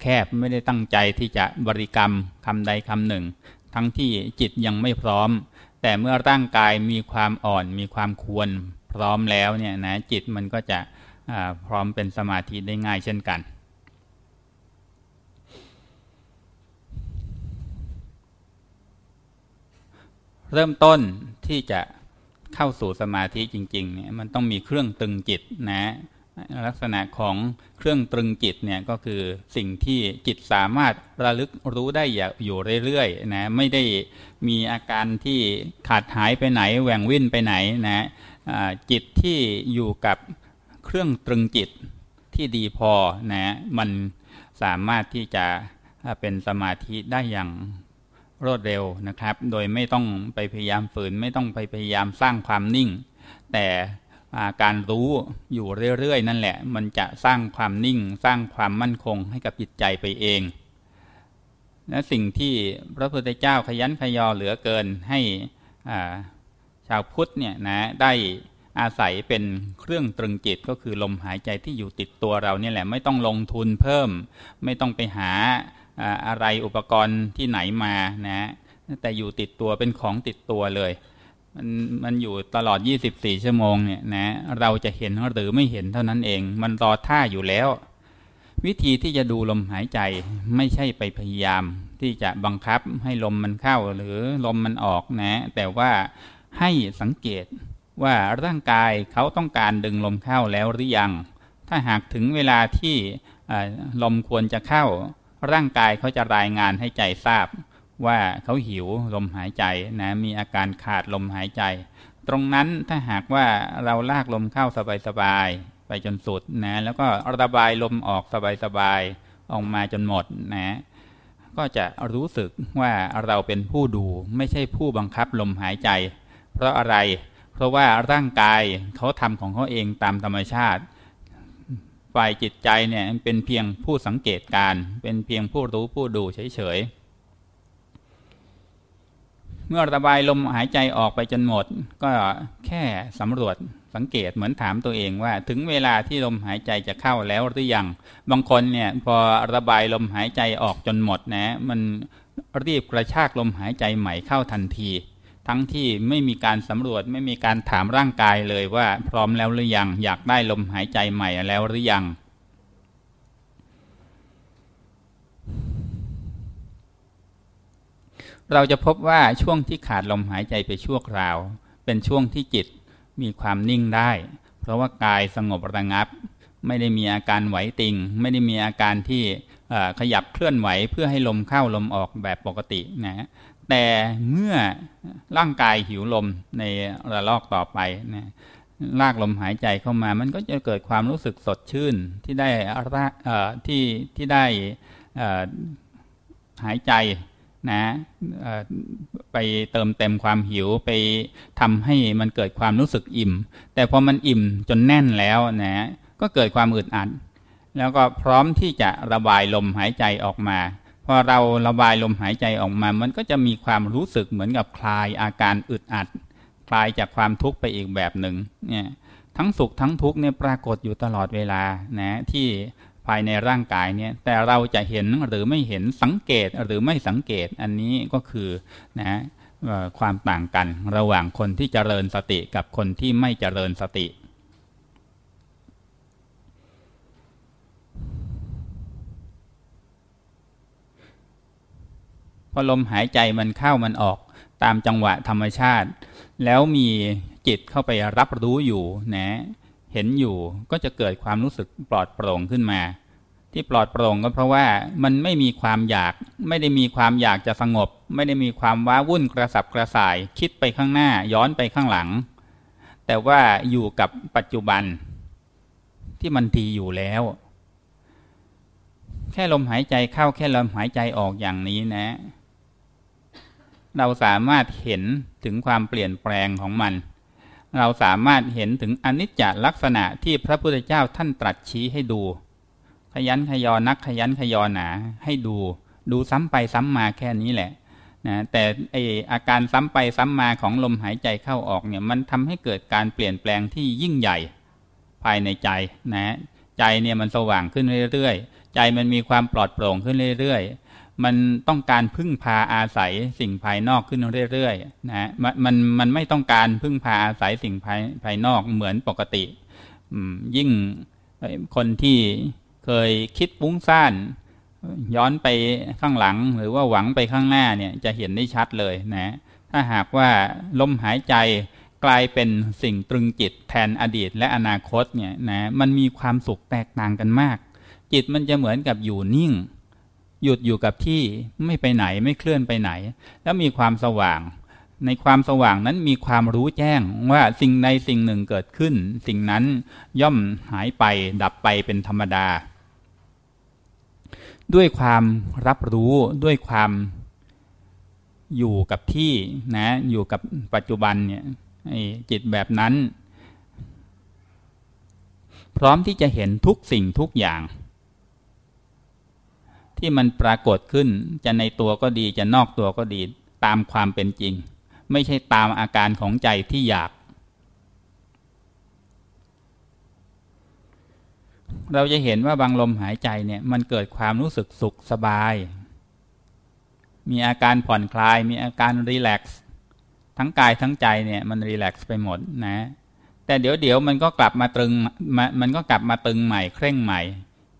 แคบไม่ได้ตั้งใจที่จะบริกรรมคำใดคำหนึ่ง ทั้งที่จิตยังไม่พร้อม แต่เมื่อร่างกายมีความอ่อนมีความควรพร้อมแล้วเนี่ยนะจิตมันก็จะพร้อมเป็นสมาธิได้ง่ายเช่นกัน เริ่มต้นที่จะเข้าสู่สมาธิจริงๆเนี่ยมันต้องมีเครื่องตึงจิตนะ ลักษณะของเครื่องตรึงจิตเนี่ยก็คือสิ่งที่จิตสามารถระลึกรู้ได้อยู่เรื่อยๆนะไม่ได้มีอาการที่ขาดหายไปไหนแหว่งวิ่นไปไหนนะจิตที่อยู่กับเครื่องตรึงจิตที่ดีพอนะมันสามารถที่จะเป็นสมาธิได้อย่างรวดเร็วนะครับ โดยไม่ต้องไปพยายามฝืน ไม่ต้องไปพยายามสร้างความนิ่ง แต่ การรู้อยู่เรื่อยๆ นั่นแหละ มันจะสร้างความนิ่งสร้างความมั่นคงให้กับจิตใจไปเองและสิ่งที่พระพุทธเจ้าขยันขยอเหลือเกินให้ชาวพุทธเนี่ยนะได้อาศัยเป็นเครื่องตรึงจิตก็คือลมหายใจที่อยู่ติดตัวเราเนี่ยแหละไม่ต้องลงทุนเพิ่ม ไม่ต้องไปหาอะไรอุปกรณ์ที่ไหนมานะแต่อยู่ติดตัวเป็นของติดตัวเลย มันมันอยู่ตลอด 24 ชั่วโมงเนี่ยนะเราจะเห็นหรือไม่เห็นเท่านั้นเอง มันรอท่าอยู่แล้ว วิธีที่จะดูลมหายใจไม่ใช่ไปพยายาม ที่จะบังคับให้ลมมันเข้าหรือลมมันออกนะ แต่ว่าให้สังเกตว่าร่างกายเขาต้องการดึงลมเข้าแล้วหรือยัง ถ้าหากถึงเวลาที่ลมควรจะเข้า ร่างกายเขาจะรายงานให้ใจทราบ ว่าเขาหิวลมหายใจนะมีอาการขาดลมหายใจ ตรงนั้นถ้าหากว่าเราลากลมเข้าสบายๆไปจนสุดนะแล้วก็ระบายลมออกสบายๆออกมาจนหมดนะก็จะรู้สึกว่าเราเป็นผู้ดูไม่ใช่ผู้บังคับลมหายใจ เพราะอะไร เพราะว่าร่างกายเขาทำของเขาเองตามธรรมชาติฝ่ายจิตใจเนี่ยเป็นเพียงผู้สังเกตการ เป็นเพียงผู้รู้ผู้ดูเฉยๆ เมื่อระบายลมหายใจออกไปจนหมด ก็แค่สำรวจสังเกตเหมือนถามตัวเองว่า ถึงเวลาที่ลมหายใจจะเข้าแล้วหรือยัง บางคนเนี่ยพอระบายลมหายใจออกจนหมดนะ มันรีบกระชากลมหายใจใหม่เข้าทันที ทั้งที่ไม่มีการสำรวจไม่มีการถามร่างกายเลยว่าพร้อมแล้วหรือยัง อยากได้ลมหายใจใหม่แล้วหรือยัง เราจะพบว่าช่วงที่ขาดลมหายใจไปชั่วคราว เป็นช่วงที่จิตมีความนิ่งได้ เพราะว่ากายสงบระงับ ไม่ได้มีอาการไหวติง ไม่ได้มีอาการที่ขยับเคลื่อนไหวเพื่อให้ลมเข้าลมออกแบบปกตินะแต่เมื่อร่างกายหิวลมในระลอกต่อไปนะลากลมหายใจเข้ามามันก็จะเกิดความรู้สึกสดชื่นที่ได้ที่ที่ได้หายใจ นะไปเติมเต็มความหิวไปทำให้มันเกิดความรู้สึกอิ่ม แต่พอมันอิ่มจนแน่นแล้วนะก็เกิดความอึดอัด แล้วก็พร้อมที่จะระบายลมหายใจออกมาพอเราระบายลมหายใจออกมา มันก็จะมีความรู้สึกเหมือนกับคลายอาการอึดอัด คลายจากความทุกข์ไปอีกแบบหนึ่งเนี่ยทั้งสุขทั้งทุกข์เนี่ยปรากฏอยู่ตลอดเวลานะที่ ภายในร่างกายเนี่ยแต่เราจะเห็นหรือไม่เห็นสังเกตหรือไม่สังเกตอันนี้ก็คือนะความต่างกันระหว่างคนที่เจริญสติกับคนที่ไม่เจริญสติพอลมหายใจมันเข้ามันออกตามจังหวะธรรมชาติ แล้วมีจิตเข้าไปรับรู้อยู่นะ เห็นอยู่ก็จะเกิดความรู้สึกปลอดโปร่งขึ้นมา ที่ปลอดโปร่งก็เพราะว่ามันไม่มีความอยาก ไม่ได้มีความอยากจะสงบ ไม่ได้มีความว้าวุ่นกระสับกระส่าย คิดไปข้างหน้าย้อนไปข้างหลัง แต่ว่าอยู่กับปัจจุบัน ที่มันทีอยู่แล้ว แค่ลมหายใจเข้าแค่ลมหายใจออกอย่างนี้นะ เราสามารถเห็นถึงความเปลี่ยนแปลงของมัน เราสามารถเห็นถึงอนิจจลักษณะที่พระพุทธเจ้าท่านตรัสชี้ให้ดู ขยันขยอนักขยันขยอหนาให้ดู ดูซ้ำไปซ้ำมาแค่นี้แหละนะแต่ไออาการซ้ำไปซ้ำมาของลมหายใจเข้าออกเนี่ยมันทำให้เกิดการเปลี่ยนแปลงที่ยิ่งใหญ่ภายในใจนะใจเนี่ยมันสว่างขึ้นเรื่อยๆ ใจมันมีความปลอดโปร่งขึ้นเรื่อยๆ มันต้องการพึ่งพาอาศัยสิ่งภายนอกขึ้นเรื่อยๆนะมันมันมันไม่ต้องการพึ่งพาอาศัยสิ่งภายภายนอกเหมือนปกติยิ่งคนที่เคยคิดปุ้งซ่านย้อนไปข้างหลังหรือว่าหวังไปข้างหน้าเนี่ยจะเห็นได้ชัดเลยนะถ้าหากว่าลมหายใจกลายเป็นสิ่งตรึงจิตแทนอดีตและอนาคตเนี่ยนะมันมีความสุขแตกต่างกันมาก จิตมันจะเหมือนกับอยู่นิ่ง หยุดอยู่กับที่ไม่ไปไหนไม่เคลื่อนไปไหน แล้วมีความสว่าง ในความสว่างนั้นมีความรู้แจ้งว่าสิ่งใดสิ่งหนึ่งเกิดขึ้น สิ่งนั้นย่อมหายไปดับไปเป็นธรรมดา ด้วยความรับรู้ด้วยความอยู่กับที่นะอยู่กับปัจจุบันเนี่ยจิตแบบนั้น พร้อมที่จะเห็นทุกสิ่งทุกอย่าง ที่มันปรากฏขึ้น จะในตัวก็ดีจะนอกตัวก็ดีตามความเป็นจริง ไม่ใช่ตามอาการของใจที่อยาก เราจะเห็นว่าบางลมหายใจเนี่ยมันเกิดความรู้สึกสุขสบาย มีอาการผ่อนคลาย มีอาการรีแลกซ์ทั้งกายทั้งใจเนี่ยมันรีแลกซ์ไปหมดนะ แต่เดี๋ยวเดี๋ยวมันก็กลับมาตึงมันก็กลับมาตึงใหม่เคร่งใหม่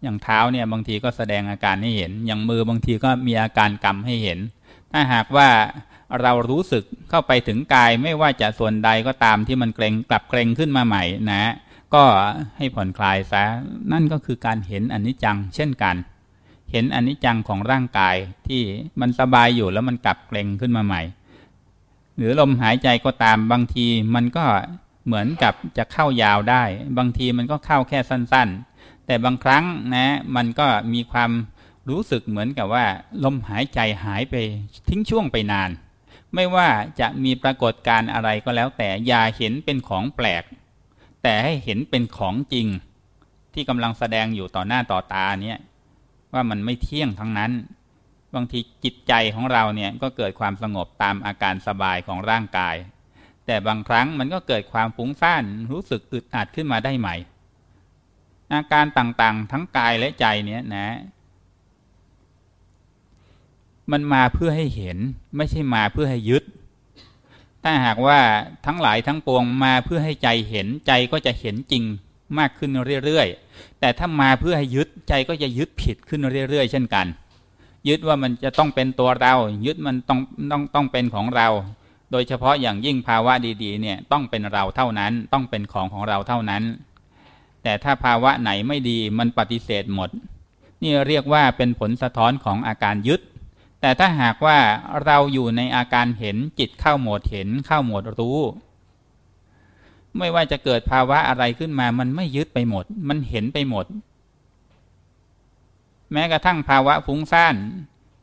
อย่างเท้าเนี่ยบางทีก็แสดงอาการให้เห็น อย่างมือบางทีก็มีอาการกำให้เห็น ถ้าหากว่าเรารู้สึกเข้าไปถึงกายไม่ว่าจะส่วนใดก็ตามที่มันเกรงกลับเกรงขึ้นมาใหม่นะ ก็ให้ผ่อนคลายซะนั่นก็คือการเห็นอนิจจัง เช่นกัน เห็นอนิจจังของร่างกายที่มันสบายอยู่แล้วมันกลับเกรงขึ้นมาใหม่ หรือลมหายใจก็ตามบางทีมันก็เหมือนกับจะเข้ายาวได้ บางทีมันก็เข้าแค่สั้น ๆ แต่บางครั้งนะมันก็มีความรู้สึกเหมือนกับว่า ลมหายใจหายไปทิ้งช่วงไปนาน ไม่ว่าจะมีปรากฏการอะไรก็แล้ว แต่อย่าเห็นเป็นของแปลก แต่ให้เห็นเป็นของจริง ที่กำลังแสดงอยู่ต่อหน้าต่อตาเนี่ยว่ามันไม่เที่ยงทั้งนั้น บางทีจิตใจของเราเนี่ยก็เกิดความสงบตามอาการสบายของร่างกาย แต่บางครั้งมันก็เกิดความฟุ้งซ่านรู้สึกอึดอัดขึ้นมาได้ใหม่ อาการต่างๆ ทั้งกายและใจเนี่ยนะ มันมาเพื่อให้เห็นไม่ใช่มาเพื่อให้ยึด ถ้าหากว่าทั้งหลายทั้งปวงมาเพื่อให้ใจเห็นใจก็จะเห็นจริงมากขึ้นเรื่อยๆ แต่ถ้ามาเพื่อให้ยึดใจก็จะยึดผิดขึ้นเรื่อยๆ เช่นกัน ยึดว่ามันจะต้องเป็นตัวเรา ยึดมันต้องต้องต้องเป็นของเรา โดยเฉพาะอย่างยิ่งภาวะดีๆ เนี่ยต้องเป็นเราเท่านั้น ต้องเป็นของของเราเท่านั้น แต่ถ้าภาวะไหนไม่ดีมันปฏิเสธหมด นี่เรียกว่าเป็นผลสะท้อนของอาการยึด แต่ถ้าหากว่าเราอยู่ในอาการเห็นจิตเข้าโหมดเห็นเข้าโหมดรู้ ไม่ว่าจะเกิดภาวะอะไรขึ้นมามันไม่ยึดไปหมด มันเห็นไปหมด แม้กระทั่งภาวะฟุ้งซ่าน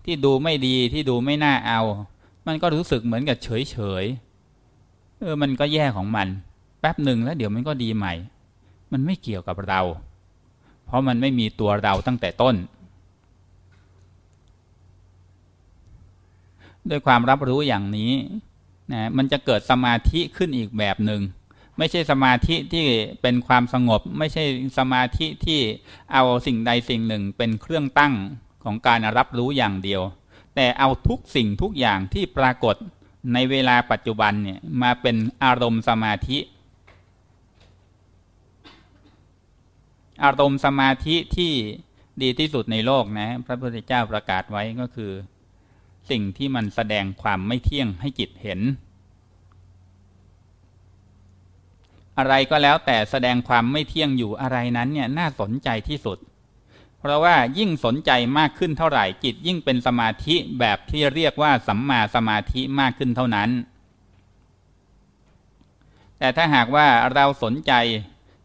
ที่ดูไม่ดีที่ดูไม่น่าเอา มันก็รู้สึกเหมือนกับเฉยเฉยเออมันก็แย่ของมัน แป๊บหนึ่งแล้วเดี๋ยวมันก็ดีใหม่ มันไม่เกี่ยวกับเรา เพราะมันไม่มีตัวเราตั้งแต่ต้น ด้วยความรับรู้อย่างนี้นะมันจะเกิดสมาธิขึ้นอีกแบบหนึ่งไม่ใช่สมาธิที่เป็นความสงบ ไม่ใช่สมาธิที่เอาสิ่งใดสิ่งหนึ่งเป็นเครื่องตั้งของการรับรู้อย่างเดียว แต่เอาทุกสิ่งทุกอย่างที่ปรากฏในเวลาปัจจุบันเนี่ยมาเป็นอารมณ์สมาธิ อารมณ์สมาธิที่ดีที่สุดในโลกนะ พระพุทธเจ้าประกาศไว้ก็คือ สิ่งที่มันแสดงความไม่เที่ยงให้จิตเห็น อะไรก็แล้วแต่แสดงความไม่เที่ยงอยู่อะไรนั้นเนี่ยน่าสนใจที่สุด เพราะว่ายิ่งสนใจมากขึ้นเท่าไหร่จิต ยิ่งเป็นสมาธิแบบที่เรียกว่าสัมมาสมาธิมากขึ้นเท่านั้น แต่ถ้าหากว่าเราสนใจ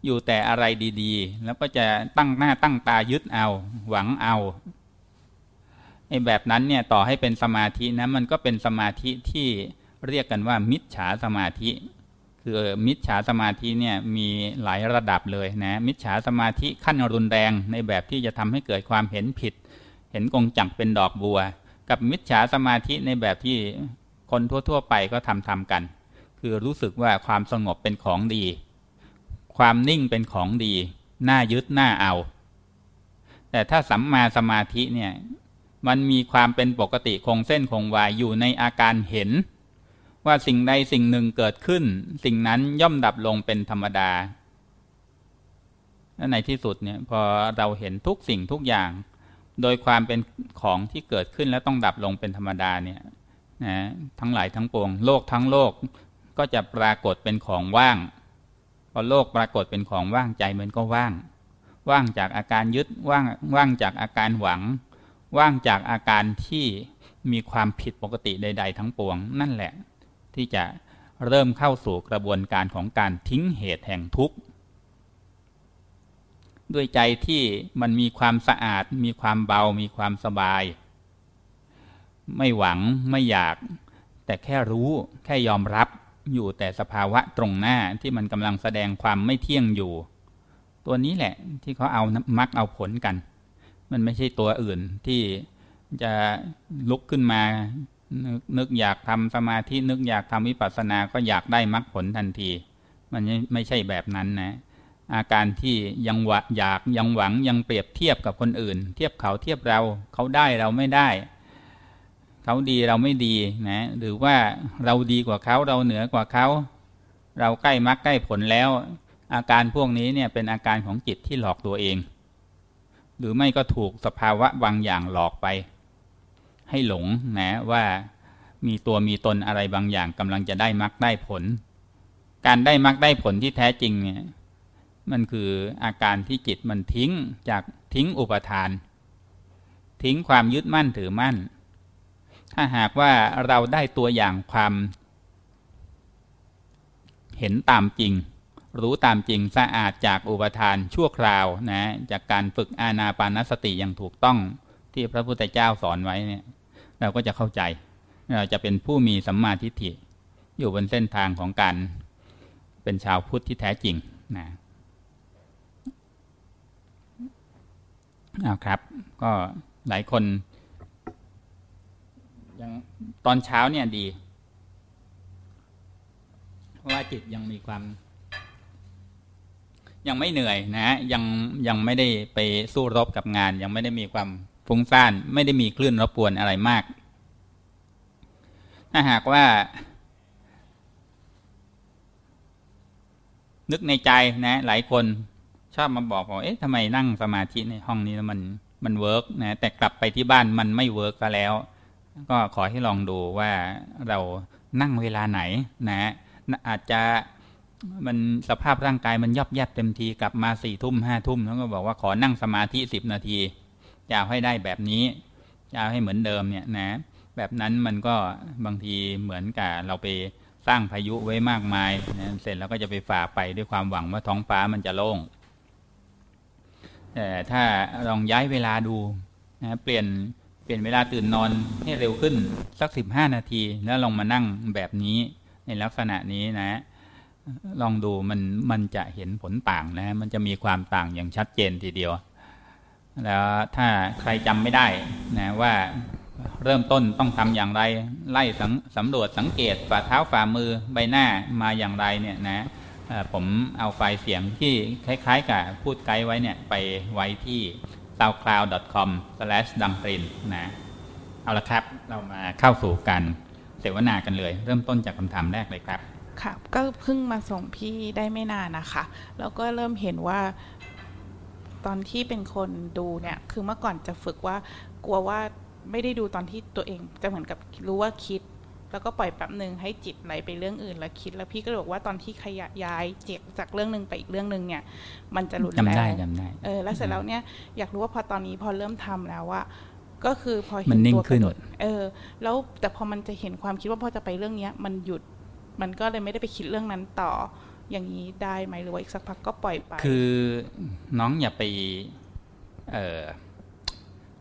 อยู่แต่อะไรดีๆ แล้วก็จะตั้งหน้าตั้งตายึดเอา หวังเอาไอ้แบบนั้นเนี่ยต่อให้เป็นสมาธินะมันก็เป็นสมาธิที่เรียกกันว่า มิจฉาสมาธิ คือมิจฉาสมาธิเนี่ยมีหลายระดับเลยนะมิจฉาสมาธิขั้นรุนแรงในแบบที่จะทำให้เกิดความเห็นผิด เห็นกงจักเป็นดอกบัว กับมิจฉาสมาธิในแบบที่คนทั่ว ๆ ไปก็ทำทำกัน คือรู้สึกว่าความสงบเป็นของดี ความนิ่งเป็นของดี น่ายึดน่าเอา แต่ถ้าสัมมาสมาธิเนี่ย มันมีความเป็นปกติคงเส้นคงวายอยู่ในอาการเห็น ว่าสิ่งใดสิ่งหนึ่งเกิดขึ้น สิ่งนั้นย่อมดับลงเป็นธรรมดาและในที่สุดเนี่ยพอเราเห็นทุกสิ่งทุกอย่าง โดยความเป็นของที่เกิดขึ้นแล้วต้องดับลงเป็นธรรมดาเนี่ยนะทั้งหลายทั้งปวง โลกทั้งโลกก็จะปรากฏเป็นของว่าง พอโลกปรากฏเป็นของว่างใจมันก็ว่าง ว่างจากอาการยึดว่างว่างจากอาการหวัง ว่างจากอาการที่มีความผิดปกติใด ๆ ทั้งปวง นั่นแหละ ที่จะเริ่มเข้าสู่กระบวนการของการทิ้งเหตุแห่งทุกข์ด้วยใจที่มันมีความสะอาด มีความเบา มีความสบาย ไม่หวังไม่อยาก แต่แค่รู้แค่ยอมรับ อยู่แต่สภาวะตรงหน้าที่มันกำลังแสดงความไม่เที่ยงอยู่ ตัวนี้แหละที่เขาเอามักเอาผลกัน มันไม่ใช่ตัวอื่นที่จะลุกขึ้นมานึกนึกอยากทำสมาธินึกอยากทำวิปัสสนาก็อยากได้มรรคผลทันที มันไม่ใช่แบบนั้นนะ อาการที่ยังหวะอยากยังหวังยังเปรียบเทียบกับคนอื่น เทียบเขาเทียบเราเขาได้เราไม่ได้ เขาดีเราไม่ดีนะหรือว่าเราดีกว่าเขาเราเหนือกว่าเขา เราใกล้มรรคใกล้ผลแล้ว อาการพวกนี้เนี่ยเป็นอาการของจิตที่หลอกตัวเอง หรือไม่ก็ถูกสภาวะบางอย่างหลอกไป ให้หลงนะว่ามีตัวมีตนอะไรบางอย่างกำลังจะได้มรรคได้ผล การได้มรรคได้ผลที่แท้จริงเนี่ยมันคืออาการที่จิตมันทิ้งจากทิ้งอุปทาน ทิ้งความยึดมั่นถือมั่น ถ้าหากว่าเราได้ตัวอย่างความเห็นตามจริง รู้ตามจริงสะอาดจากอุปทานชั่วคราวนะจากการฝึกอาณาปานสติอย่างถูกต้องที่พระพุทธเจ้าสอนไว้เนี่ย เราก็จะเข้าใจ เราจะเป็นผู้มีสัมมาทิฏฐิ อยู่บนเส้นทางของการเป็นชาวพุทธที่แท้จริงนะเอาครับ ก็หลายคน ยังตอนเช้าเนี่ยดี เพราะว่าจิตยังมีความ ยังไม่เหนื่อยนะยังยังไม่ได้ไปสู้รบกับงาน ยังไม่ได้มีความฟุ้งซ่าน ไม่ได้มีคลื่นรบกวนอะไรมาก ถ้าหากว่า นึกในใจนะ หลายคนชอบมาบอกว่าเอ๊ะทำไมนั่งสมาธิในห้องนี้แล้วมันมัน work นะแต่กลับไปที่บ้านมันไม่ work ก็แล้ว ก็ขอให้ลองดูว่าเรานั่งเวลาไหนนะอาจจะมันสภาพร่างกายมันยับแยบเต็มทีกลับมาสี่ทุ่มห้าทุ่มแล้วก็บอกว่าขอนั่งสมาธิสิบนาทีจะเอาให้ได้แบบนี้จะเอาให้เหมือนเดิมเนี่ยนะ แบบนั้นมันก็บางทีเหมือนกับเราไปสร้างพายุไว้มากมายนะเสร็จแล้วก็จะไปฝ่าไปด้วยความหวังว่าท้องฟ้ามันจะโล่งแต่ถ้าลองย้ายเวลาดูนะเปลี่ยน เปลี่ยนเวลาตื่นนอนให้เร็วขึ้นสักสิบห้านาที แล้วลองมานั่งแบบนี้ในลักษณะนี้นะ ลองดูมันมันจะเห็นผลต่างนะ มันจะมีความต่างอย่างชัดเจนทีเดียว แล้วถ้าใครจำไม่ได้นะว่าเริ่มต้นต้องทำอย่างไร ไล่สำรวจสังเกตฝ่าเท้าฝ่ามือใบหน้ามาอย่างไรเนี่ยนะผมเอาไฟล์เสียงที่คล้าย ๆ กับพูดไกด์ไว้เนี่ยไปไว้ที่ soundcloud.com slash ดังปรินนะเอาละครับเรามาเข้าสู่การเสวนากันเลย เริ่มต้นจากคำถามแรกเลยครับ ค่ะก็เพิ่งมาส่งพี่ได้ไม่นานนะคะ แล้วก็เริ่มเห็นว่า ตอนที่เป็นคนดูเนี่ย คือเมื่อก่อนจะฝึกว่ากลัวว่าไม่ได้ดูตอนที่ตัวเองจะเหมือนกับรู้ว่าคิด แล้วก็ปล่อยแป๊บหนึ่งให้จิตไหลไปเรื่องอื่นแล้วคิด แล้วพี่ก็บอกว่าตอนที่ขยะย้ายเจ็บจากเรื่องหนึ่งไปอีกเรื่องหนึ่งเนี่ย มันจะรุนแรงจำได้จำได้เออแล้วเสร็จแล้วเนี่ยอยากรู้ว่าพอตอนนี้พอเริ่มทำแล้วว่าก็คือพอเห็นตัวกระโดดเออ แล้วแต่พอมันจะเห็นความคิดว่าพอจะไปเรื่องเนี้ย มันหยุดมันก็เลยไม่ได้ไปคิดเรื่องนั้นต่ออย่างนี้ได้ไหมหรือว่าอีกสักพักก็ปล่อยไป คือน้องอย่าไปเอ่อ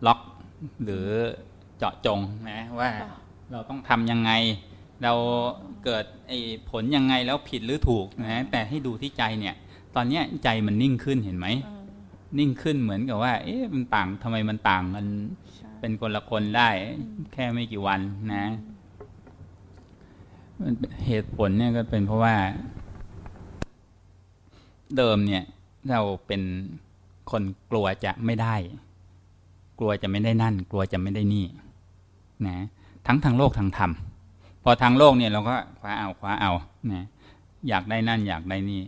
ล็อกหรือเจาะจงนะว่า เราต้องทำยังไง เราเกิดไอ้ผลยังไงแล้วผิดหรือถูกนะแต่ให้ดูที่ใจเนี่ย ตอนเนี้ยใจมันนิ่งขึ้นเห็นไหม นิ่งขึ้นเหมือนกับว่า เอ๊ะมันต่างทำไมมันต่างมันเป็นคนละคนได้แค่ไม่กี่วันนะเหตุผลเนี่ยก็เป็นเพราะว่า เดิมเนี่ยเราเป็นคนกลัวจะไม่ได้ กลัวจะไม่ได้นั่น กลัวจะไม่ได้นี่ นะ ทั้งทางโลกทางธรรม พอทางโลกเนี่ยเราก็คว้าเอาคว้าเอานะอยากได้นั่นอยากได้นี่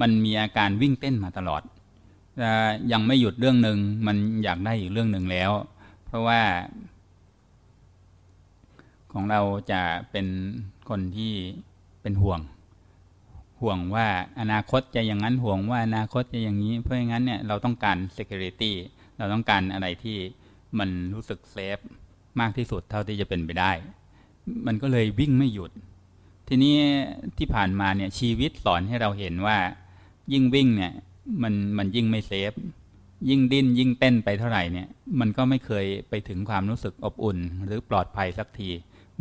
มันมีอาการวิ่งเต้นมาตลอดยังไม่หยุดเรื่องหนึ่งมันอยากได้อีกเรื่องหนึ่งแล้ว เพราะว่า ของเราจะเป็นคนที่เป็นห่วง ห่วงว่าอนาคตจะอย่างนั้นห่วงว่าอนาคตจะอย่างนี้ เพราะงั้นเนี่ยเราต้องการ security เราต้องการอะไรที่มันรู้สึกเซฟ มากที่สุดเท่าที่จะเป็นไปได้ มันก็เลยวิ่งไม่หยุด ทีนี้ที่ผ่านมาเนี่ยชีวิตสอนให้เราเห็นว่า ยิ่งวิ่งเนี่ยมันมันยิ่งไม่เซฟ ยิ่งดิ้นยิ่งเต้นไปเท่าไหร่เนี่ย มันก็ไม่เคยไปถึงความรู้สึกอบอุ่น หรือปลอดภัยสักที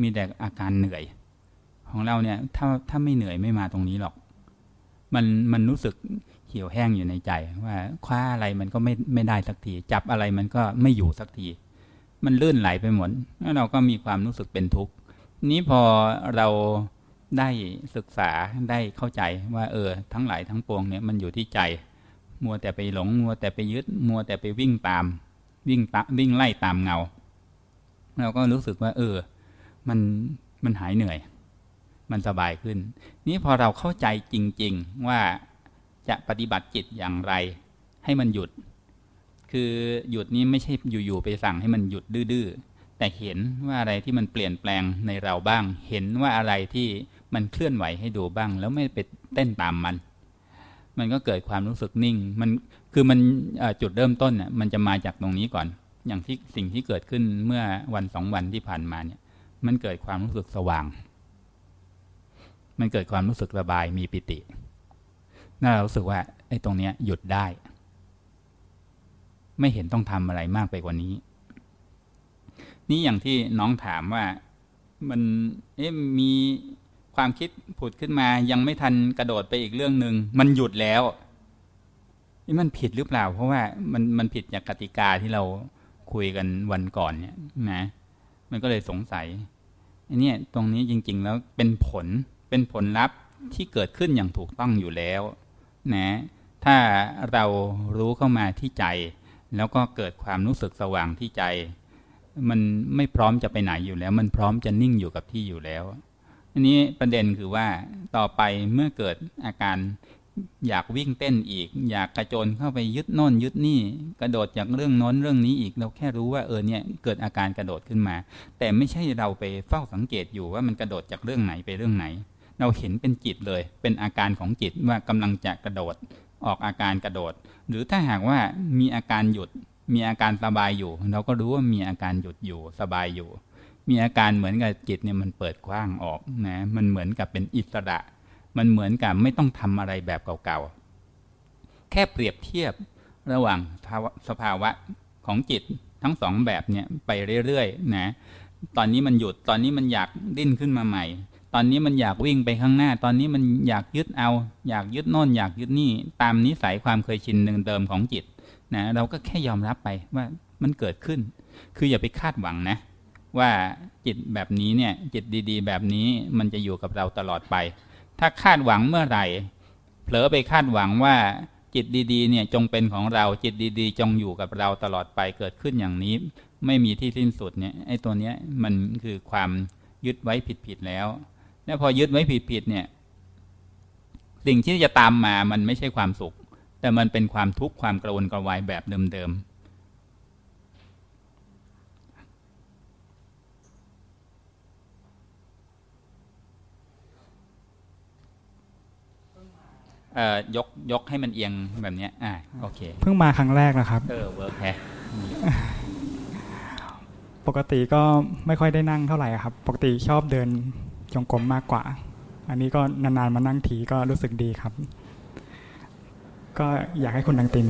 มีแต่อาการเหนื่อย ของเราเนี่ยถ้าถ้าไม่เหนื่อยไม่มาตรงนี้หรอก มันมันรู้สึกเหี่ยวแห้งอยู่ในใจ ว่าคว้าอะไรมันก็ไม่ไม่ได้สักที จับอะไรมันก็ไม่อยู่สักที มันลื่นไหลไปหมดแล้วเราก็มีความรู้สึกเป็นทุกข์นี้พอเราได้ศึกษาได้เข้าใจว่า เออ ทั้งหลายทั้งปวงเนี่ยมันอยู่ที่ใจ มัวแต่ไปหลง มัวแต่ไปยึด มัวแต่ไปวิ่งตาม วิ่งตะวิ่งไล่ตามเงา เราก็รู้สึกว่า เออ มันมันหายเหนื่อย มันสบายขึ้น นี้พอเราเข้าใจจริง ๆ ว่าจะปฏิบัติจิตอย่างไร ให้มันหยุด คือหยุดนี้ไม่ใช่อยู่ๆไปสั่งให้มันหยุดดื้อๆแต่เห็นว่าอะไรที่มันเปลี่ยนแปลงในเราบ้าง เห็นว่าอะไรที่มันเคลื่อนไหวให้ดูบ้าง แล้วไม่ไปเต้นตามมัน มันก็เกิดความรู้สึกนิ่ง มันคือมันจุดเริ่มต้นเนี่ยมันจะมาจากตรงนี้ก่อน อย่างที่สิ่งที่เกิดขึ้นเมื่อวันสองวันที่ผ่านมาเนี่ย มันเกิดความรู้สึกสว่าง มันเกิดความรู้สึกระบายมีปิติน่ารู้สึกว่าไอ้ตรงเนี้ยหยุดได้ ไม่เห็นต้องทำอะไรมากไปกว่านี้ นี่อย่างที่น้องถามว่ามันเอ๊ะมีความคิดผุดขึ้นมา ยังไม่ทันกระโดดไปอีกเรื่องหนึ่งมันหยุดแล้วนี่มันผิดหรือเปล่า เพราะว่ามันมันผิดจากกติกาที่เราคุยกันวันก่อนเนี่ยนะ มันก็เลยสงสัยอันนี้ตรงนี้จริง ๆ แล้วเป็นผลเป็นผลลัพธ์ที่เกิดขึ้นอย่างถูกต้องอยู่แล้ว นะ ถ้าเรารู้เข้ามาที่ใจ แล้วก็เกิดความรู้สึกสว่างที่ใจ มันไม่พร้อมจะไปไหนอยู่แล้ว มันพร้อมจะนิ่งอยู่กับที่อยู่แล้ว อันนี้ประเด็นคือว่าต่อไปเมื่อเกิดอาการอยากวิ่งเต้นอีก อยากกระโจนเข้าไปยึดโน่นยึดนี่ กระโดดจากเรื่องโน้นเรื่องนี้อีก เราแค่รู้ว่าเออเนี่ยเกิดอาการกระโดดขึ้นมา แต่ไม่ใช่เราไปเฝ้าสังเกตอยู่ว่ามันกระโดดจากเรื่องไหนไปเรื่องไหน เราเห็นเป็นจิตเลย เป็นอาการของจิตว่ากำลังจะกระโดด ออกอาการกระโดด หรือถ้าหากว่ามีอาการหยุด มีอาการสบายอยู่ เราก็รู้ว่ามีอาการหยุดอยู่สบายอยู่ มีอาการเหมือนกับจิตเนี่ยมันเปิดกว้างออกนะมันเหมือนกับเป็นอิสระ มันเหมือนกับไม่ต้องทำอะไรแบบเก่าๆ แค่เปรียบเทียบระหว่างสภาวะของจิตทั้งสองแบบเนี่ยไปเรื่อยๆนะตอนนี้มันหยุดตอนนี้มันอยากดิ้นขึ้นมาใหม่ ตอนนี้มันอยากวิ่งไปข้างหน้า ตอนนี้มันอยากยึดเอา อยากยึดโน่นอยากยึดนี่ ตามนิสัยความเคยชินเดิมของจิตนะเราก็แค่ยอมรับไปว่ามันเกิดขึ้น คืออย่าไปคาดหวังนะ ว่าจิตแบบนี้เนี่ยจิตดีๆ แบบนี้มันจะอยู่กับเราตลอดไป ถ้าคาดหวังเมื่อไหร่ เผลอไปคาดหวังว่าจิตดีๆเนี่ยจงเป็นของเราจิตดีๆ จงอยู่กับเราตลอดไปเกิดขึ้นอย่างนี้ ไม่มีที่สิ้นสุดเนี่ยไอ้ตัวเนี้ยมันคือความยึดไว้ผิดๆแล้ว แล้วพอยึดไว้ผิดๆเนี่ย สิ่งที่จะตามมามันไม่ใช่ความสุข แต่มันเป็นความทุกข์ความกระวนกระวายแบบเดิมๆเอ่อยกยกให้มันเอียงแบบนี้อ่าโอเค เพิ่งมาครั้งแรกนะครับ เออ work ฮะ ปกติก็ไม่ค่อยได้นั่งเท่าไหร่ครับ ปกติชอบเดิน จงกรมมากกว่า อันนี้ก็นานๆมานั่งทีก็รู้สึกดีครับ ก็อยากให้คุณดังตฤณ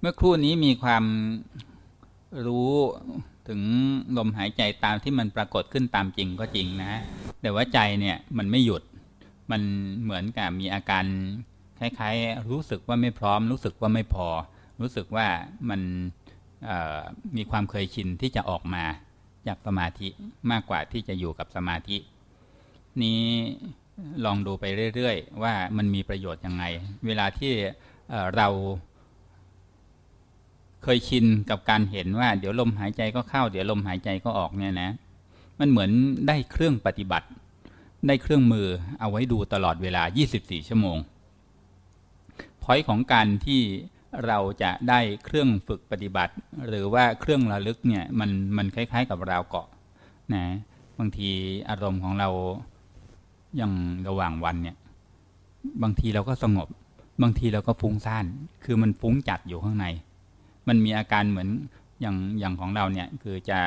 เมื่อครู่นี้มีความรู้ถึงลมหายใจตามที่มันปรากฏขึ้นตามจริงก็จริงนะ แต่ว่าใจเนี่ยมันไม่หยุด มันเหมือนกับมีอาการคล้ายๆ รู้สึกว่าไม่พร้อม รู้สึกว่าไม่พอ รู้สึกว่ามัน มีความเคยชินที่จะออกมาจากสมาธิมากกว่าที่จะอยู่กับสมาธิ นี้ลองดูไปเรื่อยๆ ว่ามันมีประโยชน์ยังไง เวลาที่เราเคยชินกับการเห็นว่า เดี๋ยวลมหายใจก็เข้า เดี๋ยวลมหายใจก็ออกเนี่ยนะ มันเหมือนได้เครื่องปฏิบัติ ได้เครื่องมือเอาไว้ดูตลอดเวลา 24 ชั่วโมงพอยของการที่ เราจะได้เครื่องฝึกปฏิบัติ หรือว่าเครื่องระลึกเนี่ยมันมันคล้าย ๆ กับราวเกาะนะบางทีอารมณ์ของเราอย่างระหว่างวันเนี่ย บางทีเราก็สงบ บางทีเราก็ฟุ้งซ่าน คือมันฟุ้งจัดอยู่ข้างใน มันมีอาการเหมือนอย่างอย่างของเราเนี่ยคือจะ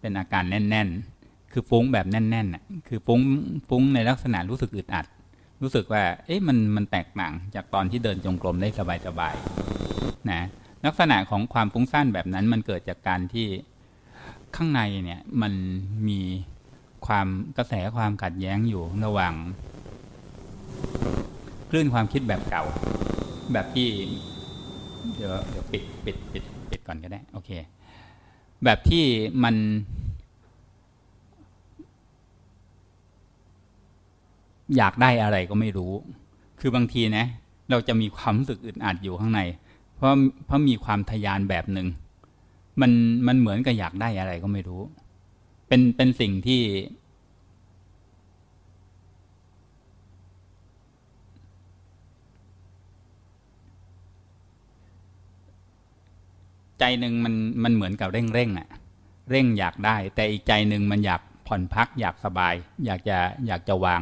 เป็นอาการแน่น ๆ คือฟุ้งแบบแน่นๆน่ะคือฟุ้งฟุ้งในลักษณะรู้สึกอึดอัด รู้สึกว่า เอ๊ะมันมันแตกต่างจากตอนที่เดินจงกรมได้สบายๆนะลักษณะของความฟุ้งซ่านแบบนั้นมันเกิดจากการที่ข้างในเนี่ยมันมีความกระแสความขัดแย้งอยู่ระหว่างคลื่นความคิดแบบเก่า แบบที่ เดี๋ยวเดี๋ยวปิดปิดปิดปิดก่อนก็ได้ โอเค แบบที่มัน อยากได้อะไรก็ไม่รู้ คือบางทีนะ เราจะมีความรู้สึกอึดอัดอยู่ข้างใน เพราะเพราะมีความทยานแบบหนึ่งมันมันเหมือนกับอยากได้อะไรก็ไม่รู้ เป็นเป็นสิ่งที่ ใจหนึ่งมันมันเหมือนกับเร่งเร่งอะเร่งอยากได้ แต่อีกใจหนึ่งมันอยากผ่อนพัก อยากสบาย อยากจะอยากจะวาง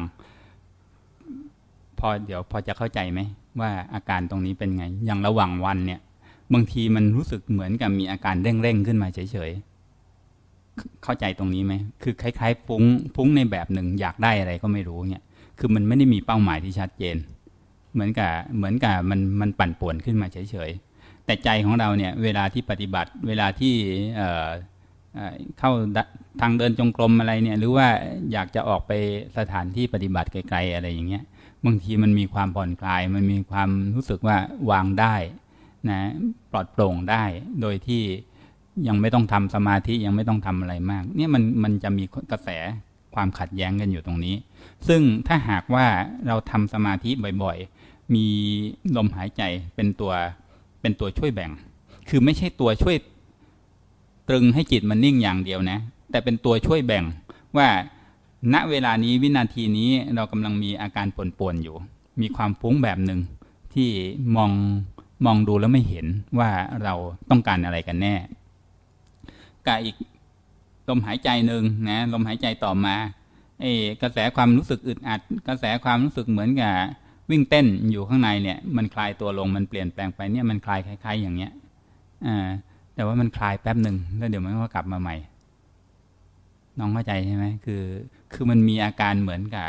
พอเดี๋ยวพอจะเข้าใจไหมว่าอาการตรงนี้เป็นไง อย่างระหว่างวันเนี่ย บางทีมันรู้สึกเหมือนกับมีอาการเร่งๆขึ้นมาเฉยๆเข้าใจตรงนี้ไหมคือคล้ายๆฟุ้งฟุ้งในแบบหนึ่งอยากได้อะไรก็ไม่รู้เนี่ย คือมันไม่ได้มีเป้าหมายที่ชัดเจน เหมือนกับเหมือนกับมันมันปั่นป่วนขึ้นมาเฉยๆแต่ใจของเราเนี่ย เวลาที่ปฏิบัติเวลาที่เข้าทางเดินจงกรมอะไรเนี่ย หรือว่าอยากจะออกไปสถานที่ปฏิบัติไกลๆอะไรอย่างเงี้ย บางทีมันมีความผ่อนคลาย มันมีความรู้สึกว่าวางได้นะปลอดโปร่งได้โดยที่ยังไม่ต้องทำสมาธิยังไม่ต้องทำอะไรมาก เนี่ยมันมันจะมีกระแสความขัดแย้งกันอยู่ตรงนี้ ซึ่งถ้าหากว่าเราทำสมาธิบ่อยๆ มีลมหายใจเป็นตัวเป็นตัวช่วยแบ่ง คือไม่ใช่ตัวช่วยตรึงให้จิตมันนิ่งอย่างเดียวนะ แต่เป็นตัวช่วยแบ่งว่า ณเวลานี้วินาทีนี้เรากำลังมีอาการป่วนๆอยู่ มีความฟุ้งแบบหนึ่งที่มองมองดูแล้วไม่เห็นว่าเราต้องการอะไรกันแน่กับอีกลมหายใจหนึ่งนะลมหายใจต่อมาไอ้กระแสความรู้สึกอึดอัด กระแสความรู้สึกเหมือนกับวิ่งเต้นอยู่ข้างในเนี่ย มันคลายตัวลงมันเปลี่ยนแปลงไปเนี่ยมันคลายคล้าย ๆ อย่างเงี้ยอ่าแต่ว่ามันคลายแป๊บหนึ่งแล้วเดี๋ยวมันก็กลับมาใหม่ น้องเข้าใจใช่ไหมคือ คือมันมีอาการเหมือนกับ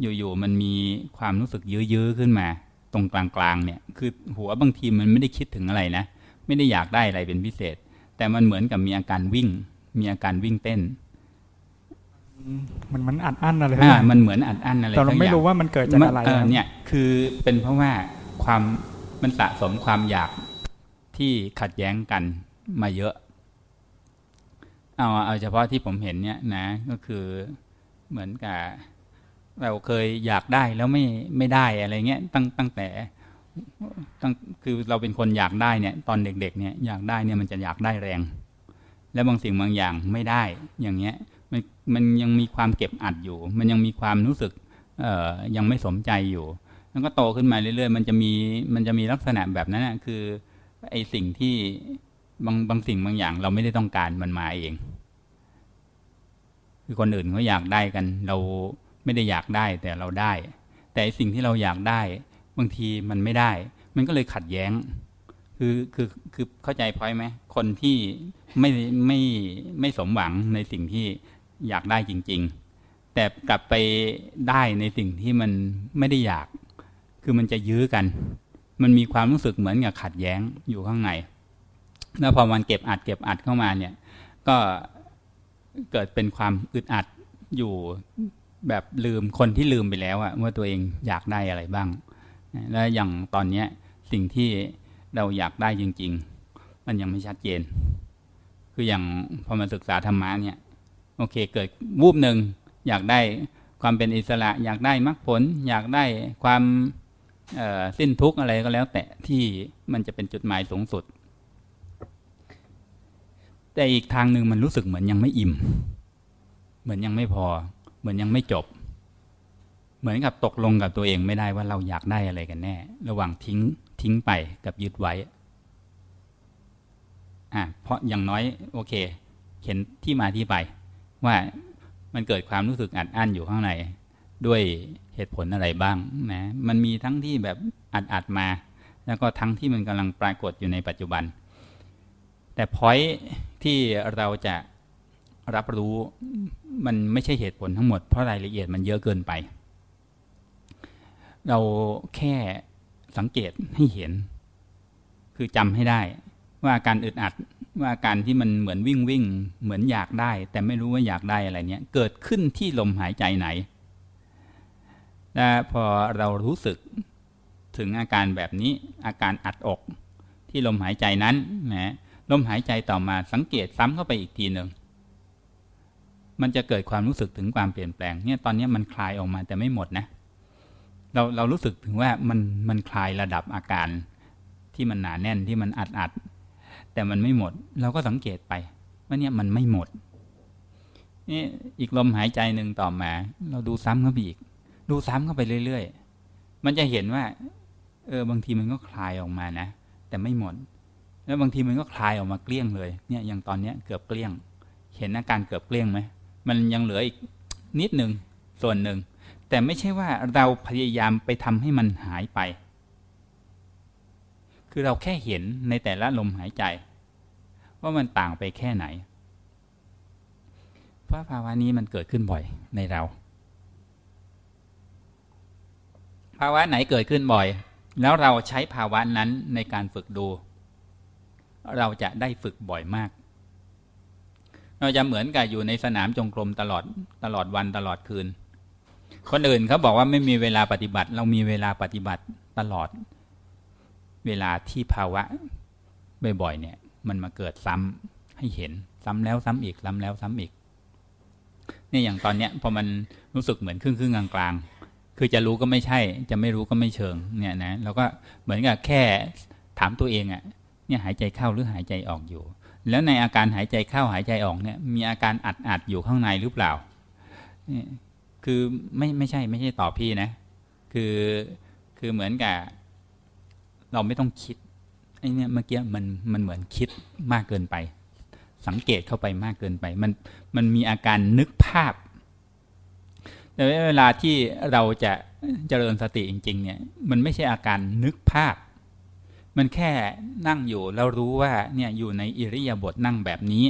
อยู่ๆมันมีความรู้สึกยื้อๆขึ้นมา ตรงกลางๆเนี่ย คือหัวบางทีมันไม่ได้คิดถึงอะไรนะไม่ได้อยากได้อะไรเป็นพิเศษ แต่มันเหมือนกับมีอาการวิ่ง มีอาการวิ่งเต้นมันมันอัดอั้นอะไรอ่ามันเหมือนอัดอั้นอะไรแต่เราไม่รู้ว่ามันเกิดจากอะไรเนี่ยคือเป็นเพราะว่าความมันสะสมความอยากที่ขัดแย้งกันมาเยอะ เอาเอาเฉพาะที่ผมเห็นเนี่ยนะก็คือเหมือนกับเราเคยอยากได้แล้วไม่ไม่ได้อะไรเงี้ยตั้งตั้งแต่ตั้งคือเราเป็นคนอยากได้เนี่ย ตอนเด็ก ๆ เนี่ยอยากได้เนี่ยมันจะอยากได้แรง แล้วบางสิ่งบางอย่างไม่ได้อย่างเงี้ยมันมันยังมีความเก็บอัดอยู่ มันยังมีความรู้สึกเอ่อยังไม่สมใจอยู่แล้วก็โตขึ้นมาเรื่อยๆ มันจะมีมันจะมีลักษณะแบบนั้นนะคือไอสิ่งที่ บางบางสิ่งบางอย่างเราไม่ได้ต้องการมันมาเอง คือคนอื่นเขาอยากได้กัน เราไม่ได้อยากได้แต่เราได้ แต่สิ่งที่เราอยากได้ บางทีมันไม่ได้ มันก็เลยขัดแย้ง คือคือคือเข้าใจพอยไหมคนที่ไม่ไม่ไม่สมหวังในสิ่งที่อยากได้จริง ๆ แต่กลับไปได้ในสิ่งที่มันไม่ได้อยาก คือมันจะยื้อกัน มันมีความรู้สึกเหมือนกับขัดแย้งอยู่ข้างใน แล้วพอมันเก็บอัดเก็บอัดเข้ามาเนี่ย ก็เกิดเป็นความอึดอัดอยู่แบบลืมคนที่ลืมไปแล้วอะว่าตัวเองอยากได้อะไรบ้าง แล้วอย่างตอนเนี้ยสิ่งที่เราอยากได้จริง ๆ มันยังไม่ชัดเจน คืออย่างพอมาศึกษาธรรมะเนี่ยโอเคเกิดวูบหนึ่งอยากได้ความเป็นอิสระ อยากได้มรรคผล อยากได้ความสิ้นทุกข์อะไรก็แล้ว แต่ที่มันจะเป็นจุดหมายสูงสุด แต่อีกทางหนึ่งมันรู้สึกเหมือนยังไม่อิ่ม เหมือนยังไม่พอ เหมือนยังไม่จบ เหมือนกับตกลงกับตัวเองไม่ได้ว่าเราอยากได้อะไรกันแน่ ระหว่างทิ้งทิ้งไปกับยึดไว้อะเพราะอย่างน้อยโอเค เห็นที่มาที่ไป ว่ามันเกิดความรู้สึกอัดอั้นอยู่ข้างใน ด้วยเหตุผลอะไรบ้างนะมันมีทั้งที่แบบอัดอัดมา แล้วก็ทั้งที่มันกำลังปรากฏอยู่ในปัจจุบัน แต่พอย ที่เราจะรับรู้มันไม่ใช่เหตุผลทั้งหมดเพราะรายละเอียดมันเยอะเกินไป เราแค่สังเกตให้เห็น คือจำให้ได้ ว่าการอึดอัดว่าการที่มันเหมือนวิ่งวิ่งเหมือนอยากได้ แต่ไม่รู้ว่าอยากได้อะไรเนี้ยเกิดขึ้นที่ลมหายใจไหนและพอเรารู้สึกถึงอาการแบบนี้อาการอัดอกที่ลมหายใจนั้นนะ ลมหายใจต่อมาสังเกตซ้ำเข้าไปอีกทีหนึ่งมันจะเกิดความรู้สึกถึงความเปลี่ยนแปลงเนี่ยตอนนี้มันคลายออกมาแต่ไม่หมดนะ เราเรารู้สึกถึงว่ามันมันคลายระดับอาการที่มันหนาแน่นที่มันอัดอัดแต่มันไม่หมด เราก็สังเกตไป ว่าเนี่ยมันไม่หมดนี่อีกลมหายใจหนึ่งต่อมา เราดูซ้ำเข้าไปอีก ดูซ้ำเข้าไปเรื่อย ๆ มันจะเห็นว่า เออบางทีมันก็คลายออกมานะ แต่ไม่หมด แล้วบางทีมันก็คลายออกมาเกลี้ยงเลยเนี่ยอย่างตอนเนี้ยเกือบเกลี้ยง เห็นอาการเกือบเกลี้ยงไหมมันยังเหลืออีกนิดหนึ่งส่วนหนึ่ง แต่ไม่ใช่ว่าเราพยายามไปทำให้มันหายไป คือเราแค่เห็นในแต่ละลมหายใจ ว่ามันต่างไปแค่ไหน เพราะภาวะนี้มันเกิดขึ้นบ่อยในเรา ภาวะไหนเกิดขึ้นบ่อย แล้วเราใช้ภาวะนั้นในการฝึกดู เราจะได้ฝึกบ่อยมาก เราจะเหมือนกับอยู่ในสนามจงกรมตลอดตลอดวันตลอดคืน คนอื่นเขาบอกว่าไม่มีเวลาปฏิบัติ เรามีเวลาปฏิบัติตลอด เวลาที่ภาวะบ่อยๆเนี่ย มันมาเกิดซ้ำให้เห็นซ้ำแล้วซ้ำอีกซ้ำแล้วซ้ำอีกเนี่ยอย่างตอนเนี้ยพอมันรู้สึกเหมือนครึ่งครึ่งกลางกลางคือจะรู้ก็ไม่ใช่ จะไม่รู้ก็ไม่เชิง เนี่ยนะเราก็เหมือนกับแค่ถามตัวเองอะ่ะ เนี่ยหายใจเข้าหรือหายใจออกอยู่ แล้วในอาการหายใจเข้าหายใจออกเนี่ยมีอาการอัดอัดอยู่ข้างในหรือเปล่าเนี่ยคือไม่ไม่ใช่ไม่ใช่ตอบพี่นะ คือคือเหมือนกับเราไม่ต้องคิดไอ้นี่เมื่อกี้มันมันเหมือนคิดมากเกินไป สังเกตเข้าไปมากเกินไป มันมันมีอาการนึกภาพ แต่เวลาที่เราจะเจริญสติจริง ๆ เนี่ย มันไม่ใช่อาการนึกภาพ มันแค่นั่งอยู่แล้วรู้ว่าเนี่ยอยู่ในอิริยาบถนั่งแบบนี้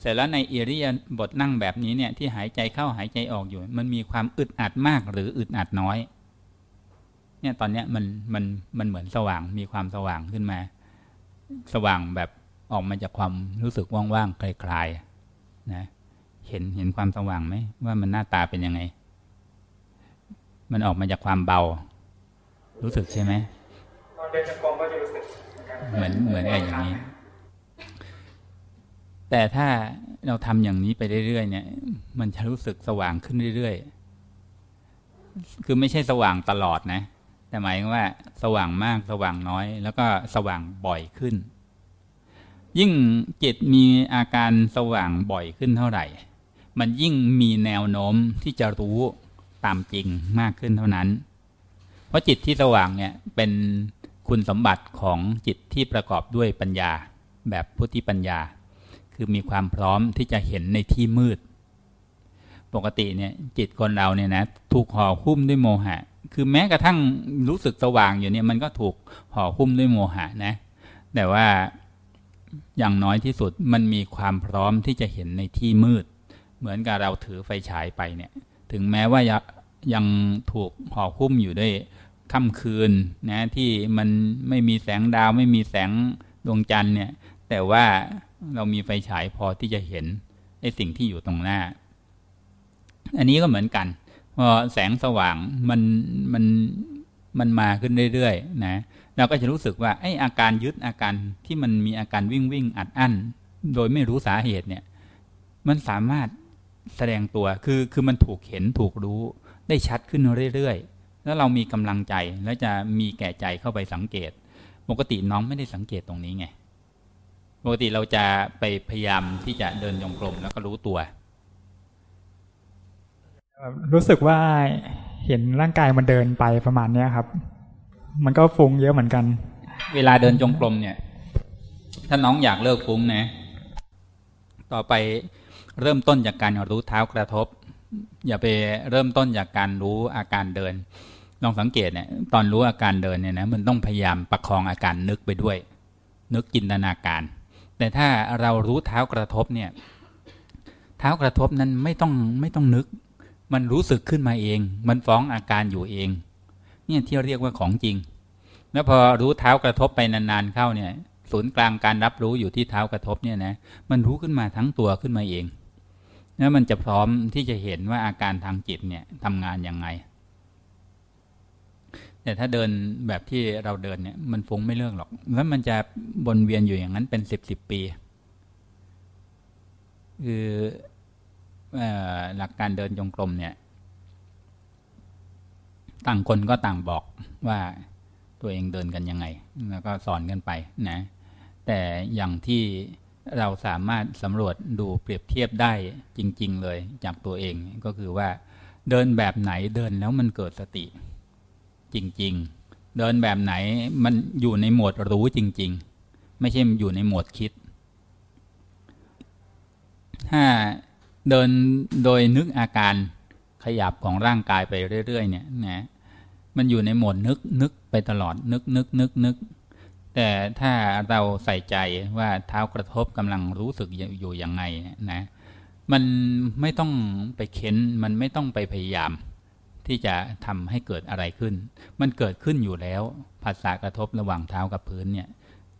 เสร็จแล้วในอิริยาบถนั่งแบบนี้เนี่ยที่หายใจเข้าหายใจออกอยู่ มันมีความอึดอัดมากหรืออึดอัดน้อย เนี่ยตอนเนี้ยมันมันมันเหมือนสว่างมีความสว่างขึ้นมา สว่างแบบออกมาจากความรู้สึกว่างๆคลายๆนะเห็นเห็นความสว่างไหมว่ามันหน้าตาเป็นยังไง มันออกมาจากความเบา รู้สึกใช่ไหม เดินจงกรมก็จะรู้สึกเหมือนเหมือนอะไรอย่างนี้ แต่ถ้าเราทำอย่างนี้ไปเรื่อยๆเนี่ย มันจะรู้สึกสว่างขึ้นเรื่อยๆ คือไม่ใช่สว่างตลอดนะ แต่หมายว่า สว่างมากสว่างน้อย แล้วก็สว่างบ่อยขึ้น ยิ่งจิตมีอาการสว่างบ่อยขึ้นเท่าไหร่ มันยิ่งมีแนวโน้มที่จะรู้ตามจริงมากขึ้นเท่านั้น เพราะจิตที่สว่างเนี่ยเป็น คุณสมบัติของจิตที่ประกอบด้วยปัญญา แบบพุทธิปัญญา คือมีความพร้อมที่จะเห็นในที่มืด ปกติเนี่ยจิตคนเราเนี่ยนะถูกห่อหุ้มด้วยโมหะ คือแม้กระทั่งรู้สึกสว่างอยู่เนี่ยมันก็ถูกห่อหุ้มด้วยโมหะนะแต่ว่าอย่างน้อยที่สุดมันมีความพร้อมที่จะเห็นในที่มืด เหมือนกับเราถือไฟฉายไปเนี่ย ถึงแม้ว่ายังถูกห่อหุ้มอยู่ด้วย ค่ำคืนนะที่มันไม่มีแสงดาวไม่มีแสงดวงจันทร์เนี่ย แต่ว่าเรามีไฟฉายพอที่จะเห็นไอ้สิ่งที่อยู่ตรงหน้า อันนี้ก็เหมือนกันพอแสงสว่างมันมันมันมาขึ้นเรื่อยๆนะเราก็จะรู้สึกว่าไอ้อาการยึดอาการที่มันมีอาการวิ่งวิ่งอัดอั้น โดยไม่รู้สาเหตุเนี่ย มันสามารถแสดงตัวคือคือมันถูกเห็นถูกรู้ได้ชัดขึ้นเรื่อยๆ แล้วเรามีกำลังใจแล้วจะมีแก่ใจเข้าไปสังเกต ปกติน้องไม่ได้สังเกตตรงนี้ไง ปกติเราจะไปพยายามที่จะเดินยงกลมแล้วก็รู้ตัว รู้สึกว่าเห็นร่างกายมันเดินไปประมาณเนี้ยครับ มันก็ฟุ้งเยอะเหมือนกัน เวลาเดินจงกรมเนี่ย ถ้าน้องอยากเลิกฟุ้งนะ ต่อไปเริ่มต้นจากการรู้เท้ากระทบ อย่าไปเริ่มต้นจากการรู้อาการเดิน ลองสังเกตเนี่ยตอนรู้อาการเดินเนี่ยนะมันต้องพยายามประคองอาการนึกไปด้วย นึกจินตนาการ แต่ถ้าเรารู้เท้ากระทบเนี่ย เท้ากระทบนั้นไม่ต้องไม่ต้องนึก มันรู้สึกขึ้นมาเอง มันฟ้องอาการอยู่เอง เนี่ยที่เรียกว่าของจริง แล้วพอรู้เท้ากระทบไปนานๆเข้าเนี่ย ศูนย์กลางการรับรู้อยู่ที่เท้ากระทบเนี่ยนะมันรู้ขึ้นมาทั้งตัวขึ้นมาเอง แล้วมันจะพร้อมที่จะเห็นว่าอาการทางจิตเนี่ยทำงานยังไง แต่ถ้าเดินแบบที่เราเดินเนี่ยมันฟุ้งไม่เลิกหรอก แล้วมันจะวนเวียนอยู่อย่างนั้นเป็นสิบสิบปี คือหลักการเดินจงกรมเนี่ย ต่างคนก็ต่างบอกว่าตัวเองเดินกันยังไง แล้วก็สอนกันไปนะ แต่อย่างที่ เราสามารถสำรวจดูเปรียบเทียบได้จริง ๆ เลยจากตัวเองก็คือว่า เดินแบบไหนเดินแล้วมันเกิดสติ จริง ๆ เดินแบบไหนมันอยู่ในโหมดรู้จริง ๆ ไม่ใช่อยู่ในโหมดคิด ถ้าเดินโดยนึกอาการขยับของร่างกายไปเรื่อย ๆ เนี่ยนะมันอยู่ในโหมดนึกนึกไปตลอดนึกนึกนึกนึก แต่ถ้าเราใส่ใจว่าเท้ากระทบกำลังรู้สึกอยู่อยังไงนะมันไม่ต้องไปเค้นมันไม่ต้องไปพยายาม ที่จะทำให้เกิดอะไรขึ้น มันเกิดขึ้นอยู่แล้วภาษากระทบระหว่างเท้ากับพื้นเนี่ย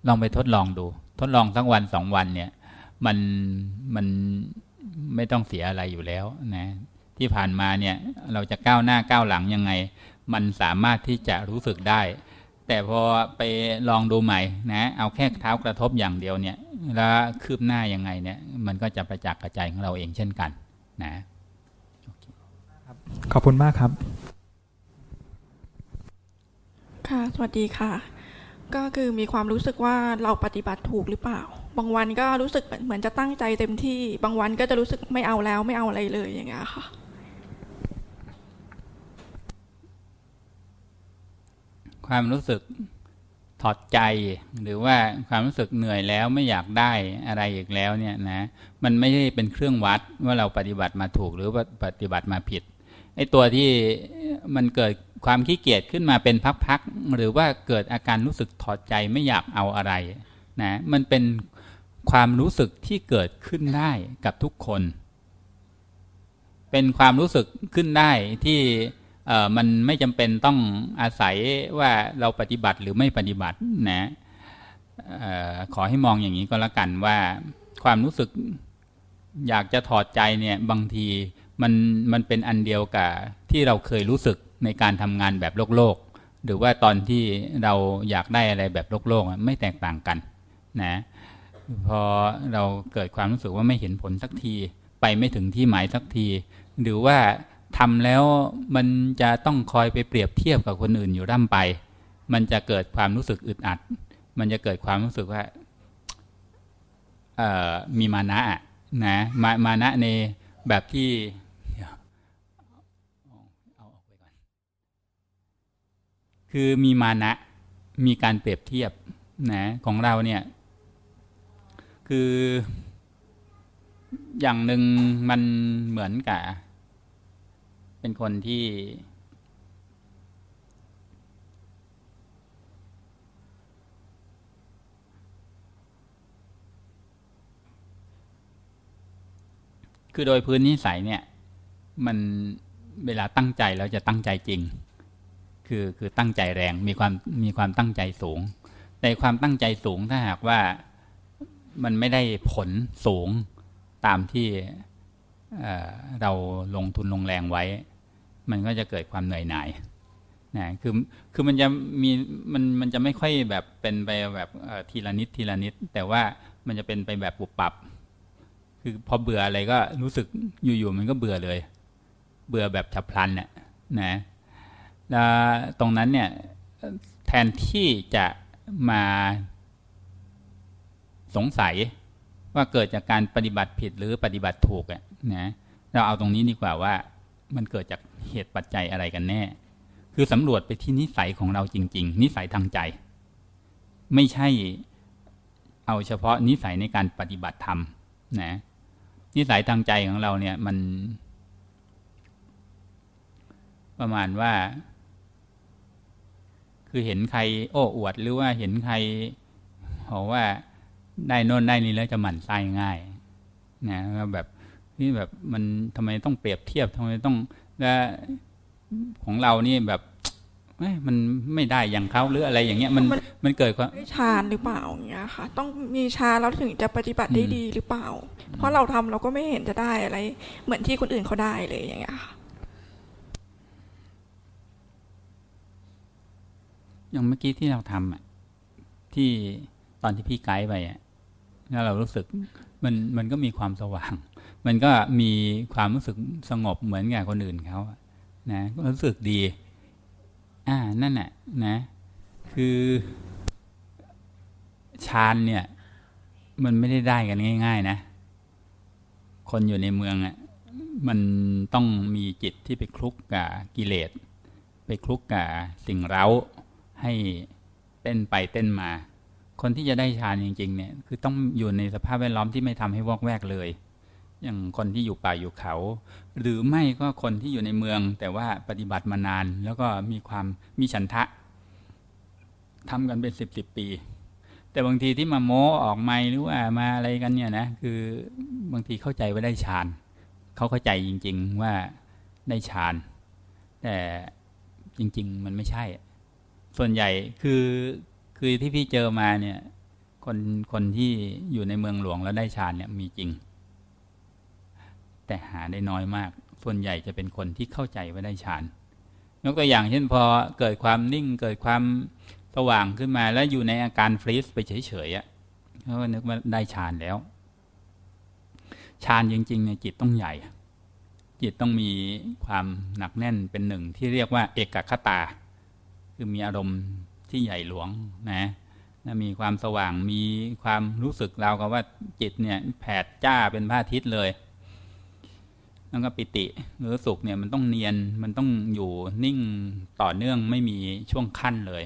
ลองไปทดลองดู ทดลองสักวันสองวันเนี่ยมันมันไม่ต้องเสียอะไรอยู่แล้วนะที่ผ่านมาเนี่ยเราจะก้าวหน้าก้าวหลังยังไง มันสามารถที่จะรู้สึกได้ แต่พอไปลองดูใหม่นะเอาแค่เท้ากระทบอย่างเดียวเนี่ยแล้วคืบหน้ายังไงเนี่ยมันก็จะประจักษ์กระจายของเราเองเช่นกันนะขอบคุณมากครับ ค่ะ สวัสดีค่ะ ก็คือมีความรู้สึกว่าเราปฏิบัติถูกหรือเปล่า บางวันก็รู้สึกเหมือนจะตั้งใจเต็มที่ บางวันก็จะรู้สึกไม่เอาแล้วไม่เอาอะไรเลยอย่างเงี้ยค่ะ ความรู้สึกถอดใจ หรือว่าความรู้สึกเหนื่อยแล้วไม่อยากได้อะไรอีกแล้วเนี่ยนะมันไม่ใช่เป็นเครื่องวัดว่าเราปฏิบัติมาถูกหรือว่าปฏิบัติมาผิดไอ้ตัวที่มันเกิดความขี้เกียจขึ้นมาเป็นพักๆหรือว่าเกิดอาการรู้สึกถอดใจไม่อยากเอาอะไรนะมันเป็นความรู้สึกที่เกิดขึ้นได้กับทุกคน เป็นความรู้สึกขึ้นได้ที่ มันไม่จำเป็นต้องอาศัยว่าเราปฏิบัติหรือไม่ปฏิบัตินะออขอให้มองอย่างนี้ก็แล้วกันว่าความรู้สึกอยากจะถอดใจเนี่ยบางทีมันมันเป็นอันเดียวกับที่เราเคยรู้สึกในการทำงานแบบโลกโลก หรือว่าตอนที่เราอยากได้อะไรแบบโลกโลกไม่แตกต่างกันนะพอเราเกิดความรู้สึกว่าไม่เห็นผลสักที ไปไม่ถึงที่หมายสักที หรือว่า ทำแล้วมันจะต้องคอยไปเปรียบเทียบกับคนอื่นอยู่ร่ำไป มันจะเกิดความรู้สึกอึดอัด มันจะเกิดความรู้สึกว่ามีมานะนะมามานะในแบบที่คือมีมานะมีการเปรียบเทียบนะของเราเนี่ยคืออย่างหนึ่งมันเหมือนกับ เป็นคนที่ คือโดยพื้นนิสัยเนี่ย มันเวลาตั้งใจแล้วจะตั้งใจจริง คือคือตั้งใจแรงมีความมีความตั้งใจสูงแต่ความตั้งใจสูงถ้าหากว่ามันไม่ได้ผลสูงตามที่เราลงทุนลงแรงไว้ มันก็จะเกิดความเหนื่อยหน่ายนะคือคือมันจะมีมันมันจะไม่ค่อยแบบเป็นไปแบบทีละนิดทีละนิด แต่ว่ามันจะเป็นไปแบบปุบปับ คือพอเบื่ออะไรก็รู้สึกอยู่ๆมันก็เบื่อเลย เบื่อแบบฉับพลันเนี่ยนะแล้วตรงนั้นเนี่ยแทนที่จะมาสงสัยว่าเกิดจากการปฏิบัติผิดหรือปฏิบัติถูกอะนะเราเอาตรงนี้ดีกว่าว่ามันเกิดจาก เหตุปัจจัยอะไรกันแน่ คือสำรวจไปที่นิสัยของเราจริง ๆ นิสัยทางใจ ไม่ใช่เอาเฉพาะนิสัยในการปฏิบัติธรรมนะนิสัยทางใจของเราเนี่ยมัน ประมาณว่า คือเห็นใคร โอ้อวด หรือว่าเห็นใครบอกว่าได้นนได้นี่แล้วจะหมั่นไส้ง่ายนะแบบนี่แบบมันทำไมต้องเปรียบเทียบทำไมต้อง และของเรานี่แบบมันไม่ได้อย่างเขาหรืออะไรอย่างเงี้ยมันมันเกิดความฌานหรือเปล่าอย่างเงี้ยค่ะ ต้องมีฌานแล้วถึงจะปฏิบัติได้ดีหรือเปล่า เพราะเราทำเราก็ไม่เห็นจะได้อะไร เหมือนที่คนอื่นเขาได้เลยอย่างเงี้ยค่ะอย่างเมื่อกี้ที่เราทำอะที่ตอนที่พี่ไกด์ไปอะแล้วเรารู้สึกมันมันก็มีความสว่าง มันก็มีความรู้สึกสงบเหมือนกับคนอื่นเขานะก็รู้สึกดี อ่านั่นแหละนะ คือฌานเนี่ย มันไม่ได้ได้กันง่าย ๆ นะ คนอยู่ในเมืองอะมันต้องมีจิตที่ไปคลุกกับกิเลสไปคลุกกับสิ่งเร้าให้เต้นไปเต้นมา คนที่จะได้ฌานจริง ๆ เนี่ย คือต้องอยู่ในสภาพแวดล้อมที่ไม่ทำให้วอกแวกเลย อย่างคนที่อยู่ป่าอยู่เขา หรือไม่ก็คนที่อยู่ในเมือง แต่ว่าปฏิบัติมานาน แล้วก็มีความมีฉันทะทำกันเป็นสิบสิบปี แต่บางทีที่มาโม้ออกไม่หรือว่ามาอะไรกันเนี่ยนะคือบางทีเข้าใจว่าได้ฌานเขาเข้าใจจริง ๆว่าได้ฌานแต่จริง ๆ มันไม่ใช่ ส่วนใหญ่คือคือที่พี่เจอมาเนี่ยคนคนที่อยู่ในเมืองหลวงแล้วได้ฌานเนี่ยมีจริง แต่หาได้น้อยมาก ส่วนใหญ่จะเป็นคนที่เข้าใจว่าได้ฌานยกตัวอย่างเช่นพอเกิดความนิ่งเกิดความสว่างขึ้นมาแล้วอยู่ในอาการฟรีซไปเฉยๆอะเขาก็นึกว่าได้ฌานแล้วฌานจริงๆเนี่ยจิตต้องใหญ่ จิตต้องมีความหนักแน่นเป็นหนึ่งที่เรียกว่า เอกคตา คือมีอารมณ์ที่ใหญ่หลวงนะนะมีความสว่างมีความรู้สึกเรากับว่าจิตเนี่ยแผดจ้าเป็นพระอาทิตย์เลย แล้วก็ปิติหรือสุขเนี่ยมันต้องเนียนมันต้องอยู่นิ่งต่อเนื่องไม่มีช่วงขั้นเลย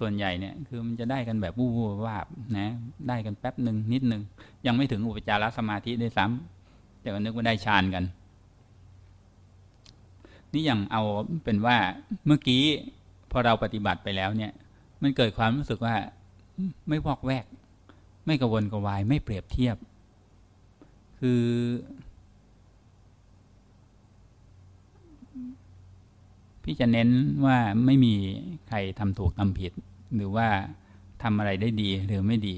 ส่วนใหญ่เนี่ยคือมันจะได้กันแบบวูบวาบนะได้กันแป๊บหนึ่งนิดหนึ่งยังไม่ถึงอุปจารสมาธิได้ซ้ำแต่ก็นึกว่าได้ฌานกัน นี่อย่างเอาเป็นว่าเมื่อกี้พอเราปฏิบัติไปแล้วเนี่ย มันเกิดความรู้สึกว่าไม่วอกแวก ไม่กระวนกระวายไม่เปรียบเทียบ คือ พี่จะเน้นว่าไม่มีใครทำถูกทำผิด หรือว่าทำอะไรได้ดีหรือไม่ดี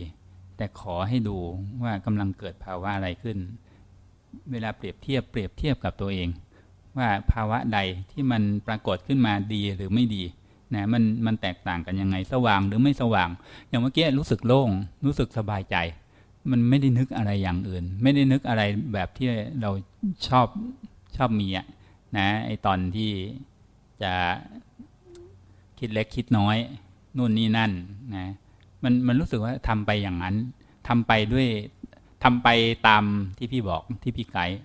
แต่ขอให้ดูว่ากำลังเกิดภาวะอะไรขึ้น เวลาเปรียบเทียบเปรียบเทียบกับตัวเอง ว่าภาวะใดที่มันปรากฏขึ้นมาดีหรือไม่ดีนะมันมันแตกต่างกันยังไงสว่างหรือไม่สว่าง อย่างเมื่อกี้รู้สึกโล่งรู้สึกสบายใจ มันไม่ได้นึกอะไรอย่างอื่น ไม่ได้นึกอะไรแบบที่เราชอบชอบมีอะนะไอตอนที่ จะคิดเล็กคิดน้อย นู่นนี่นั่นนะมันมันรู้สึกว่าทำไปอย่างนั้นทำไปด้วยทำไปตามที่พี่บอกที่พี่ไกด์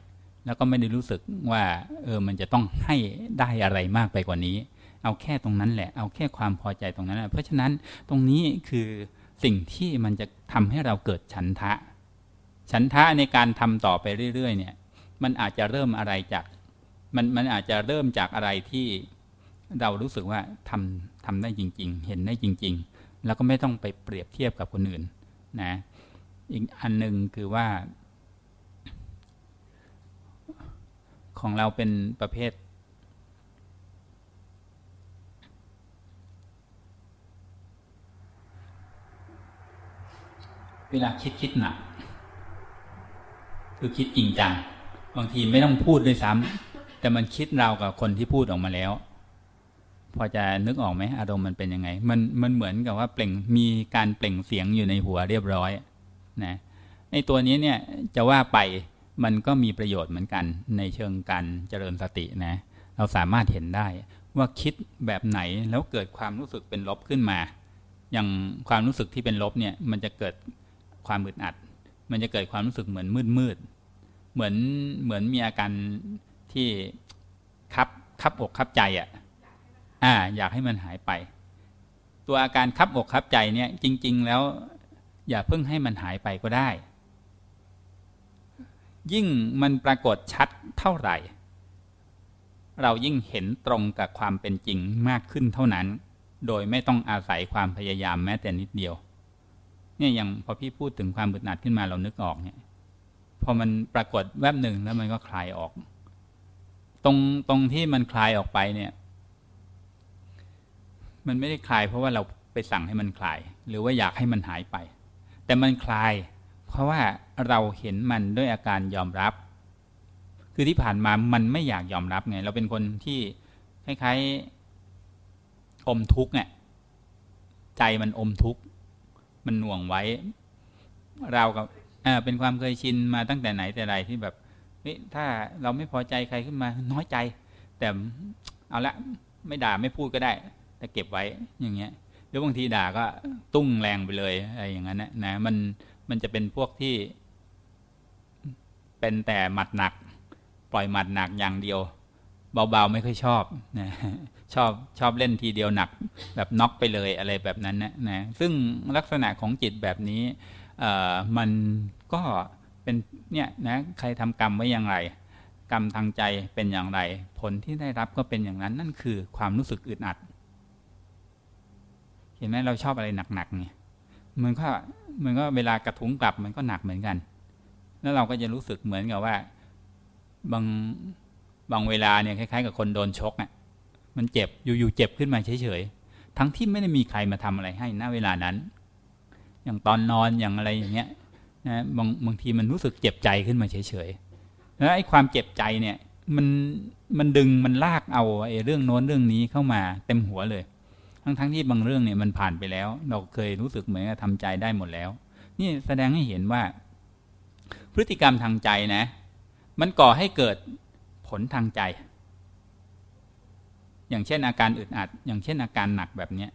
แล้วก็ไม่ได้รู้สึกว่าเออมันจะต้องให้ได้อะไรมากไปกว่านี้ เอาแค่ตรงนั้นแหละ เอาแค่ความพอใจตรงนั้นแหละเพราะฉะนั้นตรงนี้คือสิ่งที่มันจะทำให้เราเกิดฉันทะ ฉันทะในการทำต่อไปเรื่อยๆ เนี่ย มันอาจจะเริ่มอะไรจาก มันมันอาจจะเริ่มจากอะไรที่ เรารู้สึกว่าทำทำได้จริง ๆ เห็นได้จริง ๆ แล้วก็ไม่ต้องไปเปรียบเทียบกับคนอื่นนะอีกอันหนึ่งคือว่า ของเราเป็นประเภท เวลาคิดคิดหนักคือคิดจริงจัง บางทีไม่ต้องพูดด้วยซ้ำแต่มันคิดเรากับคนที่พูดออกมาแล้ว พอจะนึกออกไหมอารมณ์มันเป็นยังไง มันมันเหมือนกับว่าเปล่งมีการเปล่งเสียงอยู่ในหัวเรียบร้อยนะในตัวนี้เนี่ยจะว่าไปมันก็มีประโยชน์เหมือนกันในเชิงการเจริญสตินะ เราสามารถเห็นได้ว่าคิดแบบไหนแล้วเกิดความรู้สึกเป็นลบขึ้นมา อย่างความรู้สึกที่เป็นลบเนี่ยมันจะเกิดความอึดอัด มันจะเกิดความรู้สึกเหมือนมืดมืดเหมือนเหมือนมีอาการที่คับคับอกคับใจอะ่ะ อ่า อยากให้มันหายไป ตัวอาการคับอกคับใจเนี่ย จริง ๆ แล้ว อย่าเพิ่งให้มันหายไปก็ได้ ยิ่งมันปรากฏชัดเท่าไหร่ เรายิ่งเห็นตรงกับความเป็นจริงมากขึ้นเท่านั้น โดยไม่ต้องอาศัยความพยายามแม้แต่นิดเดียว เนี่ยอย่างพอพี่พูดถึงความบึดหนัดขึ้นมาเรานึกออกเนี่ยพอมันปรากฏแวบหนึ่งแล้วมันก็คลายออก ตรงตรงที่มันคลายออกไปเนี่ย มันไม่ได้คลายเพราะว่าเราไปสั่งให้มันคลาย หรือว่าอยากให้มันหายไป แต่มันคลาย เพราะว่าเราเห็นมันด้วยอาการยอมรับ คือที่ผ่านมามันไม่อยากยอมรับไง เราเป็นคนที่คล้ายๆอมทุกข์เนี่ยใจมันอมทุกข์มันหน่วงไว้ เรากับเป็นความเคยชินมาตั้งแต่ไหนแต่ไรที่แบบนี่ถ้าเราไม่พอใจใครขึ้นมาน้อยใจ แต่เอาละไม่ด่าไม่พูดก็ได้ แต่เก็บไว้อย่างเงี้ยหรือบางทีด่าก็ตุ้งแรงไปเลยอะไรอย่างนั้นนะนะมันมันจะเป็นพวกที่ เป็นแต่หมัดหนัก ปล่อยหมัดหนักอย่างเดียว เบาๆไม่ค่อยชอบนะชอบชอบเล่นทีเดียวหนัก แบบน็อกไปเลยอะไรแบบนั้นนะนะซึ่งลักษณะของจิตแบบนี้มันก็เป็นเนี่ยนะใครทำกรรมไว้อย่างไร กรรมทางใจเป็นอย่างไร ผลที่ได้รับก็เป็นอย่างนั้นนั่นคือความรู้สึกอึดอัด เห็นไหมเราชอบอะไรหนักๆเนี่ยมันก็มันก็เวลากระทุ้งกลับมันก็หนักเหมือนกัน แล้วเราก็จะรู้สึกเหมือนกับว่า บางบางเวลาเนี่ยคล้ายๆ กับคนโดนชกอะมันเจ็บอยู่ๆเจ็บขึ้นมาเฉยๆทั้งที่ไม่ได้มีใครมาทำอะไรให้ณเวลานั้น อย่างตอนนอนอย่างอะไรอย่างเงี้ยนะบางบางทีมันรู้สึกเจ็บใจขึ้นมาเฉยๆแล้วไอ้ความเจ็บใจเนี่ยมันมันดึงมันลากเอาไอ้เรื่องโน้นเรื่องนี้เข้ามาเต็มหัวเลย ทั้งทั้งที่บางเรื่องเนี่ยมันผ่านไปแล้ว เราเคยรู้สึกเหมือนกับทำใจได้หมดแล้ว นี่แสดงให้เห็นว่า พฤติกรรมทางใจนะ มันก่อให้เกิดผลทางใจ อย่างเช่น อาการอึดอัด อย่างเช่น อาการหนักแบบเนี้ย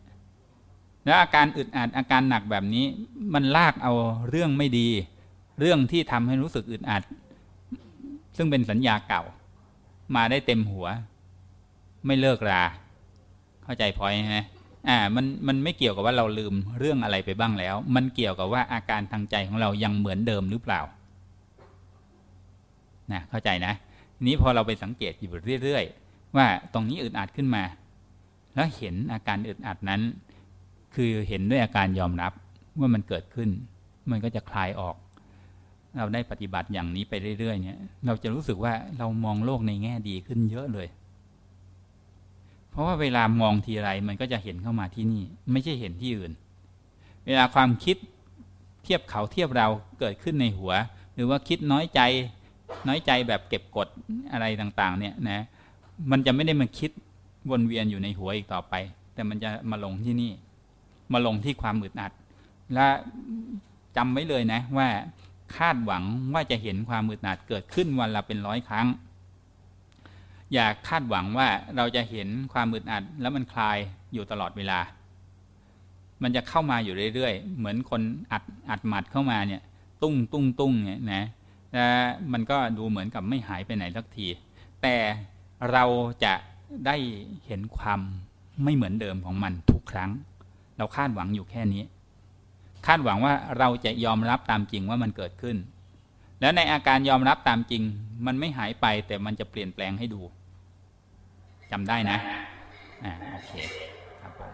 แล้วอาการอึดอัดอาการหนักแบบนี้ มันลากเอาเรื่องไม่ดี เรื่องที่ทำให้รู้สึกอึดอัด ซึ่งเป็นสัญญาเก่า มาได้เต็มหัว ไม่เลิกรา เข้าใจพอยไหม อ่ามันมันไม่เกี่ยวกับว่าเราลืมเรื่องอะไรไปบ้างแล้ว มันเกี่ยวกับว่าอาการทางใจของเรายังเหมือนเดิมหรือเปล่านะเข้าใจนะนี้พอเราไปสังเกตอยู่เรื่อยๆ ว่าตรงนี้อึดอัดขึ้นมา แล้วเห็นอาการอึดอัดนั้น คือเห็นด้วยอาการยอมรับว่ามันเกิดขึ้น มันก็จะคลายออก เราได้ปฏิบัติอย่างนี้ไปเรื่อยๆเนี่ยเราจะรู้สึกว่าเรามองโลกในแง่ดีขึ้นเยอะเลย เพราะว่าเวลามองทีไรมันก็จะเห็นเข้ามาที่นี่ ไม่ใช่เห็นที่อื่น เวลาความคิดเทียบเขาเทียบเราเกิดขึ้นในหัว หรือว่าคิดน้อยใจน้อยใจแบบเก็บกดอะไรต่างๆ เนี่ยนะมันจะไม่ได้มาคิดวนเวียนอยู่ในหัวอีกต่อไป แต่มันจะมาลงที่นี่ มาลงที่ความอึดอัด และจำไว้เลยนะว่าคาดหวังว่าจะเห็นความอึดอัดเกิดขึ้นวันละเป็นร้อยครั้ง อย่าคาดหวังว่าเราจะเห็นความอึดอัด แล้วมันคลายอยู่ตลอดเวลา มันจะเข้ามาอยู่เรื่อยๆ เหมือนคนอัดอัดหมัดเข้ามาเนี่ย ตุ้งตุ้งตุ้งเนี่ยนะแล้วมันก็ดูเหมือนกับไม่หายไปไหนสักที แต่เราจะได้เห็นความไม่เหมือนเดิมของมันทุกครั้ง เราคาดหวังอยู่แค่นี้ คาดหวังว่าเราจะยอมรับตามจริงว่ามันเกิดขึ้น แล้วในอาการยอมรับตามจริง มันไม่หายไปแต่มันจะเปลี่ยนแปลงให้ดูจำได้นะอ่าโอเคครับผม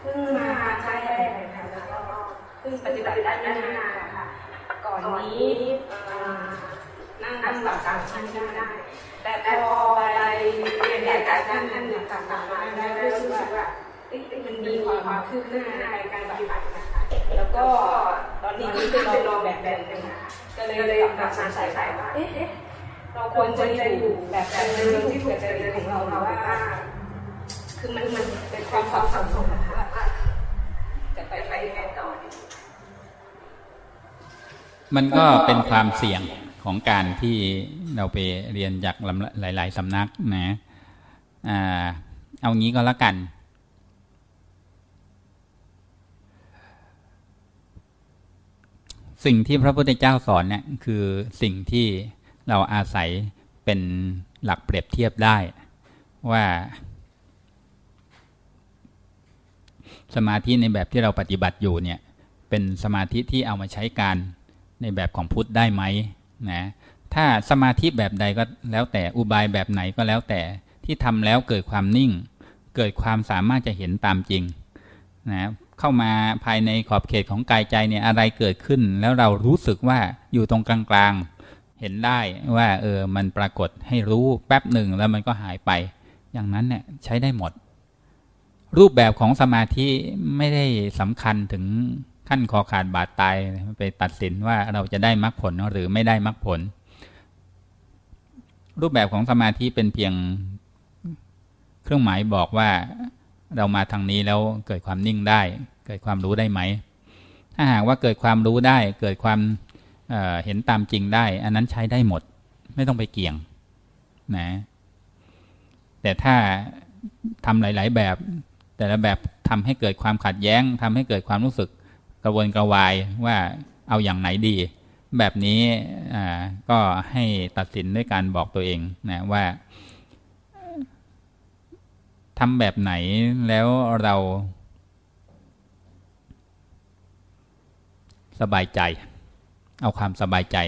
เพิ่งมาใช้ได้เลยค่ะแล้วก็เพิ่งปฏิบัติได้ไม่นานค่ะก่อนนี้นั่งทำหลักการชั้นได้ แต่พอไปเรียนจากท่านท่านเนี่ยต่างๆมาได้รู้สึกว่า มันมีความคืบหน้าในการปฏิบัตินะคะ แล้วก็ตอนนี้ก็คือเรารองแบบแบบนึงก็เลยกลับมาสายสายว่าเอ๊ะเราควรจะอยู่แบบแบบเดิมที่ถูกจริตของเราหรือว่า คือมันมันเป็นความสับสนนะคะจะไปไปยังไงต่อมันก็เป็นความเสี่ยงของการที่เราไปเรียนจากหลาย ๆ สำนักนะเอางี้ก็แล้วกัน สิ่งที่พระพุทธเจ้าสอนเนี่ยคือสิ่งที่เราอาศัยเป็นหลักเปรียบเทียบได้ ว่า สมาธิในแบบที่เราปฏิบัติอยู่เนี่ยเป็นสมาธิที่เอามาใช้การในแบบของพุทธได้ไหมนะถ้าสมาธิแบบใดก็แล้วแต่อุบายแบบไหนก็แล้วแต่ที่ทำแล้วเกิดความนิ่ง เกิดความสามารถจะเห็นตามจริงนะ เข้ามาภายในขอบเขตของกายใจเนี่ยอะไรเกิดขึ้น แล้วเรารู้สึกว่าอยู่ตรงกลางๆ เห็นได้ว่าเออมันปรากฏให้รู้แป๊บหนึ่งแล้วมันก็หายไป อย่างนั้นเนี่ยใช้ได้หมด รูปแบบของสมาธิไม่ได้สำคัญถึงขั้นคอขาดบาดตายไปตัดสินว่าเราจะได้มรรคผลหรือไม่ได้มรรคผล รูปแบบของสมาธิเป็นเพียงเครื่องหมายบอกว่า เรามาทางนี้แล้วเกิดความนิ่งได้ เกิดความรู้ได้ไหม ถ้าหากว่าเกิดความรู้ได้ เกิดความเเห็นตามจริงได้ อันนั้นใช้ได้หมด ไม่ต้องไปเกี่ยงนะแต่ถ้าทำหลาย ๆ แบบ แต่ละแบบทำให้เกิดความขัดแย้งทำให้เกิดความรู้สึกกระวนกระวายว่าเอาอย่างไหนดี แบบนี้ก็ให้ตัดสินด้วยการบอกตัวเองนะว่า ทำแบบไหนแล้วเราสบายใจ เอาความสบายใจ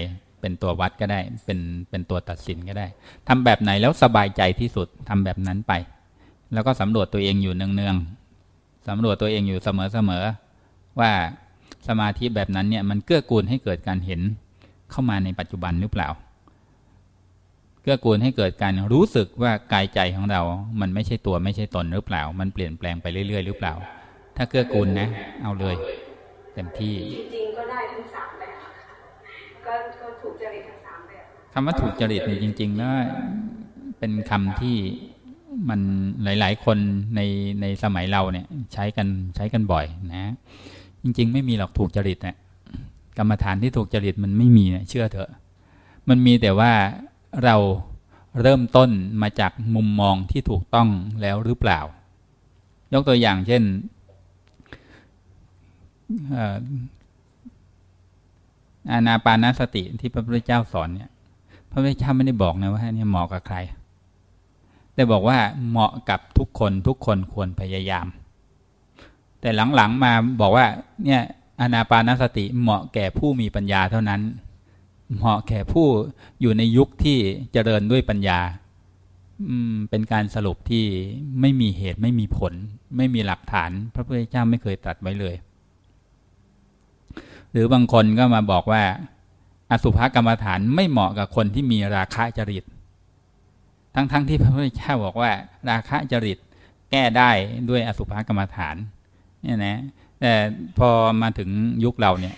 เป็นตัววัดก็ได้ เป็นเป็นตัวตัดสินก็ได้ทำแบบไหนแล้วสบายใจที่สุดทำแบบนั้นไป แล้วก็สำรวจตัวเองอยู่เนืองๆสำรวจตัวเองอยู่เสมอๆว่าสมาธิแบบนั้นเนี่ยมันเกื้อกูลให้เกิดการเห็นเข้ามาในปัจจุบันหรือเปล่า เกื้อกูลให้เกิดการรู้สึกว่ากายใจของเรา มันไม่ใช่ตัวไม่ใช่ตนหรือเปล่า มันเปลี่ยนแปลงไปเรื่อยๆ หรือเปล่า ถ้าเกื้อกูลนะ เอาเลย เต็มที่ จริงๆ ก็ได้ทั้งสามแบบก็ก็ถูกจริตทั้งสามแบบคำว่าถูกจริตเนี่ยจริงๆแล้วเป็นคำที่มันหลายๆ คนในในสมัยเราเนี่ย ใช้กันใช้กันบ่อยนะ จริง ๆ ไม่มีหรอกถูกจริตนะกรรมฐานที่ถูกจริตมันไม่มีนะเชื่อเถอะ มันมีแต่ว่า เราเริ่มต้นมาจากมุมมองที่ถูกต้องแล้วหรือเปล่า ยกตัวอย่างเช่น อานาปานสติที่พระพุทธเจ้าสอนเนี่ย พระพุทธเจ้าไม่ได้บอกนะว่าเนี่ยเหมาะกับใคร แต่บอกว่าเหมาะกับทุกคนทุกคนควรพยายาม แต่หลังๆมาบอกว่าเนี่ยอนาปานสติเหมาะแก่ผู้มีปัญญาเท่านั้น เหมาะแก่ผู้อยู่ในยุคที่เจริญด้วยปัญญาเป็นการสรุปที่ไม่มีเหตุไม่มีผล ไม่มีหลักฐาน พระพุทธเจ้าไม่เคยตรัสไว้เลย หรือบางคนก็มาบอกว่า อสุภกรรมฐานไม่เหมาะกับคนที่มีราคะจริต ทั้งๆทที่พระพุทธเจ้าบอกว่า ราคะจริตแก้ได้ด้วยอสุภกรรมฐานเนี่ยนะแต่พอมาถึงยุคเราเนี่ย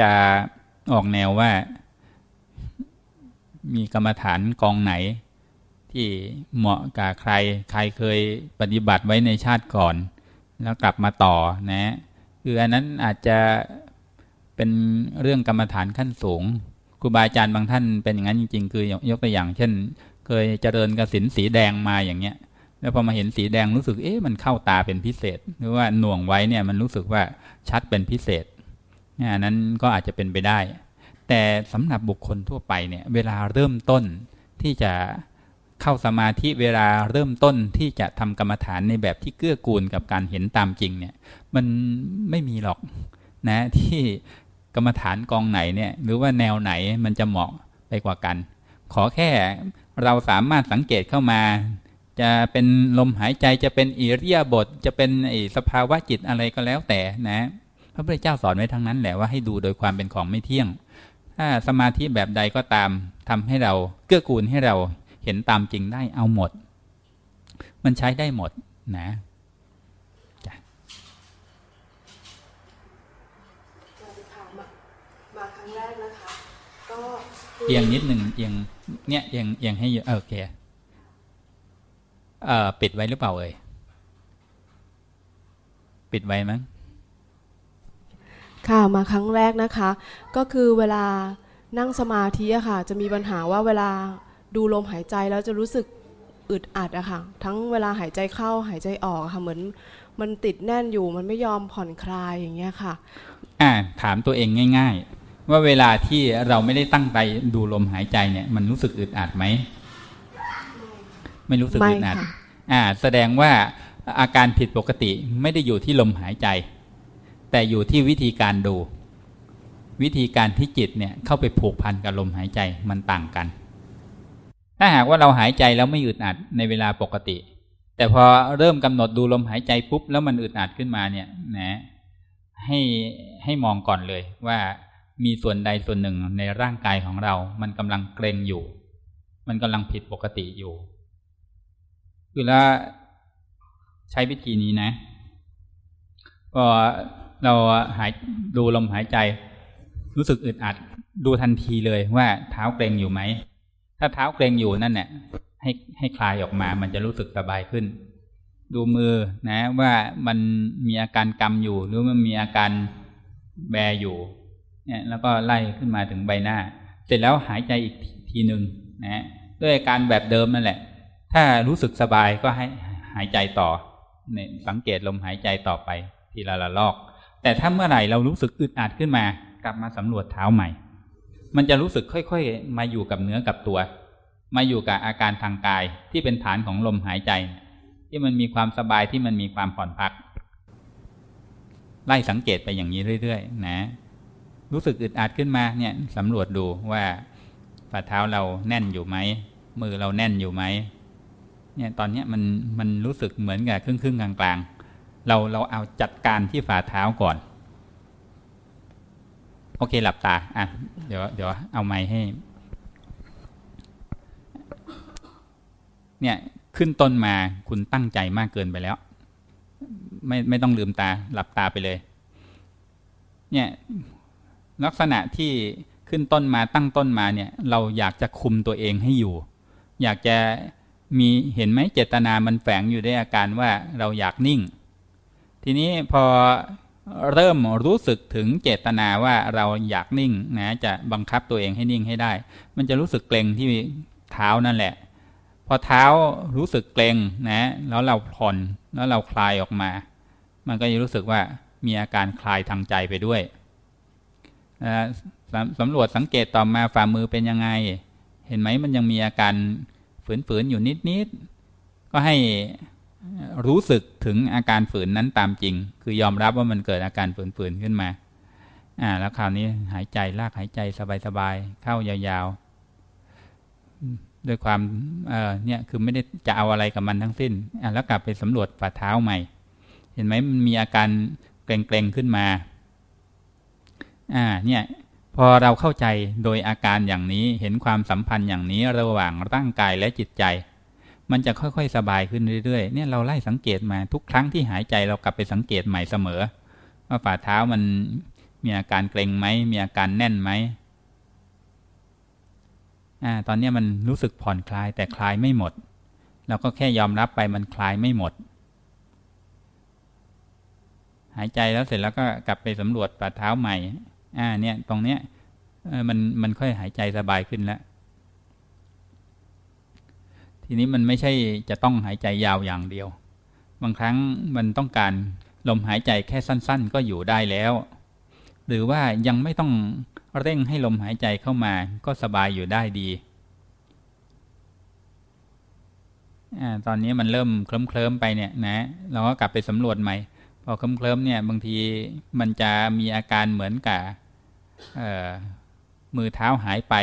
จะ ออกแนวว่า มีกรรมฐานกองไหน ที่เหมาะกับใคร ใครเคยปฏิบัติไว้ในชาติก่อน แล้วกลับมาต่อนะ คืออันนั้นอาจจะเป็นเรื่องกรรมฐานขั้นสูงครูบาอาจารย์บางท่านเป็นอย่างนั้นจริงๆ คือยกตัวอย่าง เช่น เคยเจริญกสินสีแดงมาอย่างเงี้ย แล้วพอมาเห็นสีแดงรู้สึกเอ๊ะมันเข้าตาเป็นพิเศษ หรือว่าหน่วงไว้เนี่ยมันรู้สึกว่าชัดเป็นพิเศษ เนี่ยนั้นก็อาจจะเป็นไปได้ แต่สำหรับบุคคลทั่วไปเนี่ยเวลาเริ่มต้นที่จะเข้าสมาธิเวลาเริ่มต้นที่จะทำกรรมฐานในแบบที่เกื้อกูลกับการเห็นตามจริงเนี่ยมันไม่มีหรอกนะที่กรรมฐานกองไหนเนี่ยหรือว่าแนวไหนมันจะเหมาะไปกว่ากัน ขอแค่เราสามารถสังเกตเข้ามา จะเป็นลมหายใจจะเป็นอิริยาบถจะเป็นสภาวะจิตอะไรก็แล้วแต่นะ พระพุทธเจ้าสอนไว้ทั้งนั้นแหละว่าให้ดูโดยความเป็นของไม่เที่ยง ถ้าสมาธิแบบใดก็ตามทำให้เราเกื้อกูลให้เราเห็นตามจริงได้เอาหมด มันใช้ได้หมดนะจ้ะเอียงนิดหนึ่งเอียงเนี่ยเอียงเอียงให้เยอะโอเคเอ่อปิดไว้หรือเปล่าเอ่ยปิดไว้มั้ง ค่ะมาครั้งแรกนะคะ ก็คือเวลานั่งสมาธิอะค่ะ จะมีปัญหาว่าเวลาดูลมหายใจแล้วจะรู้สึกอึดอัดอะค่ะ ทั้งเวลาหายใจเข้าหายใจออกอะค่ะเหมือนมันติดแน่นอยู่มันไม่ยอมผ่อนคลายอย่างเงี้ยค่ะ อ่าถามตัวเองง่าย ๆ ว่าเวลาที่เราไม่ได้ตั้งใจดูลมหายใจเนี่ย มันรู้สึกอึดอัดไหมไม่รู้สึกไม่อึดอัดค่ะอ่า แสดงว่าอาการผิดปกติไม่ได้อยู่ที่ลมหายใจ แต่อยู่ที่วิธีการดู วิธีการที่จิตเนี่ยเข้าไปผูกพันกับลมหายใจมันต่างกัน ถ้าหากว่าเราหายใจแล้วไม่อึดอัดในเวลาปกติ แต่พอเริ่มกำหนดดูลมหายใจปุ๊บแล้วมันอึดอัดขึ้นมาเนี่ยนะให้ให้มองก่อนเลยว่ามีส่วนใดส่วนหนึ่งในร่างกายของเรา มันกำลังเกร็งอยู่ มันกำลังผิดปกติอยู่ คือแล้วใช้วิธีนี้นะพอ เราหายดูลมหายใจ รู้สึกอึดอัด ดูทันทีเลยว่าเท้าเกร็งอยู่ไหม ถ้าเท้าเกร็งอยู่นั่นเนี่ยให้ให้คลายออกมา มันจะรู้สึกสบายขึ้น ดูมือนะ ว่ามันมีอาการกำอยู่ หรือมันมีอาการแบอยู่ เนี่ย แล้วก็ไล่ขึ้นมาถึงใบหน้า เสร็จแล้วหายใจอีกทีหนึ่งนะด้วยอาการแบบเดิมนั่นแหละ ถ้ารู้สึกสบายก็ให้หายใจต่อเนี่ยสังเกตลมหายใจต่อไป ทีละละลอก แต่ถ้าเมื่อไหร่เรารู้สึกอึดอัดขึ้นมา กลับมาสำรวจเท้าใหม่ มันจะรู้สึกค่อยๆ มาอยู่กับเนื้อกับตัว มาอยู่กับอาการทางกายที่เป็นฐานของลมหายใจ ที่มันมีความสบายที่มันมีความผ่อนพัก ไล่สังเกตไปอย่างนี้เรื่อย ๆ นะ รู้สึกอึดอัดขึ้นมาเนี่ยสำรวจดูว่าฝ่าเท้าเราแน่นอยู่ไหมมือเราแน่นอยู่ไหมเนี่ยตอนเนี้ยมันมันรู้สึกเหมือนกับครึ่งครึ่งกลางกลางๆ เราเราเอาจัดการที่ฝ่าเท้าก่อน โอเคหลับตาอะเดี๋ยวเดี๋ยวเอาไม้ให้ เนี่ยขึ้นต้นมาคุณตั้งใจมากเกินไปแล้ว ไม่ไม่ต้องลืมตาหลับตาไปเลย เนี่ยลักษณะที่ขึ้นต้นมาตั้งต้นมาเนี่ย เราอยากจะคุมตัวเองให้อยู่ อยากจะมีเห็นไหมเจตนามันแฝงอยู่ด้วยอาการว่าเราอยากนิ่ง ทีนี้พอเริ่มรู้สึกถึงเจตนาว่าเราอยากนิ่งนะจะบังคับตัวเองให้นิ่งให้ได้ มันจะรู้สึกเกร็งที่เท้านั่นแหละ พอเท้ารู้สึกเกร็งนะ แล้วเราผ่อนแล้วเราคลายออกมา มันก็จะรู้สึกว่ามีอาการคลายทางใจไปด้วยนะสำสำรวจสังเกตต่อมาฝ่ามือเป็นยังไง เห็นไหมมันยังมีอาการฝืนๆอยู่นิดๆก็ให้ รู้สึกถึงอาการฝืนนั้นตามจริง คือยอมรับว่ามันเกิดอาการฝืนๆขึ้นมา อ่า แล้วคราวนี้หายใจลากหายใจสบายๆเข้ายาวๆด้วยความเออเนี่ยคือไม่ได้จะเอาอะไรกับมันทั้งสิ้นอ่าแล้วกลับไปสำรวจฝ่าเท้าใหม่ เห็นไหมมันมีอาการเกร็งๆขึ้นมา อ่า เนี่ยพอเราเข้าใจโดยอาการอย่างนี้เห็นความสัมพันธ์อย่างนี้ระหว่างร่างกายและจิตใจ มันจะค่อยๆ สบายขึ้นเรื่อยๆ เนี่ยเราไล่สังเกตมาทุกครั้งที่หายใจเรากลับไปสังเกตใหม่เสมอ ว่าฝ่าเท้ามันมีอาการเกร็งไหม มีอาการแน่นไหมอ่าตอนนี้มันรู้สึกผ่อนคลายแต่คลายไม่หมด เราก็แค่ยอมรับไปมันคลายไม่หมด หายใจแล้วเสร็จแล้วก็กลับไปสำรวจฝ่าเท้าใหม่อ่าเนี่ยตรงเนี้ยมันมันค่อยหายใจสบายขึ้นแล้ว ทีนี้มันไม่ใช่จะต้องหายใจยาวอย่างเดียว บางครั้งมันต้องการลมหายใจแค่สั้น ๆ ก็อยู่ได้แล้ว หรือว่ายังไม่ต้องเร่งให้ลมหายใจเข้ามาก็สบายอยู่ได้ดีอตอนนี้มันเริ่มเคลิ้มเคลิมไปเนี่ยนะเราก็กลับไปสำรวจใหม่ พอเคลิ้มเคลิมเนี่ยบางทีมันจะมีอาการเหมือนกับ มือเท้าหายไป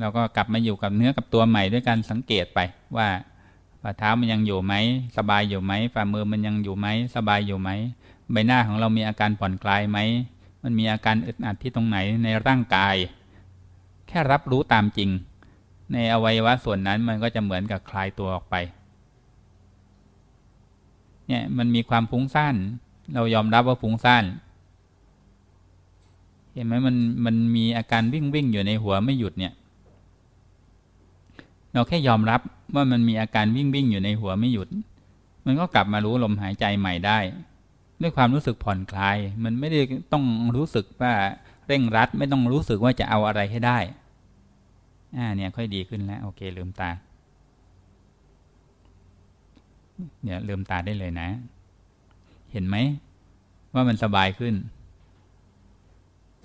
เราก็กลับมาอยู่กับเนื้อกับตัวใหม่ด้วยการสังเกตไปว่าฝ่าเท้ามันยังอยู่ไหมสบายอยู่ไหมฝ่ามือมันยังอยู่ไหมสบายอยู่ไหมใบหน้าของเรามีอาการผ่อนคลายไหมมันมีอาการอึดอัดที่ตรงไหนในร่างกาย แค่รับรู้ตามจริง ในอวัยวะส่วนนั้นมันก็จะเหมือนกับคลายตัวออกไปเนี่ยมันมีความฟุ้งซ่านเรายอมรับว่าฟุ้งซ่าน เห็นไหมมันมันมีอาการวิ่งวิ่งอยู่ในหัวไม่หยุดเนี่ย เราแค่ยอมรับว่ามันมีอาการวิ่งวิ่งอยู่ในหัวไม่หยุด มันก็กลับมารู้ลมหายใจใหม่ได้ ด้วยความรู้สึกผ่อนคลาย มันไม่ได้ต้องรู้สึกว่าเร่งรัด ไม่ต้องรู้สึกว่าจะเอาอะไรให้ได้ อ่าเนี่ยค่อยดีขึ้นแล้ว โอเคลืมตา เนี่ยลืมตาได้เลยนะ เห็นไหมว่ามันสบายขึ้น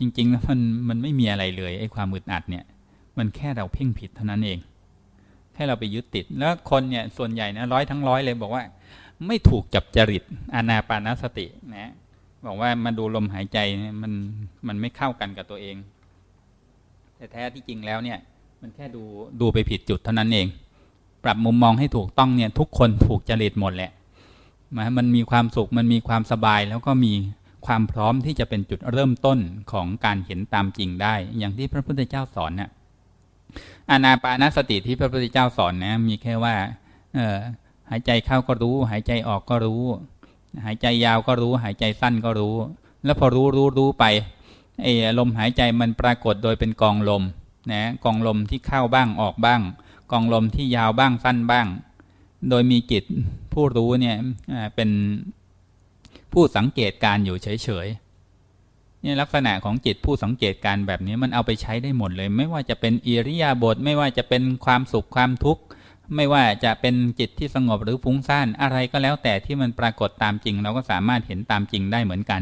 จริง ๆ แล้วมันมันไม่มีอะไรเลยไอ้ความอึดอัดเนี่ย มันแค่เราเพ่งผิดเท่านั้นเองแค่เราไปยึดติด แล้วคนเนี่ยส่วนใหญ่นะร้อยทั้งร้อยเลยบอกว่า ไม่ถูกจับจริตอานาปานสตินะบอกว่ามาดูลมหายใจมันมันไม่เข้ากันกับตัวเอง แต่แท้ที่จริงแล้วเนี่ย มันแค่ดูดูไปผิดจุดเท่านั้นเอง ปรับมุมมองให้ถูกต้องเนี่ย ทุกคนถูกจริตหมดแหละมันมีความสุขมันมีความสบายแล้วก็มี ความพร้อมที่จะเป็นจุดเริ่มต้นของการเห็นตามจริงได้ อย่างที่พระพุทธเจ้าสอนเนี่ยอานาปานสติที่พระพุทธเจ้าสอนนะ มีแค่ว่าเออหายใจเข้าก็รู้ หายใจออกก็รู้ หายใจยาวก็รู้ หายใจสั้นก็รู้ แล้วพอรู้รู้รู้ไปไอ้ลมหายใจมันปรากฏโดยเป็นกองลมนะกองลมที่เข้าบ้างออกบ้าง กองลมที่ยาวบ้างสั้นบ้าง โดยมีจิตผู้รู้เนี่ยเป็น ผู้สังเกตการอยู่เฉยๆนี่ลักษณะของจิตผู้สังเกตการแบบนี้มันเอาไปใช้ได้หมดเลย ไม่ว่าจะเป็นอิริยาบถไม่ว่าจะเป็นความสุขความทุกข์ไม่ว่าจะเป็นจิตที่สงบหรือฟุ้งซ่านอะไรก็แล้วแต่ที่มันปรากฏตามจริง เราก็สามารถเห็นตามจริงได้เหมือนกัน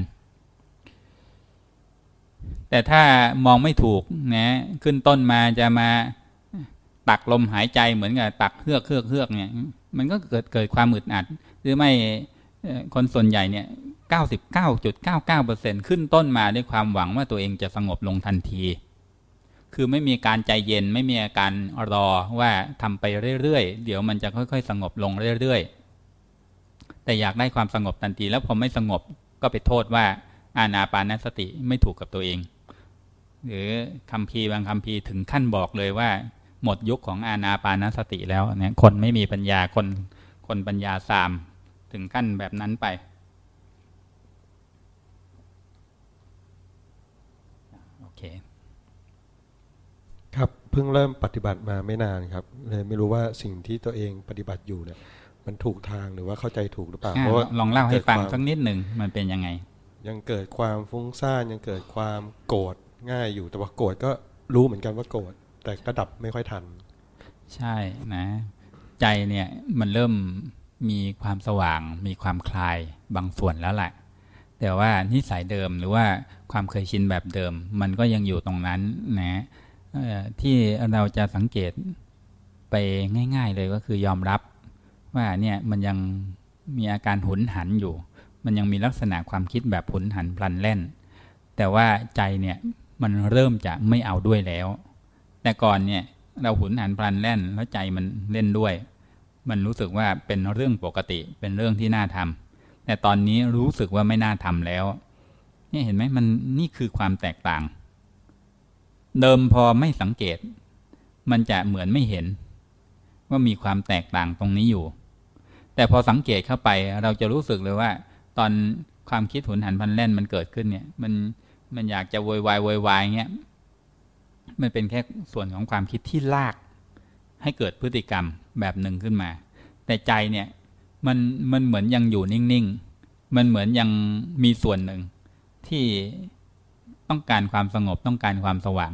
แต่ถ้ามองไม่ถูกนะขึ้นต้นมาจะมาตักลมหายใจเหมือนกับตักเฮือกเฮือกเฮือกเนี่ย มันก็เกิดเกิดความอึดอัด หรือไม่ คนส่วนใหญ่เนี่ยเก้าสิบเก้าจุดเก้าเก้าเปอร์เซ็นขึ้นต้นมาด้วยความหวังว่าตัวเองจะสงบลงทันที คือไม่มีการใจเย็นไม่มีอาการรอว่าทำไปเรื่อยๆ เดี๋ยวมันจะค่อยๆ สงบลงเรื่อยๆ แต่อยากได้ความสงบทันที แล้วพอไม่สงบก็ไปโทษว่าอาณาปานสติไม่ถูกกับตัวเอง หรือคำพีบางคำพีถึงขั้นบอกเลยว่า หมดยุคของอาณาปานสติแล้วเนี่ยคนไม่มีปัญญาคนคนปัญญาสาม ถึงขั้นแบบนั้นไป โอเค ครับเพิ่งเริ่มปฏิบัติมาไม่นานครับ เลยไม่รู้ว่าสิ่งที่ตัวเองปฏิบัติอยู่เนี่ย มันถูกทางหรือว่าเข้าใจถูกหรือเปล่าเพราะว่าลองเล่าให้ฟังสักนิดหนึ่งมันเป็นยังไง ยังเกิดความฟุ้งซ่านยังเกิดความโกรธง่ายอยู่แต่ว่าโกรธก็รู้เหมือนกันว่าโกรธแต่ก็ดับไม่ค่อยทัน ใช่นะ ใจเนี่ยมันเริ่ม มีความสว่าง มีความคลายบางส่วนแล้วแหละ แต่ว่านิสัยเดิมหรือว่าความเคยชินแบบเดิม มันก็ยังอยู่ตรงนั้นนะที่เราจะสังเกตไปง่าย ๆเลยก็คือยอมรับ ว่าเนี่ยมันยังมีอาการหุนหันอยู่ มันยังมีลักษณะความคิดแบบหุนหันพลันแล่น แต่ว่าใจเนี่ยมันเริ่มจะไม่เอาด้วยแล้ว แต่ก่อนเนี่ยเราหุนหันพลันแล่นแล้วใจมันเล่นด้วย มันรู้สึกว่าเป็นเรื่องปกติเป็นเรื่องที่น่าทำแต่ตอนนี้รู้สึกว่าไม่น่าทำแล้วนี่เห็นไหมมันนี่คือความแตกต่าง เดิมพอไม่สังเกต มันจะเหมือนไม่เห็น ว่ามีความแตกต่างตรงนี้อยู่ แต่พอสังเกตเข้าไปเราจะรู้สึกเลยว่า ตอนความคิดหุนหันพันแล่นมันเกิดขึ้นเนี่ย มันมันอยากจะโวยวายโวยวายเงี้ยมันเป็นแค่ส่วนของความคิดที่ลาก ให้เกิดพฤติกรรมแบบหนึ่งขึ้นมา แต่ใจเนี่ยมันมันเหมือนยังอยู่นิ่งๆ มันเหมือนยังมีส่วนหนึ่ง ที่ต้องการความสงบต้องการความสว่าง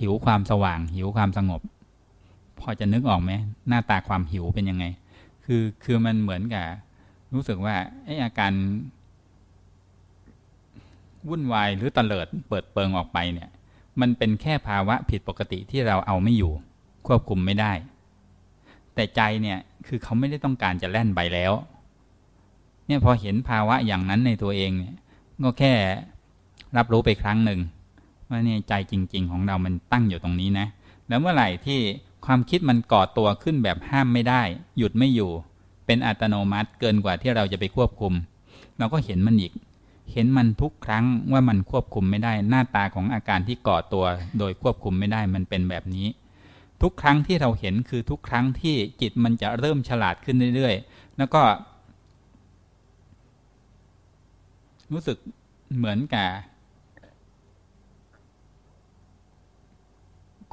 หิวความสว่าง หิวความสงบ พอจะนึกออกไหมหน้าตาความหิวเป็นยังไง คือคือมันเหมือนกับ รู้สึกว่าไอ้อาการวุ่นวายหรือตะเลิดเปิดเปิงออกไปเนี่ย มันเป็นแค่ภาวะผิดปกติที่เราเอาไม่อยู่ ควบคุมไม่ได้ แต่ใจเนี่ยคือเขาไม่ได้ต้องการจะแล่นไปแล้ว เนี่ยพอเห็นภาวะอย่างนั้นในตัวเองเนี่ยก็แค่รับรู้ไปครั้งหนึ่งว่าเนี่ยใจจริง ๆ ของเรามันตั้งอยู่ตรงนี้นะ แล้วเมื่อไหร่ที่ความคิดมันก่อตัวขึ้นแบบห้ามไม่ได้ หยุดไม่อยู่ เป็นอัตโนมัติเกินกว่าที่เราจะไปควบคุม เราก็เห็นมันอีก เห็นมันทุกครั้งว่ามันควบคุมไม่ได้ หน้าตาของอาการที่ก่อตัว โดยควบคุมไม่ได้มันเป็นแบบนี้ ทุกครั้งที่เราเห็นคือทุกครั้งที่จิตมันจะเริ่มฉลาดขึ้นเรื่อยๆ แล้วก็ รู้สึกเหมือนกับ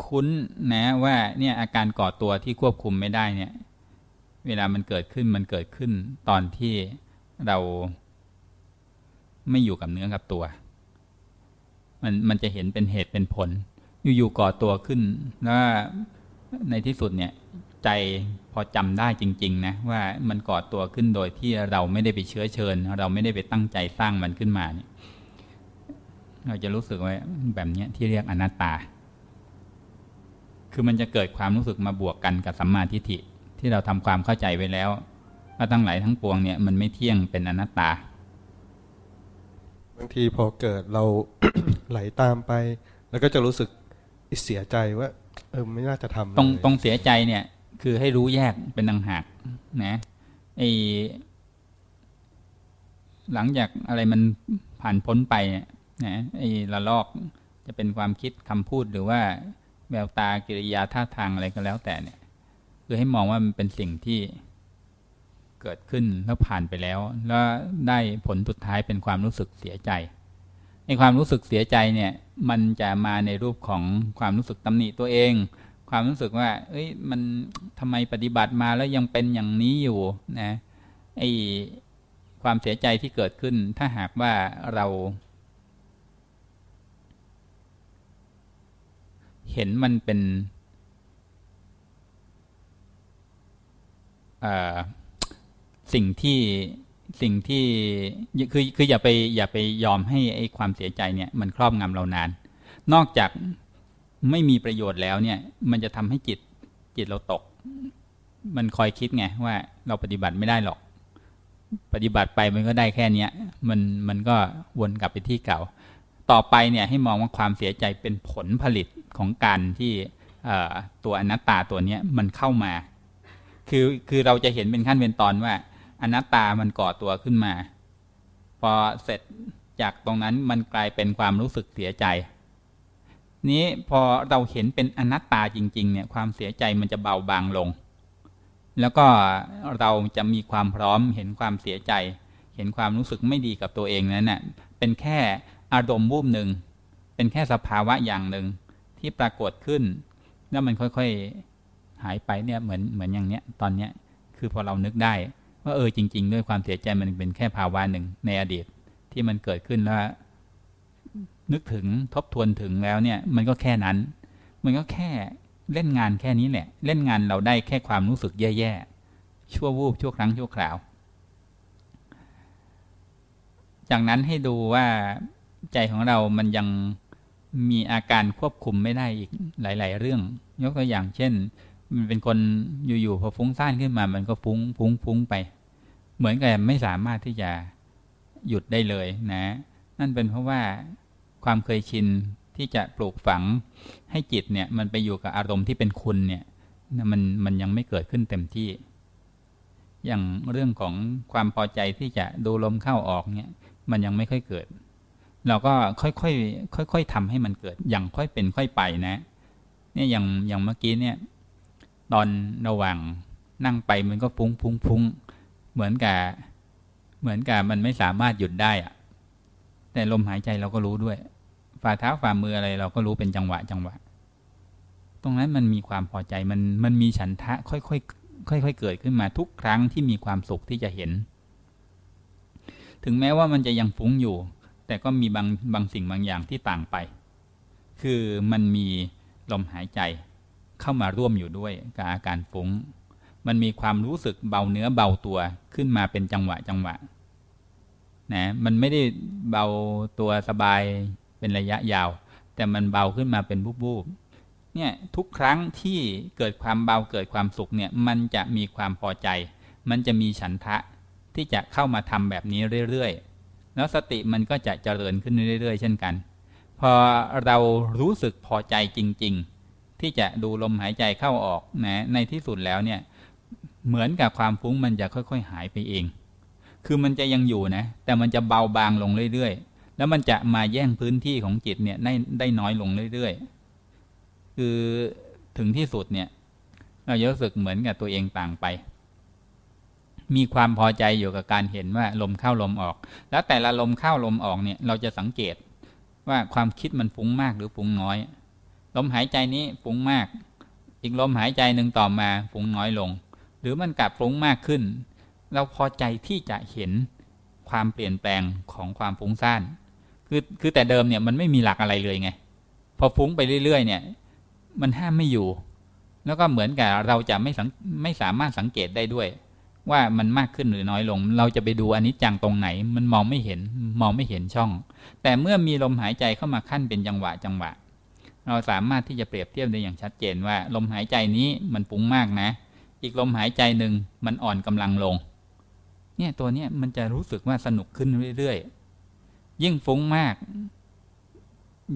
คุ้นนะว่าเนี่ยอาการก่อตัวที่ควบคุมไม่ได้เนี่ย เวลามันเกิดขึ้นมันเกิดขึ้นตอนที่เราไม่อยู่กับเนื้อกับตัว มันมันจะเห็นเป็นเหตุเป็นผล อยู่ๆก่อตัวขึ้นแล้ว ในที่สุดเนี่ยใจพอจำได้จริง ๆ นะว่ามันก่อตัวขึ้นโดยที่เราไม่ได้ไปเชื้อเชิญ เราไม่ได้ไปตั้งใจสร้างมันขึ้นมาเนี่ยเราจะรู้สึกว่าแบบนี้ที่เรียกอนัตตา คือมันจะเกิดความรู้สึกมาบวกกันกับสัมมาทิฏฐิที่เราทำความเข้าใจไว้แล้วว่าทั้งหลายทั้งปวงเนี่ยมันไม่เที่ยงเป็นอนัตตา บางทีพอเกิดเราไหลตามไป แล้วก็จะรู้สึกเสียใจว่า เออไม่น่าจะทำตรงเลยตรงเสียใจเนี่ย คือให้รู้แยกเป็นต่างหากนะไอหลังจากอะไรมันผ่านพ้นไปเนี่ยนะไอละลอกจะเป็นความคิดคำพูดหรือว่าแววตากิริยาท่าทางอะไรก็แล้วแต่เนี่ย คือให้มองว่ามันเป็นสิ่งที่เกิดขึ้นแล้วผ่านไปแล้ว แล้วได้ผลสุดท้ายเป็นความรู้สึกเสียใจใน ความรู้สึกเสียใจเนี่ยมันจะมาในรูปของความรู้สึกตำหนิตัวเอง ความรู้สึกว่า เอ้ยมันทำไมปฏิบัติมาแล้วยังเป็นอย่างนี้อยู่นะไอความเสียใจที่เกิดขึ้น ถ้าหากว่าเรา เห็นมันเป็นสิ่งที่ สิ่งที่คือคืออย่าไปอย่าไปยอมให้ไอ้ความเสียใจเนี่ยมันครอบงำเรานาน นอกจากไม่มีประโยชน์แล้วเนี่ย มันจะทำให้จิตจิตเราตก มันคอยคิดไงว่าเราปฏิบัติไม่ได้หรอก ปฏิบัติไปมันก็ได้แค่เนี้ยมันมันก็วนกลับไปที่เก่า ต่อไปเนี่ยให้มองว่าความเสียใจเป็นผลผลิตของการที่ตัวอนัตตาตัวเนี้ยมันเข้ามา คือคือเราจะเห็นเป็นขั้นเป็นตอนว่า อนัตตามันก่อตัวขึ้นมา พอเสร็จจากตรงนั้นมันกลายเป็นความรู้สึกเสียใจ นี้พอเราเห็นเป็นอนัตตาจริง ๆ เนี่ย ความเสียใจมันจะเบาบางลง แล้วก็เราจะมีความพร้อมเห็นความเสียใจ เห็นความรู้สึกไม่ดีกับตัวเองนั้นเน่ะเป็นแค่อารมณ์วูบหนึ่ง เป็นแค่สภาวะอย่างหนึ่งที่ปรากฏขึ้น แล้วมันค่อยๆหายไปเนี่ยเหมือนเหมือนอย่างเนี้ย ตอนเนี้ยคือพอเรานึกได้ ว่าเออจริง ๆ ด้วยความเสียใจมันเป็นแค่ภาวะหนึ่งในอดีตที่มันเกิดขึ้นแล้วนึกถึงทบทวนถึงแล้วเนี่ย มันก็แค่นั้น มันก็แค่เล่นงานแค่นี้แหละ เล่นงานเราได้แค่ความรู้สึกแย่ๆชั่ววูบชั่วครั้งชั่วคราว จากนั้นให้ดูว่าใจของเรามันยังมีอาการควบคุมไม่ได้อีกหลาย ๆ เรื่อง ยกตัวอย่างเช่น มันเป็นคนอยู่ๆพอฟุ้งซ่านขึ้นมา มันก็ฟุ้งฟุ้งฟุ้งไป เหมือนกับไม่สามารถที่จะหยุดได้เลยนะ นั่นเป็นเพราะว่าความเคยชินที่จะปลูกฝังให้จิตเนี่ย มันไปอยู่กับอารมณ์ที่เป็นคุณเนี่ยมันมันยังไม่เกิดขึ้นเต็มที่ อย่างเรื่องของความพอใจที่จะดูลมเข้าออกเนี่ย มันยังไม่ค่อยเกิด เราก็ค่อยๆค่อยๆทำให้มันเกิด อย่างค่อยเป็นค่อยไปนะ เนี่ยอย่างอย่างเมื่อกี้เนี่ย ตอนระหว่างนั่งไปมันก็ฟุ้งฟุ้งฟุ้งเหมือนกับเหมือนกับมันไม่สามารถหยุดได้อะแต่ลมหายใจเราก็รู้ด้วย ฝ่าเท้าฝ่ามืออะไรเราก็รู้เป็นจังหวะจังหวะ ตรงนั้นมันมีความพอใจมันมันมีฉันทะค่อยๆค่อยๆเกิดขึ้นมาทุกครั้งที่มีความสุขที่จะเห็น ถึงแม้ว่ามันจะยังฟุ้งอยู่ แต่ก็มีบางบางสิ่งบางอย่างที่ต่างไป คือมันมีลมหายใจ เข้ามาร่วมอยู่ด้วยกับอาการฟุง้ง มันมีความรู้สึกเบาเนื้อเบาตัวขึ้นมาเป็นจังหวะจังหวะนะมันไม่ได้เบาตัวสบายเป็นระยะยาว แต่มันเบาขึ้นมาเป็นบูบๆเนี่ยทุกครั้งที่เกิดความเบาเกิดความสุขเนี่ยมันจะมีความพอใจ มันจะมีฉันทะที่จะเข้ามาทำแบบนี้เรื่อยๆ แล้วสติมันก็จะเจริญขึ้นเรื่อยๆ เช่นกัน พอเรารู้สึกพอใจจริง ๆ ที่จะดูลมหายใจเข้าออกนะในที่สุดแล้วเนี่ยเหมือนกับความฟุ้งมันจะค่อยๆหายไปเอง คือมันจะยังอยู่นะ แต่มันจะเบาบางลงเรื่อยๆ แล้วมันจะมาแย่งพื้นที่ของจิตเนี่ยได้ได้น้อยลงเรื่อยๆ คือถึงที่สุดเนี่ย เราจะรู้สึกเหมือนกับตัวเองต่างไป มีความพอใจอยู่กับการเห็นว่าลมเข้าลมออก แล้วแต่ละลมเข้าลมออกเนี่ย เราจะสังเกตว่าความคิดมันฟุ้งมากหรือฟุ้งน้อย ลมหายใจนี้ฟุ้งมาก อีกลมหายใจหนึ่งต่อมาฟุ้งน้อยลง หรือมันกลับฟุ้งมากขึ้น เราพอใจที่จะเห็นความเปลี่ยนแปลงของความฟุ้งซ่านคือคือแต่เดิมเนี่ยมันไม่มีหลักอะไรเลยไง พอฟุ้งไปเรื่อย ๆ เนี่ย มันห้ามไม่อยู่ แล้วก็เหมือนกับเราจะไม่สังไม่สามารถสังเกตได้ด้วย ว่ามันมากขึ้นหรือน้อยลง เราจะไปดูอันนี้จังตรงไหน มันมองไม่เห็นมองไม่เห็นช่อง แต่เมื่อมีลมหายใจเข้ามาขั้นเป็นจังหวะจังหวะ เราสามารถที่จะเปรียบเทียบได้อย่างชัดเจนว่า ลมหายใจนี้มันฟุ้งมากนะ อีกลมหายใจหนึ่งมันอ่อนกำลังลง เนี่ยตัวเนี้ยมันจะรู้สึกว่าสนุกขึ้นเรื่อยๆ ยิ่งฟุ้งมาก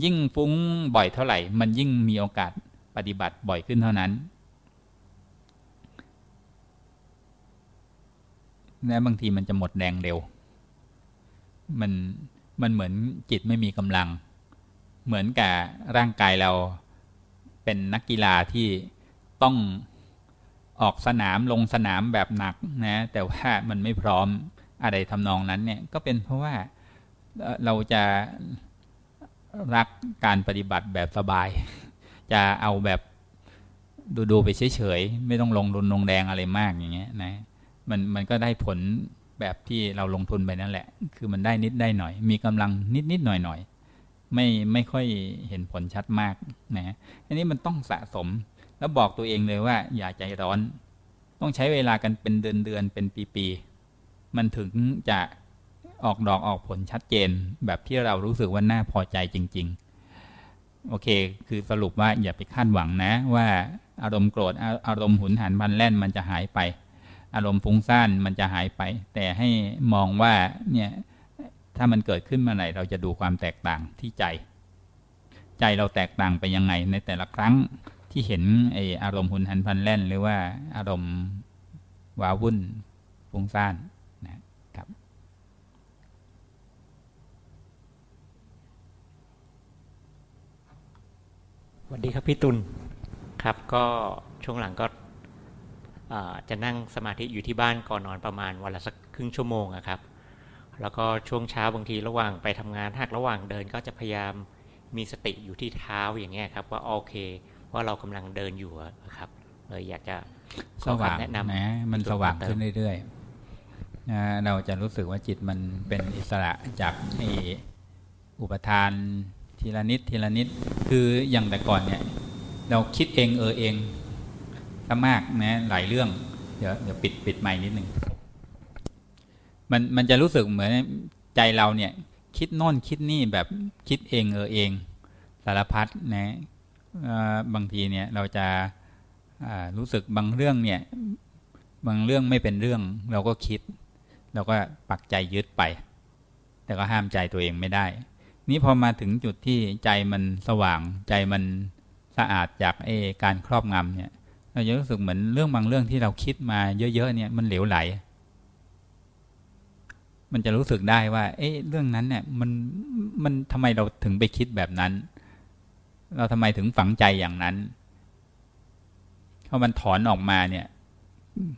ยิ่งฟุ้งบ่อยเท่าไหร่ มันยิ่งมีโอกาสปฏิบัติบ่อยขึ้นเท่านั้นและบางทีมันจะหมดแรงเร็ว มันมันเหมือนจิตไม่มีกำลัง เหมือนกับร่างกายเราเป็นนักกีฬาที่ต้องออกสนามลงสนามแบบหนักนะแต่ว่ามันไม่พร้อมอะไรทำนองนั้นเนี่ยก็เป็นเพราะว่าเราจะรักการปฏิบัติแบบสบาย จะเอาแบบดูๆไปเฉยๆไม่ต้องลงรุนลงแดงอะไรมากอย่างเงี้ยนะมันมันก็ได้ผลแบบที่เราลงทุนไปนั่นแหละ คือมันได้นิดได้หน่อย มีกำลังนิดนิดหน่อยหน่อย ไม่ไม่ค่อยเห็นผลชัดมากนะอันนี้มันต้องสะสมแล้วบอกตัวเองเลยว่าอย่าใจร้อน ต้องใช้เวลากันเป็นเดือนเดือนเป็นปีๆมันถึงจะออกดอกออกผลชัดเจน แบบที่เรารู้สึกว่าน่าพอใจจริง ๆ โอเค คือสรุปว่าอย่าไปคาดหวังนะ ว่าอารมณ์โกรธอารมณ์หุนหันพันแล่นมันจะหายไป อารมณ์ฟุ้งซ่านมันจะหายไป แต่ให้มองว่าเนี่ย ถ้ามันเกิดขึ้นมาไหนเราจะดูความแตกต่างที่ใจ ใจเราแตกต่างไปยังไง ในแต่ละครั้งที่เห็นไออารมณ์หุนหันพันแล่น หรือว่าอารมณ์ว้าวุ่นฟุ้งซ่านนะครับ สวัสดีครับพี่ตุลครับก็ช่วงหลังก็จะนั่งสมาธิอยู่ที่บ้านก่อนนอนประมาณวันละสักครึ่งชั่วโมงครับ แล้วก็ช่วงเช้าบางทีระหว่างไปทำงานหากระหว่างเดินก็จะพยายามมีสติอยู่ที่เท้าอย่างเงี้ยครับ ว่าโอเค ว่าเรากำลังเดินอยู่ครับเลยอยากจะสว่างแนะนำนะมันสว่างขึ้นเรื่อยๆนะเราจะรู้สึกว่าจิตมันเป็นอิสระจากไออุปทานทีละนิดทีละนิดคืออย่างแต่ก่อนเนี่ย เราคิดเองเออเองถ้ามากนะหลายเรื่อง เดี๋ยวเดี๋ยวปิดปิดไม้นิดหนึ่ง มันมันจะรู้สึกเหมือนใจเราเนี่ย คิดโน่นคิดนี่แบบคิดเองเออเอง สารพัดนะบางทีเนี่ยเราจะรู้สึกบางเรื่องเนี่ย บางเรื่องไม่เป็นเรื่อง เราก็คิด เราก็ปักใจยึดไป แต่ก็ห้ามใจตัวเองไม่ได้ นี่พอมาถึงจุดที่ใจมันสว่าง ใจมันสะอาดจากเอการครอบงำเนี่ย เราจะรู้สึกเหมือนเรื่องบางเรื่องที่เราคิดมาเยอะๆเนี่ยมันเหลวไหล มันจะรู้สึกได้ว่า เอ๊ะเรื่องนั้นเนี่ยมันมันทำไมเราถึงไปคิดแบบนั้น เราทำไมถึงฝังใจอย่างนั้นพอมันถอนออกมาเนี่ย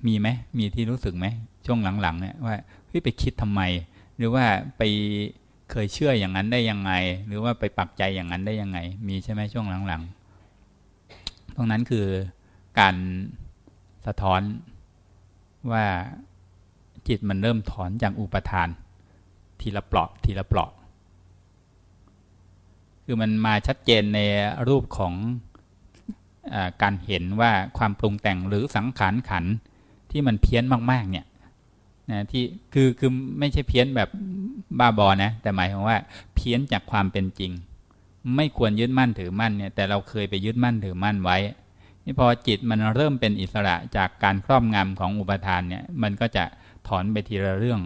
มีไหมมีที่รู้สึกไหมช่วงหลังๆเนี่ยว่าเฮ้ยไปคิดทำไม หรือว่าไปเคยเชื่ออย่างนั้นได้ยังไง หรือว่าไปปักใจอย่างนั้นได้ยังไง มีใช่ไหมช่วงหลังๆตรงนั้นคือการสะท้อนว่า จิตมันเริ่มถอนจากอุปทาน ทีละเปลาะทีละเปลาะคือมันมาชัดเจนในรูปของอการเห็นว่าความปรุงแต่งหรือสังขารขันที่มันเพี้ยนมาก ๆ เนี่ยนะที่คือคือไม่ใช่เพี้ยนแบบบ้าบอนะแต่หมายถึงว่าเพี้ยนจากความเป็นจริง ไม่ควรยึดมั่นถือมั่นเนี่ยแต่เราเคยไปยึดมั่นถือมั่นไว้นี่พอจิตมันเริ่มเป็นอิสระจากการครอบงำของอุปทานเนี่ยมันก็จะ ถอนไปทีละเรื่อง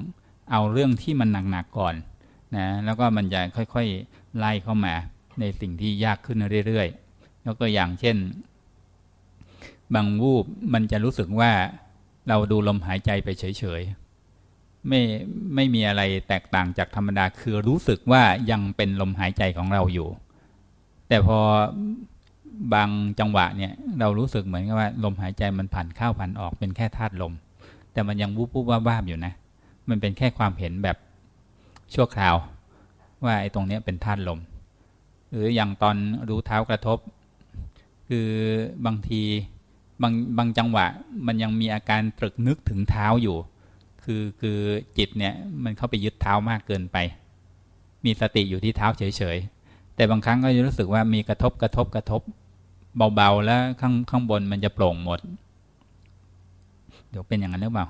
เอาเรื่องที่มันหนักๆก่อนนะแล้วก็มันจะค่อยๆไล่เข้ามา ในสิ่งที่ยากขึ้นเรื่อยๆยกตัวอย่างเช่น บางวูบมันจะรู้สึกว่าเราดูลมหายใจไปเฉยๆไม่ไม่มีอะไรแตกต่างจากธรรมดาคือรู้สึกว่ายังเป็นลมหายใจของเราอยู่ แต่พอบางจังหวะเนี่ยเรารู้สึกเหมือนกับว่า ลมหายใจมันผ่านเข้าผ่านออกเป็นแค่ธาตุลม แต่มันยังวุบวุบว่าบ้าอยู่นะ มันเป็นแค่ความเห็นแบบชั่วคราว ว่าไอ้ตรงนี้เป็นธาตุลม หรืออย่างตอนรู้เท้ากระทบ คือบางทีบางบางจังหวะมันยังมีอาการตรึกนึกถึงเท้าอยู่ คืคือคือจิตเนี่ยมันเข้าไปยึดเท้ามากเกินไป มีสติอยู่ที่เท้าเฉยๆ แต่บางครั้งก็จะรู้สึกว่ามีกระทบกระทบกระทบเบาๆ แล้วข้างข้างบนมันจะโปร่งหมด เดี๋ยวเป็นอย่างนั้นหรือเปล่า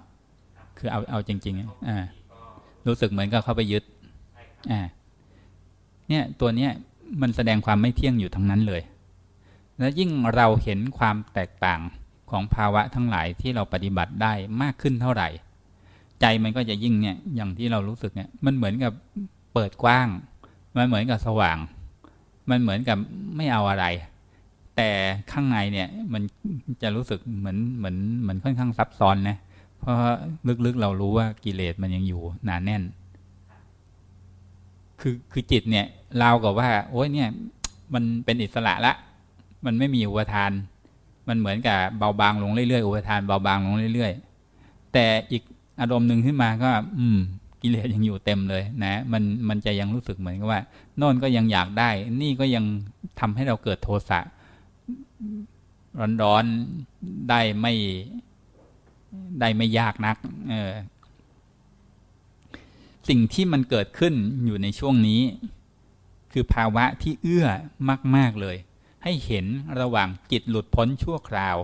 คือเอาเอาจริงๆอ่ารู้สึกเหมือนกับเข้าไปยึดอ่าเนี่ยตัวเนี้ยมันแสดงความไม่เที่ยงอยู่ทั้งนั้นเลย และยิ่งเราเห็นความแตกต่างของภาวะทั้งหลายที่เราปฏิบัติได้มากขึ้นเท่าไหร่ ใจมันก็จะยิ่งเนี่ยอย่างที่เรารู้สึกเนี่ยมันเหมือนกับเปิดกว้าง มันเหมือนกับสว่าง มันเหมือนกับไม่เอาอะไร แต่ข้างในเนี่ยมันจะรู้สึกเหมือนเหมือนเหมือนค่อนข้างซับซ้อนนะ เพราะลึกๆเรารู้ว่ากิเลสมันยังอยู่หนาแน่น คือคือจิตเนี่ยเรากับว่า โอ้ยเนี่ย มันเป็นอิสระละ มันไม่มีอุปทาน มันเหมือนกับเบาบางลงเรื่อยๆอุปทานเบาบางลงเรื่อยๆ แต่อีกอารมณ์หนึ่งขึ้นมาก็ อืมกิเลสยังอยู่เต็มเลยนะ มันมันจะยังรู้สึกเหมือนกับว่าโน่นก็ยังอยากได้ นี่ก็ยังทำให้เราเกิดโทสะ ร้อนๆได้ไม่ได้ไม่ยากนัก เออ สิ่งที่มันเกิดขึ้นอยู่ในช่วงนี้ คือภาวะที่เอื้อมาก ๆ เลย ให้เห็นระหว่างจิตหลุดพ้นชั่วคราว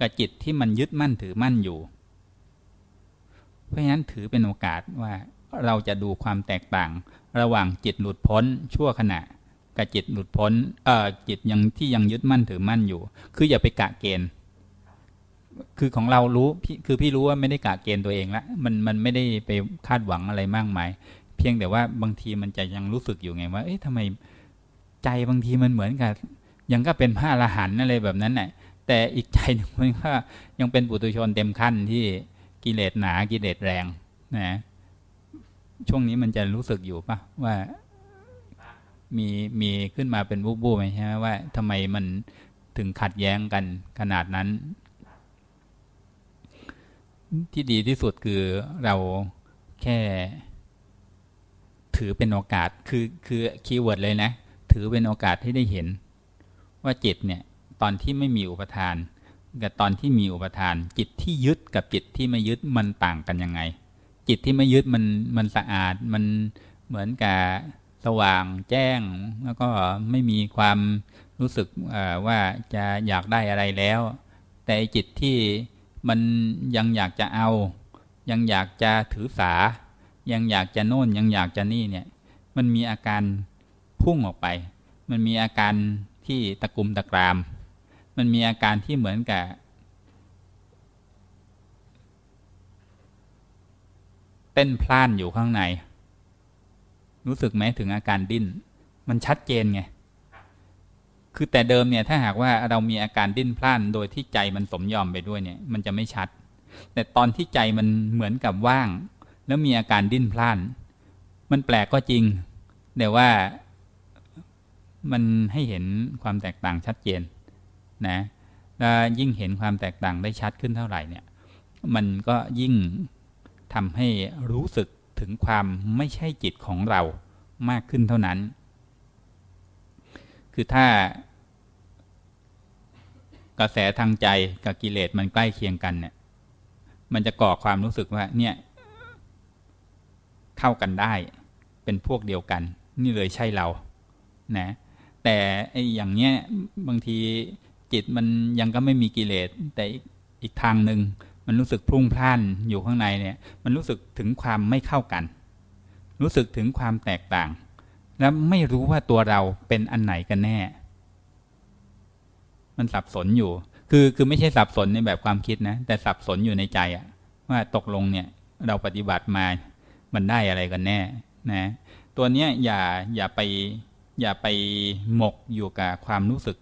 กับจิตที่มันยึดมั่นถือมั่นอยู่ เพราะฉะนั้นถือเป็นโอกาสว่าเราจะดูความแตกต่าง ระหว่างจิตหลุดพ้นชั่วขณะ กับจิตหลุดพ้นเอ่อจิตยังที่ยังยึดมั่นถือมั่นอยู่ คืออย่าไปกะเกณฑ์ คือของเรารู้คือพี่รู้ว่าไม่ได้กะเกณฑ์ตัวเองละมันมันไม่ได้ไปคาดหวังอะไรมากมาย เพียงแต่ว่าบางทีมันจะยังรู้สึกอยู่ไงว่า เอ๊ะทำไมใจบางทีมันเหมือนกับ ยังก็เป็นพระอรหันต์อะไรแบบนั้นแหละแต่อีกใจหนึ่งมันก็ยังเป็นปุถุชนเต็มขั้นที่กิเลสหนากิเลสแรงนะช่วงนี้มันจะรู้สึกอยู่ปะว่า มีมีขึ้นมาเป็นบูบูไหมใช่ไหมว่าทำไมมันถึงขัดแย้งกันขนาดนั้น ที่ดีที่สุดคือเราแค่ถือเป็นโอกาสคือคือ keyword เลยนะ ถือเป็นโอกาสที่ได้เห็น ว่าจิตเนี่ยตอนที่ไม่มีอุปาทาน กับตอนที่มีอุปาทาน จิตที่ยึดกับจิตที่ไม่ยึดมันต่างกันยังไง จิตที่ไม่ยึดมันมันสะอาดมันเหมือนกับ สว่างแจ้ง แล้วก็ไม่มีความรู้สึกว่าจะอยากได้อะไรแล้ว แต่จิตที่มันยังอยากจะเอา ยังอยากจะถือสา ยังอยากจะโน่นยังอยากจะนี่เนี่ย มันมีอาการพุ่งออกไป มันมีอาการที่ตะกุมตะกราม มันมีอาการที่เหมือนกับเต้นพล่านอยู่ข้างใน รู้สึกไหมถึงอาการดิ้น มันชัดเจนไง คือแต่เดิมเนี่ยถ้าหากว่าเรามีอาการดิ้นพล่าน โดยที่ใจมันสมยอมไปด้วยเนี่ย มันจะไม่ชัด แต่ตอนที่ใจมันเหมือนกับว่าง แล้วมีอาการดิ้นพล่าน มันแปลกก็จริง แต่ว่ามันให้เห็นความแตกต่างชัดเจนนะยิ่งเห็นความแตกต่างได้ชัดขึ้นเท่าไหร่เนี่ย มันก็ยิ่งทำให้รู้สึก ถึงความไม่ใช่จิตของเรามากขึ้นเท่านั้น คือถ้ากระแสทางใจกับกิเลสมันใกล้เคียงกันเนี่ย มันจะก่อความรู้สึกว่า เนี่ย เข้ากันได้ เป็นพวกเดียวกัน นี่เลยใช่เรา นะ แต่ไอ้อย่างเนี้ยบางทีจิตมันยังก็ไม่มีกิเลสแต่อีกทางหนึ่ง มันรู้สึกพรุ่งพล่านอยู่ข้างในเนี่ย มันรู้สึกถึงความไม่เข้ากัน รู้สึกถึงความแตกต่าง แล้วไม่รู้ว่าตัวเราเป็นอันไหนกันแน่ มันสับสนอยู่ คือคือไม่ใช่สับสนในแบบความคิดนะ แต่สับสนอยู่ในใจอะว่าตกลงเนี่ยเราปฏิบัติมามันได้อะไรกันแน่นะ ตัวเนี้ยอย่าอย่าไปอย่าไปหมกอยู่กับความรู้สึก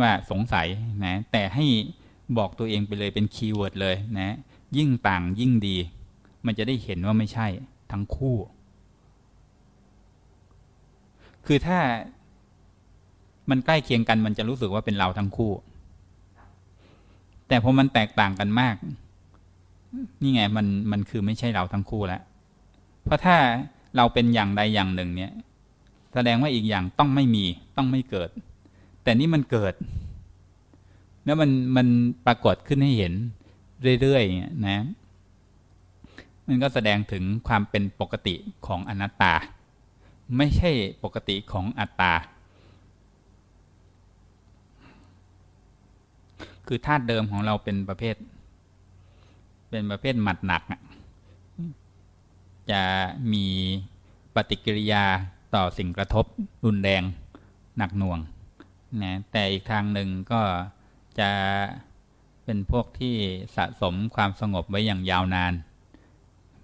ว่าสงสัยนะ แต่ให้ บอกตัวเองไปเลยเป็นคีย์เวิร์ดเลยนะยิ่งต่างยิ่งดี มันจะได้เห็นว่าไม่ใช่ทั้งคู่ คือถ้ามันใกล้เคียงกันมันจะรู้สึกว่าเป็นเราทั้งคู่ แต่พอมันแตกต่างกันมาก นี่ไงมันมันคือไม่ใช่เราทั้งคู่แล้วเพราะถ้าเราเป็นอย่างใดอย่างหนึ่งเนี่ย แสดงว่าอีกอย่างต้องไม่มีต้องไม่เกิด แต่นี่มันเกิด แล้วมันมันปรากฏขึ้นให้เห็นเรื่อยๆนะ มันก็แสดงถึงความเป็นปกติของอนัตตา ไม่ใช่ปกติของอัตตา คือธาตุเดิมของเราเป็นประเภท เป็นประเภทหมัดหนัก จะมีปฏิกิริยาต่อสิ่งกระทบรุนแรงหนักหน่วงนะแต่อีกทางหนึ่งก็ จะเป็นพวกที่สะสมความสงบไว้อย่างยาวนาน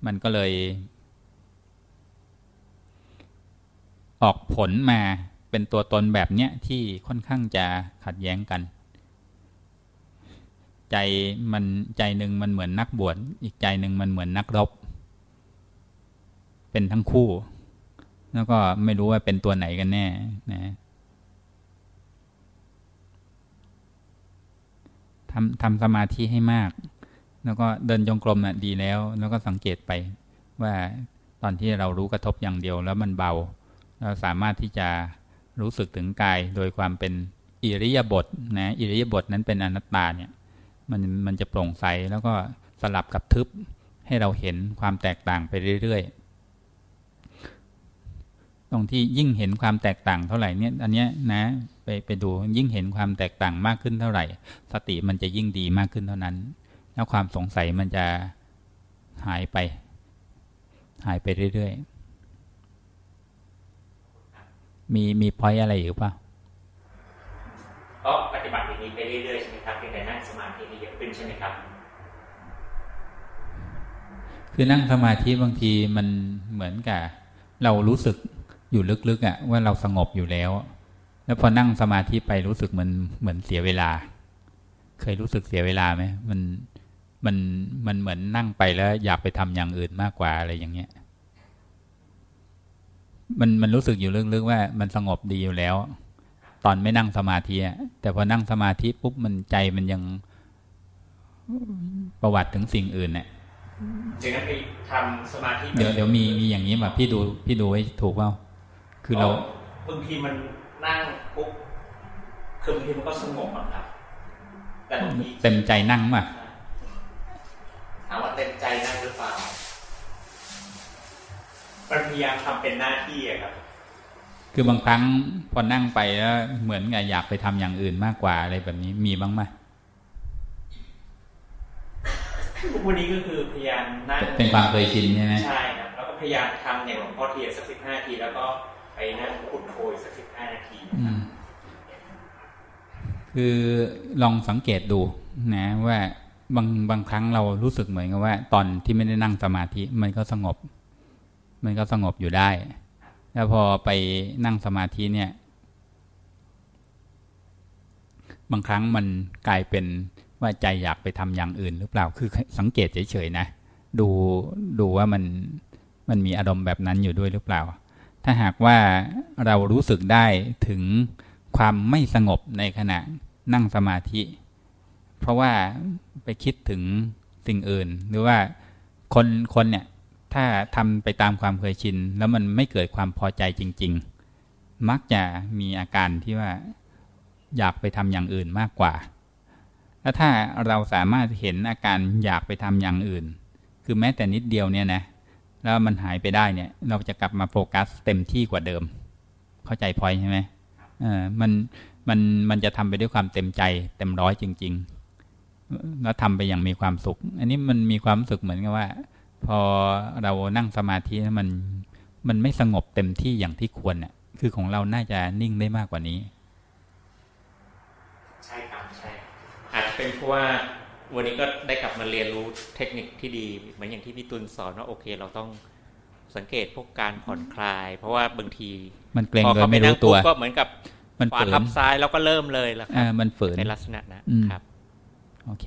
มันก็เลย ออกผลมาเป็นตัวตนแบบเนี้ยที่ค่อนข้างจะขัดแย้งกัน ใจมันใจหนึ่งมันเหมือนนักบวชอีกใจหนึ่งมันเหมือนนักรบ เป็นทั้งคู่ แล้วก็ไม่รู้ว่าเป็นตัวไหนกันแน่นะ ทำทำสมาธิให้มาก แล้วก็เดินจงกรมน่ะดีแล้ว แล้วก็สังเกตไปว่าตอนที่เรารู้กระทบอย่างเดียวแล้วมันเบา เราสามารถที่จะรู้สึกถึงกายโดยความเป็นอิริยาบถนะอิริยาบถนั้นเป็นอนัตตาเนี่ยมันมันจะโปร่งใสแล้วก็สลับกับทึบให้เราเห็นความแตกต่างไปเรื่อยๆ ตรงที่ยิ่งเห็นความแตกต่างเท่าไหร่เนี่ยอันเนี้ยนะไปไปดูยิ่งเห็นความแตกต่างมากขึ้นเท่าไหร่ สติมันจะยิ่งดีมากขึ้นเท่านั้น แล้วความสงสัยมันจะหายไป หายไปเรื่อยๆ มีมีพอยอะไรอยู่ป่ะก็ปฏิบัติอย่างนี้ไปเรื่อยๆใช่ไหมครับเพียงแต่นั่งสมาธิเยอะขึ้นใช่ไหมครับ คือนั่งสมาธิบางทีมันเหมือนกับเรารู้สึก อยู่ลึกๆอะ่ะว่าเราสงบอยู่แล้ว แล้วพอนั่งสมาธิไปรู้สึกมันเหมือนเสียเวลา เคยรู้สึกเสียเวลาไหมมันมันมันเหมือนนั่งไปแล้ว อยากไปทำอย่างอื่นมากกว่าอะไรอย่างเงี้ย มันมันรู้สึกอยู่ลึกๆว่า มันสงบดีอยู่แล้ว ตอนไม่นั่งสมาธิอะแต่พอนั่งสมาธิปุ๊บมันใจมันยังประวัติถึงสิ่งอื่นเนี่ยจึงนั้นไปทำสมาธิเดี๋ยวเดี๋ยวมีมีอย่างนี้มาพี่ดูพี่ดูไว้ถูกเปล่า คือเราบางทีมันนั่งปุ๊บคือบางทีมันก็สงบอะครับ แต่บางทีเต็มใจนั่งมาถามว่าเต็มใจนั่งหรือเปล่ามันพยายามทำเป็นหน้าที่อะครับ คือบางครั้งพอนั่งไปแล้วเหมือนกับอยากไปทำอย่างอื่นมากกว่าอะไรแบบนี้มีบ้างไหมทุกวันนี้ก็คือพยายามนั่งเป็นความเคยชินใช่ไหมใช่ครับแล้วก็พยายามทำอย่างหลวงพ่อเทียนสักสิบห้านาทีแล้วก็ ไปนั่งพุทโธอีกสักสิบห้านาทีคือลองสังเกตดูนะว่าบางบางครั้งเรารู้สึกเหมือนกับว่า ตอนที่ไม่ได้นั่งสมาธิมันก็สงบ มันก็สงบอยู่ได้ แล้วพอไปนั่งสมาธิเนี่ย บางครั้งมันกลายเป็นว่าใจอยากไปทำอย่างอื่นหรือเปล่าคือสังเกตเฉยๆนะดูดูว่ามันมันมีอารมณ์แบบนั้นอยู่ด้วยหรือเปล่า ถ้าหากว่าเรารู้สึกได้ถึงความไม่สงบในขณะนั่งสมาธิ เพราะว่าไปคิดถึงสิ่งอื่น หรือว่าคนคนเนี่ยถ้าทำไปตามความเคยชิน แล้วมันไม่เกิดความพอใจจริง ๆ มักจะมีอาการที่ว่าอยากไปทำอย่างอื่นมากกว่า แล้วถ้าเราสามารถเห็นอาการอยากไปทำอย่างอื่น คือแม้แต่นิดเดียวเนี่ยนะ แล้วมันหายไปได้เนี่ย เราจะกลับมาโฟกัสเต็มที่กว่าเดิม เข้าใจพอยใช่ไหมเออมันมันมันจะทำไปด้วยความเต็มใจ เต็มร้อยจริง ๆ แล้วทำไปอย่างมีความสุข อันนี้มันมีความสึกเหมือนกับว่า พอเรานั่งสมาธิมันมันไม่สงบเต็มที่อย่างที่ควรเนี่ยคือของเราน่าจะนิ่งได้มากกว่านี้ ใช่ครับใช่อาจจะเป็นเพราะว่า วันนี้ก็ได้กลับมาเรียนรู้เทคนิคที่ดีเหมือนอย่างที่พี่ตุลสอนว่าโอเค เราต้องสังเกตพวกการผ่อนคลาย เพราะว่าบางที มันเกรงพอโดยเขาไปไม่นั่รู้งตัวปุ๊บก็เหมือนกับมันขวาฝืนทับซ้ายแล้วก็เริ่มเลยแล้วครัอ่าบมันฝืนในลักษณะนั้นอืมครับโอเค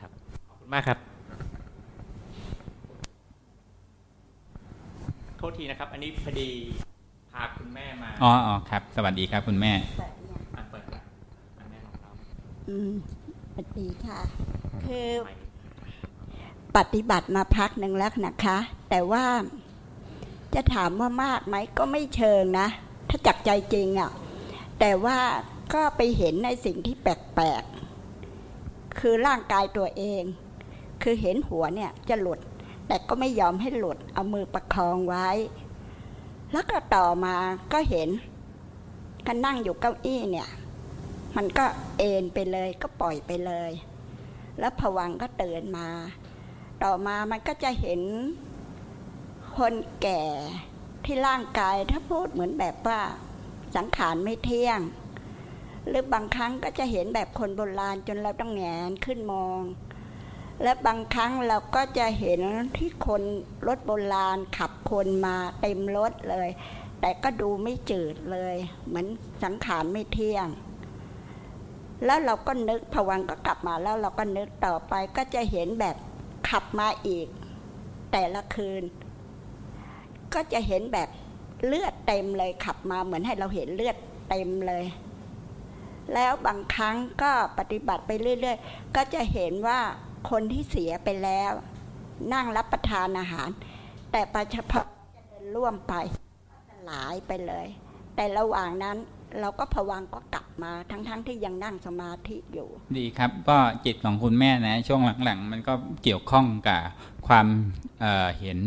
ครับขอบคุณมากครับโทษทีนะครับ อันนี้พอดีพาคุณแม่มาอ๋ออ๋อครับ สวัสดีครับคุณแม่อะเปิดครับอันแม่ของเราอืม สวัสดีค่ะ คือไม่ปฏิบัติมาพักหนึ่งแล้วนะคะ แต่ว่าจะถามว่ามากไหมก็ไม่เชิงนะ ถ้าจักใจจริงอะ่ะ แต่ว่าก็ไปเห็นในสิ่งที่แปลกๆ คือร่างกายตัวเอง คือเห็นหัวเนี่ยจะหลุด แต่ก็ไม่ยอมให้หลุด เอามือประคองไว้ แล้วก็ต่อมาก็เห็นก็นั่งอยู่เก้าอี้เนี่ย มันก็เอ็นไปเลยก็ปล่อยไปเลย แล้วผวังก็เตือนมา ต่อมามันก็จะเห็นคนแก่ที่ร่างกายถ้าพูดเหมือนแบบว่าสังขารไม่เที่ยง หรือบางครั้งก็จะเห็นแบบคนโบราณจนเราต้องแงนขึ้นมอง และบางครั้งเราก็จะเห็นที่คนรถโบราณขับคนมาเต็มรถเลย แต่ก็ดูไม่จืดเลย เหมือนสังขารไม่เที่ยง แล้วเราก็นึกผวังก็กลับมาแล้วเราก็นึกต่อไปก็จะเห็นแบบขับมาอีก แต่ละคืน ก็จะเห็นแบบเลือดเต็มเลยขับมาเหมือนให้เราเห็นเลือดเต็มเลย แล้วบางครั้งก็ปฏิบัติไปเรื่อย ๆ ก็จะเห็นว่าคนที่เสียไปแล้ว นั่งรับประทานอาหาร แต่ประชพจะเดินร่วมไปหลายไปเลย แต่ระหว่างนั้น เราก็ผวังก็กลับมาทั้งๆทที่ยังนั่งสมาธิอยู่ ดีครับ ก็จิตของคุณแม่นะ ช่วงหลังๆ มันก็เกี่ยวข้องกับความเเห็น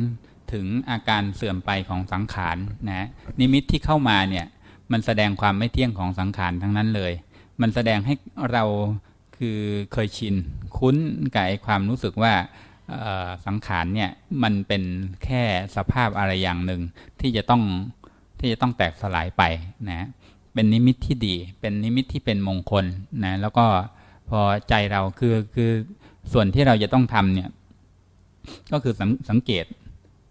ถึงอาการเสื่อมไปของสังขารนะ นิมิตที่เข้ามาเนี่ย มันแสดงความไม่เที่ยงของสังขารทั้งนั้นเลย มันแสดงให้เราคือเคยชินคุ้นกับความรู้สึกว่าสังขารเนี่ยมันเป็นแค่สภาพอะไรอย่างหนึ่งที่จะต้องที่จะต้องแตกสลายไปนะ เป็นนิมิตที่ดี เป็นนิมิตที่เป็นมงคลนะแล้วก็พอใจเราคือคือส่วนที่เราจะต้องทำเนี่ย ก็คือสังสงเกต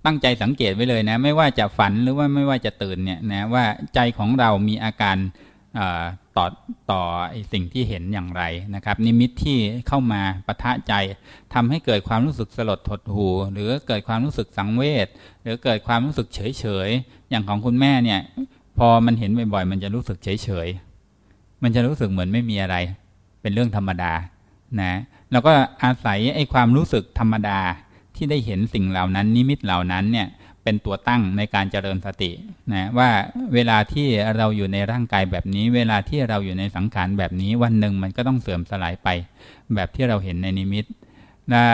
ตั้งใจสังเกตไว้เลยนะ ไม่ว่าจะฝันหรือว่าไม่ว่าจะตื่นเนี่ยนะว่าใจของเรามีอาการต่อต่อไอสิ่งที่เห็นอย่างไรนะครับ นิมิตที่เข้ามาปะทะใจทำให้เกิดความรู้สึกสลดหดหูหรือเกิดความรู้สึกสังเวชหรือเกิดความรู้สึกเฉยเฉยอย่างของคุณแม่เนี่ย พอมันเห็นบ่อยๆมันจะรู้สึกเฉยเฉยมันจะรู้สึกเหมือนไม่มีอะไร เป็นเรื่องธรรมดานะแล้วก็อาศัยไอ้ความรู้สึกธรรมดาที่ได้เห็นสิ่งเหล่านั้น นิมิตเหล่านั้นเนี่ยเป็นตัวตั้งในการเจริญสตินะว่าเวลาที่เราอยู่ในร่างกายแบบนี้ เวลาที่เราอยู่ในสังขารแบบนี้วันหนึ่งมันก็ต้องเสื่อมสลายไป แบบที่เราเห็นในนิมิตนะ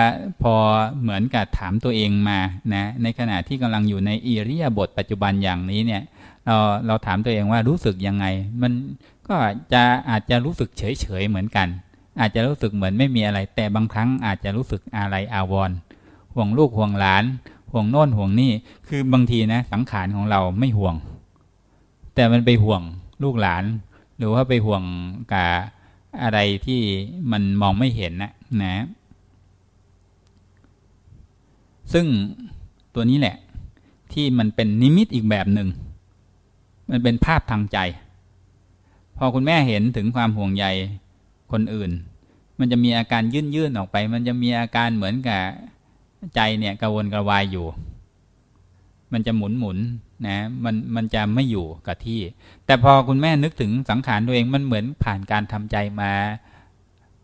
พอเหมือนกับถามตัวเองมานะในขณะที่กำลังอยู่ในอิริยาบถปัจจุบันอย่างนี้เนี่ย เราเราถามตัวเองว่ารู้สึกยังไง มันก็จะอาจจะรู้สึกเฉยเฉยเหมือนกัน อาจจะรู้สึกเหมือนไม่มีอะไร แต่บางครั้งอาจจะรู้สึกอะไรอาวรณ์ห่วงลูกห่วงหลาน ห่วงโน่นห่วงนี่ คือบางทีนะสังขารของเราไม่ห่วง แต่มันไปห่วงลูกหลาน หรือว่าไปห่วงกับอะไรที่มันมองไม่เห็นนะนะ ซึ่งตัวนี้แหละ ที่มันเป็นนิมิตอีกแบบหนึ่ง มันเป็นภาพทางใจ พอคุณแม่เห็นถึงความห่วงใยคนอื่น มันจะมีอาการยื่นๆออกไป มันจะมีอาการเหมือนกับใจเนี่ยกระวนกระวายอยู่ มันจะหมุนหมุนนะมันมันจะไม่อยู่กับที่ แต่พอคุณแม่นึกถึงสังขารตัวเองมันเหมือนผ่านการทำใจมา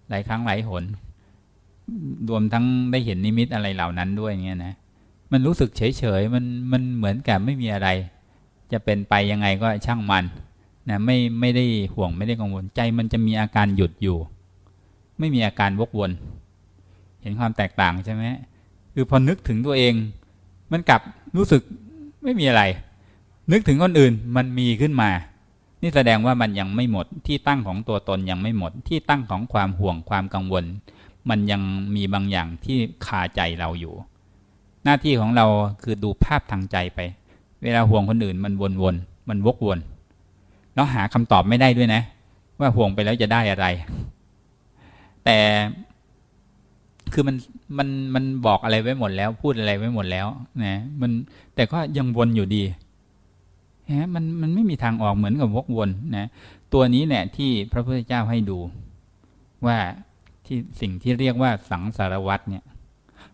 หลายครั้งหลายหน รวมทั้งได้เห็นนิมิตอะไรเหล่านั้นด้วยเงี้ยนะ มันรู้สึกเฉยเฉยมันมันเหมือนกับไม่มีอะไร จะเป็นไปยังไงก็ช่างมันนะไม่ไม่ได้ห่วงไม่ได้กังวลใจมันจะมีอาการหยุดอยู่ ไม่มีอาการวกวน เห็นความแตกต่างใช่ไหมคือพอนึกถึงตัวเอง มันกลับรู้สึกไม่มีอะไร นึกถึงคนอื่นมันมีขึ้นมา นี่แสดงว่ามันยังไม่หมดที่ตั้งของตัวตนยังไม่หมด ที่ตั้งของความห่วงความกังวล มันยังมีบางอย่างที่คาใจเราอยู่ หน้าที่ของเราคือดูภาพทางใจไป เวลาห่วงคนอื่นมันวนๆมันวกวนแล้วหาคำตอบไม่ได้ด้วยนะ ว่าห่วงไปแล้วจะได้อะไร แต่คือมันมันมันบอกอะไรไว้หมดแล้ว พูดอะไรไว้หมดแล้วนะมันแต่ก็ยังวนอยู่ดีฮะมันมันไม่มีทางออกเหมือนกับวกวนนะตัวนี้แหละที่พระพุทธเจ้าให้ดู ว่าที่สิ่งที่เรียกว่าสังสารวัตเนี่ย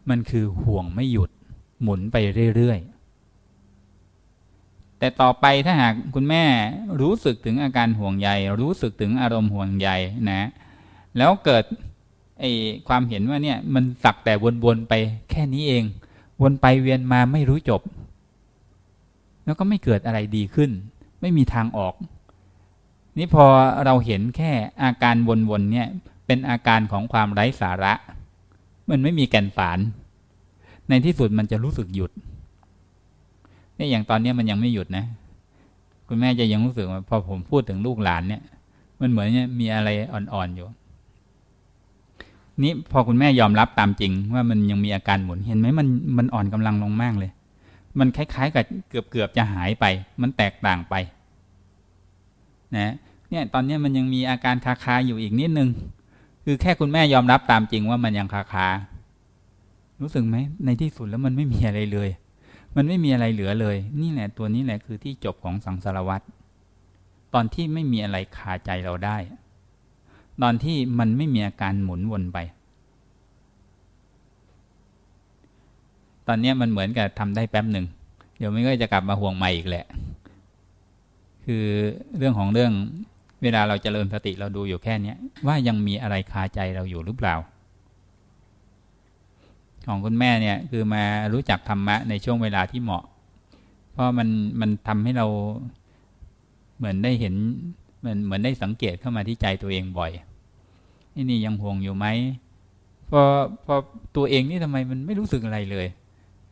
มันคือห่วงไม่หยุดหมุนไปเรื่อยๆ แต่ต่อไปถ้าหากคุณแม่รู้สึกถึงอาการห่วงใย รู้สึกถึงอารมณ์ห่วงใยนะ แล้วเกิดไอความเห็นว่าเนี่ยมันสักแต่วนๆไปแค่นี้เอง วนไปเวียนมาไม่รู้จบ แล้วก็ไม่เกิดอะไรดีขึ้น ไม่มีทางออก นี่พอเราเห็นแค่อาการวนๆเนี่ยเป็นอาการของความไร้สาระ มันไม่มีแก่นสาร ในที่สุดมันจะรู้สึกหยุด เนี่ยอย่างตอนนี้มันยังไม่หยุดนะ คุณแม่จะยังรู้สึกว่าพอผมพูดถึงลูกหลานเนี่ย มันเหมือนเนี่ยมีอะไรอ่อนๆอยู่ นี่พอคุณแม่ยอมรับตามจริง ว่ามันยังมีอาการหมุนเห็นไหมมันมันอ่อนกำลังลงมากเลย มันคล้ายๆกับเกือบๆจะหายไป มันแตกต่างไป นะเนี่ยตอนนี้มันยังมีอาการคาคาอยู่อีกนิดนึง คือแค่คุณแม่ยอมรับตามจริงว่ามันยังคาคา รู้สึกไหมในที่สุดแล้วมันไม่มีอะไรเลย มันไม่มีอะไรเหลือเลย นี่แหละตัวนี้แหละคือที่จบของสังสารวัตรตอนที่ไม่มีอะไรคาใจเราได้ ตอนที่มันไม่มีอาการหมุนวนไป ตอนนี้มันเหมือนกับทำได้แป๊บหนึ่ง เดี๋ยวไม่ก็จะกลับมาห่วงใหม่อีกแหละ คือเรื่องของเรื่องเวลาเราจเจริญสติเราดูอยู่แค่นี้ว่ายังมีอะไรคาใจเราอยู่หรือเปล่า ของคุณแม่เนี่ยคือมารู้จักธรรมะในช่วงเวลาที่เหมาะ เพราะมันมันทำให้เราเหมือนได้เห็นเหมือนเหมือนได้สังเกตเข้ามาที่ใจตัวเองบ่อยนี่นี่ยังห่วงอยู่ไหมพอพอตัวเองนี่ทำไมมันไม่รู้สึกอะไรเลย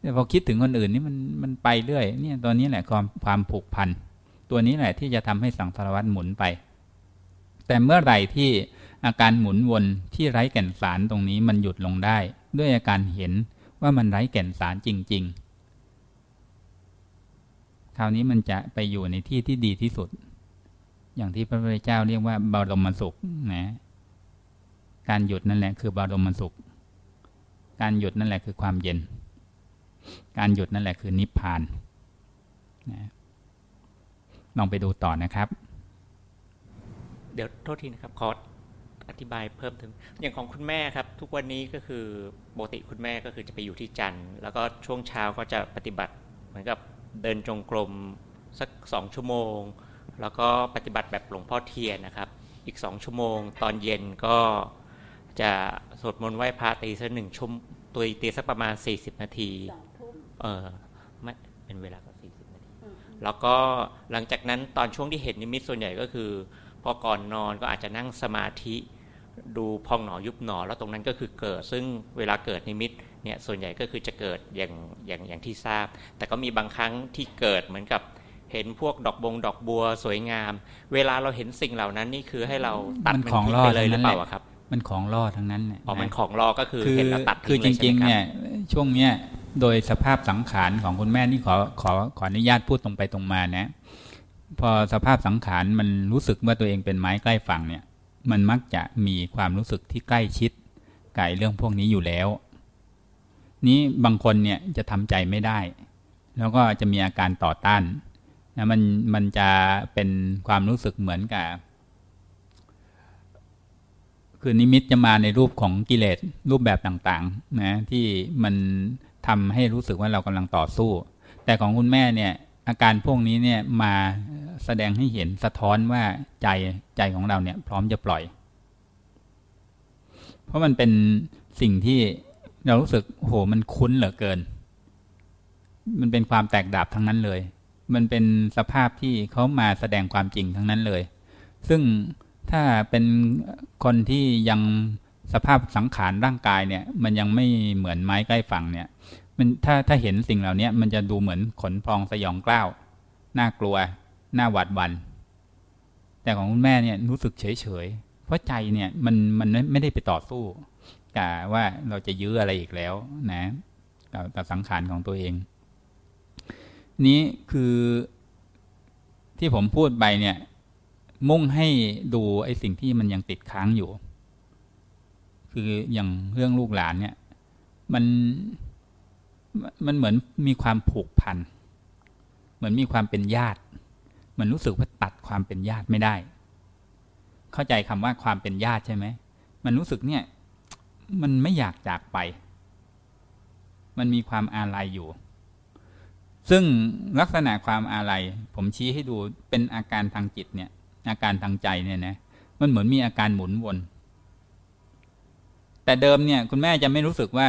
แต่พอคิดถึงคนอื่นนี่มันมันไปเรื่อยเนี่ยตอนนี้แหละความความผูกพัน ตัวนี้แหละที่จะทำให้สังสารวัตรหมุนไป แต่เมื่อไหร่ที่อาการหมุนวนที่ไร้แก่นสารตรงนี้มันหยุดลงได้ ด้วยอาการเห็นว่ามันไร้แก่นสารจริง ๆ คราวนี้มันจะไปอยู่ในที่ที่ดีที่สุด อย่างที่พระพุทธเจ้าเรียกว่าบารมสุขนะการหยุดนั่นแหละคือบารมสุข การหยุดนั่นแหละคือความเย็น การหยุดนั่นแหละคือนิพพานนะลองไปดูต่อนะครับ เดี๋ยวโทษทีนะครับคอร์ อธิบายเพิ่มถึง อย่างของคุณแม่ครับ ทุกวันนี้ก็คือปกติคุณแม่ก็คือจะไปอยู่ที่จันทร์แล้วก็ช่วงเช้าก็จะปฏิบัติ เหมือนกับเดินจงกรมสักสองชั่วโมง แล้วก็ปฏิบัติแบบหลวงพ่อเทียนนะครับ อีกสองชั่วโมง ตอนเย็นก็จะสวดมนต์ไหว้พระตีสักหนึ่งชั่วตัวตีสักประมาณ 40 นาทีเออไม่เป็นเวลาก็สี่สิบนาที แล้วก็หลังจากนั้นตอนช่วงที่เห็นนิมิตส่วนใหญ่ก็คือ พอก่อนนอนก็อาจจะนั่งสมาธิ ดูพองหนอยุบหนอ แล้วตรงนั้นก็คือเกิด ซึ่งเวลาเกิดนิมิตเนี่ยส่วนใหญ่ก็คือจะเกิดอย่างอย่างอย่างที่ทราบ แต่ก็มีบางครั้งที่เกิดเหมือนกับเห็นพวกดอกบงดอกบัวสวยงาม เวลาเราเห็นสิ่งเหล่านั้นนี่คือให้เราตัดมันของรอไปเลยหรือเปล่าครับ มันของรอทั้งนั้นเนี่ยอ๋อมันของรอก็คือเห็นแล้วตัดคือจริงๆเนี่ยช่วงเนี้ยโดยสภาพสังขารของคุณแม่นี่ขอขอขออนุญาตพูดตรงไปตรงมานะ พอสภาพสังขารมันรู้สึกว่าตัวเองเป็นไม้ใกล้ฝั่งเนี่ย มันมักจะมีความรู้สึกที่ใกล้ชิดกับเรื่องพวกนี้อยู่แล้ว นี้บางคนเนี่ยจะทำใจไม่ได้ แล้วก็จะมีอาการต่อต้านนะมันมันจะเป็นความรู้สึกเหมือนกับ คือนิมิตจะมาในรูปของกิเลสรูปแบบต่างๆนะที่มันทำให้รู้สึกว่าเรากำลังต่อสู้ แต่ของคุณแม่เนี่ย อาการพวกนี้เนี่ยมาแสดงให้เห็นสะท้อนว่าใจใจของเราเนี่ย พร้อมจะปล่อย เพราะมันเป็นสิ่งที่เรารู้สึกโหมันคุ้นเหลือเกิน มันเป็นความแตกดับทั้งนั้นเลย มันเป็นสภาพที่เขามาแสดงความจริงทั้งนั้นเลย ซึ่งถ้าเป็นคนที่ยังสภาพสังขารร่างกายเนี่ย มันยังไม่เหมือนไม้ใกล้ฝั่งเนี่ย มันถ้าถ้าเห็นสิ่งเหล่านี้มันจะดูเหมือนขนพองสยองกล้าวน่ากลัวน่าหวาดหวันแต่ของคุณแม่เนี่ยรู้สึกเฉยเฉยเพราะใจเนี่ยมันมันไม่ได้ไปต่อสู้กะว่าเราจะยื้ออะไรอีกแล้วนะกับสังขารของตัวเอง นี้คือที่ผมพูดไปเนี่ย มุ่งให้ดูไอ้สิ่งที่มันยังติดค้างอยู่ คืออย่างเรื่องลูกหลานเนี่ย มัน มันเหมือนมีความผูกพัน เหมือนมีความเป็นญาติ เหมือนรู้สึกว่าตัดความเป็นญาติไม่ได้ เข้าใจคำว่าความเป็นญาติใช่ไหม มันรู้สึกเนี่ย มันไม่อยากจากไป มันมีความอาลัยอยู่ ซึ่งลักษณะความอาลัยผมชี้ให้ดูเป็นอาการทางจิตเนี่ย อาการทางใจเนี่ยนะ มันเหมือนมีอาการหมุนวน แต่เดิมเนี่ยคุณแม่จะไม่รู้สึกว่า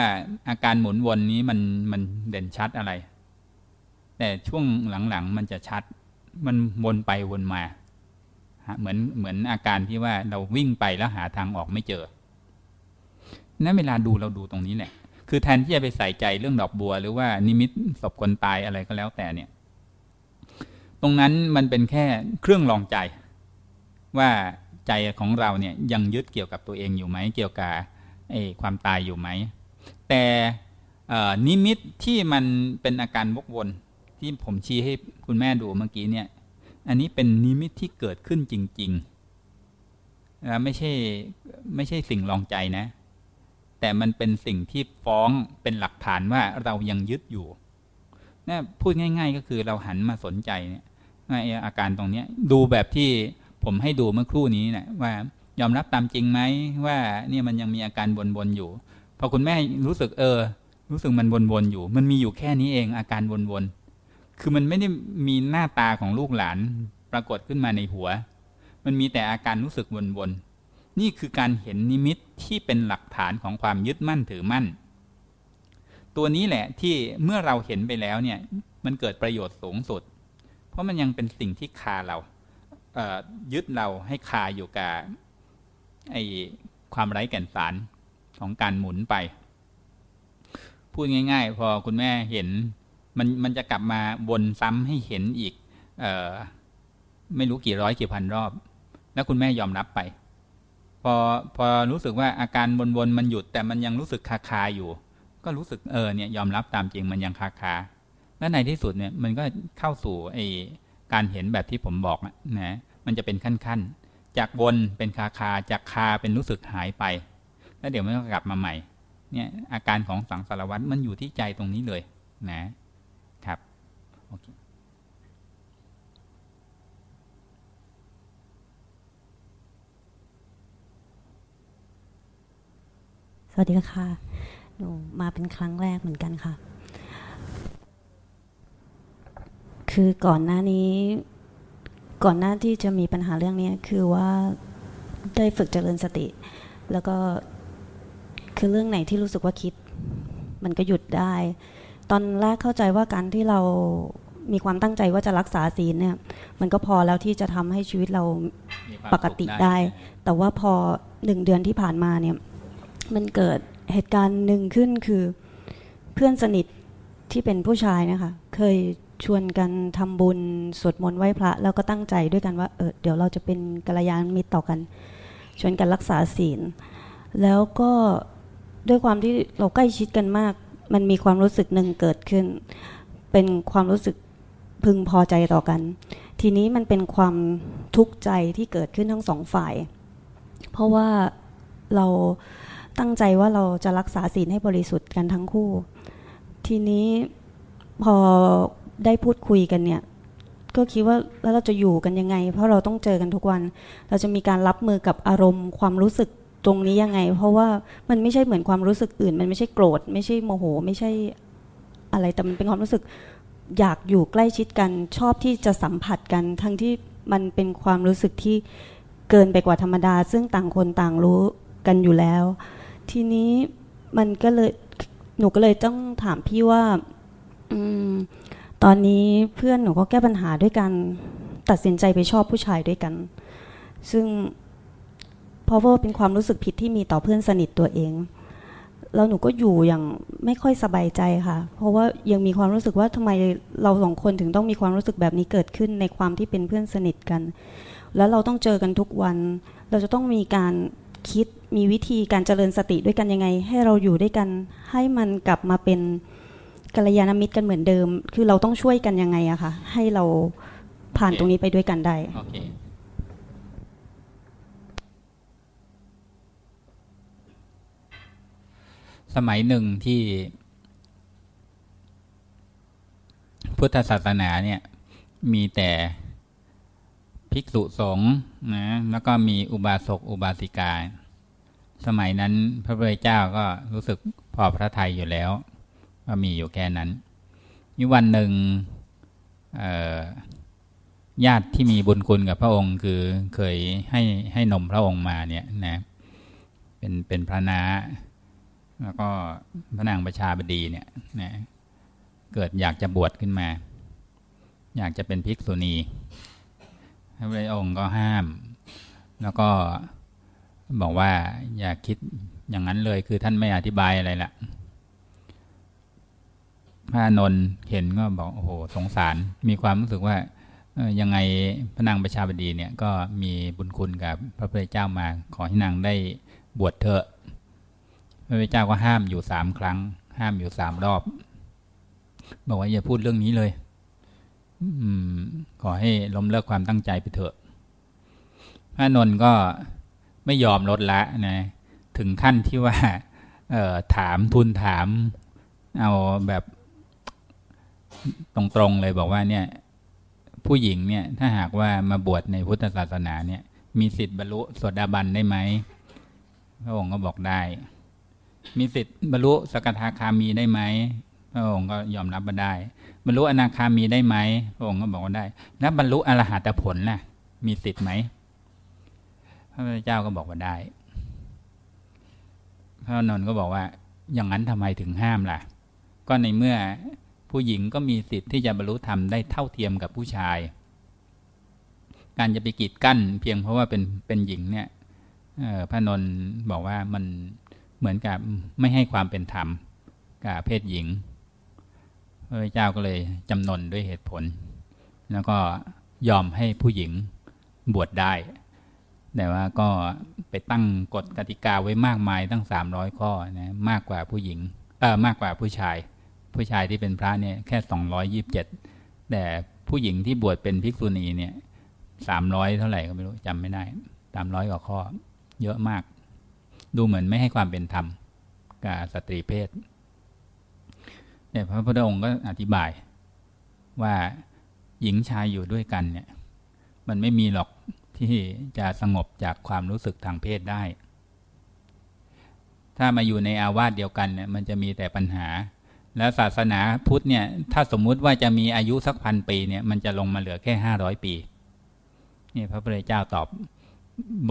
อาการหมุนวนนี้มันมันเด่นชัดอะไร แต่ช่วงหลังๆมันจะชัด มันวนไปวนมาเหมือนเหมือนอาการที่ว่าเราวิ่งไปแล้วหาทางออกไม่เจอ นั้นเวลาดูเราดูตรงนี้แหละ คือแทนที่จะไปใส่ใจเรื่องดอกบัว หรือว่านิมิตศพคนตายอะไรก็แล้วแต่เนี่ย ตรงนั้นมันเป็นแค่เครื่องลองใจ ว่าใจของเราเนี่ยยังยึดเกี่ยวกับตัวเองอยู่ไหมเกี่ยวกับ ความตายอยู่ไหม แต่นิมิตที่มันเป็นอาการวกวนที่ผมชี้ให้คุณแม่ดูเมื่อกี้เนี่ย อันนี้เป็นนิมิตที่เกิดขึ้นจริงๆไม่ใช่ไม่ใช่สิ่งลองใจนะ แต่มันเป็นสิ่งที่ฟ้องเป็นหลักฐานว่าเรายังยึดอยู่นะพูดง่าย ๆ ก็คือเราหันมาสนใจเนี่ยอาการตรงนี้ดูแบบที่ผมให้ดูเมื่อครู่นี้นะว่า ยอมรับตามจริงไหมว่าเนี่ยมันยังมีอาการวนๆอยู่ พอคุณแม่รู้สึกเออ รู้สึกมันวนๆอยู่ มันมีอยู่แค่นี้เองอาการวนๆคือมันไม่ได้มีหน้าตาของลูกหลานปรากฏขึ้นมาในหัว มันมีแต่อาการรู้สึกวนๆนี่คือการเห็นนิมิตที่เป็นหลักฐานของความยึดมั่นถือมั่น ตัวนี้แหละที่เมื่อเราเห็นไปแล้วเนี่ย มันเกิดประโยชน์สูงสุด เพราะมันยังเป็นสิ่งที่คาเรายึดเราให้คาอยู่กับ ไอความไร้แก่นสารของการหมุนไป พูดง่าย ๆ พอคุณแม่เห็น มันมันจะกลับมาวนซ้ำให้เห็นอีกเออไม่รู้กี่ร้อยกี่พันรอบ แล้วคุณแม่ยอมรับไป พอพอรู้สึกว่าอาการวนๆมันหยุด แต่มันยังรู้สึกคาคาอยู่ ก็รู้สึกเออเนี่ยยอมรับตามจริงมันยังคาคาและในที่สุดเนี่ยมันก็เข้าสู่ไอการเห็นแบบที่ผมบอกนะมันจะเป็นขั้นๆ จากวนเป็นคาคาจากคาเป็นรู้สึกหายไป แล้วเดี๋ยวมันก็กลับมาใหม่ เนี่ยอาการของสังสารวัตรมันอยู่ที่ใจตรงนี้เลยนะครับโอเคสวัสดีค่ะ หนูมาเป็นครั้งแรกเหมือนกันค่ะ คือก่อนหน้านี้ ก่อนหน้าที่จะมีปัญหาเรื่องนี้คือว่าได้ฝึกเจริญสติ แล้วก็คือเรื่องไหนที่รู้สึกว่าคิด มันก็หยุดได้ ตอนแรกเข้าใจว่าการที่เรามีความตั้งใจว่าจะรักษาศีลเนี่ย มันก็พอแล้วที่จะทำให้ชีวิตเราปกติได้ แต่ว่าพอหนึ่งเดือนที่ผ่านมาเนี่ย มันเกิดเหตุการณ์หนึ่งขึ้นคือเพื่อนสนิทที่เป็นผู้ชายนะคะ เคย ชวนกันทำบุญสวดมนต์ไหว้พระแล้วก็ตั้งใจด้วยกันว่าเออเดี๋ยวเราจะเป็นกัลยาณมิตรต่อกัน ชวนกันรักษาศีล แล้วก็ด้วยความที่เราใกล้ชิดกันมาก มันมีความรู้สึกหนึ่งเกิดขึ้น เป็นความรู้สึกพึงพอใจต่อกัน ทีนี้มันเป็นความทุกข์ใจที่เกิดขึ้นทั้งสองฝ่าย เพราะว่าเราตั้งใจว่าเราจะรักษาศีลให้บริสุทธิ์กันทั้งคู่ ทีนี้พอ ได้พูดคุยกันเนี่ยก็คิดว่าแล้วเราจะอยู่กันยังไง เพราะเราต้องเจอกันทุกวัน เราจะมีการรับมือกับอารมณ์ความรู้สึกตรงนี้ยังไง เพราะว่ามันไม่ใช่เหมือนความรู้สึกอื่น มันไม่ใช่โกรธ ไม่ใช่โมโห ไม่ใช่อะไรแต่มันเป็นความรู้สึกอยากอยู่ใกล้ชิดกันชอบที่จะสัมผัสกัน ทั้งที่มันเป็นความรู้สึกที่เกินไปกว่าธรรมดา ซึ่งต่างคนต่างรู้กันอยู่แล้ว ทีนี้มันก็เลยหนูก็เลยต้องถามพี่ว่า อืม ตอนนี้เพื่อนหนูก็แก้ปัญหาด้วยกันตัดสินใจไปชอบผู้ชายด้วยกัน ซึ่งเพราะว่าเป็นความรู้สึกผิดที่มีต่อเพื่อนสนิทตัวเอง แล้วหนูก็อยู่อย่างไม่ค่อยสบายใจค่ะ เพราะว่ายังมีความรู้สึกว่าทำไมเราสองคนถึงต้องมีความรู้สึกแบบนี้เกิดขึ้นในความที่เป็นเพื่อนสนิทกัน แล้วเราต้องเจอกันทุกวัน เราจะต้องมีการคิดมีวิธีการเจริญสติด้วยกันยังไง ให้เราอยู่ด้วยกันให้มันกลับมาเป็น กัลยาณมิตรกันเหมือนเดิม คือเราต้องช่วยกันยังไงอะคะให้เราผ่านตรงนี้ไปด้วยกันได้โอเคสมัยหนึ่งที่ พุทธศาสนาเนี่ย มีแต่ภิกษุสงฆ์นะ แล้วก็มีอุบาสกอุบาสิกา สมัยนั้นพระพุทธเจ้าก็รู้สึกพอพระทัยอยู่แล้ว ก็มีอยู่แค่นั้นมีวันหนึ่งญาติที่มีบุญคุณกับพระองค์คือเคยให้ให้นมพระองค์มาเนี่ยนะเป็นเป็นพระนาแล้วก็พระนางประชาบดีเนี่ยนะเกิดอยากจะบวชขึ้นมา อยากจะเป็นภิกษุณีพระองค์ก็ห้าม แล้วก็บอกว่าอย่าคิดอย่างนั้นเลยคือท่านไม่อธิบายอะไรละ พระนนท์เห็นก็บอกโอ้โหสงสาร มีความรู้สึกว่ายังไงพระนางประชาบดีเนี่ยก็มีบุญคุณกับพระพุทธเจ้ามาขอให้นางได้บวชเถอะ พระพุทธเจ้าก็ห้ามอยู่สามครั้ง ห้ามอยู่สามรอบ บอกว่าอย่าพูดเรื่องนี้เลย อืม ขอให้ล้มเลิกความตั้งใจไปเถอะ พระนนท์ก็ไม่ยอมลดละนะ ถึงขั้นที่ว่า เออถามทุนถาม เอาแบบ ตรงๆเลยบอกว่าเนี่ยผู้หญิงเนี่ยถ้าหากว่ามาบวชในพุทธศาสนาเนี่ย มีสิทธิ์บรรลุสวดาบันได้ไหมพระองค์ก็บอกได้ มีสิทธิ์บรรลุสกทาคามีได้ไหมพระองค์ก็ยอมรับมาได้ บรรลุอนาคามีได้ไหมพระองค์ก็บอกว่าได้แล้วบรรลุอรหัตผลล่ะ มีสิทธิ์ไหมพระพุทธเจ้าก็บอกว่าได้ พระนนท์ก็บอกว่า อย่างนั้นทำไมถึงห้ามล่ะ ก็ในเมื่อ ผู้หญิงก็มีสิทธิ์ที่จะบรรลุธรรมได้เท่าเทียมกับผู้ชาย การจะไปกีดกั้น เพียงเพราะว่าเป็นเป็นหญิงเนี่ยพระนนท์บอกว่ามันเหมือนกับไม่ให้ความเป็นธรรมกับเพศหญิง พระเจ้าก็เลยจำนนด้วยเหตุผล แล้วก็ยอมให้ผู้หญิงบวชได้ แต่ว่าก็ไปตั้งกฎกติกาไว้มากมายตั้งสามร้อยข้อนะมากกว่าผู้หญิงเออมากกว่าผู้ชาย ผู้ชายที่เป็นพระเนี่ยแค่สองร้อยยิบเจ็ดแต่ผู้หญิงที่บวชเป็นภิกษุณีเนี่ยสามร้อยเท่าไหร่ก็ไม่รู้จำไม่ได้สามร้อยกว่าข้อ เยอะมาก ดูเหมือนไม่ให้ความเป็นธรรมกับสตรีเพศเนี่ยพระพุทธองค์ก็อธิบายว่าหญิงชายอยู่ด้วยกันเนี่ย มันไม่มีหรอกที่จะสงบจากความรู้สึกทางเพศได้ ถ้ามาอยู่ในอาวาสเดียวกันเนี่ย มันจะมีแต่ปัญหา แล้วศาสนาพุทธเนี่ยถ้าสมมุติว่าจะมีอายุสักพันปีเนี่ยมันจะลงมาเหลือแค่ห้าร้อยปีนี่พระพุทธเจ้าตอบ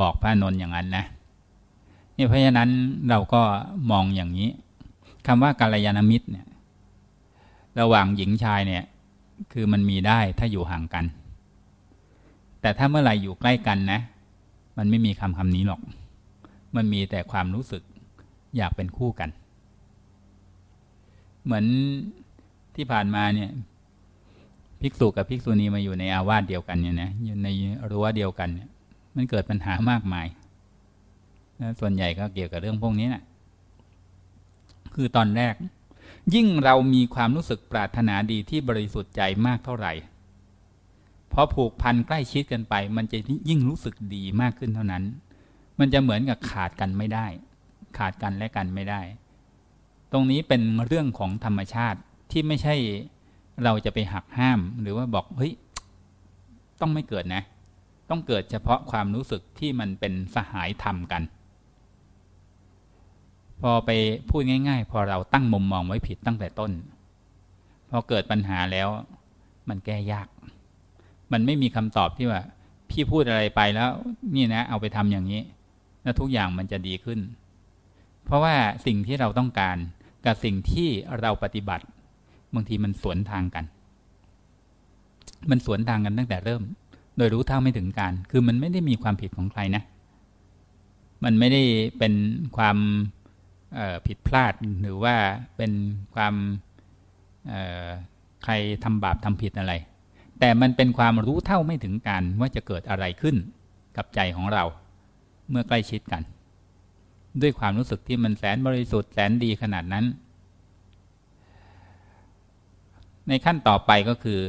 บอกพระนนท์อย่างนั้นนะนี่เพราะฉะนั้นเราก็มองอย่างนี้คำว่ากาลยานมิตรเนี่ย ระหว่างหญิงชายเนี่ย คือมันมีได้ถ้าอยู่ห่างกัน แต่ถ้าเมื่อไหร่อยู่ใกล้กันนะ มันไม่มีคำคำนี้หรอก มันมีแต่ความรู้สึกอยากเป็นคู่กัน เหมือนที่ผ่านมาเนี่ยภิกษุกับภิกษุณีมาอยู่ในอาวาสเดียวกันเนี่ยนะอยู่ในรั้วเดียวกันเนี่ยมันเกิดปัญหามากมายนะส่วนใหญ่ก็เกี่ยวกับเรื่องพวกนี้นะ่ะคือตอนแรก ยิ่งเรามีความรู้สึกปรารถนาดีที่บริสุทธิ์ใจมากเท่าไหร่พอผูกพันใกล้ชิดกันไป มันจะยิ่งรู้สึกดีมากขึ้นเท่านั้น มันจะเหมือนกับขาดกันไม่ได้ ขาดกันและกันไม่ได้ ตรงนี้เป็นเรื่องของธรรมชาติที่ไม่ใช่เราจะไปหักห้าม หรือว่าบอกเฮ้ยต้องไม่เกิดนะ ต้องเกิดเฉพาะความรู้สึกที่มันเป็นสหายธรรมกัน พอไปพูดง่าย ๆ พอเราตั้งมุมมองไว้ผิดตั้งแต่ต้น พอเกิดปัญหาแล้ว มันแก้ยาก มันไม่มีคำตอบที่ว่า พี่พูดอะไรไปแล้ว นี่นะ เอาไปทำอย่างนี้ แล้วทุกอย่างมันจะดีขึ้น เพราะว่าสิ่งที่เราต้องการ กับสิ่งที่เราปฏิบัติบางทีมันสวนทางกัน มันสวนทางกันตั้งแต่เริ่ม โดยรู้เท่าไม่ถึงการ คือมันไม่ได้มีความผิดของใครนะ มันไม่ได้เป็นความผิดพลาดหรือว่าเป็นความใครทำบาปทำผิดอะไร แต่มันเป็นความรู้เท่าไม่ถึงการว่าจะเกิดอะไรขึ้นกับใจของเราเมื่อใกล้ชิดกัน ด้วยความรู้สึกที่มันแสนบริสุทธิ์แสนดีขนาดนั้น ในขั้นต่อไปก็คือ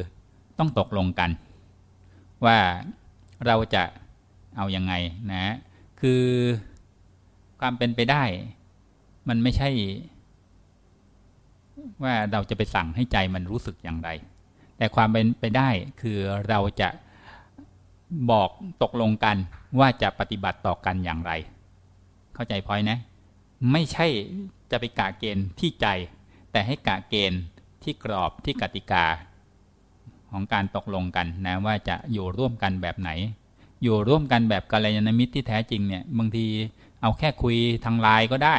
ต้องตกลงกัน ว่าเราจะเอาอยัางไงนะ คือความเป็นไปได้ มันไม่ใช่ ว่าเราจะไปสั่งให้ใจมันรู้สึกอย่างไร แต่ความเป็นไปได้คือเราจะบอกตกลงกันว่าจะปฏิบัติต่อกันอย่างไร เข้าใจพอยนะ ไม่ใช่จะไปกะเกณฑ์ที่ใจ แต่ให้กะเกณฑ์ที่กรอบที่กติกา ของการตกลงกันนะว่าจะอยู่ร่วมกันแบบไหน อยู่ร่วมกันแบบกัลยาณมิตรที่แท้จริงเนี่ยบางทีเอาแค่คุยทางไลน์ก็ได้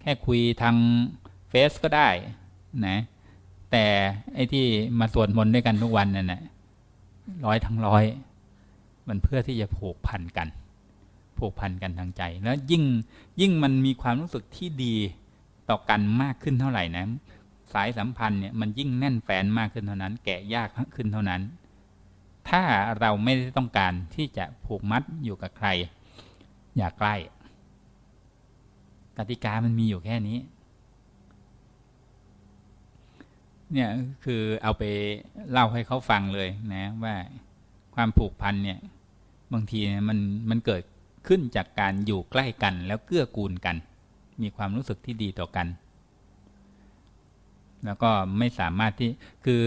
แค่คุยทางเฟซก็ได้นะแต่ไอ้ที่มาสวดมนต์ด้วยกันทุกวันนั่นแหละร้อยทั้งร้อย มันเพื่อที่จะผูกพันกัน ผูกพันกันทางใจ แล้วยิ่งยิ่งมันมีความรู้สึกที่ดีต่อกันมากขึ้นเท่าไหร่นะสายสัมพันธ์เนี่ยมันยิ่งแน่นแฟนมากขึ้นเท่านั้น แกะยากขึ้นเท่านั้น ถ้าเราไม่ได้ต้องการที่จะผูกมัดอยู่กับใคร อย่าใกล้กติกามันมีอยู่แค่นี้เนี่ยคือเอาไปเล่าให้เขาฟังเลยนะว่าความผูกพันเนี่ย บางทีมันมันเกิด ขึ้นจากการอยู่ใกล้กันแล้วเกื้อกูลกัน มีความรู้สึกที่ดีต่อกัน แล้วก็ไม่สามารถที่คือ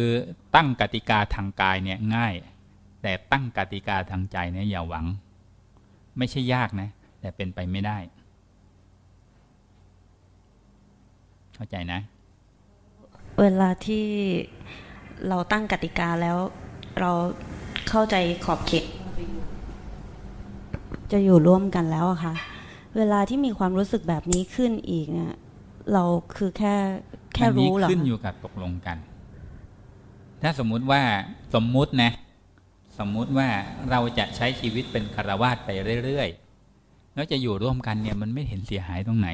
ตั้งกติกาทางกายเนี่ยง่าย แต่ตั้งกติกาทางใจเนี่ยอย่าหวัง ไม่ใช่ยากนะ แต่เป็นไปไม่ได้ เข้าใจนะ เวลาที่เราตั้งกติกาแล้วเราเข้าใจขอบเขต จะอยู่ร่วมกันแล้วอะค่ะ เวลาที่มีความรู้สึกแบบนี้ขึ้นอีกเนี่ยเราคือแค่แค่รู้หรอขึ้นอยู่กับตกลงกัน ถ้าสมมุติว่าสมมุตินะ สมมุติว่าเราจะใช้ชีวิตเป็นคารวาสไปเรื่อยๆแล้วจะอยู่ร่วมกันเนี่ยมันไม่เห็นเสียหายตรงไหน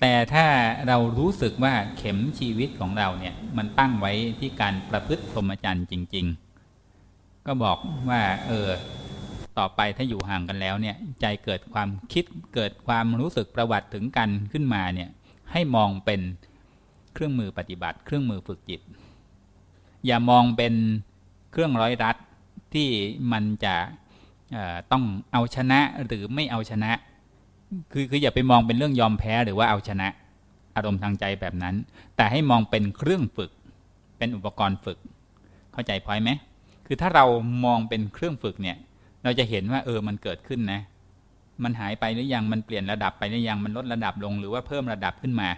แต่ถ้าเรารู้สึกว่าเข็มชีวิตของเราเนี่ย มันตั้งไว้ที่การประพฤติพรหมจรรย์จริง ๆ ก็บอกว่า เออ ต่อไปถ้าอยู่ห่างกันแล้วเนี่ยใจเกิดความคิดเกิดความรู้สึกประวัติถึงกันขึ้นมาเนี่ยให้มองเป็นเครื่องมือปฏิบัติ เครื่องมือฝึกจิต อย่ามองเป็นเครื่องร้อยรัดที่มันจะต้องเอาชนะหรือไม่เอาชนะ คือคืออย่าไปมองเป็นเรื่องยอมแพ้หรือว่าเอาชนะ อารมณ์ทางใจแบบนั้น แต่ให้มองเป็นเครื่องฝึก เป็นอุปกรณ์ฝึก เข้าใจพอยไหมคือถ้าเรามองเป็นเครื่องฝึกเนี่ย เราจะเห็นว่าเออมันเกิดขึ้นนะ มันหายไปหรือยังมันเปลี่ยนระดับไปหรือยังมันลดระดับลงหรือว่าเพิ่มระดับขึ้นมา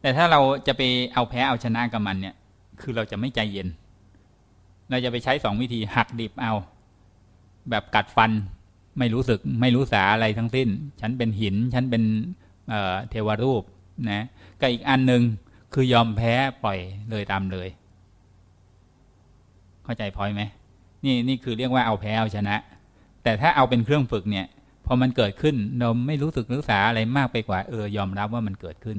แต่ถ้าเราจะไปเอาแพ้เอาชนะกับมันเนี่ย คือเราจะไม่ใจเย็น เราจะไปใช้สองวิธีหักดิบเอา แบบกัดฟันไม่รู้สึกไม่รู้สาอะไรทั้งสิ้น ฉันเป็นหิน ฉันเป็นเเทวรูปนะกับอีกอันหนึ่งคือยอมแพ้ปล่อยเลยตามเลย เข้าใจพอยไหม นี่นี่คือเรียกว่าเอาแพ้เอาชนะ แต่ถ้าเอาเป็นเครื่องฝึกเนี่ย พอมันเกิดขึ้นเราไม่รู้สึกรู้สาอะไรมากไปกว่าเออยอมรับว่ามันเกิดขึ้น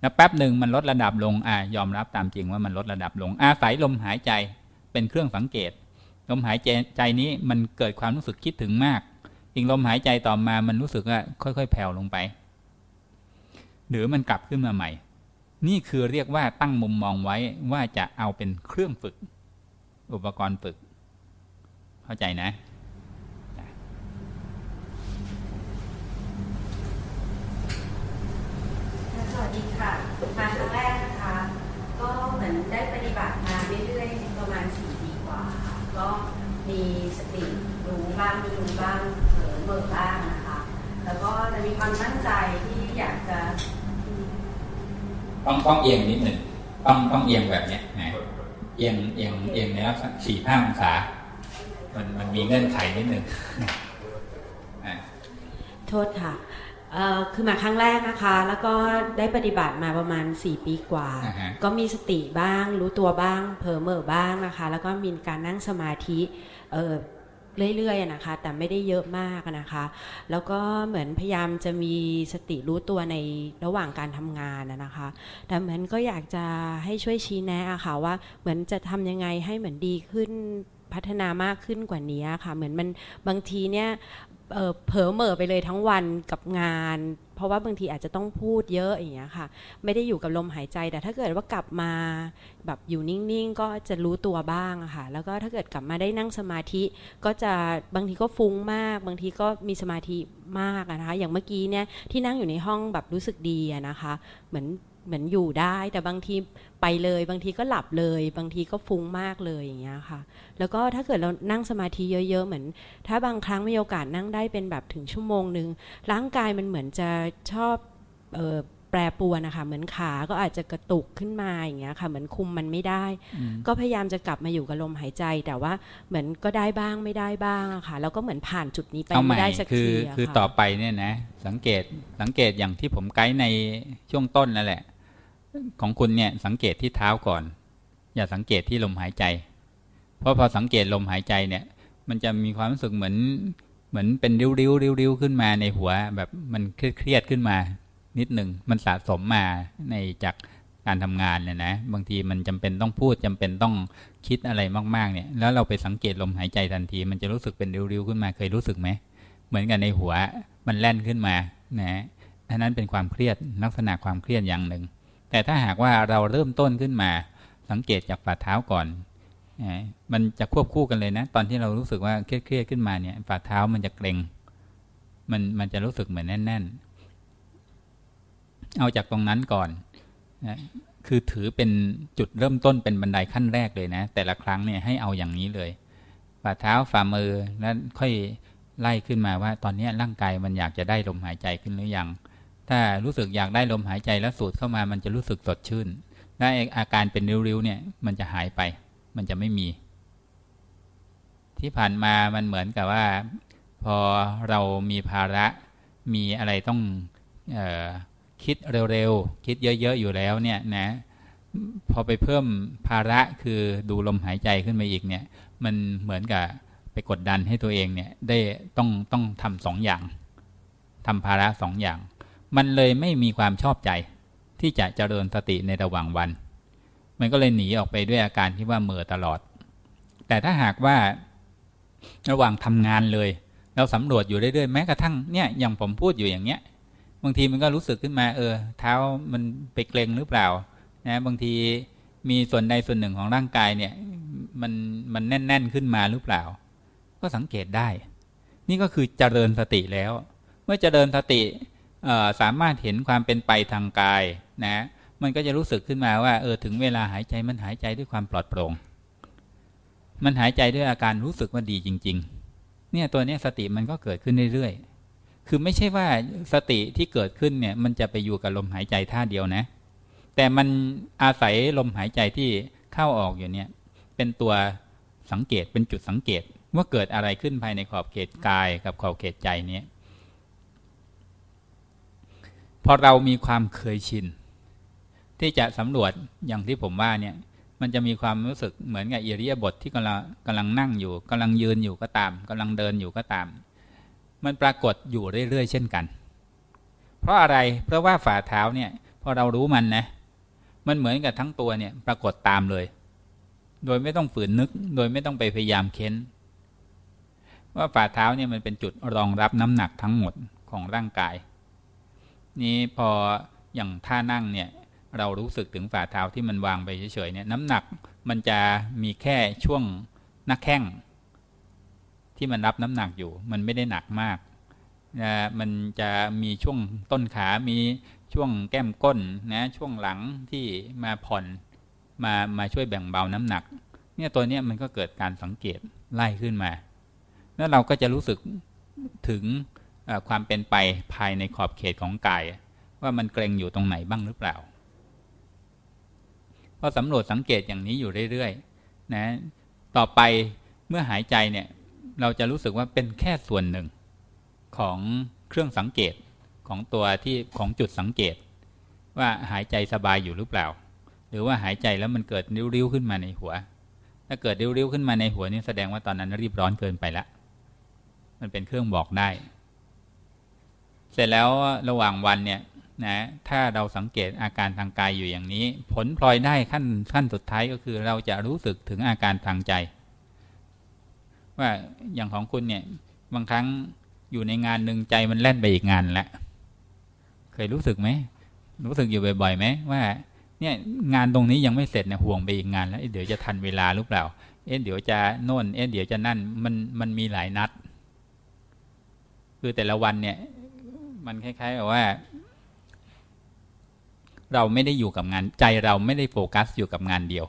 แล้วแป๊บหนึ่งมันลดระดับลงอ่ายอมรับตามจริงว่ามันลดระดับลง อาศัยลมหายใจเป็นเครื่องสังเกต ลมหายใจใจนี้มันเกิดความรู้สึกคิดถึงมากอีกลมหายใจต่อมามันรู้สึกว่าค่อยๆ แผ่วลงไป หรือมันกลับขึ้นมาใหม่ นี่คือเรียกว่าตั้งมุมมองไว้ว่าจะเอาเป็นเครื่องฝึก อุปกรณ์ฝึก เข้าใจนะ สวัสดีค่ะ มาครั้งแรกนะคะ ก็เหมือนได้ปฏิบัติมาเรื่อยๆ ประมาณสี่ปีกว่าค่ะ ก็มีสติรู้บ้างไม่รู้บ้างเผลอเมื่อบ้างนะคะ แล้วก็จะมีความตั้งใจที่อยากจะ ต้องต้องเอียงนิดหนึ่งต้องต้องเอียงแบบนี้นะ เอียงเอียงเอียงในลักษณะสี่ห้าองศา มันมันมีเงื่อนไขนิดหนึ่งโทษค่ะคือมาครั้งแรกนะคะ แล้วก็ได้ปฏิบัติมาประมาณ 4 ปีกว่า ก็มีสติบ้าง รู้ตัวบ้าง เผลอเมื่อบ้างนะคะ แล้วก็มีการนั่งสมาธิ เรื่อยๆนะคะ แต่ไม่ได้เยอะมากนะคะ แล้วก็เหมือนพยายามจะมีสติรู้ตัวในระหว่างการทำงานนะคะ แต่เหมือนก็อยากจะให้ช่วยชี้แนะค่ะว่าเหมือนจะทำยังไงให้เหมือนดีขึ้นพัฒนามากขึ้นกว่านี้ค่ะ เหมือนมันบางทีเนี่ย เผลอเหม่อไปเลยทั้งวันกับงาน เพราะว่าบางทีอาจจะต้องพูดเยอะอย่างเงี้ยค่ะ ไม่ได้อยู่กับลมหายใจแต่ถ้าเกิดว่ากลับมาแบบอยู่นิ่งๆ ก็จะรู้ตัวบ้างค่ะ แล้วก็ถ้าเกิดกลับมาได้นั่งสมาธิก็จะบางทีก็ฟุ้งมาก บางทีก็มีสมาธิมากนะคะ อย่างเมื่อกี้เนี่ยที่นั่งอยู่ในห้องแบบรู้สึกดีนะคะ เหมือน เหมือนอยู่ได้ แต่บางทีไปเลย บางทีก็หลับเลย บางทีก็ฟุ้งมากเลยอย่างเงี้ยค่ะ แล้วก็ถ้าเกิดเรานั่งสมาธิเยอะ ๆ เหมือน ถ้าบางครั้งมีโอกาสนั่งได้เป็นแบบถึงชั่วโมงหนึ่งร่างกายมันเหมือนจะชอบออแปรปรวนนะคะเหมือนขาก็อาจจะกระตุกขึ้นมาอย่างเงี้ยค่ะเหมือนคุมมันไม่ได้ ก็พยายามจะกลับมาอยู่กับลมหายใจ แต่ว่าเหมือนก็ได้บ้างไม่ได้บ้างอะค่ะแล้วก็เหมือนผ่านจุดนี้ไปไม่ได้สักทีคือต่อไปเนี่ยนะ สังเกตสังเกตอย่างที่ผมไกด์ในช่วงต้นนั่นแหละ ของคุณเนี่ยสังเกตที่เท้าก่อน อย่าสังเกตที่ลมหายใจ เพราะพอสังเกตลมหายใจเนี่ย มันจะมีความรู้สึกเหมือนเหมือนเป็นริ้วริ้วริ้วริ้วขึ้นมาในหัว แบบมันเครียดขึ้นมา นิดหนึ่งมันสะสมมาในจากการทำงานเนี่ยนะ บางทีมันจำเป็นต้องพูดจำเป็นต้องคิดอะไรมากๆ เนี่ย แล้วเราไปสังเกตลมหายใจทันที มันจะรู้สึกเป็นริ้วๆขึ้นมาเคยรู้สึกไหมเหมือนกันในหัวมันแล่นขึ้นมานะอันนั้นเป็นความเครียดลักษณะความเครียดอย่างหนึ่ง แต่ถ้าหากว่าเราเริ่มต้นขึ้นมา สังเกตจากฝ่าเท้าก่อน มันจะควบคู่กันเลยนะ ตอนที่เรารู้สึกว่าเครียดๆขึ้นมาเนี่ย ฝ่าเท้ามันจะเกร็ง มันมันจะรู้สึกเหมือนแน่น ๆ เอาจากตรงนั้นก่อนนะคือถือเป็นจุดเริ่มต้นเป็นบันไดขั้นแรกเลยนะ แต่ละครั้งเนี่ยให้เอาอย่างนี้เลย ฝ่าเท้าฝ่ามือแล้วค่อยไล่ขึ้นมาว่า ตอนนี้ร่างกายมันอยากจะได้ลมหายใจขึ้นหรือยัง ถ้ารู้สึกอยากได้ลมหายใจแล้วสูดเข้ามามันจะรู้สึกสดชื่นและอาการเป็นริ้วๆเนี่ยมันจะหายไป มันจะไม่มี ที่ผ่านมามันเหมือนกับว่า พอเรามีภาระมีอะไรต้องออคิดเร็วๆ คิดเยอะๆ อยู่แล้วเนี่ยนะพอไปเพิ่มภาระคือดูลมหายใจขึ้นมาอีกเนี่ย มันเหมือนกับไปกดดันให้ตัวเองเนี่ย ได้ต้องต้องทำสองอย่างทำภาระสองอย่าง มันเลยไม่มีความชอบใจ ที่จะเจริญสติในระหว่างวัน มันก็เลยหนีออกไปด้วยอาการที่ว่าเมื่อตลอด แต่ถ้าหากว่าระหว่างทำงานเลย เราสำรวจอยู่เรื่อยๆแม้กระทั่งเนี่ยอย่างผมพูดอยู่อย่างเนี้ย บางทีมันก็รู้สึกขึ้นมา เออ เท้ามันไปเกร็งหรือเปล่านะบางทีมีส่วนใดส่วนหนึ่งของร่างกายเนี่ย มันมันแน่น ๆขึ้นมาหรือเปล่า ก็สังเกตได้ นี่ก็คือเจริญสติแล้ว เมื่อเจริญสติ สามารถเห็นความเป็นไปทางกายนะมันก็จะรู้สึกขึ้นมาว่าเออถึงเวลาหายใจมันหายใจด้วยความปลอดโปร่ง มันหายใจด้วยอาการรู้สึกว่าดีจริง ๆ เนี่ยตัวนี้สติมันก็เกิดขึ้นเรื่อยๆ คือไม่ใช่ว่าสติที่เกิดขึ้นเนี่ยมันจะไปอยู่กับลมหายใจท่าเดียวนะ แต่มันอาศัยลมหายใจที่เข้าออกอยู่เนี่ยเป็นตัวสังเกตเป็นจุดสังเกตว่าเกิดอะไรขึ้นภายในขอบเขตกายกับขอบเขตใจเนี่ย พอเรามีความเคยชิน ที่จะสำรวจอย่างที่ผมว่าเนี่ย มันจะมีความรู้สึกเหมือนกับอิริยาบถทที่กำลังกำลังนั่งอยู่กำลังยืนอยู่ก็ตามกำลังเดินอยู่ก็ตาม มันปรากฏอยู่เรื่อยๆเช่นกัน เพราะอะไรเพราะว่าฝ่าเท้าเนี่ยพอเรารู้มันนะ มันเหมือนกับทั้งตัวเนี่ยปรากฏตามเลย โดยไม่ต้องฝืนนึก โดยไม่ต้องไปพยายามเค้น ว่าฝ่าเท้าเนี่ยมันเป็นจุดรองรับน้ำหนักทั้งหมดของร่างกาย นี้พออย่างท่านั่งเนี่ยเรารู้สึกถึงฝ่าเท้าที่มันวางไปเฉยๆเนี่ยน้ำหนักมันจะมีแค่ช่วงนักแข้งที่มันรับน้ำหนักอยู่ มันไม่ได้หนักมากนะมันจะมีช่วงต้นขา มีช่วงแก้มก้นนะช่วงหลังที่มาผ่อนมามาช่วยแบ่งเบาน้ำหนัก เนี่ยตัวนี้มันก็เกิดการสังเกตไล่ขึ้นมา แล้วเราก็จะรู้สึกถึง ความเป็นไปภายในขอบเขตของกาย ว่ามันเกรงอยู่ตรงไหนบ้างหรือเปล่าพอสำรวจสังเกตอย่างนี้อยู่เรื่อยๆนะต่อไปเมื่อหายใจเนี่ยเราจะรู้สึกว่าเป็นแค่ส่วนหนึ่งของเครื่องสังเกตของตัวที่ของจุดสังเกต ว่าหายใจสบายอยู่หรือเปล่า หรือว่าหายใจแล้วมันเกิดริ้วๆขึ้นมาในหัว ถ้าเกิดริ้วๆขึ้นมาในหัวนี่แสดงว่าตอนนั้นรีบร้อนเกินไปละมันเป็นเครื่องบอกได้ สร็จแล้วระหว่างวันเนี่ยนะถ้าเราสังเกตอาการทางกายอยู่อย่างนี้ ผลพลอยได้ขั้นขั้นสุดท้ายก็คือเราจะรู้สึกถึงอาการทางใจ ว่าอย่างของคุณเนี่ยบางครั้งอยู่ในงานหนึ่งใจมันแล่นไปอีกงานละเคยรู้สึกไหมรู้สึกอยู่บ่อยๆไหมว่า เนี่ยงานตรงนี้ยังไม่เสร็จเนี่ยห่วงไปอีกงานแล้วเดี๋ยวจะทันเวลาหรือเปล่า เอ๊ะเดี๋ยวจะโน่นเอ๊ะเดี๋ยวจะนั่นมันมันมีหลายนัด คือแต่ละวันเนี่ย มันคล้ายๆกับว่า เราไม่ได้อยู่กับงาน ใจเราไม่ได้โฟกัสอยู่กับงานเดียว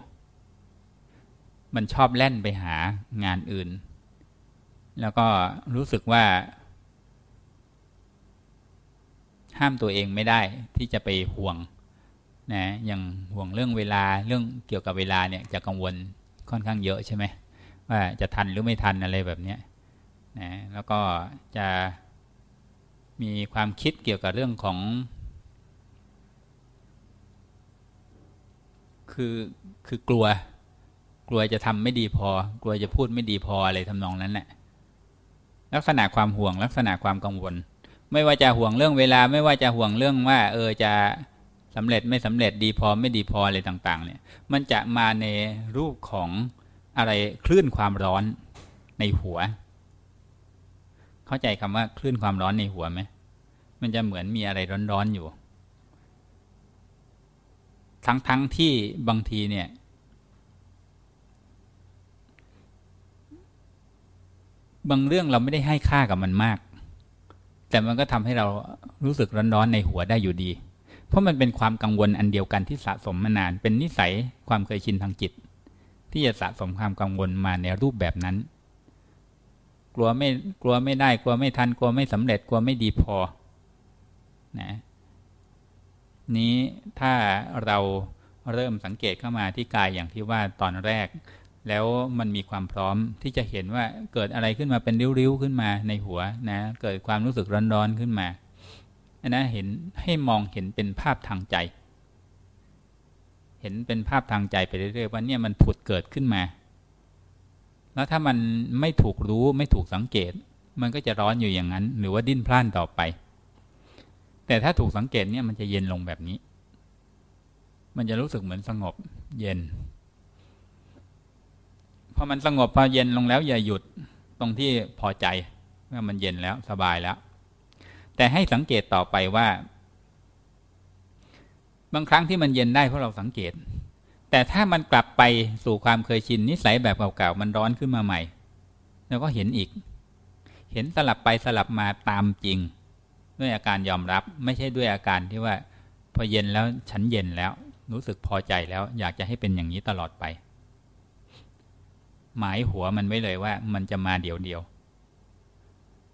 มันชอบแล่นไปหางานอื่น แล้วก็รู้สึกว่า ห้ามตัวเองไม่ได้ที่จะไปห่วงนะอย่างห่วงเรื่องเวลาเรื่องเกี่ยวกับเวลาเนี่ยจะกังวลค่อนข้างเยอะใช่ไหมว่าจะทันหรือไม่ทันอะไรแบบนี้นะแล้วก็จะ มีความคิดเกี่ยวกับเรื่องของ คือคือกลัว กลัวจะทำไม่ดีพอ กลัวจะพูดไม่ดีพออะไรทำนองนั้นแหละลักษณะความห่วงลักษณะความกังวล ไม่ว่าจะห่วงเรื่องเวลา ไม่ว่าจะห่วงเรื่องว่า เออจะสำเร็จไม่สำเร็จดีพอไม่ดีพออะไรต่าง ๆ เนี่ย มันจะมาในรูปของอะไรคลื่นความร้อนในหัว เข้าใจคำว่าคลื่นความร้อนในหัวไหมมันจะเหมือนมีอะไรร้อนๆอยู่ ทั้งๆทที่บางทีเนี่ย บางเรื่องเราไม่ได้ให้ค่ากับมันมาก แต่มันก็ทำให้เรารู้สึกร้อนๆในหัวได้อยู่ดี เพราะมันเป็นความกังวลอันเดียวกันที่สะสมมานาน เป็นนิสัยความเคยชินทางจิต ที่จะสะสมความกังวลมาในรูปแบบนั้น กลัวไม่กลัวไม่ได้กลัวไม่ทันกลัวไม่สำเร็จกลัวไม่ดีพอนะนี้ถ้าเราเริ่มสังเกตเข้ามาที่กายอย่างที่ว่าตอนแรก แล้วมันมีความพร้อมที่จะเห็นว่าเกิดอะไรขึ้นมาเป็นริ้วๆขึ้นมาในหัวนะเกิดความรู้สึกร้อนๆขึ้นมาอันนะเห็นให้มองเห็นเป็นภาพทางใจ เห็นเป็นภาพทางใจไปเรื่อยๆว่าเนี่ยมันผุดเกิดขึ้นมา แล้วถ้ามันไม่ถูกรู้ไม่ถูกสังเกต มันก็จะร้อนอยู่อย่างนั้น หรือว่าดิ้นพล่านต่อไป แต่ถ้าถูกสังเกตเนี่ยมันจะเย็นลงแบบนี้ มันจะรู้สึกเหมือนสงบ เย็นพอมันสงบพอเย็นลงแล้วอย่าหยุดตรงที่พอใจว่ามันเย็นแล้วสบายแล้ว แต่ให้สังเกตต่อไปว่า บางครั้งที่มันเย็นได้เพราะเราสังเกต แต่ถ้ามันกลับไปสู่ความเคยชินนิสัยแบบเก่าๆมันร้อนขึ้นมาใหม่ แล้วก็เห็นอีก เห็นสลับไปสลับมาตามจริง ด้วยอาการยอมรับ ไม่ใช่ด้วยอาการที่ว่า พอเย็นแล้วฉันเย็นแล้ว รู้สึกพอใจแล้ว อยากจะให้เป็นอย่างนี้ตลอดไป หมายหัวมันไว้เลยว่า มันจะมาเดี๋ยวเดียว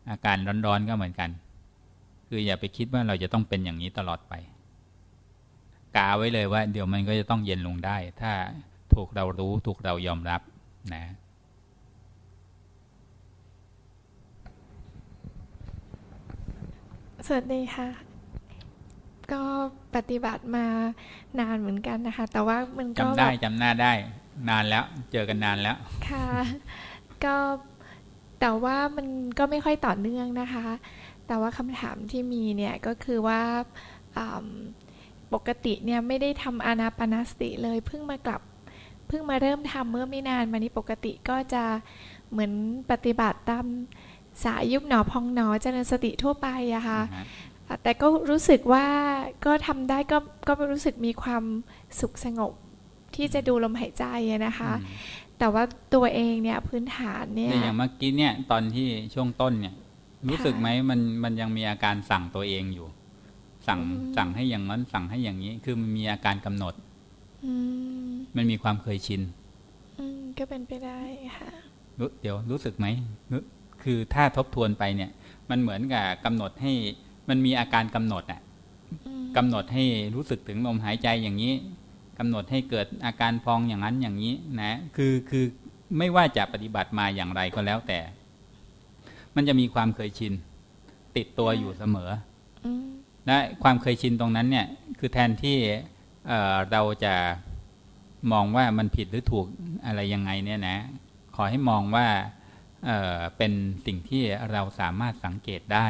อาการร้อนๆก็เหมือนกัน คืออย่าไปคิดว่าเราจะต้องเป็นอย่างนี้ตลอดไป กาไว้เลยว่า เดี๋ยวมันก็จะต้องเย็นลงได้ ถ้าถูกเรารู้ถูกเรายอมรับนะสวัสดีค่ะ ก็ปฏิบัติมานานเหมือนกันนะคะ แต่ว่ามันก็จำได้จำหน้าได้ นานแล้ว เจอกันนานแล้ว ค่ะ ก็แต่ว่ามันก็ไม่ค่อยต่อเนื่องนะคะ แต่ว่าคำถามที่มีเนี่ยก็คือว่า ปกติเนี่ยไม่ได้ทำอานาปนาสติเลยเพิ่งมากลับเพิ่งมาเริ่มทำเมื่อไม่นานมานี้ปกติก็จะเหมือนปฏิบัติตามสายยุบหนอพองหนอเจริญสติทั่วไปอะค่ะแต่ก็รู้สึกว่าก็ทำได้ก็ก็รู้สึกมีความสุขสงบที่จะดูลมหายใจนะคะ แต่ว่าตัวเองเนี่ยพื้นฐานเนี่ยอย่างเมื่อกี้เนี่ยตอนที่ช่วงต้นเนี่ยรู้สึกไหมมันมันยังมีอาการสั่งตัวเองอยู่ สั่งสั่งให้อย่างนั้นสั่งให้อย่างนี้ คือมันมีอาการกำหนดมันมีความเคยชินก็เป็นไปได้ค่ะเดี๋ยวรู้สึกไหมคือถ้าทบทวนไปเนี่ย มันเหมือนกับกำหนดให้ มันมีอาการกำหนดอะกำหนดให้รู้สึกถึงลมหายใจอย่างนี้กำหนดให้เกิดอาการพองอย่างนั้นอย่างนี้นะ คือคือไม่ว่าจะปฏิบัติมาอย่างไรก็แล้วแต่ มันจะมีความเคยชิน ติดตัวอยู่เสมอ และความเคยชินตรงนั้นเนี่ยคือแทนที่เราจะมองว่ามันผิดหรือถูกอะไรยังไงเนี่ยนะ ขอให้มองว่าเเป็นสิ่งที่เราสามารถสังเกตได้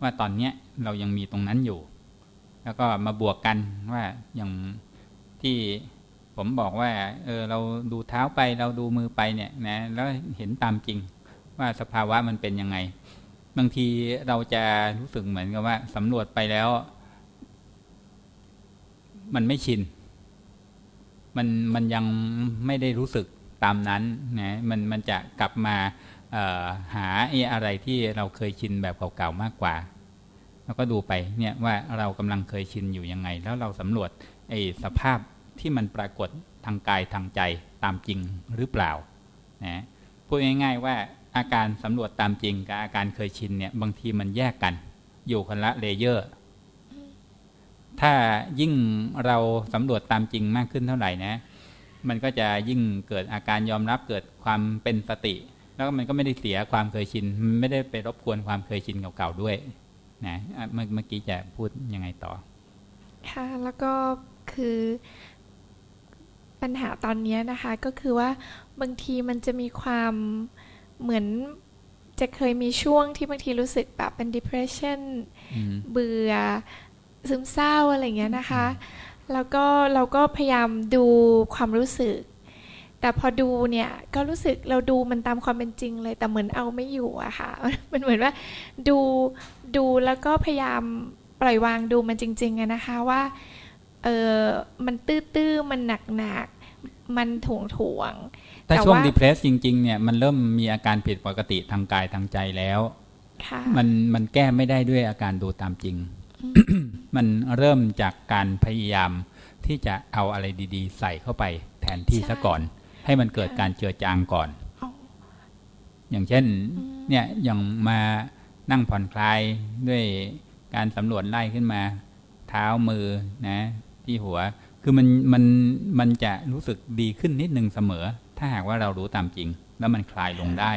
ว่าตอนนี้เรายังมีตรงนั้นอยู่ แล้วก็มาบวกกันว่าอย่างที่ผมบอกว่าเออเราดูเท้าไปเราดูมือไปเนี่ยนะแล้วเห็นตามจริงว่าสภาวะมันเป็นยังไง บางทีเราจะรู้สึกเหมือนกับว่าสำรวจไปแล้ว มันไม่ชิน มันมันยังไม่ได้รู้สึกตามนั้นนะมันมันจะกลับมาหาอะไรที่เราเคยชินแบบเก่าๆมากกว่า แล้วก็ดูไปเนี่ยว่าเรากำลังเคยชินอยู่ยังไง แล้วเราสำรวจไอ้สภาพที่มันปรากฏทางกายทางใจตามจริงหรือเปล่านะพูดง่าย ๆว่า อาการสำรวจตามจริงกับอาการเคยชินเนี่ยบางทีมันแยกกัน อยู่คนละเลเยอร์ ถ้ายิ่งเราสำรวจตามจริงมากขึ้นเท่าไหร่นะ มันก็จะยิ่งเกิดอาการยอมรับเกิดความเป็นสติ แล้วมันก็ไม่ได้เสียความเคยชินไม่ได้ไปรบกวนความเคยชินเก่าๆด้วยนะเมื่อเมื่อกี้จะพูดยังไงต่อค่ะแล้วก็คือปัญหาตอนนี้นะคะก็คือว่าบางทีมันจะมีความ เหมือนจะเคยมีช่วงที่บางทีรู้สึกแบบเป็น depression เบื่อซึมเศร้าอะไรเงี้ยนะคะ แล้วก็เราก็พยายามดูความรู้สึก แต่พอดูเนี่ยก็รู้สึกเราดูมันตามความเป็นจริงเลย แต่เหมือนเอาไม่อยู่อะค่ะ มันเหมือนว่าดูดูแล้วก็พยายามปล่อยวางดูมันจริงๆอะนะคะว่าเออมันตื้อๆ มันหนักๆ มันถ่วงถ่วง แต่ช่วงดีเพรสจริง ๆ เนี่ยมันเริ่มมีอาการผิดปกติทางกายทางใจแล้วมันมันแก้ไม่ได้ด้วยอาการดูตามจริง มันเริ่มจากการพยายามที่จะเอาอะไรดีๆ ใส่เข้าไปแทนที่ซะก่อน ให้มันเกิดการเจือจางก่อน อย่างเช่น เนี่ยอย่างมานั่งผ่อนคลายด้วยการสำรวจไล่ขึ้นมา เท้ามือนะ ที่หัว คือมันมันมันจะรู้สึกดีขึ้นนิดนึงเสมอ ถ้าหากว่าเรารู้ตามจริง แล้วมันคลายลงได้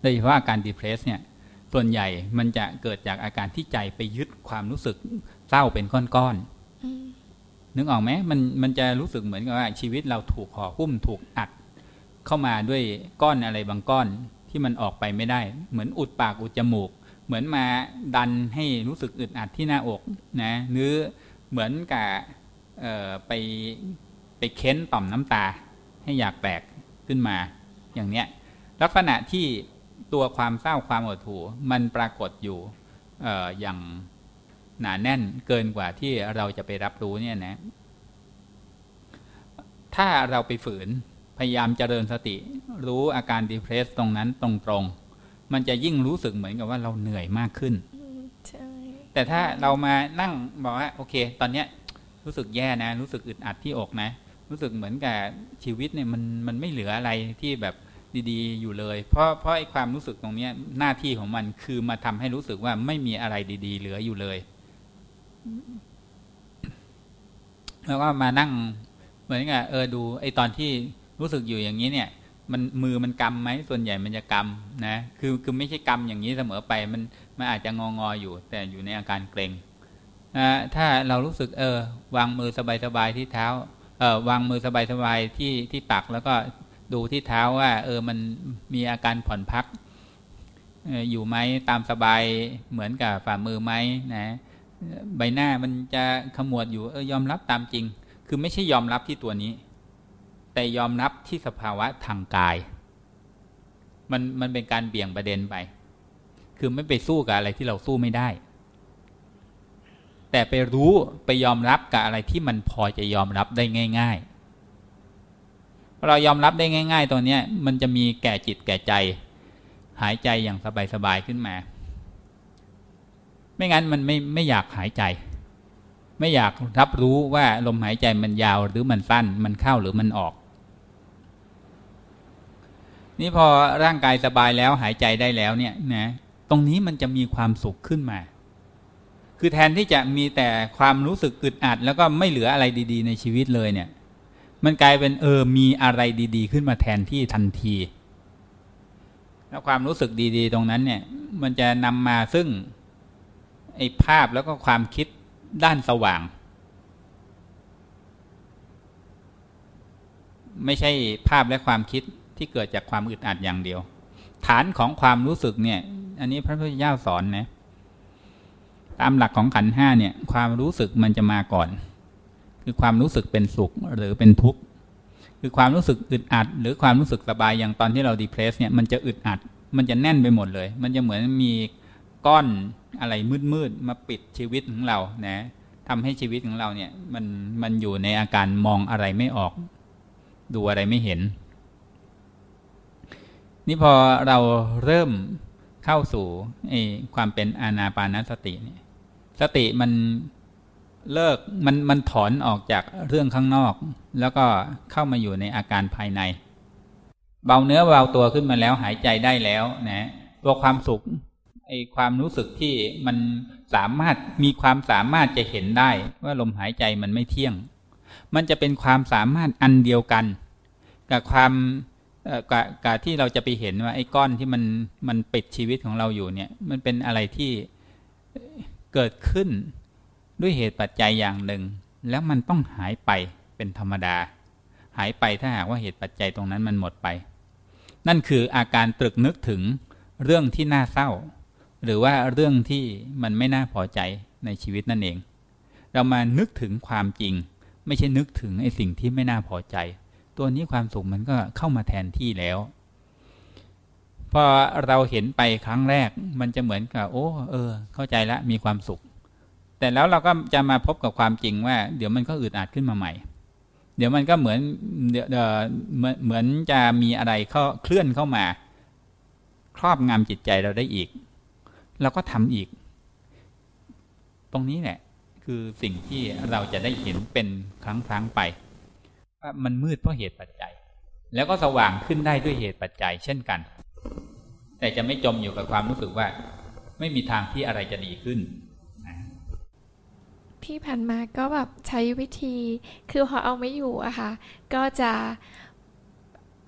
โดยเฉพาะอาการดีเพรสเนี่ย ส่วนใหญ่มันจะเกิดจากอาการที่ใจไปยึดความรู้สึกเศร้าเป็นก้อนๆ นึกออกไหมมันมันจะรู้สึกเหมือนกับว่าชีวิตเราถูกห่อหุ้มถูกอัด เข้ามาด้วยก้อนอะไรบางก้อนที่มันออกไปไม่ได้ เหมือนอุดปากอุดจมูก เหมือนมาดันให้รู้สึกอึดอัดที่หน้าอกนะหรือเหมือนกับไปไปเค้นต่อมน้ำตา ให้อยากแตกขึ้นมา อย่างเนี้ยลักษณะที่ตัวความเศร้าความอดถูมันปรากฏอยู่ออย่างหนาแน่นเกินกว่าที่เราจะไปรับรู้เนี่ยนะ ถ้าเราไปฝืนพยายามเจริญสติ รู้อาการดีเพรสตรงนั้นตรงๆ มันจะยิ่งรู้สึกเหมือนกับว่าเราเหนื่อยมากขึ้น แต่ถ้าเรามานั่งบอกว่าโอเค ตอนเนี้ยรู้สึกแย่นะ รู้สึกอึดอัดที่อกนะ รู้สึกเหมือนกับชีวิตเนี่ยมันมันไม่เหลืออะไรที่แบบดีๆ อยู่เลย เพราะเพราะไอ้ความรู้สึกตรงนี้หน้าที่ของมันคือมาทำให้รู้สึกว่าไม่มีอะไรดี ๆ เหลืออยู่เลย แล้วก็มานั่งเหมือนกับเออดูไอ้ตอนที่รู้สึกอยู่อย่างนี้เนี่ย มันมือมันกำไหมส่วนใหญ่มันจะกำนะคือคือไม่ใช่กำอย่างนี้เสมอไปมันมันอาจจะงองออยู่ แต่อยู่ในอาการเกรงนะถ้าเรารู้สึกเออ วางมือสบายๆที่เท้า วางมือสบายๆที่ที่ตักแล้วก็ดูที่เท้าว่า เออมันมีอาการผ่อนพักอยู่ไหมตามสบายเหมือนกับฝ่ามือไหมนะใบหน้ามันจะขมวดอยู่เออยอมรับตามจริง คือไม่ใช่ยอมรับที่ตัวนี้ แต่ยอมรับที่สภาวะทางกาย มันมันเป็นการเบี่ยงประเด็นไป คือไม่ไปสู้กับอะไรที่เราสู้ไม่ได้ แต่ไปรู้ไปยอมรับกับอะไรที่มันพอจะยอมรับได้ง่าย ๆ เรายอมรับได้ง่าย ๆ ตัวเนี้ยมันจะมีแก่จิตแก่ใจ หายใจอย่างสบายๆขึ้นมา ไม่งั้นมันไม่ไม่อยากหายใจ ไม่อยากรับรู้ว่าลมหายใจมันยาวหรือมันสั้น มันเข้าหรือมันออก นี่พอร่างกายสบายแล้วหายใจได้แล้วเนี่ยนะตรงนี้มันจะมีความสุขขึ้นมา คือแทนที่จะมีแต่ความรู้สึกอึดอัด แล้วก็ไม่เหลืออะไรดี ๆ ในชีวิตเลยเนี่ย มันกลายเป็นเออมีอะไรดี ๆ ขึ้นมาแทนที่ทันที แล้วความรู้สึกดี ๆ ตรงนั้นเนี่ย มันจะนำมาซึ่งไอ้ภาพแล้วก็ความคิดด้านสว่าง ไม่ใช่ภาพและความคิดที่เกิดจากความอึดอัดอย่างเดียว ฐานของความรู้สึกเนี่ย อันนี้พระพุทธเจ้าสอนนะ ตามหลักของขันห้าเนี่ยความรู้สึกมันจะมาก่อน คือความรู้สึกเป็นสุขหรือเป็นทุกข์คือความรู้สึกอึดอัด หรือความรู้สึกสบายอย่างตอนที่เราดีเพรสเนี่ยมันจะอึดอัด มันจะแน่นไปหมดเลย มันจะเหมือนมีก้อนอะไรมืดๆมาปิดชีวิตของเรานะทำให้ชีวิตของเราเนี่ยมันมันอยู่ในอาการมองอะไรไม่ออก ดูอะไรไม่เห็น นี่พอเราเริ่มเข้าสู่ความเป็นอานาปานสติเนี่ย สติมันเลิกมันมันถอนออกจากเรื่องข้างนอก แล้วก็เข้ามาอยู่ในอาการภายใน เบาเนื้อเบาตัวขึ้นมาแล้วหายใจได้แล้วนะตัวความสุขไอความรู้สึกที่มันสามารถมีความสามารถจะเห็นได้ว่าลมหายใจมันไม่เที่ยง มันจะเป็นความสามารถอันเดียวกัน กับความกับกับที่เราจะไปเห็นว่าไอ้ก้อนที่มันมันปิดชีวิตของเราอยู่เนี่ย มันเป็นอะไรที่ เกิดขึ้นด้วยเหตุปัจจัยอย่างหนึ่ง แล้วมันต้องหายไปเป็นธรรมดา หายไปถ้าหากว่าเหตุปัจจัยตรงนั้นมันหมดไป นั่นคืออาการตรึกนึกถึงเรื่องที่น่าเศร้า หรือว่าเรื่องที่มันไม่น่าพอใจในชีวิตนั่นเอง เรามานึกถึงความจริง ไม่ใช่นึกถึงไอ้สิ่งที่ไม่น่าพอใจ ตัวนี้ความสุขมันก็เข้ามาแทนที่แล้ว พอเราเห็นไปครั้งแรก มันจะเหมือนกับ โอ้ เออ เข้าใจแล้วมีความสุข แต่แล้วเราก็จะมาพบกับความจริงว่า เดี๋ยวมันก็อึดอัดขึ้นมาใหม่ เดี๋ยวมันก็เหมือนเดี๋ยวเหมือนเหมือนจะมีอะไรเข้าเคลื่อนเข้ามา ครอบงำจิตใจเราได้อีกเราก็ทำอีก ตรงนี้แหละ คือสิ่งที่เราจะได้เห็นเป็นครั้งครั้งไปว่ามันมืดเพราะเหตุปัจจัย แล้วก็สว่างขึ้นได้ด้วยเหตุปัจจัยเช่นกัน แต่จะไม่จมอยู่กับความรู้สึกว่า ไม่มีทางที่อะไรจะดีขึ้นที่ผ่านมาก็แบบใช้วิธี คือพอเอาไม่อยู่อะค่ะ ก็จะ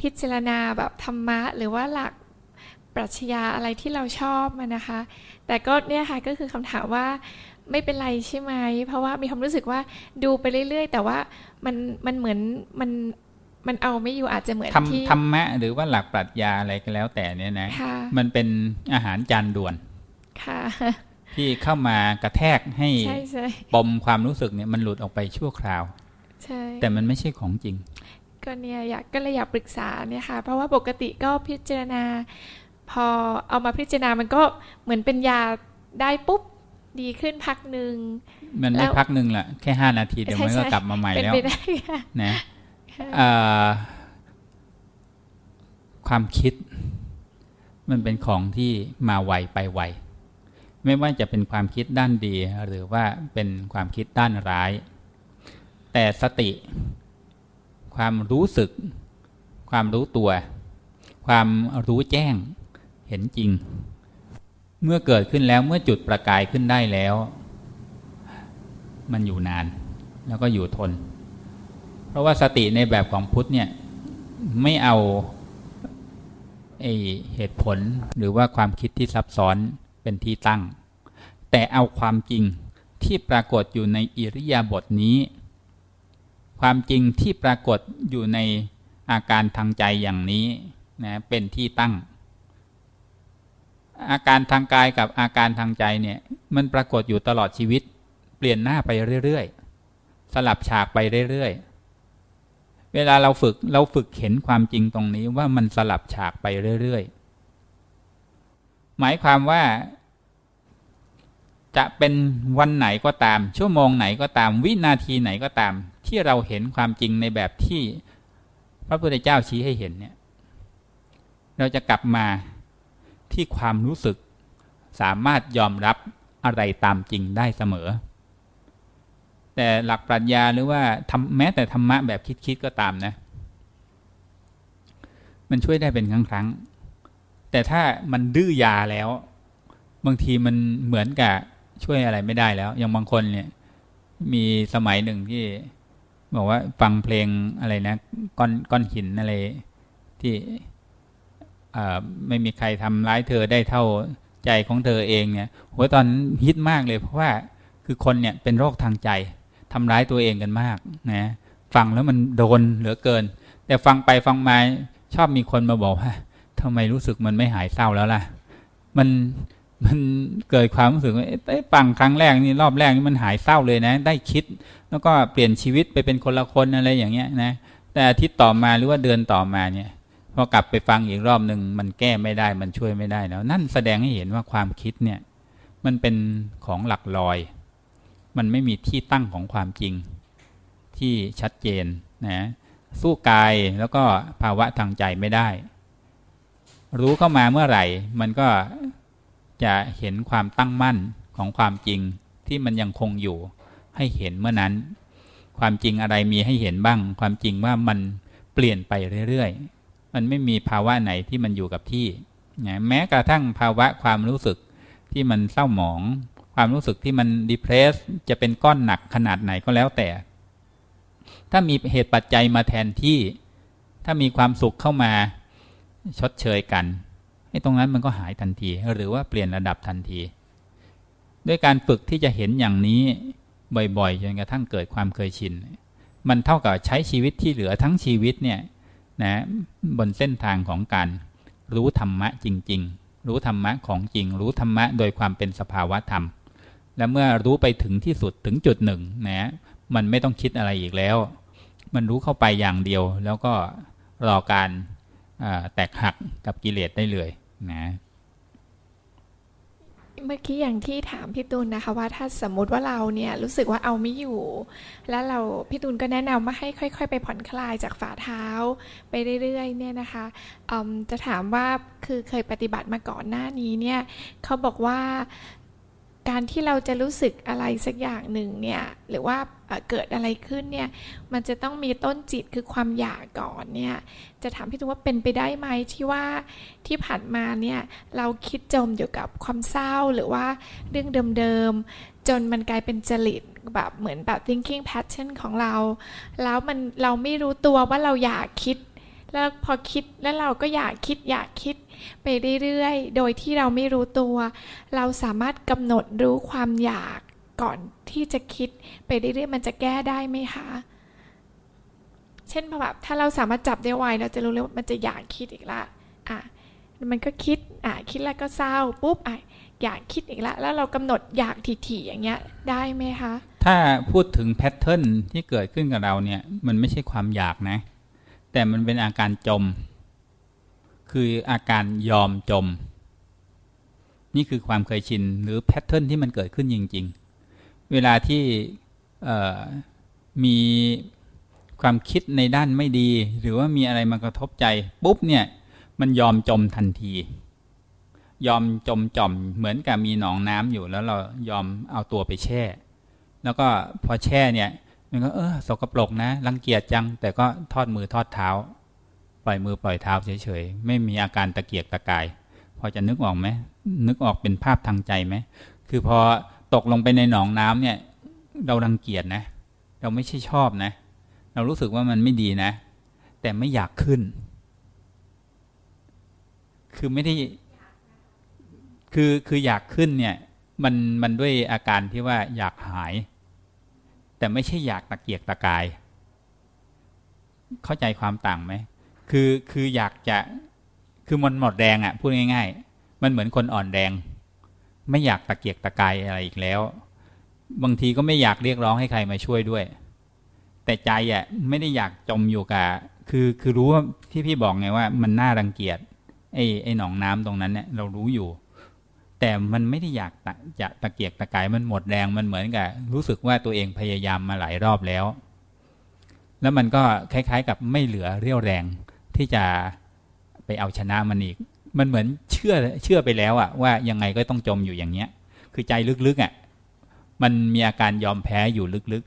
พิจารณาแบบธรรมะ หรือว่าหลักปรัชญาอะไรที่เราชอบมันนะคะ แต่ก็เนี่ยค่ะก็คือคำถามว่าไม่เป็นไรใช่ไหม เพราะว่ามีความรู้สึกว่าดูไปเรื่อย ๆ แต่ว่ามันมันเหมือนมัน มันเอาไม่อยู่อาจจะเหมือนที่ธรรมะหรือว่าหลักปรัชญาอะไรก็แล้วแต่เนี่ยนะ มันเป็นอาหารจานด่วนค่ะที่เข้ามากระแทกให้ปมความรู้สึกเนี่ยมันหลุดออกไปชั่วคราว ใช่ แต่มันไม่ใช่ของจริง ก็เนี่ยอยากก็เลยอยากปรึกษาเนี่ยค่ะ เพราะว่าปกติก็พิจารณา พอเอามาพิจารณามันก็เหมือนเป็นยาได้ปุ๊บดีขึ้นพักหนึ่งมันไม่พักหนึ่งแหละแค่ห้านาทีเดี๋ยวมันก็กลับมาใหม่แล้วนะ ความคิด มันเป็นของที่มาไวไปไวไม่ว่าจะเป็นความคิดด้านดี หรือว่าเป็นความคิดด้านร้าย แต่สติ ความรู้สึก ความรู้ตัว ความรู้แจ้ง เห็นจริง เมื่อเกิดขึ้นแล้วเมื่อจุดประกายขึ้นได้แล้ว มันอยู่นาน แล้วก็อยู่ทน เพราะว่าสติในแบบของพุทธเนี่ยไม่เอาไอเหตุผลหรือว่าความคิดที่ซับซ้อนเป็นที่ตั้ง แต่เอาความจริงที่ปรากฏอยู่ในอิริยาบถนี้ ความจริงที่ปรากฏอยู่ในอาการทางใจอย่างนี้นะเป็นที่ตั้ง อาการทางกายกับอาการทางใจเนี่ยมันปรากฏอยู่ตลอดชีวิต เปลี่ยนหน้าไปเรื่อยๆ สลับฉากไปเรื่อยๆ เวลาเราฝึกเราฝึกเห็นความจริงตรงนี้ว่ามันสลับฉากไปเรื่อยๆ หมายความว่า จะเป็นวันไหนก็ตาม ชั่วโมงไหนก็ตาม วินาทีไหนก็ตาม ที่เราเห็นความจริงในแบบที่พระพุทธเจ้าชี้ให้เห็นเนี่ย เราจะกลับมาที่ความรู้สึก สามารถยอมรับอะไรตามจริงได้เสมอ แต่หลักปรัชญาหรือว่าทำแม้แต่ธรรมะแบบคิดๆก็ตามนะ มันช่วยได้เป็นครั้งๆแต่ถ้ามันดื้อยาแล้ว บางทีมันเหมือนกับช่วยอะไรไม่ได้แล้ว อย่างบางคนเนี่ย มีสมัยหนึ่งที่บอกว่าฟังเพลงอะไรนะก้อนก้อนหินอะไรที่ไม่มีใครทำร้ายเธอได้เท่าใจของเธอเองเนี่ยหัวตอนฮิตมากเลยเพราะว่าคือคนเนี่ยเป็นโรคทางใจ ทำร้ายตัวเองกันมากนะฟังแล้วมันโดนเหลือเกิน แต่ฟังไปฟังมาชอบมีคนมาบอกว่าทำไมรู้สึกมันไม่หายเศร้าแล้วล่ะ มันมันเกิดความรู้สึกว่าไอ้ปังครั้งแรกนี่รอบแรกนี่มันหายเศร้าเลยนะ ได้คิด แล้วก็เปลี่ยนชีวิตไปเป็นคนละคนอะไรอย่างเงี้ยนะแต่อาทิตย์ต่อมาหรือว่าเดือนต่อมาเนี่ยพอกลับไปฟังอีกรอบหนึ่งมันแก้ไม่ได้มันช่วยไม่ได้แล้ว นั่นแสดงให้เห็นว่าความคิดเนี่ย มันเป็นของหลักลอย มันไม่มีที่ตั้งของความจริงที่ชัดเจนนะสู้กายแล้วก็ภาวะทางใจไม่ได้ รู้เข้ามาเมื่อไหร่ มันก็จะเห็นความตั้งมั่นของความจริงที่มันยังคงอยู่ให้เห็นเมื่อนั้น ความจริงอะไรมีให้เห็นบ้าง ความจริงว่ามันเปลี่ยนไปเรื่อยๆ มันไม่มีภาวะไหนที่มันอยู่กับที่แม้กระทั่งภาวะความรู้สึกที่มันเศร้าหมอง ความรู้สึกที่มันดิเพรสจะเป็นก้อนหนักขนาดไหนก็แล้วแต่ ถ้ามีเหตุปัจจัยมาแทนที่ ถ้ามีความสุขเข้ามาชดเชยกันไอ้ตรงนั้นมันก็หายทันที หรือว่าเปลี่ยนระดับทันที ด้วยการฝึกที่จะเห็นอย่างนี้บ่อยๆจนกระทั่งเกิดความเคยชิน มันเท่ากับใช้ชีวิตที่เหลือทั้งชีวิตเนี่ยนะบนเส้นทางของการรู้ธรรมะจริง ๆ รู้ธรรมะของจริง รู้ธรรมะโดยความเป็นสภาวะธรรม และเมื่อรู้ไปถึงที่สุดถึงจุดหนึ่งนะมันไม่ต้องคิดอะไรอีกแล้ว มันรู้เข้าไปอย่างเดียว แล้วก็รอการแตกหักกับกิเลสได้เลยนะเมื่อกี้อย่างที่ถามพี่ตูนนะคะว่าถ้าสมมุติว่าเราเนี่ยรู้สึกว่าเอาไม่อยู่ แล้วเราพี่ตูนก็แนะนำว่าให้ค่อย ๆ ไปผ่อนคลายจากฝ่าเท้า ไปเรื่อยๆเนี่ยนะคะจะถามว่าคือเคยปฏิบัติมาก่อนหน้านี้เนี่ยเขาบอกว่า การที่เราจะรู้สึกอะไรสักอย่างหนึ่งเนี่ยหรือว่าเกิดอะไรขึ้นเนี่ยมันจะต้องมีต้นจิตคือความอยากก่อนเนี่ยจะถามพี่ตูนว่าเป็นไปได้ไหมที่ว่าที่ผ่านมาเนี่ยเราคิดจมอยู่กับความเศร้าหรือว่าเรื่องเดิมๆจนมันกลายเป็นจริตแบบเหมือนแบบ thinking pattern ของเรา แล้วมันเราไม่รู้ตัวว่าเราอยากคิด แล้วพอคิดแล้วเราก็อยากคิดอยากคิดไปเรื่อยๆ โดยที่เราไม่รู้ตัว เราสามารถกำหนดรู้ความอยากก่อนที่จะคิดไปเรื่อยๆ มันจะแก้ได้ไหมคะ เช่นแบบถ้าเราสามารถจับได้ไวเราจะรู้เลยว่ามันจะอยากคิดอีกละอะมันก็คิดอะคิดแล้วก็เศร้าปุ๊บอะอยากคิดอีกละแล้วเรากำหนดอยากถี่ๆอย่างเงี้ยได้ไหมคะ ถ้าพูดถึง pattern ที่เกิดขึ้นกับเราเนี่ยมันไม่ใช่ความอยากนะ แต่มันเป็นอาการจม คืออาการยอมจม นี่คือความเคยชินหรือ pattern ที่มันเกิดขึ้นจริง ๆ เวลาที่มีความคิดในด้านไม่ดี หรือว่ามีอะไรมากระทบใจ ปุ๊บเนี่ยมันยอมจมทันที ยอมจมจอมเหมือนกับมีหนองน้ำอยู่แล้วเรายอมเอาตัวไปแช่ แล้วก็พอแช่เนี่ย มันก็เออสกปรกนะรังเกียจจัง แต่ก็ทอดมือทอดเท้า ปล่อยมือปล่อยเท้าเฉยๆ ไม่มีอาการตะเกียกตะกาย พอจะนึกออกไหมนึกออกเป็นภาพทางใจไหมคือพอตกลงไปในหนองน้ำเนี่ย เรารังเกียจนะ เราไม่ใช่ชอบนะ เรารู้สึกว่ามันไม่ดีนะ แต่ไม่อยากขึ้น คือไม่ได้คือคืออยากขึ้นเนี่ย มันมันด้วยอาการที่ว่าอยากหาย แต่ไม่ใช่อยากตะเกียกตะกาย เข้าใจความต่างไหมคือคืออยากจะคือมันหมดแรงอะ่ะพูดง่าย ๆ มันเหมือนคนอ่อนแรง ไม่อยากตะเกียกตะกายอะไรอีกแล้ว บางทีก็ไม่อยากเรียกร้องให้ใครมาช่วยด้วย แต่ใจอะ่ะไม่ได้อยากจมอยู่กับคือคือรู้ว่าที่พี่บอกไงว่า มันน่ารังเกียจไอ้ไอ้หนองน้ำตรงนั้นเนี่ยเรารู้อยู่ แต่มันไม่ได้อยากจะตะเกียกตะกายมันหมดแรงมันเหมือนกับรู้สึกว่าตัวเองพยายามมาหลายรอบแล้ว แล้วมันก็คล้าย ๆ กับไม่เหลือเรี่ยวแรงที่จะไปเอาชนะมันอีก มันเหมือนเชื่อเชื่อไปแล้วอะว่ายังไงก็ต้องจมอยู่อย่างเนี้ย คือใจลึกๆอะมันมีอาการยอมแพ้อยู่ลึก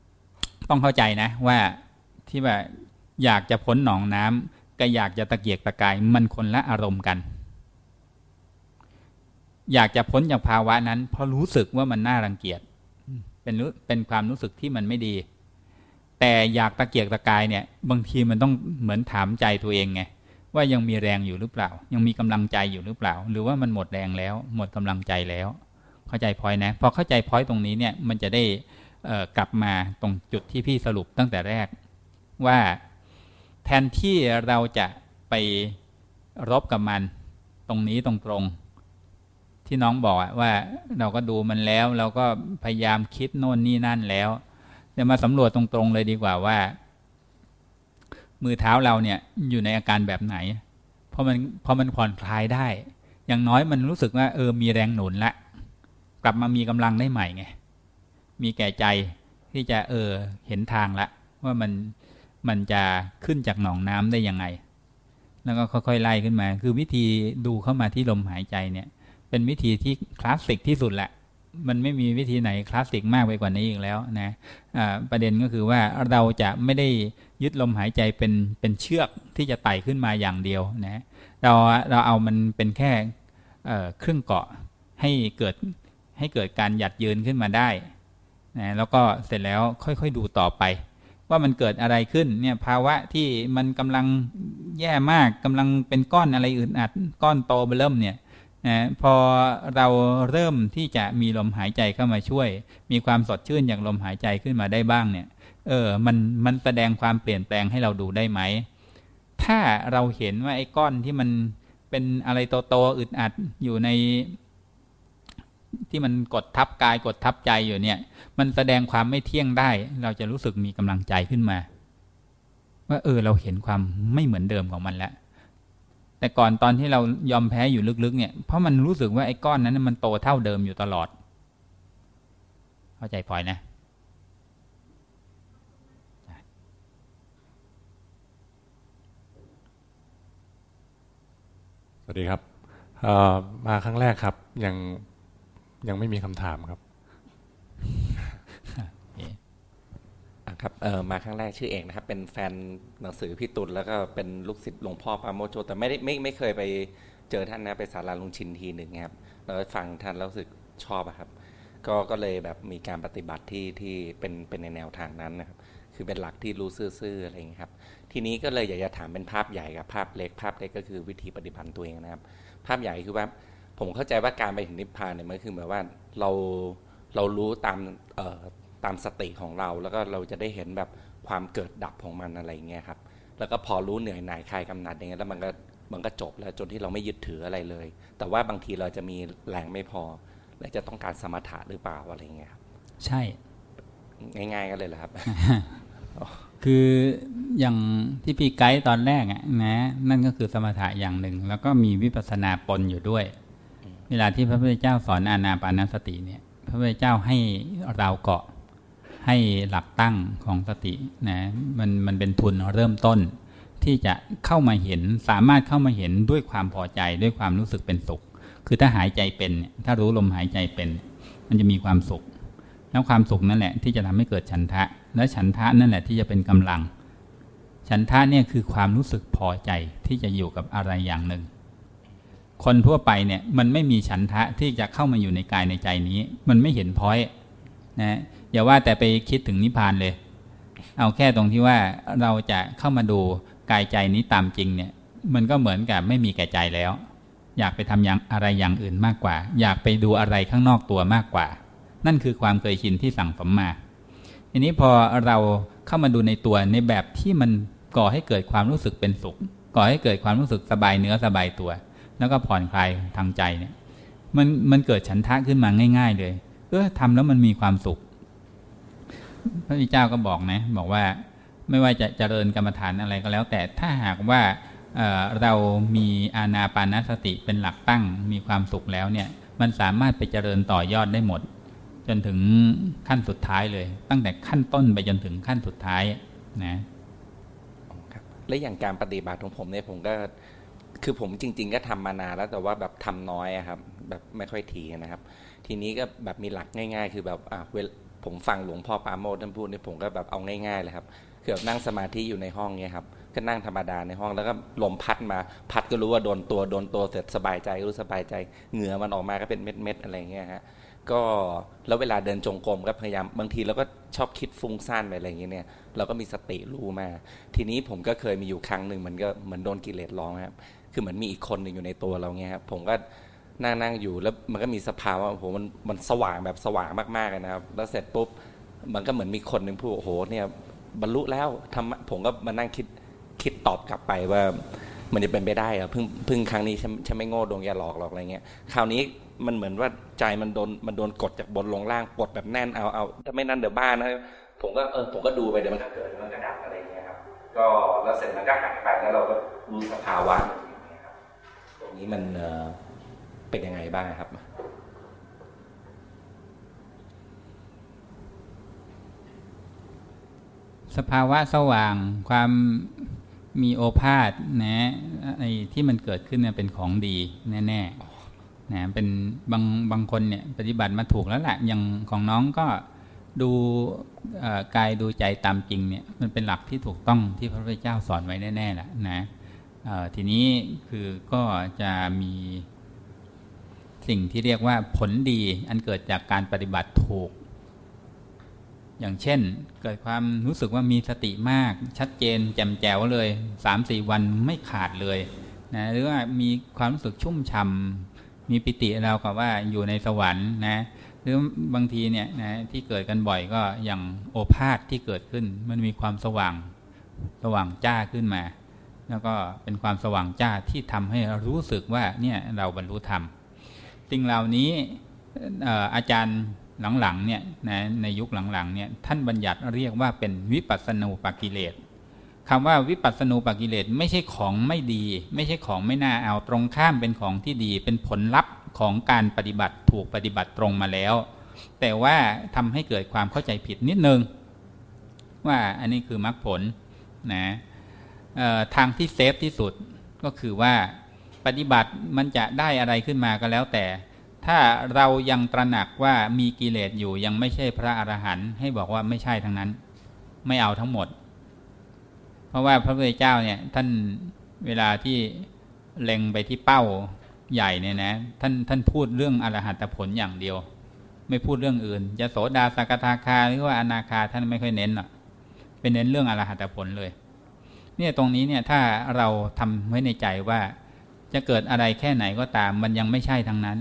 ๆ ต้องเข้าใจนะว่าที่ว่าอยากจะพ้นหนองน้ำก็อยากจะตะเกียกตะกายมันคนละอารมณ์กัน อยากจะพ้นจากภาวะนั้น เพราะรู้สึกว่ามันน่ารังเกียจเป็นเป็นความรู้สึกที่มันไม่ดี แต่อยากตะเกียกตะกายเนี่ย บางทีมันต้องเหมือนถามใจตัวเองไงว่ายังมีแรงอยู่หรือเปล่า ยังมีกำลังใจอยู่หรือเปล่า หรือว่ามันหมดแรงแล้ว หมดกำลังใจแล้ว เข้าใจพอยนะพอเข้าใจพอยตรงนี้เนี่ยมันจะได้กลับมาตรงจุดที่พี่สรุปตั้งแต่แรก ว่าแทนที่เราจะไปรบกับมัน ตรงนี้ตรงๆ ที่น้องบอกว่าเราก็ดูมันแล้ว เราก็พยายามคิดโน่นนี่นั่นแล้วจะมาสำรวจตรงๆเลยดีกว่าว่า มือเท้าเราเนี่ยอยู่ในอาการแบบไหนพอมันพอมันผ่อนคลายได้ อย่างน้อยมันรู้สึกว่า เออมีแรงหนุนละกลับมามีกำลังได้ใหม่ไงมีแก่ใจที่จะเออเห็นทางละ ว่ามันมันจะขึ้นจากหนองน้ำได้ยังไง แล้วก็ค่อยๆไล่ขึ้นมา คือวิธีดูเข้ามาที่ลมหายใจเนี่ย เป็นวิธีที่คลาสสิกที่สุดแหละ มันไม่มีวิธีไหนคลาสสิกมากไปกว่านี้อีกแล้วนะประเด็นก็คือว่าเราจะไม่ได้ยึดลมหายใจเป็นเป็นเชือกที่จะไต่ขึ้นมาอย่างเดียวนะเราเราเอามันเป็นแค่เครื่องเกาะให้เกิดให้เกิดการหยัดยืนขึ้นมาได้นะแล้วก็เสร็จแล้วค่อยๆดูต่อไป ว่ามันเกิดอะไรขึ้นเนี่ยภาวะที่มันกำลังแย่มากกำลังเป็นก้อนอะไรอื่นอัดก้อนโตเริ่มเนี่ย นะพอเราเริ่มที่จะมีลมหายใจเข้ามาช่วย มีความสดชื่นอย่างลมหายใจขึ้นมาได้บ้างเนี่ย เออ มันมันแสดงความเปลี่ยนแปลงให้เราดูได้ไหม ถ้าเราเห็นว่าไอ้ก้อนที่มันเป็นอะไรโตๆอึดอัดอยู่ใน ที่มันกดทับกายกดทับใจอยู่เนี่ย มันแสดงความไม่เที่ยงได้ เราจะรู้สึกมีกำลังใจขึ้นมา ว่าเออ เราเห็นความไม่เหมือนเดิมของมันแล้ว แต่ก่อนตอนที่เรายอมแพ้อยู่ลึกๆ เนี่ย เพราะมันรู้สึกว่าไอ้ก้อนนั้นมันโตเท่าเดิมอยู่ตลอด เข้าใจพลอยนะ สวัสดีครับมาครั้งแรกครับ ยังยังไม่มีคำถามครับ ครับเออมาครั้งแรกชื่อเอกนะครับ เป็นแฟนหนังสือพี่ตุลแล้วก็เป็นลูกศิษย์หลวงพ่อปาโมโจ แต่ไม่ได้ไม่ไม่เคยไปเจอท่านนะไปสาราลุงชินทีหนึ่งครับแล้วฟังท่านแล้วรู้สึกชอบครับ ก็ก็เลยแบบมีการปฏิบัติที่ที่เป็นเป็นในแนวทางนั้นนะครับ คือเป็นหลักที่รู้ซื่อๆอะไรอย่างนี้ครับ ทีนี้ก็เลยอยากจะถามเป็นภาพใหญ่กับภาพเล็กภาพเล็กก็คือวิธีปฏิบัติตัวเองนะครับ ภาพใหญ่คือว่าผมเข้าใจว่าการไปถึงนิพพานเนี่ยมันคือเหมือนว่าเราเรารู้ตาม ตามสติของเรา แล้วก็เราจะได้เห็นแบบความเกิดดับของมันอะไรเงี้ยครับ แล้วก็พอรู้เหนื่อยหน่ายคลายกำหนัดอย่างเงี้ยแล้วมันก็มันก็จบแล้วจนที่เราไม่ยึดถืออะไรเลย แต่ว่าบางทีเราจะมีแรงไม่พอและจะต้องการสมถะหรือเปล่าอะไรเงี้ยครับใช่ ง่ายๆก็เลยแหละครับคืออย่างที่พี่ไกด์ตอนแรกอะนะ นั่นก็คือสมถะอย่างหนึ่ง แล้วก็มีวิปัสสนาปนอยู่ด้วย เวลาที่พระพุทธเจ้าสอนอานาปานสติเนี่ย พระพุทธเจ้าให้เราเกาะ ให้หลักตั้งของสตินะมันมันเป็นทุนเริ่มต้น ที่จะเข้ามาเห็นสามารถเข้ามาเห็นด้วยความพอใจด้วยความรู้สึกเป็นสุข คือถ้าหายใจเป็น ถ้ารู้ลมหายใจเป็น มันจะมีความสุข แล้วความสุขนั่นแหละที่จะทำให้เกิดฉันทะ และฉันทะนั่นแหละที่จะเป็นกำลัง ฉันทะเนี่ยคือความรู้สึกพอใจที่จะอยู่กับอะไรอย่างหนึ่งคนทั่วไปเนี่ยมันไม่มีฉันทะที่จะเข้ามาอยู่ในกายในใจนี้ มันไม่เห็นพ้อยนะ อย่าว่าแต่ไปคิดถึงนิพพานเลย เอาแค่ตรงที่ว่าเราจะเข้ามาดูกายใจนี้ตามจริงเนี่ย มันก็เหมือนกับไม่มีแก่ใจแล้ว อยากไปทำอย่างอะไรอย่างอื่นมากกว่า อยากไปดูอะไรข้างนอกตัวมากกว่า นั่นคือความเคยชินที่สั่งสมมาทีนี้พอเราเข้ามาดูในตัวในแบบที่มันก่อให้เกิดความรู้สึกเป็นสุข ก่อให้เกิดความรู้สึกสบายเนื้อสบายตัว แล้วก็ผ่อนคลายทางใจเนี่ย มันมันเกิดฉันทะขึ้นมาง่าย ๆ เลย เออทำแล้วมันมีความสุข พระพุทธเจ้าก็บอกนะ บอกว่าไม่ว่าจะเจริญกรรมฐานอะไรก็แล้ว แต่ถ้าหากว่าเรามีอาณาปานสติเป็นหลักตั้งมีความสุขแล้วเนี่ย มันสามารถไปเจริญต่อยอดได้หมด จนถึงขั้นสุดท้ายเลย ตั้งแต่ขั้นต้นไปจนถึงขั้นสุดท้ายนะและอย่างการปฏิบัติของผมเนี่ยผมก็คือผมจริง ๆ ก็ทำมานานแล้วแต่ว่าแบบทำน้อยครับ แบบไม่ค่อยถีนะครับ ทีนี้ก็แบบมีหลักง่าย ๆ คือแบบอ่าเวล ผมฟังหลวงพ่อปาโมดท่านพูดนี่ผมก็แบบเอาง่ายๆเลยครับคือแบบนั่งสมาธิอยู่ในห้องเนี่ยครับก็นั่งธรรมดาในห้องแล้วก็ลมพัดมา พัดก็รู้ว่าโดนตัวโดนตัวเสร็จสบายใจรู้สบายใจเหงื่อมันออกมาก็เป็นเม็ดๆอะไรเงี้ยฮะก็แล้วเวลาเดินจงกรมก็พยายามบางทีเราก็ชอบคิดฟุ้งซ่านไปอะไรอย่างเงี้ยเนี่ยเราก็มีสติรู้มา ทีนี้ผมก็เคยมีอยู่ครั้งหนึ่งมันก็เหมือนโดนกิเลสร้องครับคือเหมือนมีอีกคนหนึ่งอยู่ในตัวเราเงี้ยครับผมก็ นั่งนั่งอยู่แล้วมันก็มีสภาวะโอ้โหมันมันสว่างแบบสว่างมากๆเลยนะครับ แล้วเสร็จปุ๊บมันก็เหมือนมีคนหนึ่งพูดโอ้โหเนี่ยบรรลุแล้วทำผมก็มานั่งคิดคิดตอบกลับไปว่ามันจะเป็นไปได้อะเพิ่งเพิ่งครั้งนี้ฉันฉันไม่โง่ดวงยาหลอกหรอกอะไรเงี้ยคราวนี้มันเหมือนว่าใจมันโดนมันโดนกดจากบนลงล่างกดแบบแน่นเอาเอาถ้าไม่นั่นเดี๋ยวบ้านนะผมก็เออผมก็ดูไปเดี๋ยวมันก็เกิดมันก็ดับอะไรเงี้ยครับก็แล้วเสร็จมันก็หายไปแล้วเราก็รู้สภาวะอย่างเงี้ยครับตรงนี้มัน เป็นยังไงบ้างครับ สภาวะสว่างความมีโอภาษนะไอ้ที่มันเกิดขึ้นเนี่ยเป็นของดีแน่ๆนะเป็นบางบางคนเนี่ยปฏิบัติมาถูกแล้วแหละอย่างของน้องก็ดูกายดูใจตามจริงเนี่ยมันเป็นหลักที่ถูกต้องที่พระพุทธเจ้าสอนไว้แน่ๆแหละนะทีนี้คือก็จะมี สิ่งที่เรียกว่าผลดีอันเกิดจากการปฏิบัติถูก อย่างเช่น เกิดความรู้สึกว่ามีสติมาก ชัดเจน แจ่มแจ๋วเลยสามสี่วันไม่ขาดเลยนะหรือว่ามีความรู้สึกชุ่มฉ่ามีปิติเรากับว่าอยู่ในสวรรค์นะหรือบางทีเนี่ยนะที่เกิดกันบ่อยก็อย่างโอภาษที่เกิดขึ้น มันมีความสว่างสว่างจ้าขึ้นมา แล้วก็เป็นความสว่างจ้าที่ทำให้รู้สึกว่าเนี่ยเราบรรลุธรรม สิ่งเหล่านี้อาจารย์หลังๆเนี่ยนะในยุคหลังๆเนี่ยท่านบัญญัติเรียกว่าเป็นวิปัสสนูปกิเลสคำว่าวิปัสสนูปกิเลสไม่ใช่ของไม่ดี ไม่ใช่ของไม่น่าเอาตรงข้ามเป็นของที่ดี เป็นผลลัพธ์ของการปฏิบัติถูกปฏิบัติตรงมาแล้ว แต่ว่าทำให้เกิดความเข้าใจผิดนิดนึง ว่าอันนี้คือมรรคผลนะทางที่เซฟที่สุดก็คือว่า ปฏิบัติมันจะได้อะไรขึ้นมาก็แล้วแต่ ถ้าเรายังตระหนักว่ามีกิเลสอยู่ยังไม่ใช่พระอรหันต์ให้บอกว่าไม่ใช่ทั้งนั้น ไม่เอาทั้งหมด เพราะว่าพระพุทธเจ้าเนี่ยท่านเวลาที่เล็งไปที่เป้าใหญ่เนี่ยนะท่านท่านพูดเรื่องอรหัตผลอย่างเดียว ไม่พูดเรื่องอื่น จะโสดาสกทาคาหรือว่าอนาคาท่านไม่ค่อยเน้นหรอกเป็นเน้นเรื่องอรหัตผลเลย เนี่ยตรงนี้เนี่ยถ้าเราทำไว้ในใจว่า จะเกิดอะไรแค่ไหนก็ตาม มันยังไม่ใช่ทั้งนั้น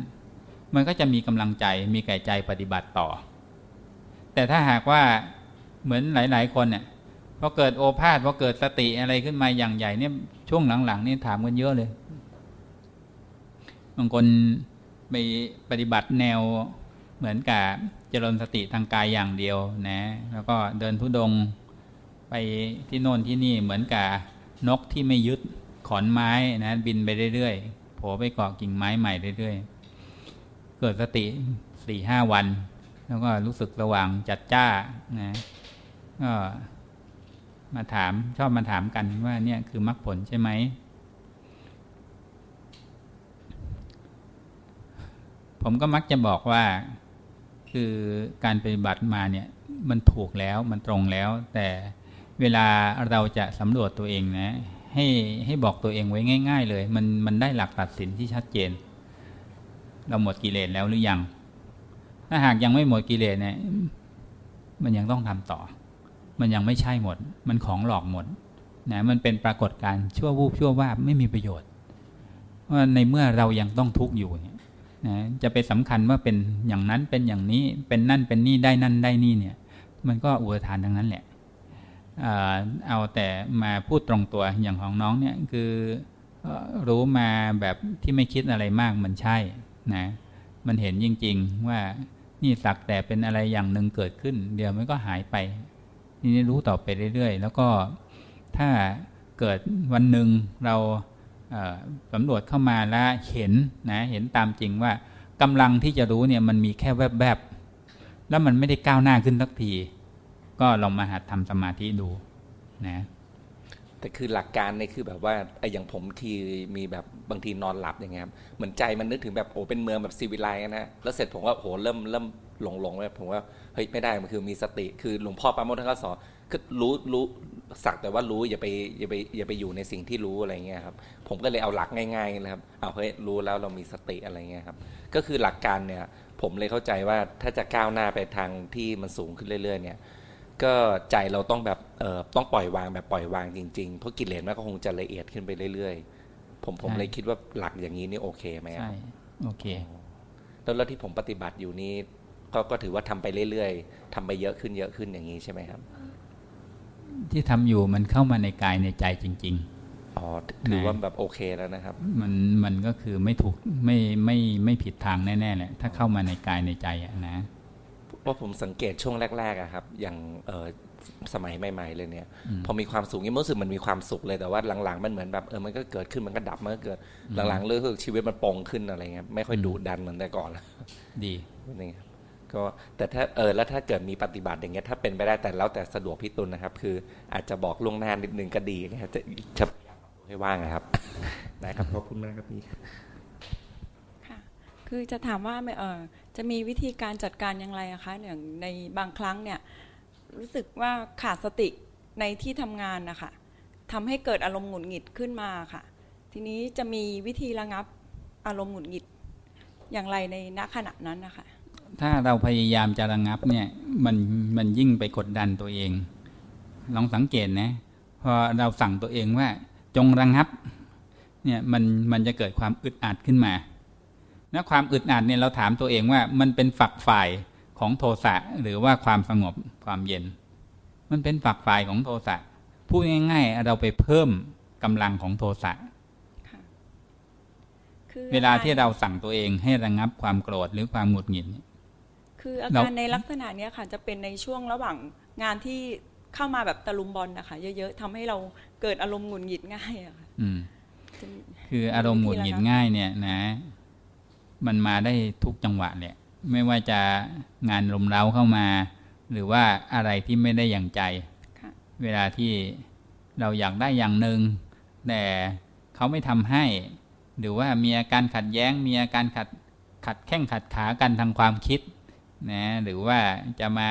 มันก็จะมีกำลังใจมีไก่ใจปฏิบัติต่อ แต่ถ้าหากว่าเหมือนหลาย ๆ คนเนี่ยพอเกิดโอภาษพอเกิดสติอะไรขึ้นมาอย่างใหญ่เนี่ยช่วงหลังๆนี่ถามกันเยอะเลยบางคนไปปฏิบัติแนวเหมือนกับเจริญสติทางกายอย่างเดียวนะ แล้วก็เดินทุดงไปที่โน่นที่นี่เหมือนกับนกที่ไม่ยึด ขอนไม้นะบินไปเรื่อยๆโผล่ไปเกาะกิ่งไม้ใหม่เรื่อยๆ เกิดสติสี่ห้าวัน แล้วก็รู้สึกระว่างจัดจ้านะก็มาถามชอบมาถามกันว่าเนี่ยคือมรรคผลใช่ไหม ผมก็มักจะบอกว่าคือการปฏิบัติมาเนี่ยมันถูกแล้วมันตรงแล้ว แต่เวลาเราจะสำรวจตัวเองนะ ให้ให้บอกตัวเองไว้ง่าย ๆ เลย มันมันได้หลักตัดสินที่ชัดเจน เราหมดกิเลสแล้วหรือยัง ถ้าหากยังไม่หมดกิเลสเนี่ย มันยังต้องทำต่อ มันยังไม่ใช่หมด มันของหลอกหมดนะมันเป็นปรากฏการณ์ชั่ววูบชั่วว่าไม่มีประโยชน์ว่าในเมื่อเรายังต้องทุกข์อยู่เนี่ยนะจะไปสำคัญว่าเป็นอย่างนั้นเป็นอย่างนี้เป็นนั่นเป็นนี่ได้นั่นได้นี่เนี่ย มันก็อุทานทั้งนั้นแหละ เอาแต่มาพูดตรงตัวอย่างของน้องเนี่ยคือรู้มาแบบที่ไม่คิดอะไรมากมันใช่นะมันเห็นจริง ๆ ว่านี่สักแต่เป็นอะไรอย่างหนึ่งเกิดขึ้น เดี๋ยวมันก็หายไปนี่รู้ต่อไปเรื่อย ๆ แล้วก็ถ้าเกิดวันหนึ่งเราสำรวจเข้ามาแล้วเห็นนะเห็นตามจริงว่ากำลังที่จะรู้เนี่ยมันมีแค่แวบๆแล้วมันไม่ได้ก้าวหน้าขึ้นสักที ก็ลองมาหัดทำสมาธิดูนะแต่คือหลักการเนี่ยคือแบบว่าไอ้อย่างผมทีมีแบบบางทีนอนหลับอย่างเงี้ยเหมือนใจมันนึกถึงแบบโอ้เป็นเมืองแบบซีวิไลนะแล้วเสร็จผมว่าโหเริ่มเริ่มหลงหลงเลยผมว่าเฮ้ยไม่ได้มันคือมีสติ คือหลวงพ่อปาโมทท่านก็สอนคือรู้รู้สักแต่ว่ารู้อย่าไปอย่าไปอย่าไปอยู่ในสิ่งที่รู้อะไรเงี้ยครับผมก็เลยเอาหลักง่ายๆนะครับเอาเฮ้ยรู้แล้วเรามีสติอะไรเงี้ยครับก็คือหลักการเนี่ยผมเลยเข้าใจว่าถ้าจะก้าวหน้าไปทางที่มันสูงขึ้นเรื่อย ๆ เนี่ย ก็ใจเราต้องแบบเอ่อต้องปล่อยวางแบบปล่อยวางจริงๆ เพราะกิเลสมันก็คงจะละเอียดขึ้นไปเรื่อยๆ ผมผมเลยคิดว่าหลักอย่างนี้นี่โอเคไหมใช่โอเคแล้วที่ผมปฏิบัติอยู่นี้ก็ก็ถือว่าทำไปเรื่อยๆทำไปเยอะขึ้นเยอะขึ้นอย่างนี้ใช่ไหมครับ ที่ทำอยู่มันเข้ามาในกายในใจจริง ๆอ๋อถือว่าแบบโอเคแล้วนะครับ มันมันก็คือไม่ถูกไม่ไม่ไม่ผิดทางแน่ๆแหละถ้าเข้ามาในกายในใจอะนะ ว่าผมสังเกตช่วงแรกๆอะครับ อย่างเออสมัยใหม่ ๆ เลยเนี่ย พอมีความสุขนี่รู้สึกมันมีความสุขเลยแต่ว่าหลังๆ มันเหมือนแบบเออมันก็เกิดขึ้นมันก็ดับมันก็เกิดหลังๆเรื่องชีวิตมันปองขึ้นอะไรเงี้ยไม่ค่อยดุดันเหมือนแต่ก่อนแล้วดีนี่ก็แต่ถ้าเออแล้วถ้าเกิดมีปฏิบัติอย่างเงี้ยถ้าเป็นไปได้แต่แล้วแต่สะดวกพี่ตุลนะครับ คืออาจจะบอกล่วงหน้านิดนึงก็ดีนะครับจะจะให้ว่างนะครับได้ครับขอบคุณมากครับพี่คือจะถามว่าเออ จะมีวิธีการจัดการอย่างไรอะคะอย่างในบางครั้งเนี่ยรู้สึกว่าขาดสติในที่ทำงานนะคะทำให้เกิดอารมณ์หงุดหงิดขึ้นมาค่ะ ทีนี้จะมีวิธีระงับอารมณ์หงุดหงิดอย่างไรในณขณะนั้นนะคะถ้าเราพยายามจะระงับเนี่ยมันมันยิ่งไปกดดันตัวเอง ลองสังเกตนะพอเราสั่งตัวเองว่าจงระงับเนี่ยมันมันจะเกิดความอึดอัดขึ้นมา นะความอึดอัดเนี่ยเราถามตัวเองว่ามันเป็นฝักฝ่ายของโทสะหรือว่าความสงบความเย็น มันเป็นฝักฝ่ายของโทสะพูดง่าย ๆ เราไปเพิ่มกำลังของโทสะเวลาที่เราสั่งตัวเองให้ระงงับความโกรธหรือความหงุดหงิดคืออาการในลักษณะนี้ค่ะ จะเป็นในช่วงระหว่างงานที่เข้ามาแบบตะลุมบอลนะคะเยอะๆทำให้เราเกิดอารมณ์หงุดหงิดง่ายอะค่ะคืออารมณ์หงุดหงิดง่ายเนี่ยนะ มันมาได้ทุกจังหวะเนี่ยไม่ว่าจะงานลมเร้าเข้ามา หรือว่าอะไรที่ไม่ได้อย่างใจเวลาที่เราอยากได้อย่างหนึ่งแต่เขาไม่ทำให้ หรือว่ามีอาการขัดแย้ง มีอาการขัดขัดแข้งขัดขากันทางความคิดนะหรือว่าจะมา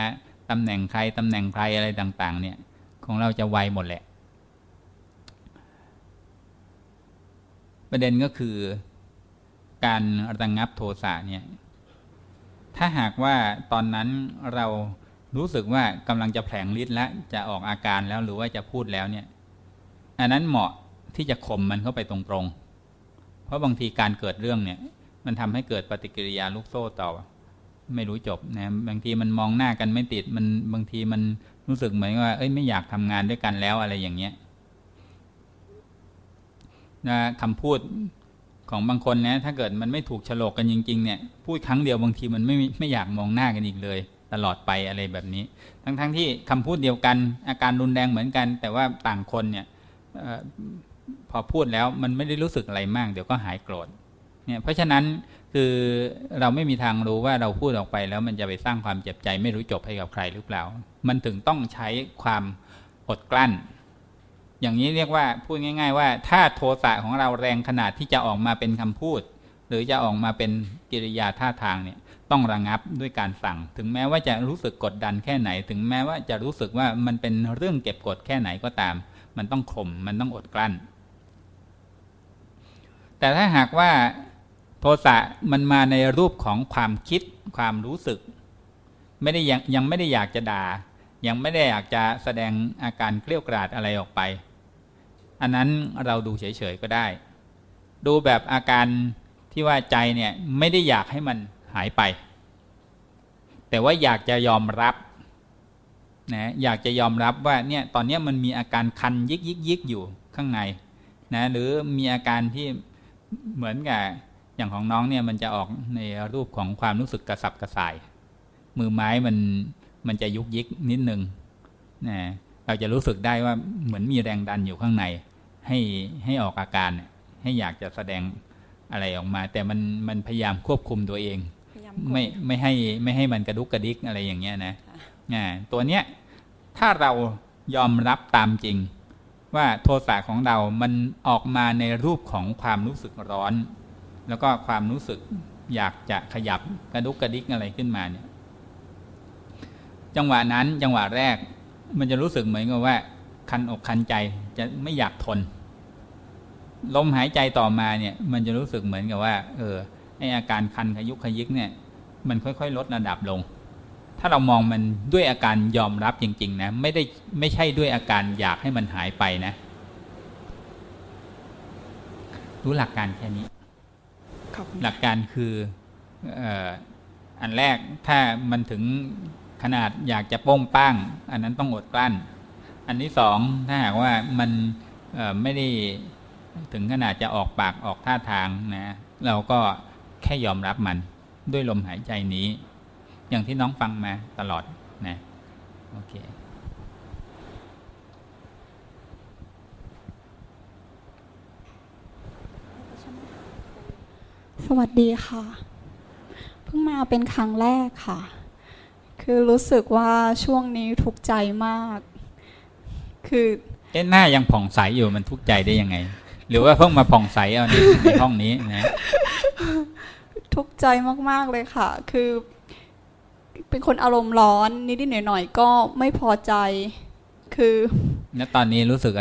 ตำแหน่งใครตำแหน่งใครอะไรต่าง ๆ เนี่ย ของเราจะไวหมดแหละ ประเด็นก็คือ การระงงับโทสะเนี่ยถ้าหากว่าตอนนั้นเรารู้สึกว่ากำลังจะแผลงฤทธิ์แล้วจะออกอาการแล้วหรือว่าจะพูดแล้วเนี่ย อันนั้นเหมาะที่จะข่มมันเข้าไปตรงๆ เพราะบางทีการเกิดเรื่องเนี่ย มันทำให้เกิดปฏิกิริยาลูกโซ่ต่อ ไม่รู้จบนะบางทีมันมองหน้ากันไม่ติดมันบางทีมันรู้สึกเหมือนว่า เอ้ยไม่อยากทำงานด้วยกันแล้วอะไรอย่างเงี้ยนะคำพูด ของบางคนนะถ้าเกิดมันไม่ถูกฉลกกันจริง ๆ เนี่ย พูดครั้งเดียวบางทีมันไม่ไม่อยากมองหน้ากันอีกเลย ตลอดไปอะไรแบบนี้ ทั้งๆทที่คำพูดเดียวกัน อาการรุนแรงเหมือนกัน แต่ว่าต่างคนเนี่ยอพอพูดแล้วมันไม่ได้รู้สึกอะไรมาก เดี๋ยวก็หายโกรธเนี่ยเพราะฉะนั้นคือเราไม่มีทางรู้ว่าเราพูดออกไปแล้วมันจะไปสร้างความเจ็บใจไม่รู้จบให้กับใครหรือเปล่า มันถึงต้องใช้ความอดกลั้น อย่างนี้เรียกว่าพูดง่าย ๆ ว่าถ้าโทสะของเราแรงขนาดที่จะออกมาเป็นคำพูด หรือจะออกมาเป็นกิริยาท่าทางเนี่ยต้องระงับด้วยการสั่ง ถึงแม้ว่าจะรู้สึกกดดันแค่ไหน ถึงแม้ว่าจะรู้สึกว่ามันเป็นเรื่องเก็บกดแค่ไหนก็ตาม มันต้องข่มมันต้องอดกลั้น แต่ถ้าหากว่าโทสะมันมาในรูปของความคิดความรู้สึก ไม่ได้ยังยังไม่ได้อยากจะด่า ยังไม่ได้อยากจะแสดงอาการเกลี้ยกล่อดอะไรออกไป อันนั้นเราดูเฉยๆก็ได้ ดูแบบอาการที่ว่าใจเนี่ยไม่ได้อยากให้มันหายไป แต่ว่าอยากจะยอมรับนะอยากจะยอมรับว่าเนี่ยตอนนี้มันมีอาการคันยิกยิกยิกอยู่ข้างในนะหรือมีอาการที่เหมือนกับอย่างของน้องเนี่ยมันจะออกในรูปของความรู้สึกกระสับกระส่าย มือไม้มันมันจะยุกยิกนิดนึงนะเราจะรู้สึกได้ว่าเหมือนมีแรงดันอยู่ข้างใน ให้ให้ออกอาการ ให้อยากจะแสดงอะไรออกมา แต่มันมันพยายามควบคุมตัวเอง ไม่ไม่ให้ไม่ให้มันกระดุกกระดิกอะไรอย่างเงี้ยนะอ่าตัวเนี้ยถ้าเรายอมรับตามจริง ว่าโทสะของเรา มันออกมาในรูปของความรู้สึกร้อน แล้วก็ความรู้สึกอยากจะขยับกระดุกกระดิกอะไรขึ้นมาเนี่ย จังหวะนั้นจังหวะแรก มันจะรู้สึกเหมือนกับว่า คันอกคันใจจะไม่อยากทน ลมหายใจต่อมาเนี่ย มันจะรู้สึกเหมือนกับว่า เออไออาการคันขยุกขยิกเนี่ย มันค่อย ๆ ลดระดับลง ถ้าเรามองมันด้วยอาการยอมรับจริง ๆ นะ ไม่ได้ไม่ใช่ด้วยอาการอยากให้มันหายไปนะ รู้หลักการแค่นี้หลักการคืออันแรกถ้ามันถึงขนาดอยากจะโป้งป้าง อันนั้นต้องอดกลั้น อันที่สองถ้าหากว่ามันไม่ได้ ถึงขนาดจะออกปากออกท่าทางนะ เราก็แค่ยอมรับมัน ด้วยลมหายใจนี้ อย่างที่น้องฟังมาตลอดนะโอเคสวัสดีค่ะ เพิ่งมาเป็นครั้งแรกค่ะ คือรู้สึกว่าช่วงนี้ทุกข์ใจมาก คือเอ๊ะหน้ายังผ่องใสอยู่มันทุกข์ใจได้ยังไง หรือว่าเพิ่งมาผ่องใสเอาในห้องนี้นะทุกข์ใจมากๆเลยค่ะ คือ เป็นคนอารมณ์ร้อนนิดๆหน่อยๆก็ไม่พอใจ คือแล้วตอนนี้รู้สึก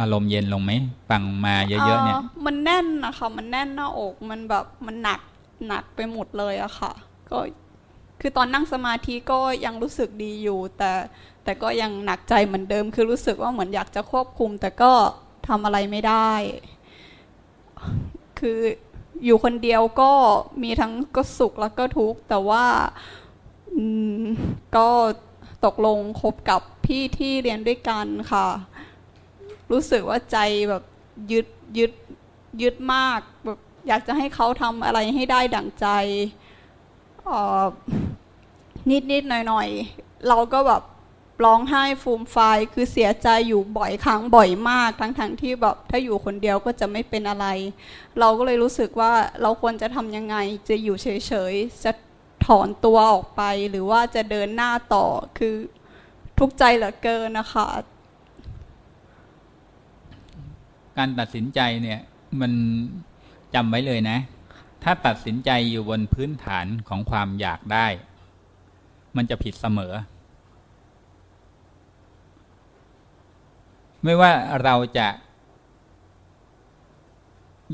อารมณ์เย็นลงไหมฟังมาเยอะๆเนี่ย มันแน่นนะคะมันแน่นหน้าอกมันแบบมันหนักหนักไปหมดเลยอะค่ะ ก็คือตอนนั่งสมาธิก็ยังรู้สึกดีอยู่ แต่แต่ก็ยังหนักใจเหมือนเดิม คือรู้สึกว่าเหมือนอยากจะควบคุม แต่ก็ทำอะไรไม่ได้ คืออยู่คนเดียวก็มีทั้งก็สุขแล้วก็ทุกข์แต่ว่าก็ตกลงคบกับพี่ที่เรียนด้วยกันค่ะ รู้สึกว่าใจแบบยึดยึดยึดมากแบบอยากจะให้เขาทำอะไรให้ได้ดั่งใจนิดนิดหน่อยหน่อยเราก็แบบ ร้องไห้ฟูมไฟคือเสียใจอยู่บ่อยครั้งบ่อยมาก ทั้งทั้งที่แบบถ้าอยู่คนเดียวก็จะไม่เป็นอะไร เราก็เลยรู้สึกว่าเราควรจะทำยังไงจะอยู่เฉยๆจะถอนตัวออกไป หรือว่าจะเดินหน้าต่อคือทุกใจเหลือเกินนะคะ การตัดสินใจเนี่ยมันจำไว้เลยนะ ถ้าตัดสินใจอยู่บนพื้นฐานของความอยากได้ มันจะผิดเสมอ ไม่ว่าเราจะ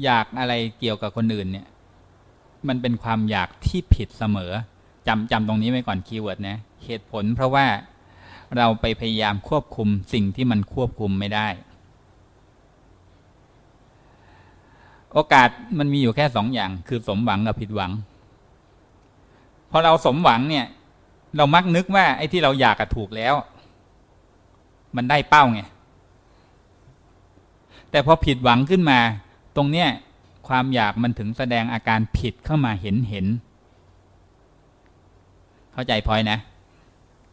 อยากอะไรเกี่ยวกับคนอื่นเนี่ย มันเป็นความอยากที่ผิดเสมอจำจำตรงนี้ไว้ก่อนคีย์เวิร์ดนะเหตุผลเพราะว่าเราไปพยายามควบคุมสิ่งที่มันควบคุมไม่ได้ โอกาสมันมีอยู่แค่สองอย่าง คือสมหวังกับผิดหวัง พอเราสมหวังเนี่ย เรามักนึกว่าไอ้ที่เราอยากถูกแล้ว มันได้เป้าไง แต่พอผิดหวังขึ้นมา ตรงเนี้ยความอยากมันถึงแสดงอาการผิดเข้ามาเห็นเห็น เข้าใจพอยนะ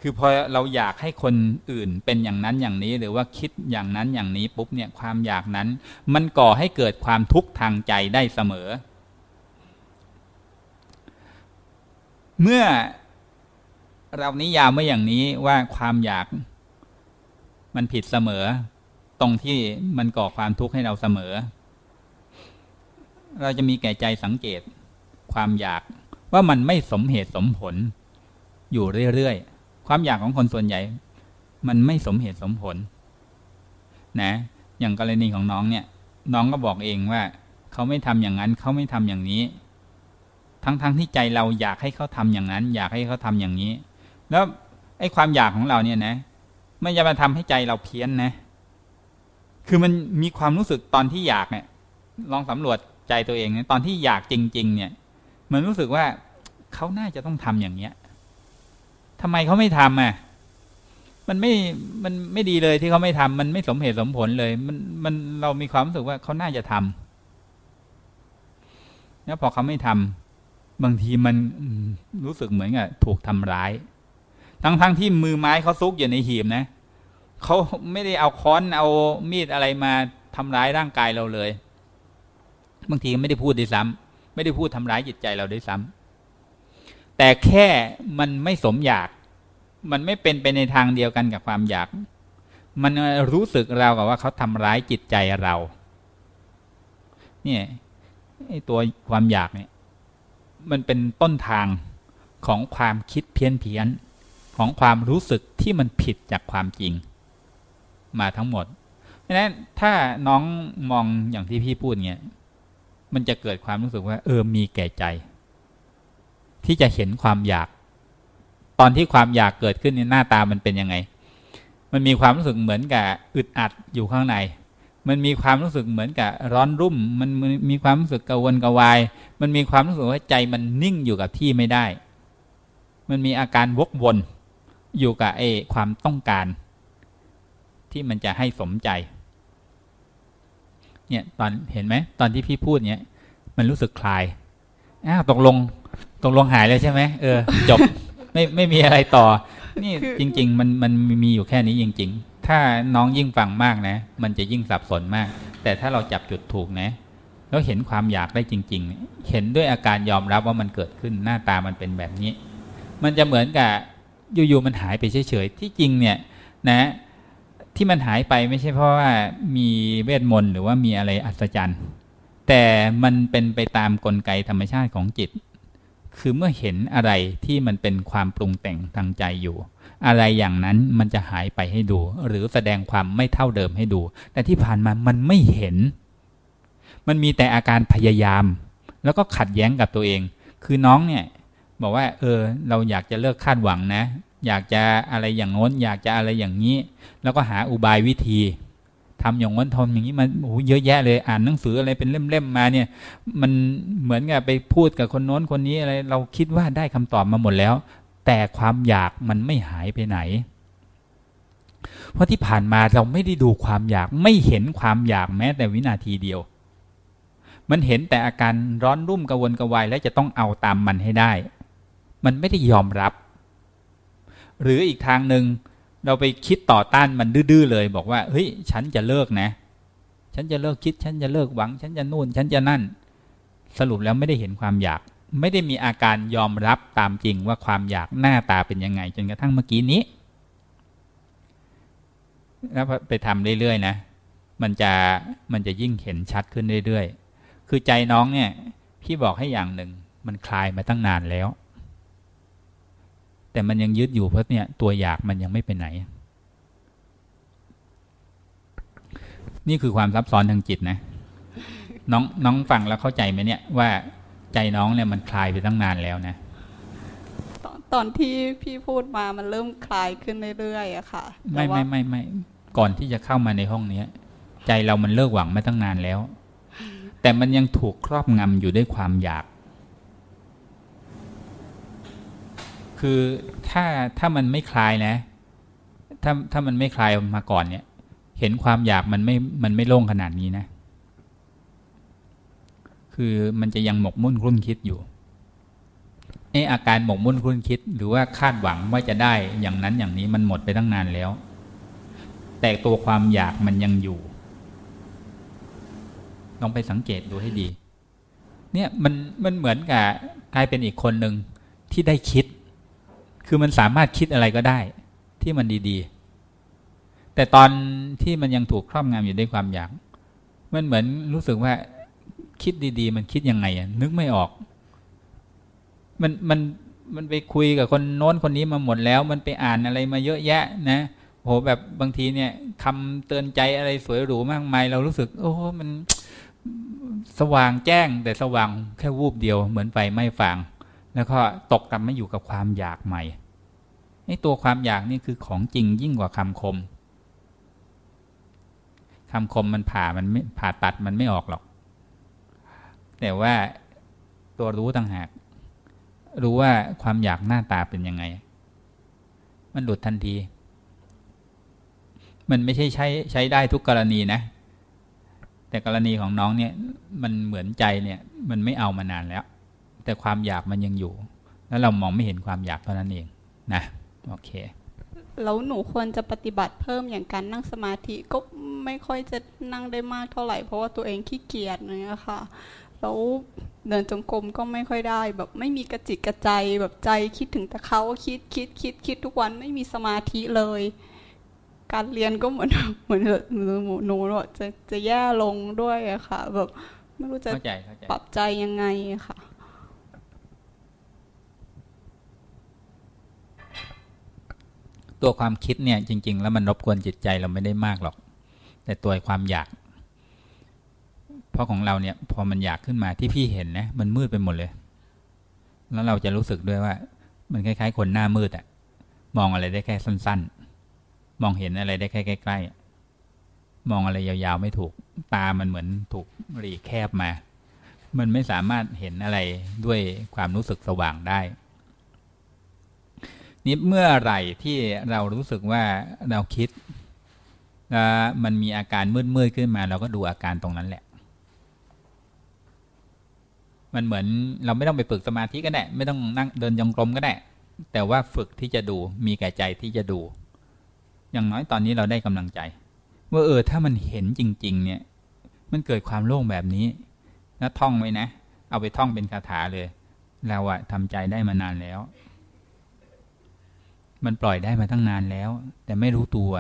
คือพอเราอยากให้คนอื่นเป็นอย่างนั้นอย่างนี้ หรือว่าคิดอย่างนั้นอย่างนี้ปุ๊บเนี่ยความอยากนั้น มันก่อให้เกิดความทุกข์ทางใจได้เสมอ เมื่อเรานิยามไว้อย่างนี้ว่าความอยากมันผิดเสมอ ตรงที่มันก่อความทุกข์ให้เราเสมอ เราจะมีแก่ใจสังเกตความอยากว่ามันไม่สมเหตุสมผล อยู่เรื่อยๆ ความอยากของคนส่วนใหญ่ มันไม่สมเหตุสมผล นะ อย่างกรณีของน้องเนี่ย น้องก็บอกเองว่า เขาไม่ทำอย่างนั้นเขาไม่ทำอย่างนี้ ทั้งๆทที่ใจเราอยากให้เขาทำอย่างนั้น อยากให้เขาทำอย่างนี้ แล้วไอ้ความอยากของเราเนี่ยนะ ไม่จะมาทำให้ใจเราเพี้ยนนะ คือมันมีความรู้สึกตอนที่อยากเนี่ย ลองสำรวจใจตัวเองนะตอนที่อยากจริง ๆ เนี่ย มันรู้สึกว่าเขาน่าจะต้องทำอย่างเนี้ยทำไมเขาไม่ทำอะ มันไม่ มันไม่ดีเลยที่เขาไม่ทำมันไม่สมเหตุสมผลเลย มัน มันเรามีความรู้สึกว่าเขาน่าจะทำแล้วพอเขาไม่ทำบางทีมันรู้สึกเหมือนกับถูกทำร้าย ทั้งทั้งที่มือไม้เขาซุกอยู่ในหีบนะ เขาไม่ได้เอาค้อนเอามีดอะไรมาทำร้ายร่างกายเราเลย บางทีไม่ได้พูดด้วยซ้ำไม่ได้พูดทำร้ายจิตใจเราด้วยซ้ำแต่แค่มันไม่สมอยาก มันไม่เป็นไปในทางเดียวกันกับความอยาก มันรู้สึกเรากับว่าเขาทำร้ายจิตใจเรา เนี่ยตัวความอยากเนี่ย มันเป็นต้นทางของความคิดเพี้ยนเพี้ยนของความรู้สึกที่มันผิดจากความจริง มาทั้งหมดดังนั้นถ้าน้องมองอย่างที่พี่พูดเนี่ยมันจะเกิดความรู้สึกว่า เออมีแก่ใจ ที่จะเห็นความอยาก ตอนที่ความอยากเกิดขึ้นในหน้าตามันเป็นยังไง มันมีความรู้สึกเหมือนกับอึดอัดอยู่ข้างใน มันมีความรู้สึกเหมือนกับร้อนรุ่ม มันมีความรู้สึกกระวนกระวาย มันมีความรู้สึกว่าใจมันนิ่งอยู่กับที่ไม่ได้ มันมีอาการวกวนอยู่กับไอ้ความต้องการ ที่มันจะให้สมใจ เนี่ยตอนเห็นไหมตอนที่พี่พูดเนี่ย มันรู้สึกคลายอ้าวตกลงตกลงหายเลยใช่ไหมเออ จบไม่ไม่มีอะไรต่อ นี่จริง ๆ มันมันมีอยู่แค่นี้จริง ๆ ถ้าน้องยิ่งฟังมากนะ มันจะยิ่งสับสนมาก แต่ถ้าเราจับจุดถูกนะ แล้วเห็นความอยากได้จริง ๆ เห็นด้วยอาการยอมรับว่ามันเกิดขึ้นหน้าตามันเป็นแบบนี้ มันจะเหมือนกับอยู่ๆมันหายไปเฉยๆที่จริงเนี่ย นะ ที่มันหายไปไม่ใช่เพราะว่ามีเวทมนต์หรือว่ามีอะไรอัศจรรย์ แต่มันเป็นไปตามกลไกธรรมชาติของจิต คือเมื่อเห็นอะไรที่มันเป็นความปรุงแต่งทางใจอยู่ อะไรอย่างนั้นมันจะหายไปให้ดู หรือแสดงความไม่เท่าเดิมให้ดู แต่ที่ผ่านมามันไม่เห็น มันมีแต่อาการพยายาม แล้วก็ขัดแย้งกับตัวเอง คือน้องเนี่ยบอกว่า เออ เราอยากจะเลิกคาดหวังนะ อยากจะอะไรอย่างน้น อยากจะอะไรอย่างนี้ แล้วก็หาอุบายวิธีทำอย่างน้นทำอย่างนี้มันโอ้เยอะแยะเลยอ่านหนังสืออะไรเป็นเล่มๆมาเนี่ย มันเหมือนกับไปพูดกับคนโน้นคนนี้อะไรเราคิดว่าได้คำตอบมาหมดแล้ว แต่ความอยากมันไม่หายไปไหน เพราะที่ผ่านมาเราไม่ได้ดูความอยากไม่เห็นความอยากแม้แต่วินาทีเดียวมันเห็นแต่อาการร้อนรุ่มกระวนกระวายและจะต้องเอาตามมันให้ได้ มันไม่ได้ยอมรับ หรืออีกทางหนึ่งเราไปคิดต่อต้านมันดื้อเลย บอกว่าเฮ้ยฉันจะเลิกนะ ฉันจะเลิกคิด ฉันจะเลิกหวัง ฉันจะนู่น ฉันจะนั่น สรุปแล้วไม่ได้เห็นความอยาก ไม่ได้มีอาการยอมรับตามจริงว่าความอยากหน้าตาเป็นยังไง จนกระทั่งเมื่อกี้นี้แล้วไปทำเรื่อยๆนะ มันจะมันจะยิ่งเห็นชัดขึ้นเรื่อยๆ คือใจน้องเนี่ย พี่บอกให้อย่างหนึ่ง มันคลายมาตั้งนานแล้ว แต่มันยังยึดอยู่เพราะเนี่ยตัวอยากมันยังไม่ไปไหน นี่คือความซับซ้อนทางจิตนะ น้องน้องฟังแล้วเข้าใจไหมเนี่ยว่าใจน้องเนี่ยมันคลายไปตั้งนานแล้วนะตอนตอนที่พี่พูดมามันเริ่มคลายขึ้นเรื่อยๆอะค่ะไม่ไม่ไม่ไม่ก่อนที่จะเข้ามาในห้องเนี้ย ใจเรามันเลิกหวังมาตั้งนานแล้ว แต่มันยังถูกครอบงำอยู่ด้วยความอยาก คือถ้าถ้ามันไม่คลายนะ ถ้าถ้ามันไม่คลายมาก่อนเนี่ย เห็นความอยากมันไม่มันไม่โล่งขนาดนี้นะ คือมันจะยังหมกมุ่นคลุ่นคิดอยู่ไออาการหมกมุ่นคลุ่นคิด หรือว่าคาดหวังว่าจะได้อย่างนั้นอย่างนี้มันหมดไปตั้งนานแล้ว แต่ตัวความอยากมันยังอยู่ลองไปสังเกตดูให้ดี เนี่ยมันมันเหมือนกับกลายเป็นอีกคนหนึ่งที่ได้คิด คือมันสามารถคิดอะไรก็ได้ที่มันดีๆ แต่ตอนที่มันยังถูกครอบงำอยู่ด้วยความอยาก มันเหมือนรู้สึกว่าคิดดีๆ มันคิดยังไงอะนึกไม่ออก มันมันมันไปคุยกับคนโน้นคนนี้มาหมดแล้ว มันไปอ่านอะไรมาเยอะแยะนะโหแบบบางทีเนี่ยคำเตือนใจอะไรสวยหรูมากมาย เรารู้สึก โอ้มันสว่างแจ้งแต่สว่างแค่วูบเดียวเหมือนไฟไม่ฟาง แล้วก็ตกกลับมาอยู่กับความอยากใหม่ไอ้ตัวความอยากนี่คือของจริงยิ่งกว่าคำคมคำคมมันผ่ามันไม่ผ่าตัดมันไม่ออกหรอก แต่ว่าตัวรู้ต่างหาก รู้ว่าความอยากหน้าตาเป็นยังไง มันหลุดทันที มันไม่ใช่ใช้ใช้ได้ทุกกรณีนะแต่กรณีของน้องเนี่ย มันเหมือนใจเนี่ย มันไม่เอามานานแล้ว แต่ความอยากมันยังอยู่ แล้วเรามองไม่เห็นความอยากเท่านั้นเองนะโอเคแล้วหนูควรจะปฏิบัติเพิ่มอย่างการนั่งสมาธิก็ไม่ค่อยจะนั่งได้มากเท่าไหร่ เพราะว่าตัวเองขี้เกียจเนี่ยค่ะแล้วเดินจงกรมก็ไม่ค่อยได้ แบบไม่มีกระจิตกระใจแบบใจคิดถึงแต่เขาคิดคิดคิดคิดทุกวันไม่มีสมาธิเลย การเรียนก็เหมือนเหมือนหนูจะจะแย่ลงด้วยอะค่ะ แบบไม่รู้จะปรับใจยังไงค่ะ ตัวความคิดเนี่ยจริง ๆ แล้วมันรบกวนจิตใจเราไม่ได้มากหรอก แต่ตัวความอยาก เพราะของเราเนี่ยพอมันอยากขึ้นมาที่พี่เห็นนะมันมืดไปหมดเลย แล้วเราจะรู้สึกด้วยว่า มันคล้ายๆ คนหน้ามืดอะมองอะไรได้แค่สั้น ๆ มองเห็นอะไรได้แค่ใกล้ๆมองอะไรยาวๆไม่ถูก ตามันเหมือนถูกรีแคบมา มันไม่สามารถเห็นอะไรด้วยความรู้สึกสว่างได้ นี่เมื่อไหร่ที่เรารู้สึกว่าเราคิดมันมีอาการมืดๆขึ้นมา เราก็ดูอาการตรงนั้นแหละ มันเหมือนเราไม่ต้องไปฝึกสมาธิก็ได้ ไม่ต้องนั่งเดินยองกลมก็ได้ แต่ว่าฝึกที่จะดูมีแก่ใจที่จะดู อย่างน้อยตอนนี้เราได้กำลังใจว่าเออถ้ามันเห็นจริง ๆ เนี่ย มันเกิดความโล่งแบบนี้แล้วท่องไว้นะ เอาไปท่องเป็นคาถาเลย เราอะทำใจได้มานานแล้ว มันปล่อยได้มาตั้งนานแล้ว แต่ไม่รู้ตัว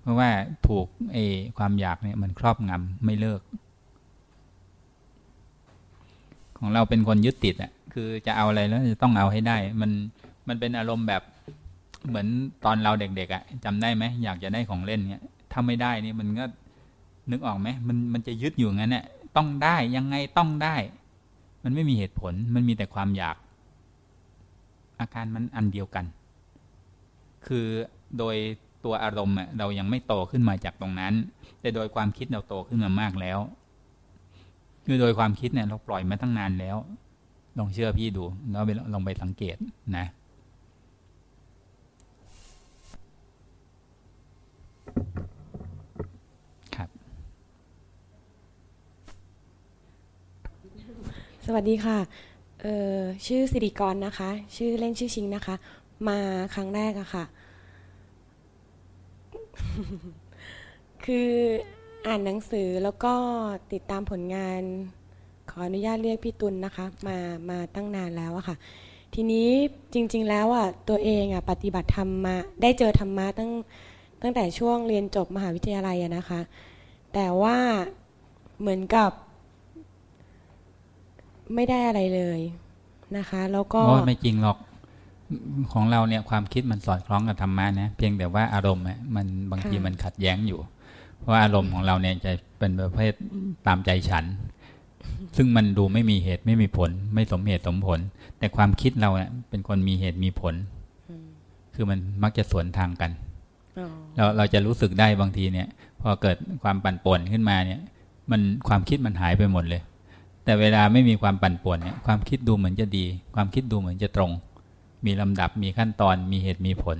เพราะว่าถูกเอความอยากเนี่ยมันครอบงำไม่เลิก ของเราเป็นคนยึดติดอะคือจะเอาอะไรแล้วจะต้องเอาให้ได้ มันมันเป็นอารมณ์แบบเหมือนตอนเราเด็กๆอะจำได้ไหมอยากจะได้ของเล่นเนี่ยถ้าไม่ได้นี่มันก็นึกออกไหมมันมันจะยึดอยู่งั้นเนี่ยต้องได้ยังไงต้องได้ มันไม่มีเหตุผลมันมีแต่ความอยาก อาการมันอันเดียวกัน คือโดยตัวอารมณ์เรายังไม่โตขึ้นมาจากตรงนั้น แต่โดยความคิดเราโตขึ้นมามากแล้วคือโดยความคิดเนี่ยเราปล่อยมาตั้งนานแล้ว ลองเชื่อพี่ดูแล้วไปลองไปสังเกตนะครับสวัสดีค่ะ เอ่อ ชื่อสิริกรนะคะ ชื่อเล่นชื่อชิงนะคะ มาครั้งแรกอะค่ะ คืออ่านหนังสือแล้วก็ติดตามผลงาน ขออนุญาตเรียกพี่ตุลนนะคะ มามาตั้งนานแล้วอะค่ะ ทีนี้จริง ๆ แล้วอะตัวเองอะปฏิบัติธรรมมาได้เจอธรรมะตั้งตั้งแต่ช่วงเรียนจบมหาวิทยาลัยอะนะคะ แต่ว่าเหมือนกับ ไม่ได้อะไรเลยนะคะ แล้วก็ไม่จริงหรอก ของเราเนี่ยความคิดมันสอดคล้องกับธรรมะนะเพียงแต่ว่าอารมณ์อะมันบางทีมันขัดแย้งอยู่ เพราะอารมณ์ของเราเนี่ยจะเป็นประเภทตามใจฉัน ซึ่งมันดูไม่มีเหตุไม่มีผล ไม่สมเหตุสมผล แต่ความคิดเราเนี่ยเป็นคนมีเหตุมีผล คือมันมักจะสวนทางกันเราเราจะรู้สึกได้บางทีเนี่ย พอเกิดความปั่นป่วนขึ้นมาเนี่ย มันความคิดมันหายไปหมดเลย แต่เวลาไม่มีความปั่นป่วนเนี่ยความคิดดูเหมือนจะดี ความคิดดูเหมือนจะตรง มีลำดับมีขั้นตอนมีเหตุมีผล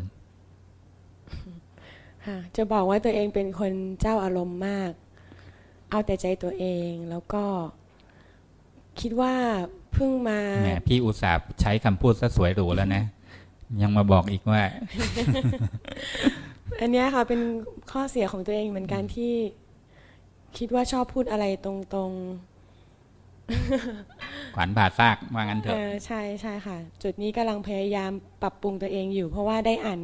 จะบอกว่าตัวเองเป็นคนเจ้าอารมณ์มาก เอาแต่ใจตัวเองแล้วก็คิดว่าเพิ่งมาแหมพี่อุตส่าห์ใช้คำพูดซะสวยหรูแล้วนะ ยังมาบอกอีกว่า อันนี้ค่ะเป็นข้อเสียของตัวเองเหมือนกันที่ คิดว่าชอบพูดอะไรตรงๆ ขวัญบาดซากว่างั้นเถอะใช่ใช่ค่ะ จุดนี้กำลังพยายามปรับปรุงตัวเองอยู่ เพราะว่าได้อ่าน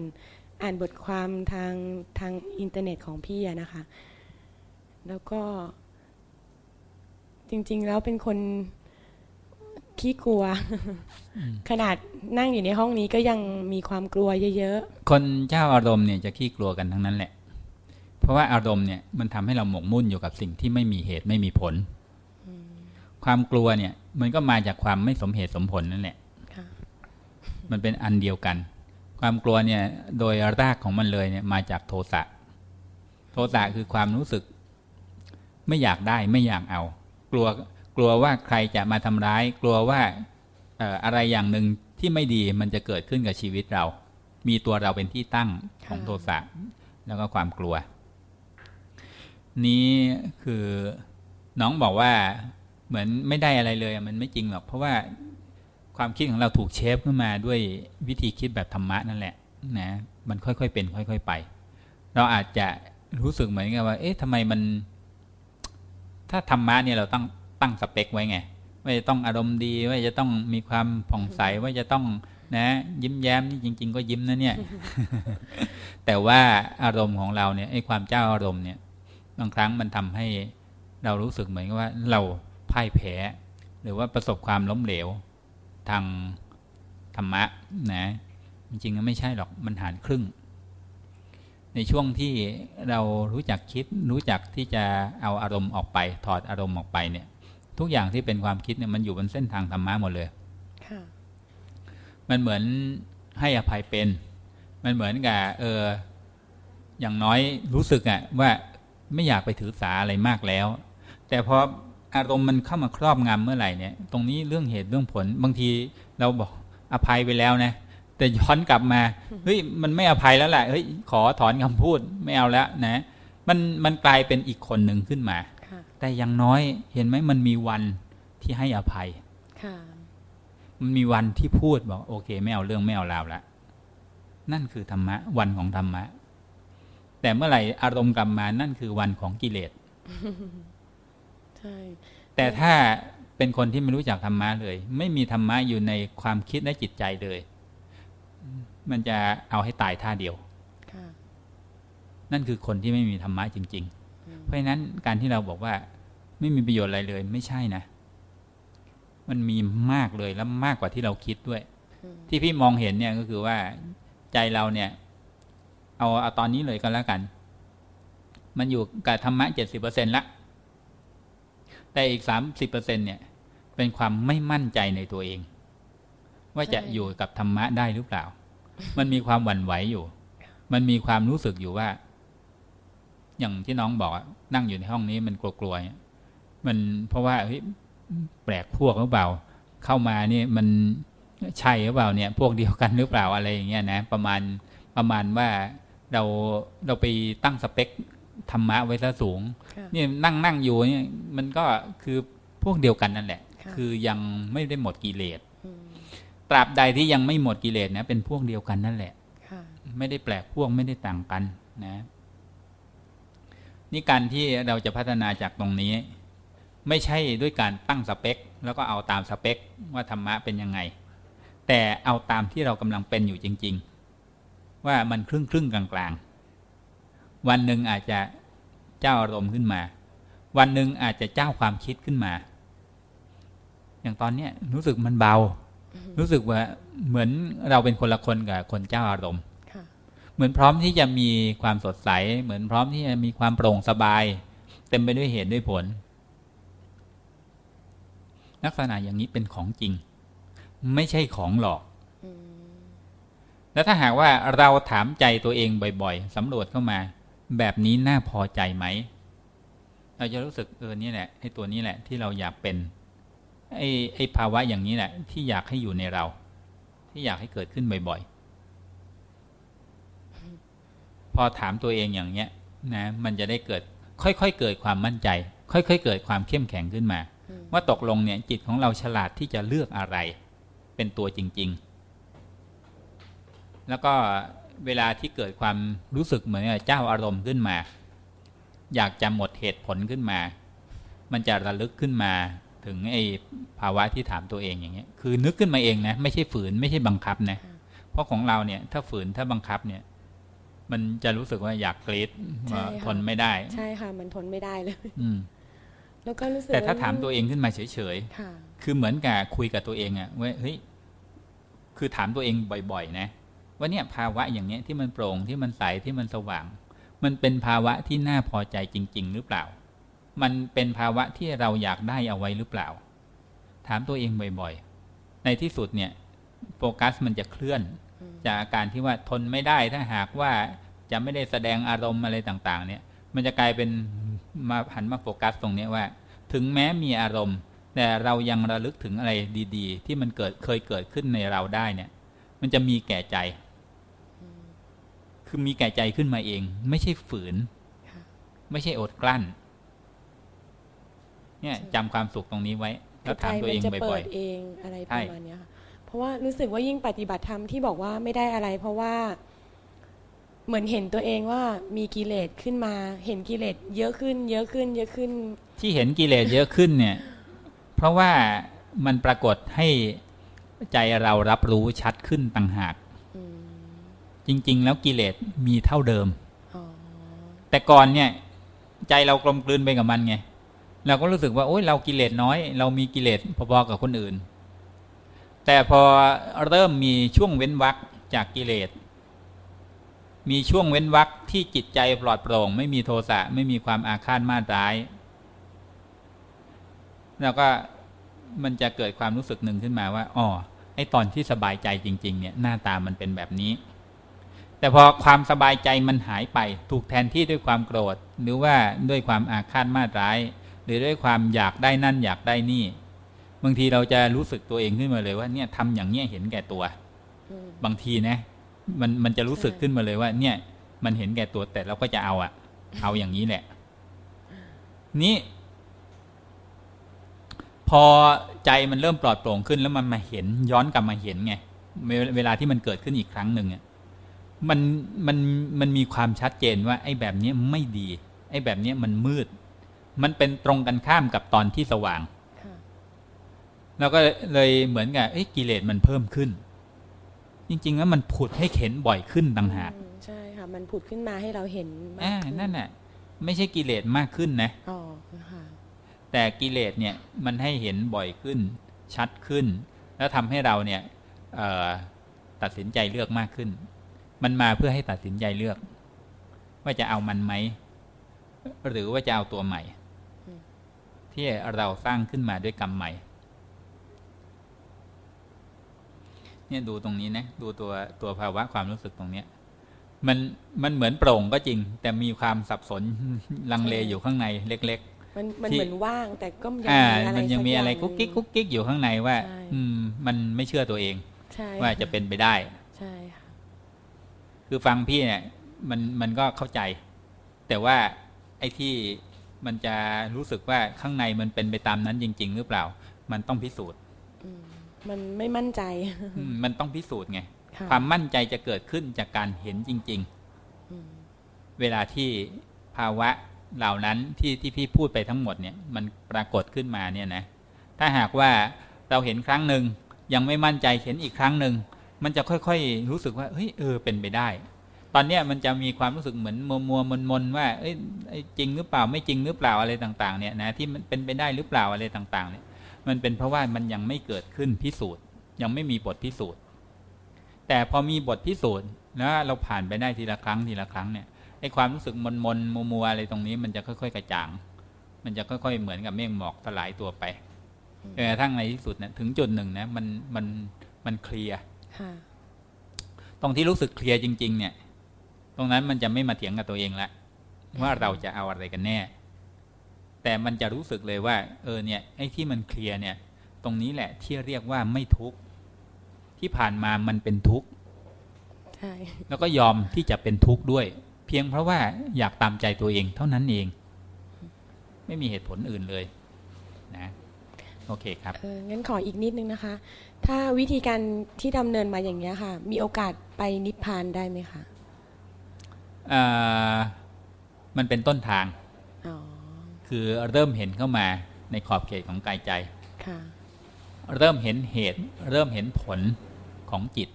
อ่านบทความทางทางอินเทอร์เน็ตของพี่นะคะ แล้วก็ จริง ๆ แล้วเป็นคนขี้กลัว ขนาดนั่งอยู่ในห้องนี้ก็ยังมีความกลัวเยอะๆ คนเจ้าอารมณ์เนี่ยจะขี้กลัวกันทั้งนั้นแหละ เพราะว่าอารมณ์เนี่ยมันทำให้เราหมกมุ่นอยู่กับสิ่งที่ไม่มีเหตุไม่มีผล ความกลัวเนี่ย มันก็มาจากความไม่สมเหตุสมผลนั่นแหละมันเป็นอันเดียวกัน ความกลัวเนี่ยโดยรากของมันเลยเนี่ยมาจากโทสะโทสะคือความรู้สึก ไม่อยากได้ไม่อยากเอา กลัวกลัวว่าใครจะมาทำร้าย กลัวว่าอะไรอย่างหนึ่งที่ไม่ดีมันจะเกิดขึ้นกับชีวิตเรา มีตัวเราเป็นที่ตั้งของโทสะแล้วก็ความกลัว นี้คือน้องบอกว่า เหมือนไม่ได้อะไรเลยมันไม่จริงหรอกเพราะว่าความคิดของเราถูกเชฟขึ้นมาด้วยวิธีคิดแบบธรรมะนั่นแหละนะมันค่อยๆเป็น ค่อย ๆไป เราอาจจะรู้สึกเหมือนกับว่า เอ๊ะทำไมมัน ถ้าธรรมะเนี่ยเราต้องตั้งสเปคไว้ไงว่าจะต้องอารมณ์ดีว่าจะต้องมีความผ่องใสว่าจะต้องนะ ยิ้มแย้มนี่จริง ๆ ก็ยิ้มนะเนี่ย แต่ว่าอารมณ์ของเราเนี่ยไอ้ความเจ้าอารมณ์เนี่ย บางครั้งมันทำให้เรารู้สึกเหมือนกับว่าเรา พ่ายแพ้ หรือว่าประสบความล้มเหลวทางธรรมะนะจริงๆก็ไม่ใช่หรอกมันหารครึ่ง ในช่วงที่เรารู้จักคิดรู้จักที่จะเอาอารมณ์ออกไป ถอดอารมณ์ออกไปเนี่ย ทุกอย่างที่เป็นความคิดเนี่ยมันอยู่บนเส้นทางธรรมะหมดเลยมันเหมือนให้อภัยเป็น มันเหมือนกับเอออย่างน้อยรู้สึกอะว่าไม่อยากไปถือสาอะไรมากแล้ว แต่พอ อารมณ์มันเข้ามาครอบงำเมื่อไหร่เนี่ย ตรงนี้เรื่องเหตุเรื่องผล บางทีเราบอกอภัยไปแล้วนะ แต่ย้อนกลับมาเฮ้ยมันไม่อภัยแล้วแหละเฮ้ยขอถอนคำพูดไม่เอาแล้วนะ มันมันกลายเป็นอีกคนหนึ่งขึ้นมา แต่อย่างน้อยเห็นไหมมันมีวันที่ให้อภัยมันมีวันที่พูดบอกโอเค ไม่เอาเรื่องไม่เอาราวละนั่นคือธรรมะ วันของธรรมะ แต่เมื่อไหร่อารมณ์กลับมานั่นคือวันของกิเลส ใช่แต่ถ้าเป็นคนที่ไม่รู้จักธรรมะเลย ไม่มีธรรมะอยู่ในความคิดและจิตใจเลย มันจะเอาให้ตายท่าเดียวนั่นคือคนที่ไม่มีธรรมะจริง ๆ เพราะฉะนั้นการที่เราบอกว่าไม่มีประโยชน์อะไรเลย ไม่ใช่นะ มันมีมากเลยแล้วมากกว่าที่เราคิดด้วย ที่พี่มองเห็นเนี่ยก็คือว่าใจเราเนี่ย เอาเอาตอนนี้เลยก็แล้วกัน มันอยู่กับธรรมะเจ็ดสิบเปอร์เซ็นละ แต่อีกสามสิบเปอร์เซ็นเนี่ยเป็นความไม่มั่นใจในตัวเอง ว่าจะอยู่กับธรรมะได้หรือเปล่า มันมีความหวั่นไหวอยู่ มันมีความรู้สึกอยู่ว่า อย่างที่น้องบอกนั่งอยู่ในห้องนี้มันกลัวๆมันเพราะว่าเฮ้ยแปลกพวกหรือเปล่า เข้ามานี่มันใช่หรือเปล่าเนี่ย พวกเดียวกันหรือเปล่าอะไรอย่างเงี้ยนะ ประมาณประมาณว่าเราเราไปตั้งสเปค ธรรมะไว้ซะสูงนี่นั่งนั่งอยู่เนี่ยมันก็คือพวกเดียวกันนั่นแหละ คือยังไม่ได้หมดกิเลสตราบใดที่ยังไม่หมดกิเลสนะเป็นพวกเดียวกันนั่นแหละไม่ได้แปลกพวกไม่ได้ต่างกันนะ นี่การที่เราจะพัฒนาจากตรงนี้ ไม่ใช่ด้วยการตั้งสเปค แล้วก็เอาตามสเปค ว่าธรรมะเป็นยังไง แต่เอาตามที่เรากำลังเป็นอยู่จริง ๆ ว่ามันครึ่งครึ่งกลางๆ วันหนึ่งอาจจะเจ้าอารมณ์ขึ้นมา วันหนึ่งอาจจะเจ้าความคิดขึ้นมา อย่างตอนนี้รู้สึกมันเบา รู้สึกว่าเหมือนเราเป็นคนละคนกับคนเจ้าอารมณ์เหมือนพร้อมที่จะมีความสดใส เหมือนพร้อมที่จะมีความโปร่งสบาย เต็มไปด้วยเหตุด้วยผล ลักษณะอย่างนี้เป็นของจริง ไม่ใช่ของหลอกแล้วถ้าหากว่าเราถามใจตัวเองบ่อย ๆสำรวจเข้ามา แบบนี้น่าพอใจไหม เราจะรู้สึกเออนี่แหละไอ้ตัวนี้แหละที่เราอยากเป็นไอ้ไอ้ภาวะอย่างนี้แหละ ที่อยากให้อยู่ในเรา ที่อยากให้เกิดขึ้นบ่อยๆ พอถามตัวเองอย่างเนี้ยนะมันจะได้เกิด ค่อยๆเกิดความมั่นใจ ค่อย ๆ เกิดความเข้มแข็งขึ้นมา ว่าตกลงเนี่ยจิตของเราฉลาดที่จะเลือกอะไร เป็นตัวจริง ๆ แล้วก็ เวลาที่เกิดความรู้สึกเหมือนเจ้าอารมณ์ขึ้นมา อยากจะหมดเหตุผลขึ้นมา มันจะระลึกขึ้นมาถึงไอ้ภาวะที่ถามตัวเองอย่างเงี้ย คือนึกขึ้นมาเองนะ ไม่ใช่ฝืนไม่ใช่บังคับนะ เพราะของเราเนี่ยถ้าฝืนถ้าบังคับเนี่ย มันจะรู้สึกว่าอยากกรีดทนไม่ได้ ใช่ค่ะ มันทนไม่ได้เลย อืมแล้วก็รู้สึกแต่ถ้าถามตัวเองขึ้นมาเฉยๆคือเหมือนกับคุยกับตัวเองอะว่าเฮ้ยคือถามตัวเองบ่อย ๆ นะ ว่าเนี่ยภาวะอย่างเนี้ยที่มันโปร่งที่มันใสที่มันสว่าง มันเป็นภาวะที่น่าพอใจจริง ๆ หรือเปล่า มันเป็นภาวะที่เราอยากได้เอาไว้หรือเปล่า ถามตัวเองบ่อยๆ ในที่สุดเนี่ยโฟกัสมันจะเคลื่อน จากอาการที่ว่าทนไม่ได้ถ้าหากว่าจะไม่ได้แสดงอารมณ์อะไรต่างๆ เนี่ย มันจะกลายเป็นมาหันมาโฟกัสตรงนี้ว่า ถึงแม้มีอารมณ์ แต่เรายังระลึกถึงอะไรดี ๆ ที่มันเกิดเคยเกิดขึ้นในเราได้เนี่ย มันจะมีแก่ใจ คือมีแก่ใจขึ้นมาเอง ไม่ใช่ฝืน ไม่ใช่อดกลั้น เนี่ยจำความสุขตรงนี้ไว้ แล้วถามตัวเองบ่อยๆเองอะไรประมาณนี้ค่ะเพราะว่ารู้สึกว่ายิ่งปฏิบัติธรรมที่บอกว่าไม่ได้อะไร เพราะว่าเหมือนเห็นตัวเองว่ามีกิเลสขึ้นมา เห็นกิเลสเยอะขึ้น เยอะขึ้น เยอะขึ้น ที่เห็นกิเลสเยอะขึ้นเนี่ย เพราะว่ามันปรากฏให้ใจเรารับรู้ชัดขึ้นต่างหาก จริง ๆ แล้วกิเลสมีเท่าเดิมแต่ก่อนเนี่ย ใจเรากลมกลืนไปกับมันไงเราก็รู้สึกว่าโอ้ยเรากิเลสน้อย เรามีกิเลสพอๆกับคนอื่น แต่พอเริ่มมีช่วงเว้นวักจากกิเลสมีช่วงเว้นวักที่จิตใจปลอดโปร่ง ไม่มีโทสะไม่มีความอาฆาตมาตร้าย แล้วก็มันจะเกิดความรู้สึกหนึ่งขึ้นมาว่าอ๋อไอตอนที่สบายใจจริง ๆ เนี่ย หน้าตามันเป็นแบบนี้ แต่พอความสบายใจมันหายไป ถูกแทนที่ด้วยความโกรธ หรือว่าด้วยความอาฆาตมาตร้าย หรือด้วยความอยากได้นั่นอยากได้นี่ บางทีเราจะรู้สึกตัวเองขึ้นมาเลยว่าเนี่ยทำอย่างเนี้ยเห็นแก่ตัว บางทีนะ มันมันจะรู้สึกขึ้นมาเลยว่า เนี่ย มันเห็นแก่ตัวแต่เราก็จะเอาอะเอาอย่างนี้แหละ นี่พอใจมันเริ่มปลอดโปร่งขึ้นแล้วมันมาเห็นย้อนกลับมาเห็นไงเวลาที่มันเกิดขึ้นอีกครั้งหนึ่งเนี่ย มันมันมันมีความชัดเจนว่า ไอ้แบบนี้ไม่ดี ไอ้แบบนี้มันมืด มันเป็นตรงกันข้ามกับตอนที่สว่างเราก็เลยเหมือนกับกิเลสมันเพิ่มขึ้น จริงๆแล้วมันผุดให้เห็นบ่อยขึ้นต่างหากใช่ค่ะมันผุดขึ้นมาให้เราเห็นอ่านั่นแหละไม่ใช่กิเลสมากขึ้นนะอ๋อค่ะแต่กิเลสเนี่ยมันให้เห็นบ่อยขึ้น ชัดขึ้น แล้วทำให้เราเนี่ยตัดสินใจเลือกมากขึ้น มันมาเพื่อให้ตัดสินใจเลือก ว่าจะเอามันไหม หรือว่าจะเอาตัวใหม่ ที่เราสร้างขึ้นมาด้วยกรรมใหม่ เนี่ยดูตรงนี้นะ ดูตัวตัวภาวะความรู้สึกตรงเนี้ย มันมันเหมือนโปร่งก็จริง แต่มีความสับสนลังเลอยู่ข้างในเล็ก ๆมันมันเหมือนว่างแต่ก็ยังมีอะไรมันยังมีอะไรกุ๊กกิ๊กกุ๊กกิ๊กอยู่ข้างในว่า อืม มันไม่เชื่อตัวเองว่าจะเป็นไปได้ใช่ค่ะ คือฟังพี่เนี่ยมันมันก็เข้าใจ แต่ว่าไอ้ที่มันจะรู้สึกว่าข้างในมันเป็นไปตามนั้นจริง ๆ หรือเปล่า มันต้องพิสูจน์มันไม่มั่นใจมันต้องพิสูจน์ไงค่ะความมั่นใจจะเกิดขึ้นจากการเห็นจริง ๆ เวลาที่ภาวะเหล่านั้นที่ที่พี่พูดไปทั้งหมดเนี่ย มันปรากฏขึ้นมาเนี่ยนะ ถ้าหากว่าเราเห็นครั้งหนึ่งยังไม่มั่นใจเห็นอีกครั้งหนึ่ง มันจะค่อยๆรู้สึกว่าเฮ้ยเออเป็นไปได้ ตอนเนี้ยมันจะมีความรู้สึกเหมือนมัวมัวมนมนว่าเอ้ยจริงหรือเปล่าไม่จริงหรือเปล่าอะไรต่างๆเนี่ยนะที่มันเป็นไปได้หรือเปล่าอะไรต่างๆเนี่ยมันเป็นเพราะว่ามันยังไม่เกิดขึ้นพิสูจน์ ยังไม่มีบทพิสูจน์ แต่พอมีบทพิสูจน์แล้วเราผ่านไปได้ทีละครั้งทีละครั้งเนี่ยไอ้ความรู้สึกมนมนมัวมัวอะไรตรงนี้ มันจะค่อยๆ กระจ่าง มันจะค่อยๆเหมือนกับเมฆหมอกสลายตัวไปจนกระทั่งในที่สุดเนี่ยถึงจุดหนึ่งนะมันมันมันเคลียร์ ตรงที่รู้สึกเคลียร์จริง ๆ เนี่ย ตรงนั้นมันจะไม่มาเถียงกับตัวเองละว่าเราจะเอาอะไรกันแน่ แต่มันจะรู้สึกเลยว่า เออเนี่ยไอ้ที่มันเคลียร์เนี่ย ตรงนี้แหละที่เรียกว่าไม่ทุกข์ที่ผ่านมามันเป็นทุกข์ใช่แล้วก็ยอมที่จะเป็นทุกข์ด้วย เพียงเพราะว่าอยากตามใจตัวเองเท่านั้นเอง ไม่มีเหตุผลอื่นเลย นะ โอเคครับเอองั้นขออีกนิดนึงนะคะ ถ้าวิธีการที่ดำเนินมาอย่างนี้ยค่ะ มีโอกาสไปนิพพานได้ไหมคะอ่ามันเป็นต้นทางอ๋อคือเริ่มเห็นเข้ามาในขอบเขตของกายใจค่ะเริ่มเห็นเหตุ เริ่มเห็นผลของจิต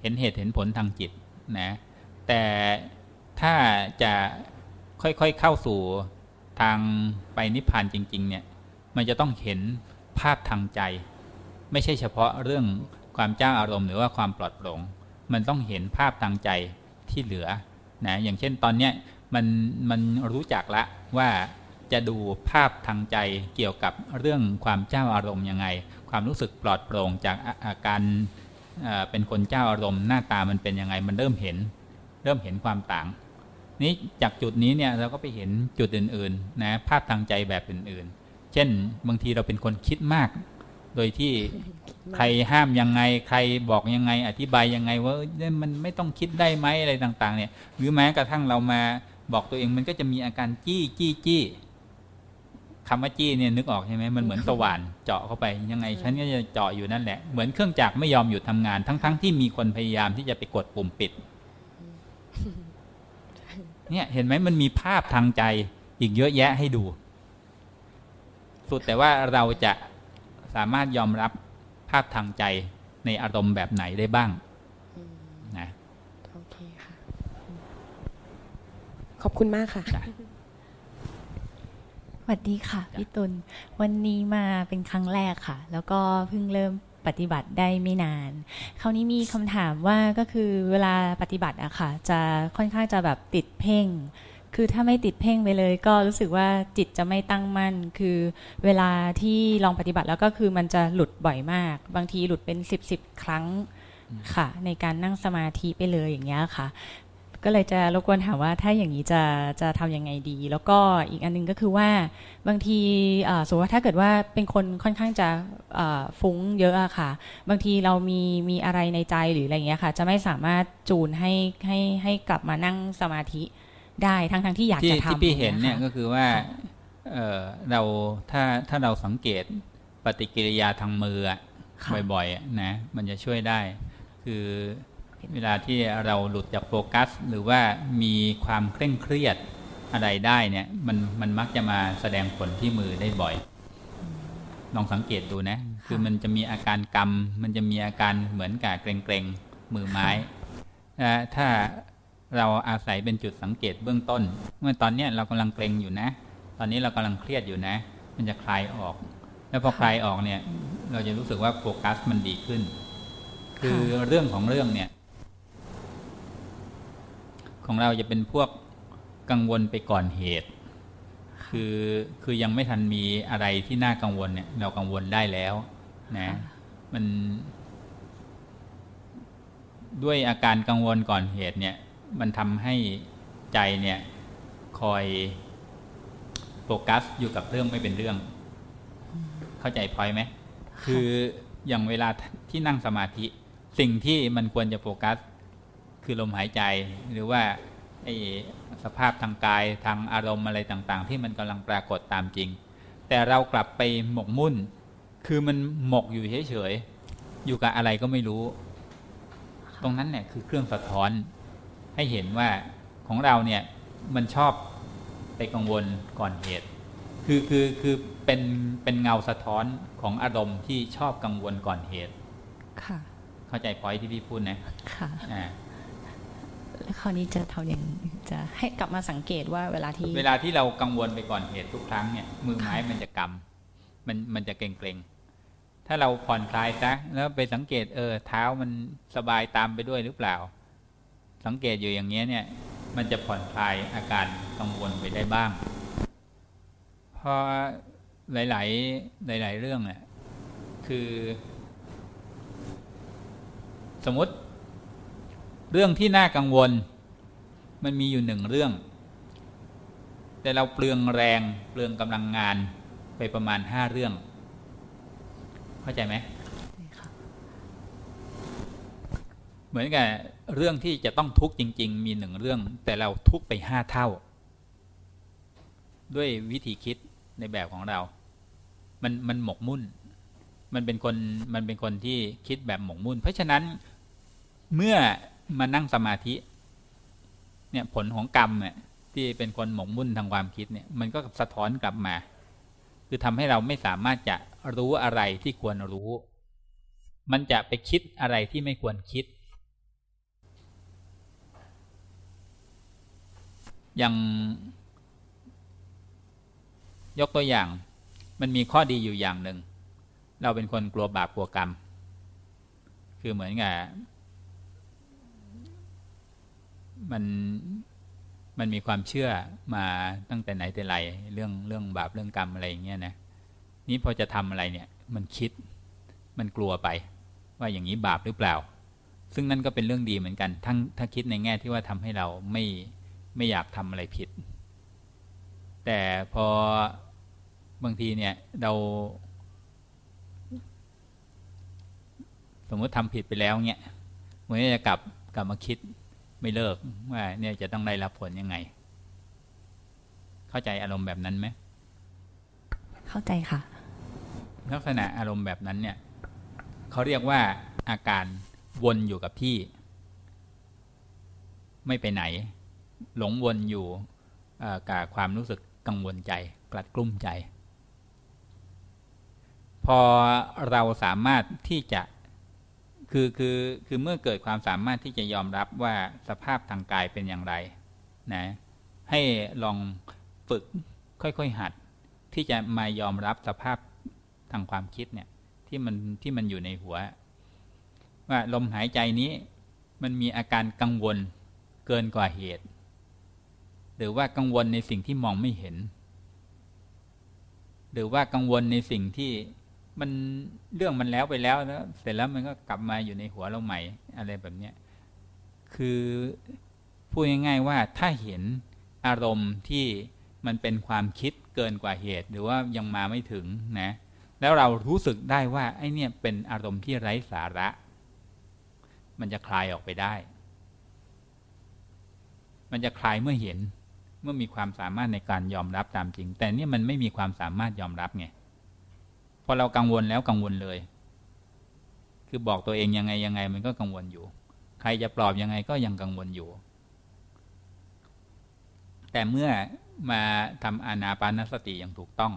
เห็นเหตุเห็นผลทางจิตนะ แต่ถ้าจะค่อยๆเข้าสู่ทางไปนิพพานจริง ๆ เนี่ย มันจะต้องเห็น ภาพทางใจ ไม่ใช่เฉพาะเรื่องความเจ้าอารมณ์หรือว่าความปลอดโปร่งมันต้องเห็นภาพทางใจที่เหลือนะอย่างเช่นตอนเนี้ยมันมันรู้จักละว่าจะดูภาพทางใจเกี่ยวกับเรื่องความเจ้าอารมณ์ยังไง ความรู้สึกปลอดโปร่งจากอาการเอ่อเป็นคนเจ้าอารมณ์หน้าตามันเป็นยังไง มันเริ่มเห็น เริ่มเห็นความต่าง นี้จากจุดนี้เนี่ยเราก็ไปเห็นจุดอื่นๆนะภาพทางใจแบบอื่นๆ เช่น บางทีเราเป็นคนคิดมาก โดยที่ใครห้ามยังไงใครบอกยังไง อธิบายยังไงว่าเอ้ยเนี่ยมันไม่ต้องคิดได้ไหมอะไรต่าง ๆ เนี่ย หรือแม้กระทั่งเรามาบอกตัวเองมันก็จะมีอาการจี้จี้จี้คำว่าจี้เนี่ยนึกออกใช่ไหมมันเหมือนสว่านเจาะเข้าไปยังไงฉันก็จะเจาะอยู่นั่นแหละเหมือนเครื่องจักรไม่ยอมหยุดทำงาน ทั้งๆที่มีคนพยายามที่จะไปกดปุ่มปิด เนี่ยเห็นไหมมันมีภาพทางใจอีกเยอะแยะให้ดู สุดแต่ว่าเราจะสามารถยอมรับภาพทางใจในอารมณ์แบบไหนได้บ้างนะโอเคค่ะ ขอบคุณมากค่ะสวัสดีค่ะพี่ตุลวันนี้มาเป็นครั้งแรกค่ะ แล้วก็เพิ่งเริ่มปฏิบัติได้ไม่นาน คราวนี้มีคำถามว่าก็คือเวลาปฏิบัติอะค่ะ จะค่อนข้างจะแบบติดเพ่ง คือถ้าไม่ติดเพ่งไปเลย ก็รู้สึกว่าจิตจะไม่ตั้งมั่น คือเวลาที่ลองปฏิบัติแล้วก็คือมันจะหลุดบ่อยมาก บางทีหลุดเป็นสิบสิบครั้งค่ะ ในการนั่งสมาธิไปเลยอย่างเงี้ยค่ะ ก็เลยจะรบกวนถามว่าถ้าอย่างนี้จะจะทำยังไงดี แล้วก็อีกอันหนึงก็คือว่าบางทีสมมติว่าถ้าเกิดว่าเป็นคนค่อนข้างจะฟุ้งเยอะอะค่ะ บางทีเรามีมีอะไรในใจหรืออะไรเงี้ยค่ะ จะไม่สามารถจูนให้ให้ให้กลับมานั่งสมาธิ ได้ทั้งทั้งที่อยากที่จะทำที่พี่เห็นเนี่ยางก็งี้คือว่าเอ่อเราถ้าถ้าเราสังเกตปฏิกิริยาทางมืออะบ่อยๆอะนะมันจะช่วยได้ คือเวลาที่เราหลุดจากโฟกัส หรือว่ามีความเคร่งเครียดอะไรได้เนี่ยมันมันมักจะมาแสดงผลที่มือได้บ่อย ลองสังเกตดูนะ คือมันจะมีอาการกำมันจะมีอาการเหมือนกับเกรงๆมือไม้และถ้า เราอาศัยเป็นจุดสังเกตเบื้องต้น เมื่อตอนเนี้ยเรากำลังเกรงอยู่นะ ตอนนี้เรากำลังเครียดอยู่นะ มันจะคลายออก แล้วพอคลายออกเนี่ย เราจะรู้สึกว่าโฟกัสมันดีขึ้น คือเรื่องของเรื่องเนี่ย ของเราจะเป็นพวกกังวลไปก่อนเหตุ คือคือยังไม่ทันมีอะไรที่น่ากังวลเนี่ย เรากังวลได้แล้ว นะ มัน ด้วยอาการกังวลก่อนเหตุเนี่ย มันทำให้ใจเนี่ยคอยโฟกัสอยู่กับเรื่องไม่เป็นเรื่อง เข้าใจพอยไหมคืออย่างเวลาที่นั่งสมาธิ สิ่งที่มันควรจะโฟกัส คือลมหายใจหรือว่าไอ้สภาพทางกายทางอารมณ์อะไรต่างๆ ที่มันกำลังปรากฏตามจริง แต่เรากลับไปหมกมุ่น คือมันหมกอยู่เฉยๆอยู่กับอะไรก็ไม่รู้ ตรงนั้นเนี่ยคือเครื่องสะท้อน ให้เห็นว่าของเราเนี่ยมันชอบไปกังวลก่อนเหตุ คือคือคือเป็นเป็นเงาสะท้อนของอารมณ์ที่ชอบกังวลก่อนเหตุ ค่ะ เข้าใจพอยที่พี่พูดนะ ค่ะอ่าแล้วคราวนี้จะทำอย่างจะให้กลับมาสังเกตว่าเวลาที่ เวลาที่เรากังวลไปก่อนเหตุทุกครั้งเนี่ยมือไม้มันจะกำมันมันจะเกรงเกรงๆถ้าเราผ่อนคลายซะแล้วไปสังเกตเออเท้ามันสบายตามไปด้วยหรือเปล่า สังเกตอยู่อย่างเงี้ยเนี่ย มันจะผ่อนคลายอาการกังวลไปได้บ้างเพราะหลาย ๆ หลาย ๆ เรื่องเนี่ยคือ สมมติ เรื่องที่น่ากังวล มันมีอยู่หนึ่งเรื่อง แต่เราเปลืองแรงเปลืองกำลังงานไปประมาณห้าเรื่อง เข้าใจไหมเหมือนกับ เรื่องที่จะต้องทุกข์จริง ๆ มีหนึ่งเรื่อง แต่เราทุกข์ไปห้าเท่า ด้วยวิธีคิดในแบบของเรา มันมันหมกมุ่น มันเป็นคนมันเป็นคนที่คิดแบบหมกมุ่น เพราะฉะนั้นเมื่อมานั่งสมาธิเนี่ยผลของกรรมเนี่ยที่เป็นคนหมกมุ่นทางความคิดเนี่ย มันก็สะท้อนกลับมา คือทำให้เราไม่สามารถจะรู้อะไรที่ควรรู้ มันจะไปคิดอะไรที่ไม่ควรคิด อย่างยกตัวอย่าง มันมีข้อดีอยู่อย่างหนึ่ง เราเป็นคนกลัวบาปกลัวกรรม คือเหมือนกับมันมันมีความเชื่อมาตั้งแต่ไหนแต่ไรเรื่องเรื่องบาปเรื่องกรรมอะไรอย่างเงี้ยนะนี้พอจะทำอะไรเนี่ย มันคิดมันกลัวไป ว่าอย่างนี้บาปหรือเปล่า ซึ่งนั่นก็เป็นเรื่องดีเหมือนกัน ทั้งถ้าคิดในแง่ที่ว่าทำให้เราไม่ ไม่อยากทำอะไรผิด แต่พอบางทีเนี่ยเราสมมติทำผิดไปแล้วเนี่ยเมื่อจะกลับกลับมาคิดไม่เลิกว่าเนี่ยจะต้องได้รับผลยังไง เข้าใจอารมณ์แบบนั้นไหมเข้าใจค่ะ ลักษณะอารมณ์แบบนั้นเนี่ยเขาเรียกว่าอาการวนอยู่กับที่ ไม่ไปไหน หลงวนอยู่กับความรู้สึกกังวลใจ กลัดกลุ้มใจ พอเราสามารถที่จะคือคือคือเมื่อเกิดความสามารถที่จะยอมรับว่าสภาพทางกายเป็นอย่างไรนะให้ลองฝึกค่อยๆหัด ที่จะมายอมรับสภาพทางความคิดเนี่ยที่มันที่มันอยู่ในหัว ว่าลมหายใจนี้มันมีอาการกังวลเกินกว่าเหตุ หรือว่ากังวลในสิ่งที่มองไม่เห็น หรือว่ากังวลในสิ่งที่มันเรื่องมันแล้วไปแล้วแล้ว เสร็จแล้วมันก็กลับมาอยู่ในหัวเราใหม่อะไรแบบเนี้ยคือพูดง่ายๆว่าถ้าเห็นอารมณ์ที่มันเป็นความคิดเกินกว่าเหตุ หรือว่ายังมาไม่ถึงนะ แล้วเรารู้สึกได้ว่าไอ้นี่เป็นอารมณ์ที่ไร้สาระ มันจะคลายออกไปได้ มันจะคลายเมื่อเห็น เมื่อมีความสามารถในการยอมรับตามจริง แต่เนี่ยมันไม่มีความสามารถยอมรับไงพอเรากังวลแล้วกังวลเลย คือบอกตัวเองยังไงยังไง มันก็กังวลอยู่ ใครจะปลอบยังไงก็ยังกังวลอยู่ แต่เมื่อมาทำอานาปานสติอย่างถูกต้อง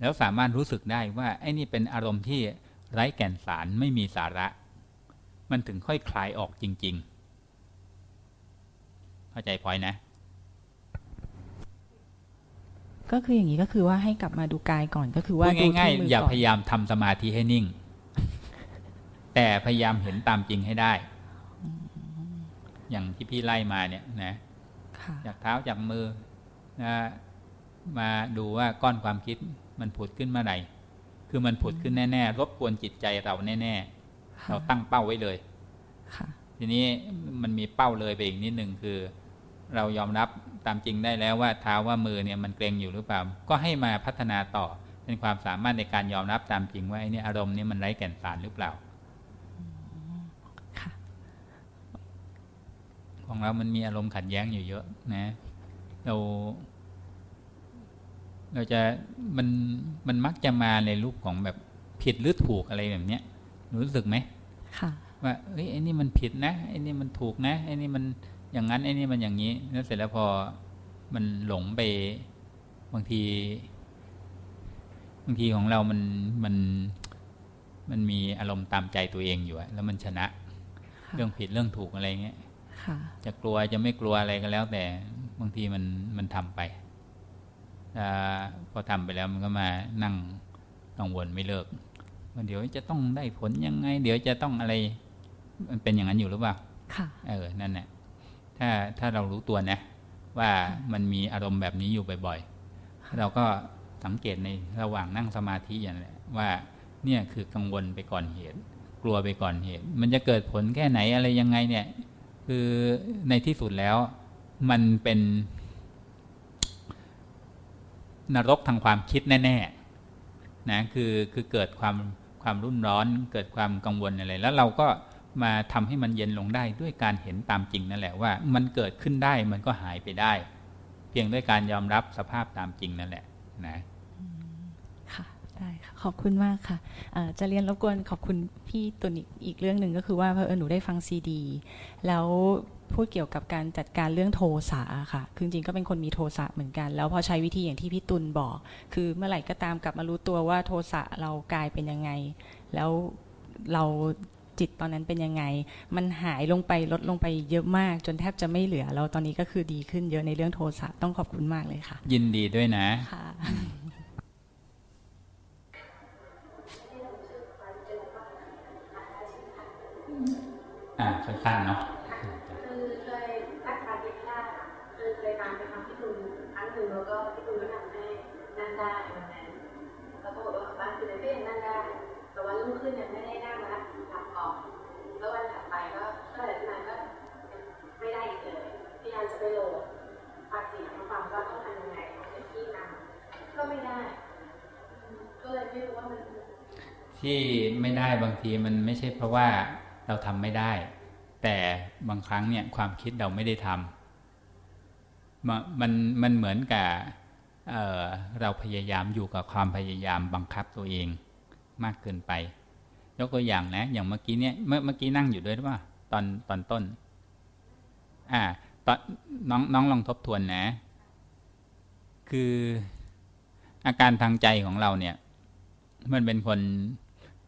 แล้วสามารถรู้สึกได้ว่าไอ้นี่เป็นอารมณ์ที่ไร้แก่นสารไม่มีสาระ มันถึงค่อยคลายออกจริง ๆ เข้าใจพอยนะ ก็คืออย่างนี้ก็คือว่าให้กลับมาดูกายก่อนก็คือว่าพูดง่ายๆอย่าพยายามทำสมาธิให้นิ่ง แต่พยายามเห็นตามจริงให้ได้ อย่างที่พี่ไล่มาเนี่ยนะจากเท้าจากมือนะมาดูว่าก้อนความคิดมันผุดขึ้นเมื่อไหร่คือมันผุดขึ้นแน่ๆรบกวนจิตใจเราแน่ๆเราตั้งเป้าไว้เลยทีนี้มันมีเป้าเลยไปอีกนิดหนึ่งคือ เรายอมรับ ตามจริงได้แล้วว่าเท้าว่ามือเนี่ยมันเกรงอยู่หรือเปล่า ก็ให้มาพัฒนาต่อเป็นความสามารถในการยอมรับตามจริงว่าไอ้นี่อารมณ์นี้มันไร้แก่นสารหรือเปล่าของเรามันมีอารมณ์ขัดแย้งอยู่เยอะนะ เรา เราจะมันมันมักจะมาในรูปของแบบผิดหรือถูกอะไรแบบเนี้ยรู้สึกไหมค่ะว่าเอ้ยไอ้นี่มันผิดนะไอ้นี่มันถูกนะไอ้นี่มัน อย่างนั้นไอ้นี่มันอย่างนี้แล้วเสร็จแล้วพอมันหลงไปบางทีบางทีของเรามันมันมันมีอารมณ์ตามใจตัวเองอยู่แล้วมันชนะ เรื่องผิดเรื่องถูกอะไรเงี้ยจะกลัวจะไม่กลัวอะไรก็แล้ว แต่บางทีมันมันทำไปอพอทำไปแล้วมันก็มานั่งกังวลไม่เลิกว่าเดี๋ยวจะต้องได้ผลยังไง เดี๋ยวจะต้องอะไร มันเป็นอย่างนั้นอยู่หรือเปล่า ค่ะ เออ นั่นแหละ ถ้าถ้าเรารู้ตัวนะ ว่ามันมีอารมณ์แบบนี้อยู่บ่อยๆ เราก็สังเกตในระหว่างนั่งสมาธิอย่างนี้ว่าเนี่ยคือกังวลไปก่อนเหตุ กลัวไปก่อนเหตุ มันจะเกิดผลแค่ไหนอะไรยังไงเนี่ย คือในที่สุดแล้ว มันเป็นนรกทางความคิดแน่ๆนะคือคือเกิดความความรุ่นร้อน เกิดความกังวลอะไรแล้วเราก็ มาทำให้มันเย็นลงได้ด้วยการเห็นตามจริงนั่นแหละว่า มันเกิดขึ้นได้มันก็หายไปได้ เพียงด้วยการยอมรับสภาพตามจริงนั่นแหละนะค่ะได้ค่ะขอบคุณมากค่ะจะเรียนรบกวนขอบคุณพี่ตุนอีกอีกเรื่องหนึ่งก็คือว่าเพอหนูได้ฟังซีดี แล้วพูดเกี่ยวกับการจัดการเรื่องโทสะค่ะ คือจริงก็เป็นคนมีโทสะเหมือนกัน แล้วพอใช้วิธีอย่างที่พี่ตุลบอก คือเมื่อไหร่ก็ตามกลับมารู้ตัวว่าโทสะเรากลายเป็นยังไง แล้วเรา จิตตอนนั้นเป็นยังไง มันหายลงไปลดลงไปเยอะมาก จนแทบจะไม่เหลือ แล้วตอนนี้ก็คือดีขึ้นเยอะในเรื่องโทสะต้องขอบคุณมากเลยค่ะ ยินดีด้วยนะค่ะอ่าสั้นๆเนาะคือเคยรักษาเจ็บแค่คือเคยตามไปทำพี่ตุนครั้งหนึ่งแล้วก็พี่ตุนก็ทำให้นั่งได้วันนั้นแล้วก็บอกว่าบ้านคือก็ยังนั่งได้แต่วันรุ่งขึ้นเนี่ยไม่ได้นั่งแล้วหลับ ก่อนแล้ววันถัดไปก็ก็เลยมาก็ไม่ได้อีกเลยพยายามจะไปโหลดปากเสียงมาฟังว่าต้องทำยังไงเป็นที่นำก็ไม่ได้ก็เลยไม่รู้ว่ามันที่ไม่ได้บางทีมันไม่ใช่เพราะว่าเราทำไม่ได้ แต่บางครั้งเนี่ยความคิดเราไม่ได้ทำมันมันเหมือนกับเเราพยายามอยู่กับความพยายามบังคับตัวเองมากเกินไป ยกตัวอย่างนะ อย่างเมื่อกี้เนี่ยเมื่อเมื่อกี้นั่งอยู่ด้วยหรือเปล่าตอนตอนต้น อ่าตอนน้องน้องลองทบทวนนะ คืออาการทางใจของเราเนี่ย มันเป็นคน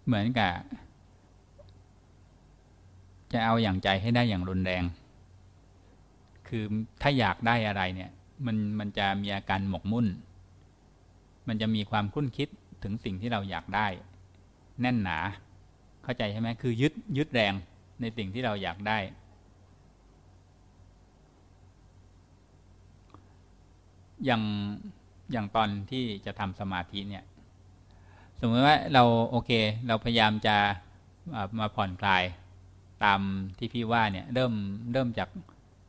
เหมือนกับ จะเอาอย่างใจให้ได้อย่างรุนแรง คือถ้าอยากได้อะไรเนี่ย มันมันจะมีอาการหมกมุ่น มันจะมีความคุ้นคิดถึงสิ่งที่เราอยากได้ แน่นหนา เข้าใจใช่ไหมคือยึดยึดแรงในสิ่งที่เราอยากได้ อย่างอย่างตอนที่จะทำสมาธิเนี่ย สมมติว่าเราโอเค เราพยายามจะมาผ่อนคลายตามที่พี่ว่าเนี่ย เริ่มเริ่มจาก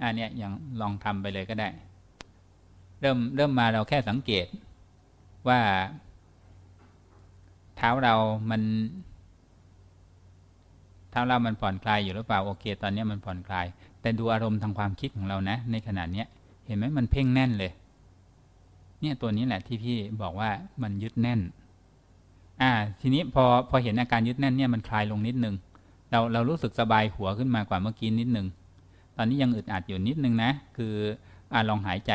อันเนี้ยอย่างลองทำไปเลยก็ได้ เริ่มเริ่มมาเราแค่สังเกตว่า เท้าเรามัน เท้าเรามันผ่อนคลายอยู่หรือเปล่าโอเค ตอนนี้มันผ่อนคลาย แต่ดูอารมณ์ทางความคิดของเรานะ ในขณะเนี้ย เห็นไหมมันเพ่งแน่นเลย เนี่ยตัวนี้แหละที่พี่บอกว่ามันยึดแน่น อ่า ทีนี้พอพอเห็นอาการยึดแน่นเนี่ยมันคลายลงนิดนึง เราเรารู้สึกสบายหัวขึ้นมากว่าเมื่อกี้นิดนึง ตอนนี้ยังอึดอัดอยู่นิดนึงนะ คืออ่าลองหายใจ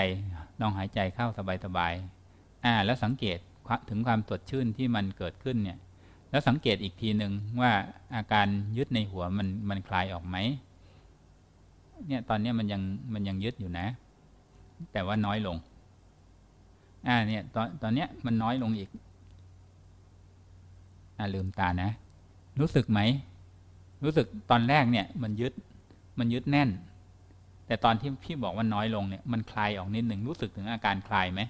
ลองหายใจเข้าสบายๆอ่า แล้วสังเกตถึงความสดชื่นที่มันเกิดขึ้นเนี่ย แล้วสังเกตอีกทีหนึ่งว่าอาการยึดในหัวมันมันคลายออกไหมเนี่ยตอนนี้มันยังมันยังยึดอยู่นะ แต่ว่าน้อยลง อ่าเนี่ยตอนตอนเนี้ยมันน้อยลงอีก อ่าลืมตานะ รู้สึกไหม รู้สึกตอนแรกเนี่ย มันยึดมันยึดแน่น แต่ตอนที่พี่บอกว่าน้อยลงเนี่ยมันคลายออกนิดหนึ่งรู้สึกถึงอาการคลายไหม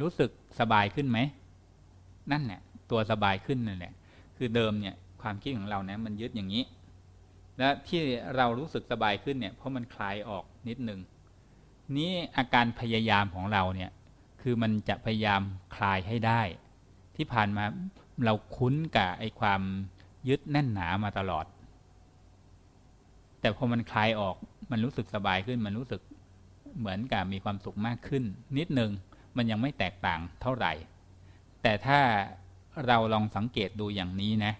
รู้สึกสบายขึ้นไหม นั่นเนี่ยตัวสบายขึ้นนั่นแหละ คือเดิมเนี่ยความคิดของเราเนี่ยมันยึดอย่างนี้ แล้วที่เรารู้สึกสบายขึ้นเนี่ยเพราะมันคลายออกนิดหนึ่งนี้อาการพยายามของเราเนี่ยคือมันจะพยายามคลายให้ได้ ที่ผ่านมาเราคุ้นกับไอ้ความยึดแน่นหนามาตลอด แต่พอมันคลายออกมันรู้สึกสบายขึ้น มันรู้สึกเหมือนกับมีความสุขมากขึ้น นิดหนึ่ง มันยังไม่แตกต่างเท่าไหร่ แต่ถ้าเราลองสังเกตดูอย่างนี้นะ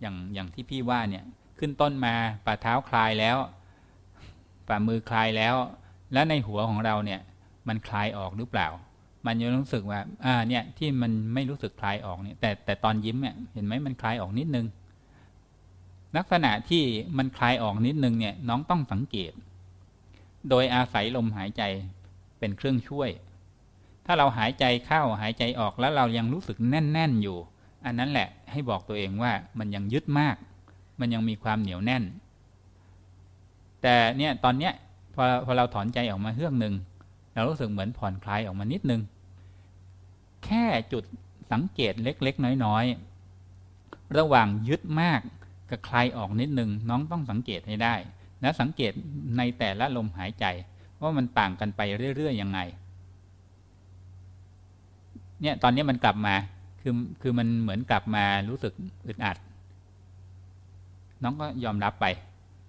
อย่างอย่างที่พี่ว่าเนี่ยขึ้นต้นมาฝ่าเท้าคลายแล้วฝ่ามือคลายแล้ว แล้วในหัวของเราเนี่ย มันคลายออกหรือเปล่า มันยังรู้สึกว่าอ่าเนี่ยที่มันไม่รู้สึกคลายออกเนี่ย แต่แต่ตอนยิ้มเนี่ยเห็นไหมมันคลายออกนิดนึงลักษณะที่มันคลายออกนิดนึงเนี่ยน้องต้องสังเกต โดยอาศัยลมหายใจเป็นเครื่องช่วย ถ้าเราหายใจเข้าหายใจออกแล้วเรายังรู้สึกแน่น ๆ อยู่ อันนั้นแหละให้บอกตัวเองว่ามันยังยึดมาก มันยังมีความเหนียวแน่น แต่เนี่ยตอนเนี้ยพอพอเราถอนใจออกมาเฮือกหนึ่งเรารู้สึกเหมือนผ่อนคลายออกมานิดนึง แค่จุดสังเกตเล็ก ๆ น้อย ๆ ระหว่างยึดมากกับคลายออกนิดนึง น้องต้องสังเกตให้ได้ และสังเกตในแต่ละลมหายใจ ว่ามันต่างกันไปเรื่อย ๆ ยังไง เนี่ยตอนนี้มันกลับมา คือคือมันเหมือนกลับมารู้สึกอึดอัด น้องก็ยอมรับไป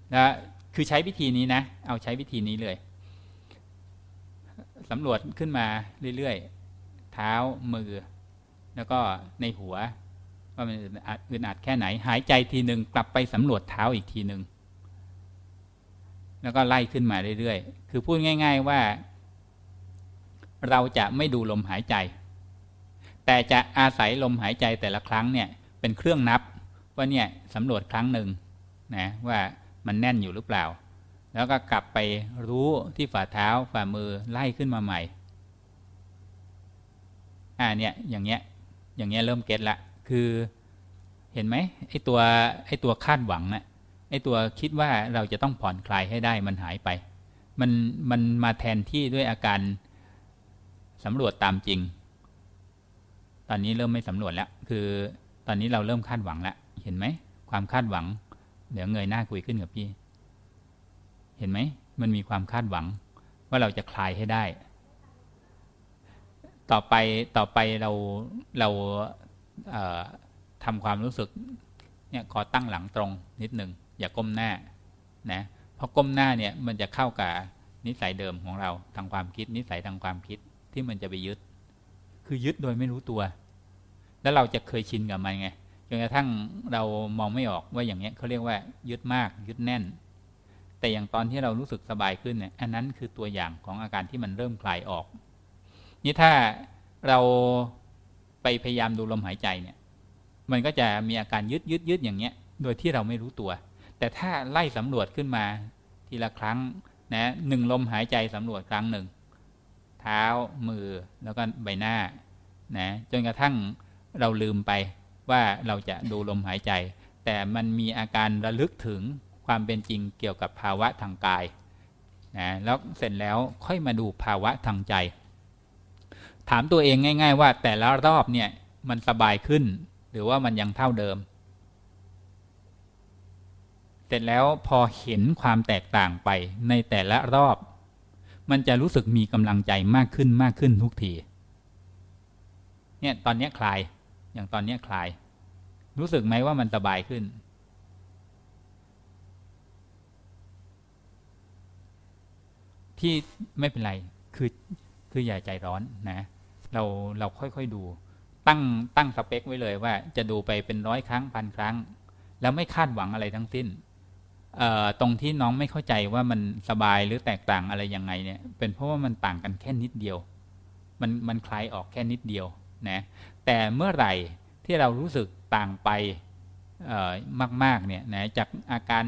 แล้วคือใช้วิธีนี้นะ เอาใช้วิธีนี้เลยสำรวจขึ้นมาเรื่อยๆ เท้ามือ แล้วก็ในหัวว่ามันอึดอัดแค่ไหน หายใจทีหนึ่งกลับไปสำรวจเท้าอีกทีหนึ่งแล้วก็ไล่ขึ้นมาเรื่อยๆ คือพูดง่าย ๆว่า เราจะไม่ดูลมหายใจ แต่จะอาศัยลมหายใจแต่ละครั้งเนี่ยเป็นเครื่องนับว่าเนี่ยสำรวจครั้งหนึ่งนะว่ามันแน่นอยู่หรือเปล่า แล้วก็กลับไปรู้ที่ฝ่าเท้าฝ่ามือไล่ขึ้นมาใหม่อ่าเนี่ยอย่างเงี้ยอย่างเงี้ยเริ่มเก็ตละคือเห็นไหมไอตัวไอตัวคาดหวังนะ่ะไอตัวคิดว่าเราจะต้องผ่อนคลายให้ได้มันหายไป มันมันมาแทนที่ด้วยอาการสำรวจตามจริง อนนี้เริ่มไม่สำรวจแล้ว คือตอนนี้เราเริ่มคาดหวังแล้ว เห็นไหม ความคาดหวัง เดี๋ยวเงยหน้าคุยขึ้นกับพี่ เห็นไหม มันมีความคาดหวัง ว่าเราจะคลายให้ได้ ต่อไป ต่อไปเรา เราทำความรู้สึก เนี่ยขอตั้งหลังตรงนิดหนึ่ง อย่าก้มหน้า นะ เพราะก้มหน้าเนี่ย มันจะเข้ากับนิสัยเดิมของเรา ทางความคิด นิสัยทางความคิดที่มันจะไปยึด คือยึดโดยไม่รู้ตัว แล้วเราจะเคยชินกับมันไงจนกระทั่งเรามองไม่ออกว่าอย่างเงี้ยเขาเรียกว่ายึดมากยึดแน่น แต่อย่างตอนที่เรารู้สึกสบายขึ้นเนี่ยอันนั้นคือตัวอย่างของอาการที่มันเริ่มคลายออก นี่ถ้าเราไปพยายามดูลมหายใจเนี่ย มันก็จะมีอาการยึดยึดยึดอย่างเงี้ย โดยที่เราไม่รู้ตัว แต่ถ้าไล่สำรวจขึ้นมาทีละครั้งนะหนึ่งลมหายใจสำรวจครั้งหนึ่ง เท้ามือแล้วก็ใบหน้านะจนกระทั่ง เราลืมไปว่าเราจะดูลมหายใจ แต่มันมีอาการระลึกถึงความเป็นจริงเกี่ยวกับภาวะทางกายนะแล้วเสร็จแล้วค่อยมาดูภาวะทางใจ ถามตัวเองง่าย ๆ ว่าแต่ละรอบเนี่ยมันสบายขึ้น หรือว่ามันยังเท่าเดิม เสร็จแล้วพอเห็นความแตกต่างไปในแต่ละรอบ มันจะรู้สึกมีกำลังใจมากขึ้นมากขึ้นทุกทีเนี่ยตอนนี้คลาย อย่างตอนนี้คลาย รู้สึกไหมว่ามันสบายขึ้น ที่ไม่เป็นไรคือคืออย่าใจร้อนนะ เราเราค่อยๆดู ตั้งตั้งสเปคไว้เลยว่าจะดูไปเป็นร้อยครั้งพันครั้ง แล้วไม่คาดหวังอะไรทั้งสิ้นตรงที่น้องไม่เข้าใจว่ามันสบายหรือแตกต่างอะไรยังไงเนี่ย เป็นเพราะว่ามันต่างกันแค่นิดเดียว มันมันคลายออกแค่นิดเดียวนะ แต่เมื่อไหร่ที่เรารู้สึกต่างไปมาก ๆ เนี่ยนะจากอาการ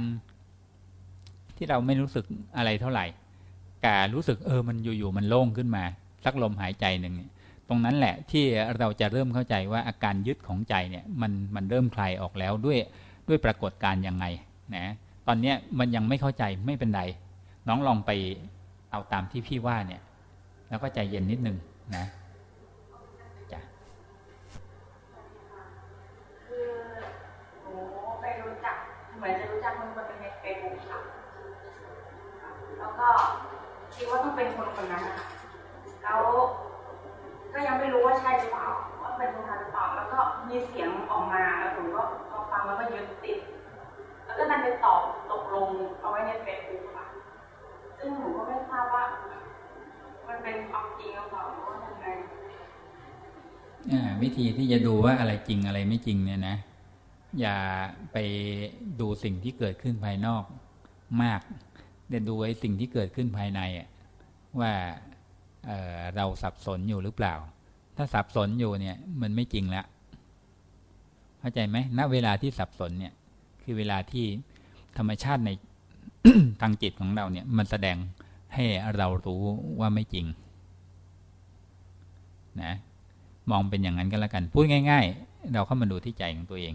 ที่เราไม่รู้สึกอะไรเท่าไหร่การู้สึกเออมันอยู่ๆมันโล่งขึ้นมา สักลมหายใจหนึ่งตรงนั้นแหละที่เราจะเริ่มเข้าใจว่าอาการยึดของใจเนี่ยมันมันเริ่มคลายออกแล้วด้วยด้วยปรากฏการ์ยังไงนะตอนนี้มันยังไม่เข้าใจไม่เป็นไรน้องลองไปเอาตามที่พี่ว่าเนี่ย แล้วก็ใจเย็นนิดนึงนะ มือนจะรู้จักคนคนหนึ่งในเฟซบุ๊กค่ะ แล้วก็คิดว่าต้องเป็นคนคนนั้นนะคะแล้วก็ยังไม่รู้ว่าใช่หรือเปล่าว่าเป็นคนนั้นหรือเปล่าแล้วก็มีเสียงออกมาแล้วผมก็พอฟังแล้วก็ยึดติด แล้วก็นั่นไปตอบตกลงเอาไว้ในเฟซบุ๊กค่ะ ซึ่งหนูก็ไม่ทราบว่า มันเป็นความจริงหรือเปล่าหรือว่ายังไงวิธีที่จะดูว่าอะไรจริงอะไรไม่จริงเนี่ยนะ อย่าไปดูสิ่งที่เกิดขึ้นภายนอกมาก แต่ดูไอ้สิ่งที่เกิดขึ้นภายในว่าเเราสับสนอยู่หรือเปล่า ถ้าสับสนอยู่เนี่ยมันไม่จริงแล้วเข้าใจไหมณเวลาที่สับสนเนี่ยคือเวลาที่ธรรมชาติในทางจิตของเราเนี่ยมันแสดงให้เรารู้ว่าไม่จริงนะมองเป็นอย่างนั้นก็แล้วกัน พูดง่าย ๆ เราเข้ามาดูที่ใจของตัวเอง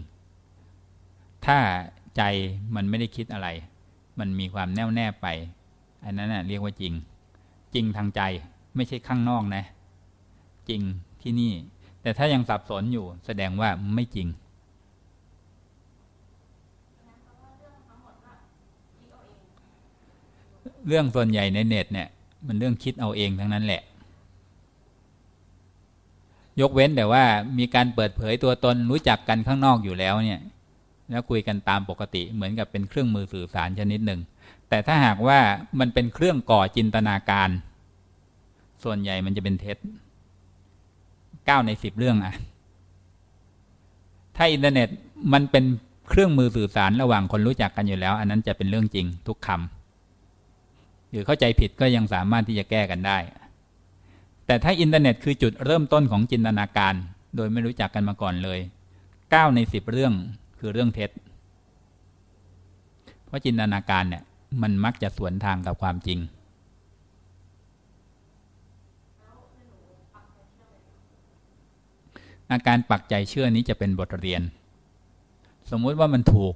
ถ้าใจมันไม่ได้คิดอะไร มันมีความแน่วแน่ไป อันนั้นนะเรียกว่าจริง จริงทางใจไม่ใช่ข้างนอกนะ จริงที่นี่ แต่ถ้ายังสับสนอยู่ แสดงว่าไม่จริงเรื่องส่วนใหญ่ในเน็ตเนี่ย มันเรื่องคิดเอาเองทั้งนั้นแหละ ยกเว้นแต่ว่ามีการเปิดเผยตัวตนรู้จักกันข้างนอกอยู่แล้วเนี่ย แล้วคุยกันตามปกติ เหมือนกับเป็นเครื่องมือสื่อสารชนิดหนึ่ง แต่ถ้าหากว่ามันเป็นเครื่องก่อจินตนาการ ส่วนใหญ่มันจะเป็นเท็จเก้าในสิบเรื่องอะถ้าอินเทอร์เน็ตมันเป็นเครื่องมือสื่อสารระหว่างคนรู้จักกันอยู่แล้ว อันนั้นจะเป็นเรื่องจริงทุกคำหรือเข้าใจผิดก็ยังสามารถที่จะแก้กันได้ แต่ถ้าอินเทอร์เน็ตคือจุดเริ่มต้นของจินตนาการ โดยไม่รู้จักกันมาก่อนเลย 9 ใน 10 เรื่อง คือเรื่องเท็จ เพราะจินตนาการเนี่ย มันมักจะสวนทางกับความจริง อาการปักใจเชื่อนี้จะเป็นบทเรียน สมมุติว่ามันถูก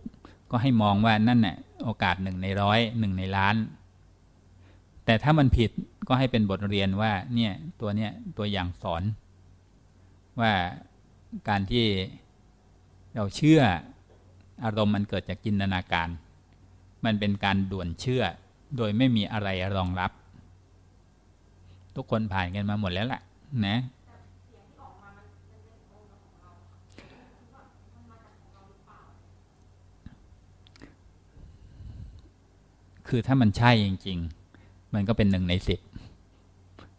ก็ให้มองว่านั่นแหละโอกาสหนึ่งในร้อยหนึ่งในล้าน แต่ถ้ามันผิดก็ให้เป็นบทเรียนว่าเนี่ยตัวเนี้ยตัวอย่างสอนว่าการที่เราเชื่อ อารมณ์มันเกิดจากจินตนาการ มันเป็นการด่วนเชื่อ โดยไม่มีอะไรรองรับ ทุกคนผ่านกันมาหมดแล้วแหละนะคือถ้ามันใช่จริง ๆ มันก็เป็นหนึ่งในสิบ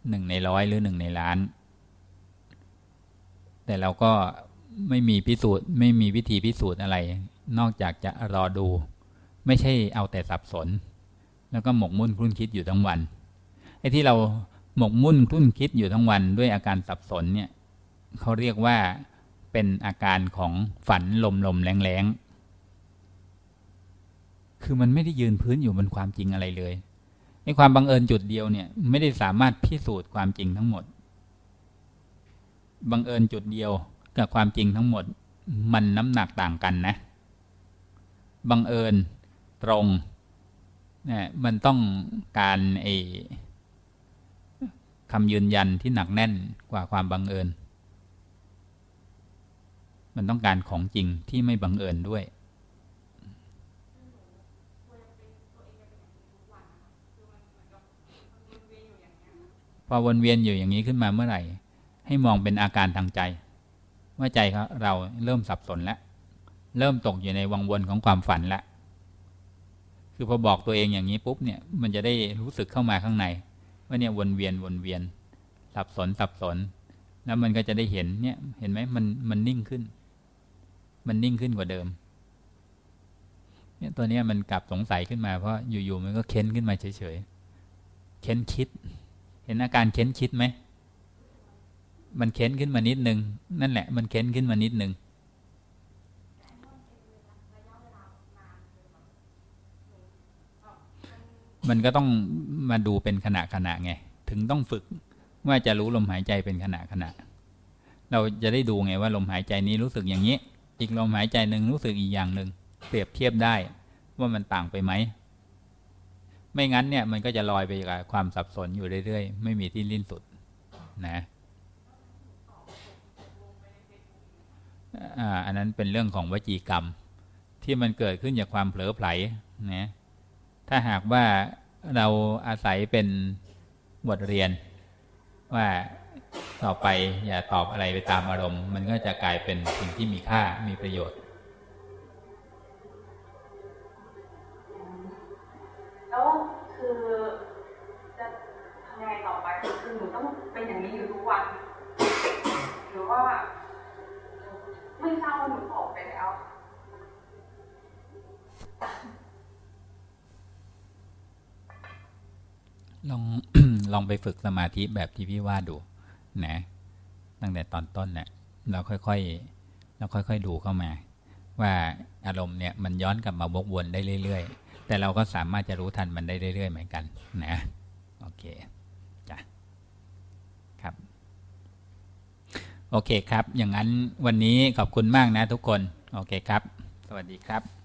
หนึ่งในร้อยหรือหนึ่งในล้าน แต่เราก็ไม่มีพิสูจน์ ไม่มีวิธีพิสูจน์อะไร นอกจากจะรอดู ไม่ใช่เอาแต่สับสน แล้วก็หมกมุ่นคลุ่นคิดอยู่ทั้งวันไอ้ที่เราหมกมุ่นคลุ่นคิดอยู่ทั้งวันด้วยอาการสับสนเนี่ยเขาเรียกว่าเป็นอาการของฝันลมลมแรงแรงคือมันไม่ได้ยืนพื้นอยู่บนความจริงอะไรเลยในความบังเอิญจุดเดียวเนี่ย ไม่ได้สามารถพิสูจน์ความจริงทั้งหมด บังเอิญจุดเดียวกับความจริงทั้งหมด มันน้ำหนักต่างกันนะ บังเอิญตรงเนี่ยมันต้องการไอ้คำยืนยันที่หนักแน่นกว่าความบังเอิญ มันต้องการของจริงที่ไม่บังเอิญด้วยพอวนเวียนอยู่อย่างนี้ขึ้นมาเมื่อไหร่ ให้มองเป็นอาการทางใจ ว่าใจเราเริ่มสับสนแล้ว เริ่มตกอยู่ในวังวนของความฝันแล้วคือพอบอกตัวเองอย่างนี้ปุ๊บเนี่ย มันจะได้รู้สึกเข้ามาข้างใน ว่าเนี่ยวนเวียนวนเวียน สับสนสับสน แล้วมันก็จะได้เห็นเนี่ย เห็นไหมมันมันนิ่งขึ้น มันนิ่งขึ้นกว่าเดิม เนี่ยตัวนี้มันกลับสงสัยขึ้นมาเพราะอยู่ๆมันก็เค้นขึ้นมาเฉยๆ เค้นคิด เห็นอาการเค้นคิดไหม มันเค้นขึ้นมานิดนึง นั่นแหละ มันเค้นขึ้นมานิดนึง มันก็ต้องมาดูเป็นขณะขณะไง ถึงต้องฝึกว่าจะรู้ลมหายใจเป็นขณะขณะ เราจะได้ดูไงว่าลมหายใจนี้รู้สึกอย่างนี้ อีกลมหายใจหนึ่งรู้สึกอีกอย่างหนึ่งเปรียบเทียบได้ว่ามันต่างไปไหม ไม่งั้นเนี่ยมันก็จะลอยไปกับความสับสนอยู่เรื่อยๆ ไม่มีที่ลิ้นสุดนะอันนั้นเป็นเรื่องของวจีกรรม ที่มันเกิดขึ้นจากความเผลอไผลนะ ถ้าหากว่าเราอาศัยเป็นบทเรียน ว่าต่อไปอย่าตอบอะไรไปตามอารมณ์ มันก็จะกลายเป็นสิ่งที่มีค่ามีประโยชน์แล้วคือจะทำยังไงต่อไปคือหนูต้องเป็นอย่างนี้อยู่ทุกวัน หรือว่าไม่ทราบว่าหนูออกไปแล้ว ลองลองไปฝึกสมาธิแบบที่พี่ว่าดูนะตั้งแต่ตอนต้นเนะี่ยเราค่อยๆเราค่อยๆดูเข้ามา ว่าอารมณ์เนี่ยมันย้อนกลับมาวกวนได้เรื่อย ๆ แต่เราก็สามารถจะรู้ทันมันได้เรื่อย ๆ เหมือนกัน นะโอเคจ้ะครับ โอเคครับ อย่างนั้นวันนี้ขอบคุณมากนะทุกคน โอเคครับ สวัสดีครับ